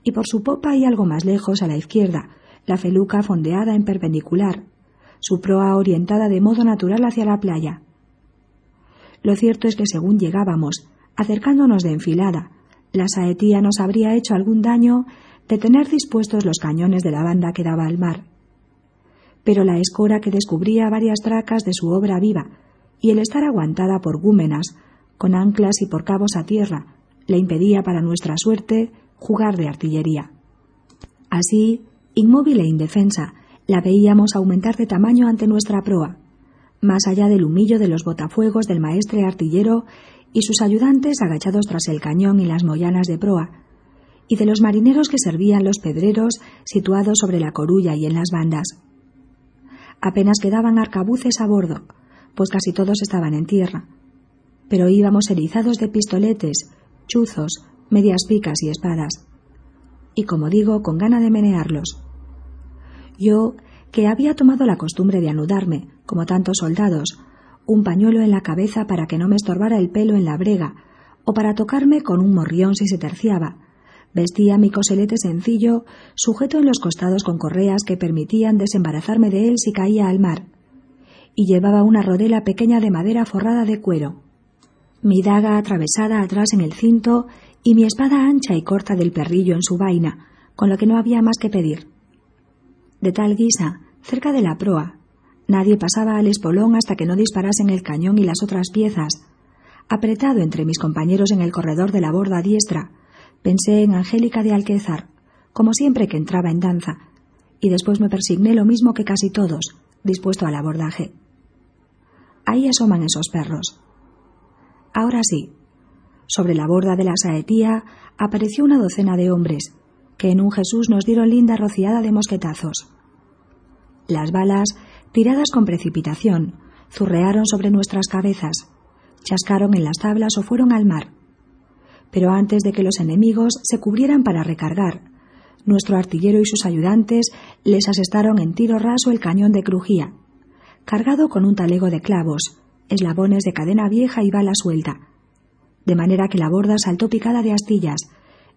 y por su popa y algo más lejos a la izquierda, la feluca fondeada en perpendicular, su proa orientada de modo natural hacia la playa. Lo cierto es que según llegábamos, acercándonos de enfilada, la saetía nos habría hecho algún daño de tener dispuestos los cañones de la banda que daba al mar. Pero la escora que descubría varias tracas de su obra viva y el estar aguantada por gúmenas, con anclas y por cabos a tierra, le impedía para nuestra suerte jugar de artillería. Así, inmóvil e indefensa, la veíamos aumentar de tamaño ante nuestra proa, más allá del humillo de los botafuegos del maestre artillero y sus ayudantes agachados tras el cañón y las moyanas de proa, y de los marineros que servían los pedreros situados sobre la corulla y en las bandas. Apenas quedaban arcabuces a bordo, pues casi todos estaban en tierra, pero íbamos erizados de pistoletes, chuzos, medias picas y espadas, y como digo, con gana de menearlos. Yo, que había tomado la costumbre de anudarme, como tantos soldados, un pañuelo en la cabeza para que no me estorbara el pelo en la brega, o para tocarme con un morrión si se terciaba. Vestía mi coselete sencillo, sujeto en los costados con correas que permitían desembarazarme de él si caía al mar, y llevaba una rodela pequeña de madera forrada de cuero. Mi daga atravesada atrás en el cinto y mi espada ancha y corta del perrillo en su vaina, con lo que no había más que pedir de tal guisa, cerca de la proa. Nadie pasaba al espolón hasta que no disparasen el cañón y las otras piezas. Apretado entre mis compañeros en el corredor de la borda diestra, pensé en Angélica de Alquézar, como siempre que entraba en danza, y después me persigné lo mismo que casi todos, dispuesto al abordaje. Ahí asoman esos perros. Ahora sí. Sobre la borda de la saetía apareció una docena de hombres, que en un Jesús nos dieron linda rociada de mosquetazos. Las balas, tiradas con precipitación, zurrearon sobre nuestras cabezas, chascaron en las tablas o fueron al mar. Pero antes de que los enemigos se cubrieran para recargar, nuestro artillero y sus ayudantes les asestaron en tiro raso el cañón de crujía, cargado con un talego de clavos, eslabones de cadena vieja y bala suelta, de manera que la borda saltó picada de astillas,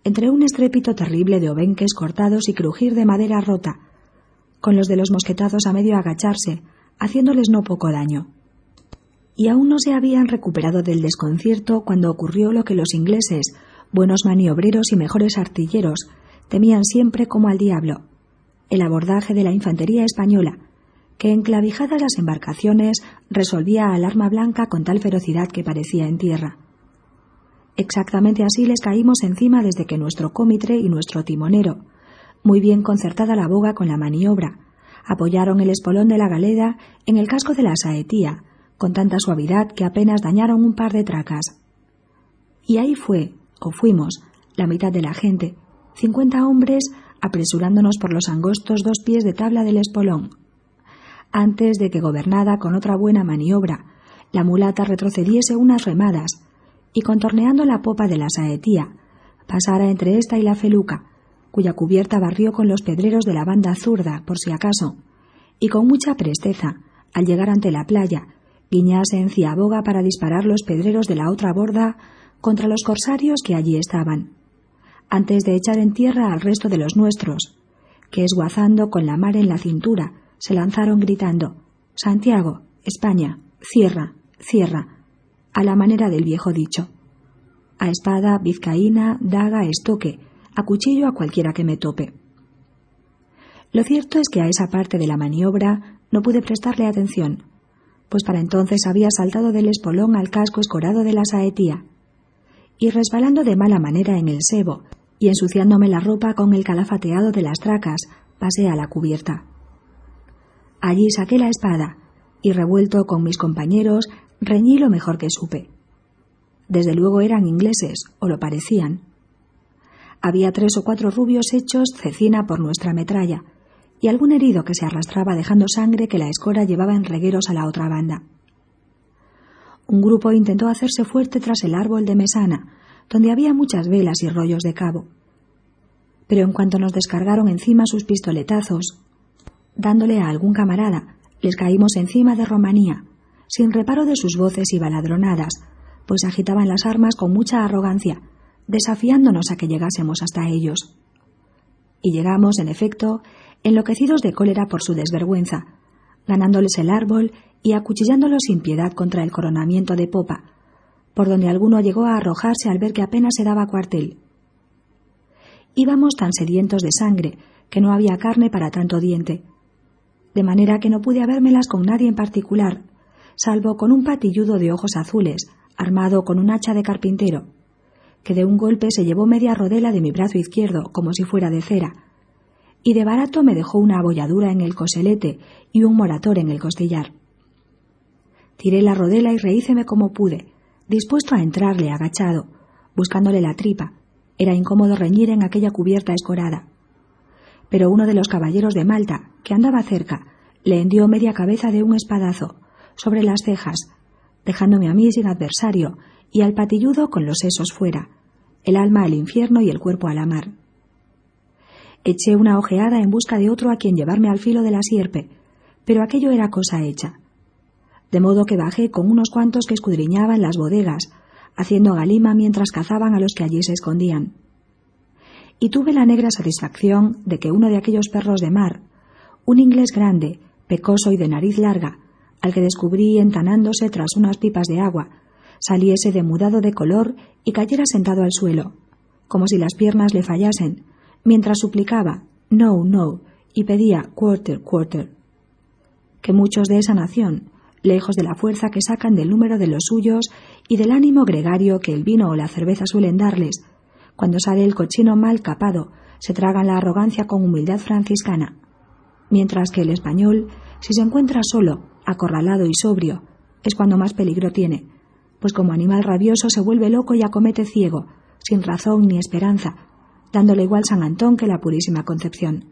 entre un estrépito terrible de obenques cortados y crujir de madera rota, con los de los mosquetazos a medio agacharse, haciéndoles no poco daño. y aún no se habían recuperado del desconcierto cuando ocurrió lo que los ingleses, buenos maniobreros y mejores artilleros, temían siempre como al diablo, el abordaje de la infantería española, que enclavijadas las embarcaciones resolvía al arma blanca con tal ferocidad que parecía en tierra. Exactamente así les caímos encima desde que nuestro cómitre y nuestro timonero, muy bien concertada la boga con la maniobra, apoyaron el espolón de la galera en el casco de la saetía, con tanta suavidad que apenas dañaron un par de tracas. Y ahí fue, o fuimos, la mitad de la gente, cincuenta hombres, apresurándonos por los angostos dos pies de tabla del espolón. Antes de que, gobernada con otra buena maniobra, la mulata retrocediese unas remadas y, contorneando la popa de la saetía, pasara entre esta y la feluca, cuya cubierta barrió con los pedreros de la banda zurda, por si acaso, y con mucha presteza, al llegar ante la playa, guiñase en ciaboga para disparar los pedreros de la otra borda contra los corsarios que allí estaban, antes de echar en tierra al resto de los nuestros, que esguazando con la mar en la cintura, se lanzaron gritando Santiago, España, cierra, cierra, a la manera del viejo dicho. A espada, vizcaína, daga, estoque, a cuchillo a cualquiera que me tope. Lo cierto es que a esa parte de la maniobra no pude prestarle atención, pues para entonces había saltado del espolón al casco escorado de la saetía, y resbalando de mala manera en el sebo y ensuciándome la ropa con el calafateado de las tracas, pasé a la cubierta. Allí saqué la espada y, revuelto con mis compañeros, reñí lo mejor que supe. Desde luego eran ingleses, o lo parecían. Había tres o cuatro rubios hechos cecina por nuestra metralla, y algún herido que se arrastraba dejando sangre que la escora llevaba en regueros a la otra banda. Un grupo intentó hacerse fuerte tras el árbol de mesana, donde había muchas velas y rollos de cabo. Pero en cuanto nos descargaron encima sus pistoletazos, dándole a algún camarada, les caímos encima de Romanía, sin reparo de sus voces y baladronadas, pues agitaban las armas con mucha arrogancia, desafiándonos a que llegásemos hasta ellos. Y llegamos, en efecto, enloquecidos de cólera por su desvergüenza, ganándoles el árbol y acuchillándolos sin piedad contra el coronamiento de popa, por donde alguno llegó a arrojarse al ver que apenas se daba cuartel. Íbamos tan sedientos de sangre que no había carne para tanto diente, de manera que no pude habérmelas con nadie en particular, salvo con un patilludo de ojos azules, armado con un hacha de carpintero, que de un golpe se llevó media rodela de mi brazo izquierdo como si fuera de cera, y de barato me dejó una abolladura en el coselete y un morator en el costillar. Tiré la rodela y reíceme como pude, dispuesto a entrarle agachado, buscándole la tripa. Era incómodo reñir en aquella cubierta escorada. Pero uno de los caballeros de Malta, que andaba cerca, le hendió media cabeza de un espadazo, sobre las cejas, dejándome a mí sin adversario y al patilludo con los sesos fuera, el alma al infierno y el cuerpo a la mar. Eché una ojeada en busca de otro a quien llevarme al filo de la sierpe, pero aquello era cosa hecha de modo que bajé con unos cuantos que escudriñaban las bodegas, haciendo galima mientras cazaban a los que allí se escondían. Y tuve la negra satisfacción de que uno de aquellos perros de mar, un inglés grande, pecoso y de nariz larga, al que descubrí entanándose tras unas pipas de agua, saliese demudado de color y cayera sentado al suelo, como si las piernas le fallasen, mientras suplicaba no, no, y pedía quarter, quarter. Que muchos de esa nación, lejos de la fuerza que sacan del número de los suyos y del ánimo gregario que el vino o la cerveza suelen darles. Cuando sale el cochino mal capado, se tragan la arrogancia con humildad franciscana. Mientras que el español, si se encuentra solo, acorralado y sobrio, es cuando más peligro tiene, pues como animal rabioso se vuelve loco y acomete ciego, sin razón ni esperanza, dándole igual San Antón que la Purísima Concepción.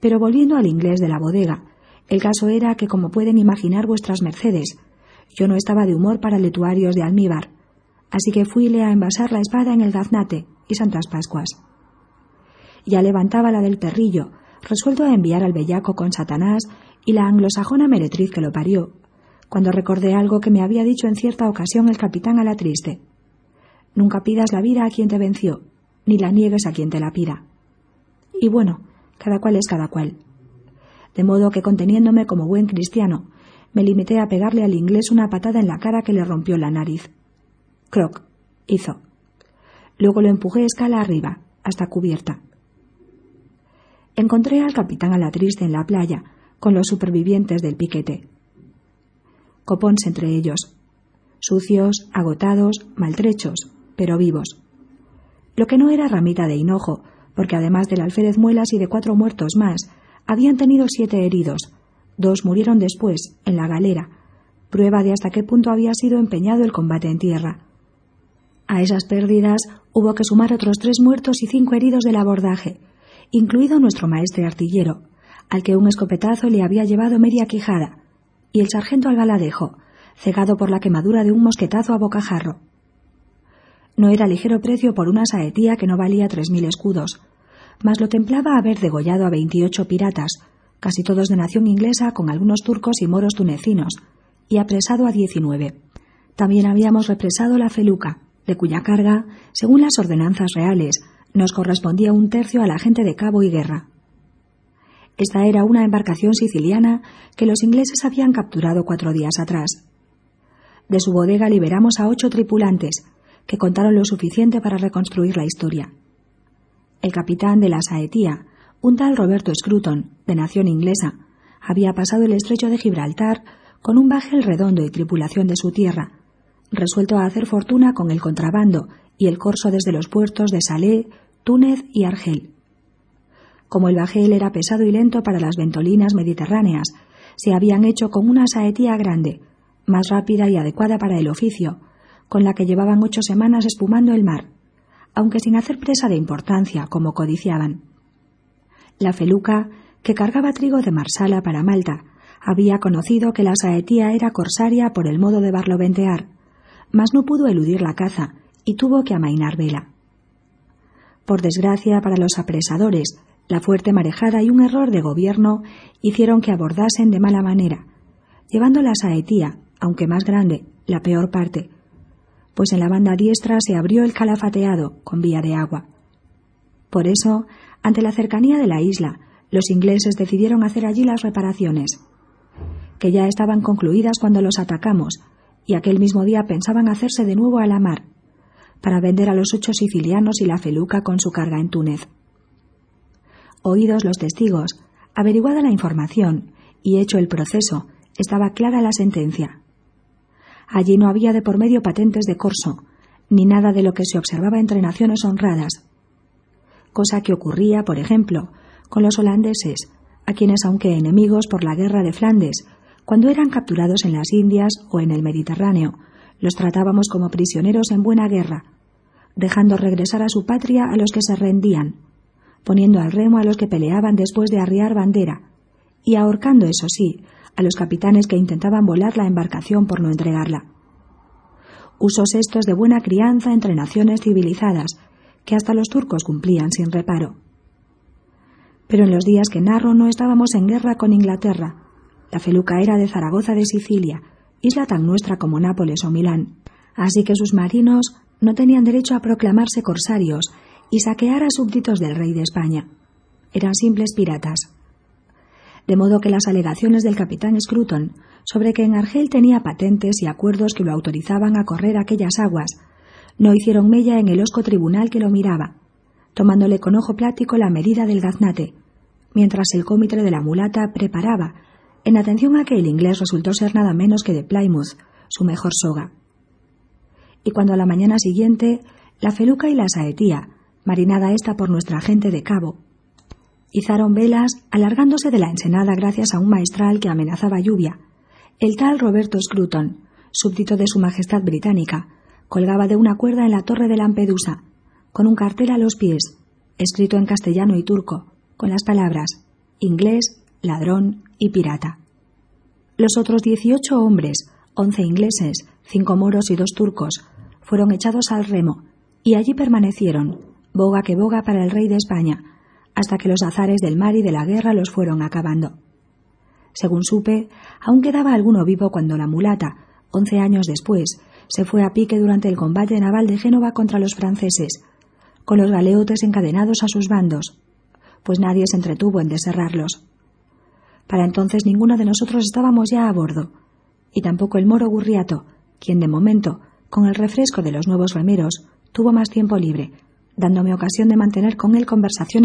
Pero volviendo al inglés de la bodega, el caso era que, como pueden imaginar vuestras mercedes, yo no estaba de humor para letuarios de almíbar, así que fuile a envasar la espada en el gaznate y Santas Pascuas. Ya levantaba la del perrillo, resuelto a enviar al bellaco con Satanás y la anglosajona meretriz que lo parió, cuando recordé algo que me había dicho en cierta ocasión el capitán a la triste. Nunca pidas la vida a quien te venció, ni la niegues a quien te la pida. Y bueno, cada cual es cada cual de modo que conteniéndome como buen cristiano, me limité a pegarle al inglés una patada en la cara que le rompió la nariz. Croc, hizo. Luego lo empujé escala arriba, hasta cubierta. Encontré al capitán a la triste en la playa, con los supervivientes del piquete. Copons entre ellos, sucios, agotados, maltrechos, pero vivos. Lo que no era ramita de hinojo, porque además del alférez Muelas y de cuatro muertos más, habían tenido siete heridos. Dos murieron después, en la galera, prueba de hasta qué punto había sido empeñado el combate en tierra. A esas pérdidas hubo que sumar otros tres muertos y cinco heridos del abordaje, incluido nuestro maestre artillero, al que un escopetazo le había llevado media quijada, y el sargento Albaladejo, cegado por la quemadura de un mosquetazo a bocajarro. No era ligero precio por una saetía que no valía tres mil escudos, mas lo templaba haber degollado a veintiocho piratas, casi todos de nación inglesa con algunos turcos y moros tunecinos, y apresado a diecinueve. También habíamos represado la feluca, de cuya carga, según las ordenanzas reales, nos correspondía un tercio a la gente de cabo y guerra. Esta era una embarcación siciliana que los ingleses habían capturado cuatro días atrás. De su bodega liberamos a ocho tripulantes, que contaron lo suficiente para reconstruir la historia. El capitán de la Saetía, un tal Roberto Scruton, de nación inglesa, había pasado el estrecho de Gibraltar con un bajel redondo y tripulación de su tierra, resuelto a hacer fortuna con el contrabando y el corso desde los puertos de Salé, Túnez y Argel. Como el bajel era pesado y lento para las ventolinas mediterráneas, se habían hecho con una saetía grande, más rápida y adecuada para el oficio, con la que llevaban ocho semanas espumando el mar, aunque sin hacer presa de importancia como codiciaban. La feluca, que cargaba trigo de Marsala para Malta, había conocido que la saetía era corsaria por el modo de barloventear, mas no pudo eludir la caza y tuvo que amainar vela. Por desgracia para los apresadores, la fuerte marejada y un error de gobierno hicieron que abordasen de mala manera, llevando la saetía, aunque más grande, la peor parte, pues en la banda diestra se abrió el calafateado con vía de agua. Por eso, ante la cercanía de la isla, los ingleses decidieron hacer allí las reparaciones, que ya estaban concluidas cuando los atacamos, y aquel mismo día pensaban hacerse de nuevo a la mar, para vender a los ocho sicilianos y la feluca con su carga en Túnez. Oídos los testigos, averiguada la información y hecho el proceso, estaba clara la sentencia. Allí no había de por medio patentes de corso, ni nada de lo que se observaba entre naciones honradas. Cosa que ocurría, por ejemplo, con los holandeses, a quienes, aunque enemigos por la guerra de Flandes, cuando eran capturados en las Indias o en el Mediterráneo, los tratábamos como prisioneros en buena guerra, dejando regresar a su patria a los que se rendían, poniendo al remo a los que peleaban después de arriar bandera, y ahorcando, eso sí, a los capitanes que intentaban volar la embarcación por no entregarla. Usos estos de buena crianza entre naciones civilizadas, que hasta los turcos cumplían sin reparo. Pero en los días que narro no estábamos en guerra con Inglaterra. La feluca era de Zaragoza de Sicilia, isla tan nuestra como Nápoles o Milán. Así que sus marinos no tenían derecho a proclamarse corsarios y saquear a súbditos del rey de España. Eran simples piratas de modo que las alegaciones del capitán Scruton sobre que en Argel tenía patentes y acuerdos que lo autorizaban a correr aquellas aguas no hicieron mella en el osco tribunal que lo miraba, tomándole con ojo plático la medida del gaznate, mientras el cómitre de la mulata preparaba, en atención a que el inglés resultó ser nada menos que de Plymouth, su mejor soga. Y cuando a la mañana siguiente la feluca y la saetía, marinada esta por nuestra gente de cabo, Izaron velas, alargándose de la ensenada gracias a un maestral que amenazaba lluvia. El tal Roberto Scruton, súbdito de Su Majestad Británica, colgaba de una cuerda en la torre de Lampedusa, con un cartel a los pies, escrito en castellano y turco, con las palabras inglés, ladrón y pirata. Los otros dieciocho hombres, once ingleses, cinco moros y dos turcos, fueron echados al remo, y allí permanecieron, boga que boga para el rey de España, hasta que los azares del mar y de la guerra los fueron acabando. Según supe, aún quedaba alguno vivo cuando la mulata, once años después, se fue a pique durante el combate naval de Génova contra los franceses, con los galeotes encadenados a sus bandos, pues nadie se entretuvo en deserrarlos. Para entonces ninguno de nosotros estábamos ya a bordo, y tampoco el moro Gurriato, quien de momento, con el refresco de los nuevos remeros, tuvo más tiempo libre, dándome ocasión de mantener con él conversaciones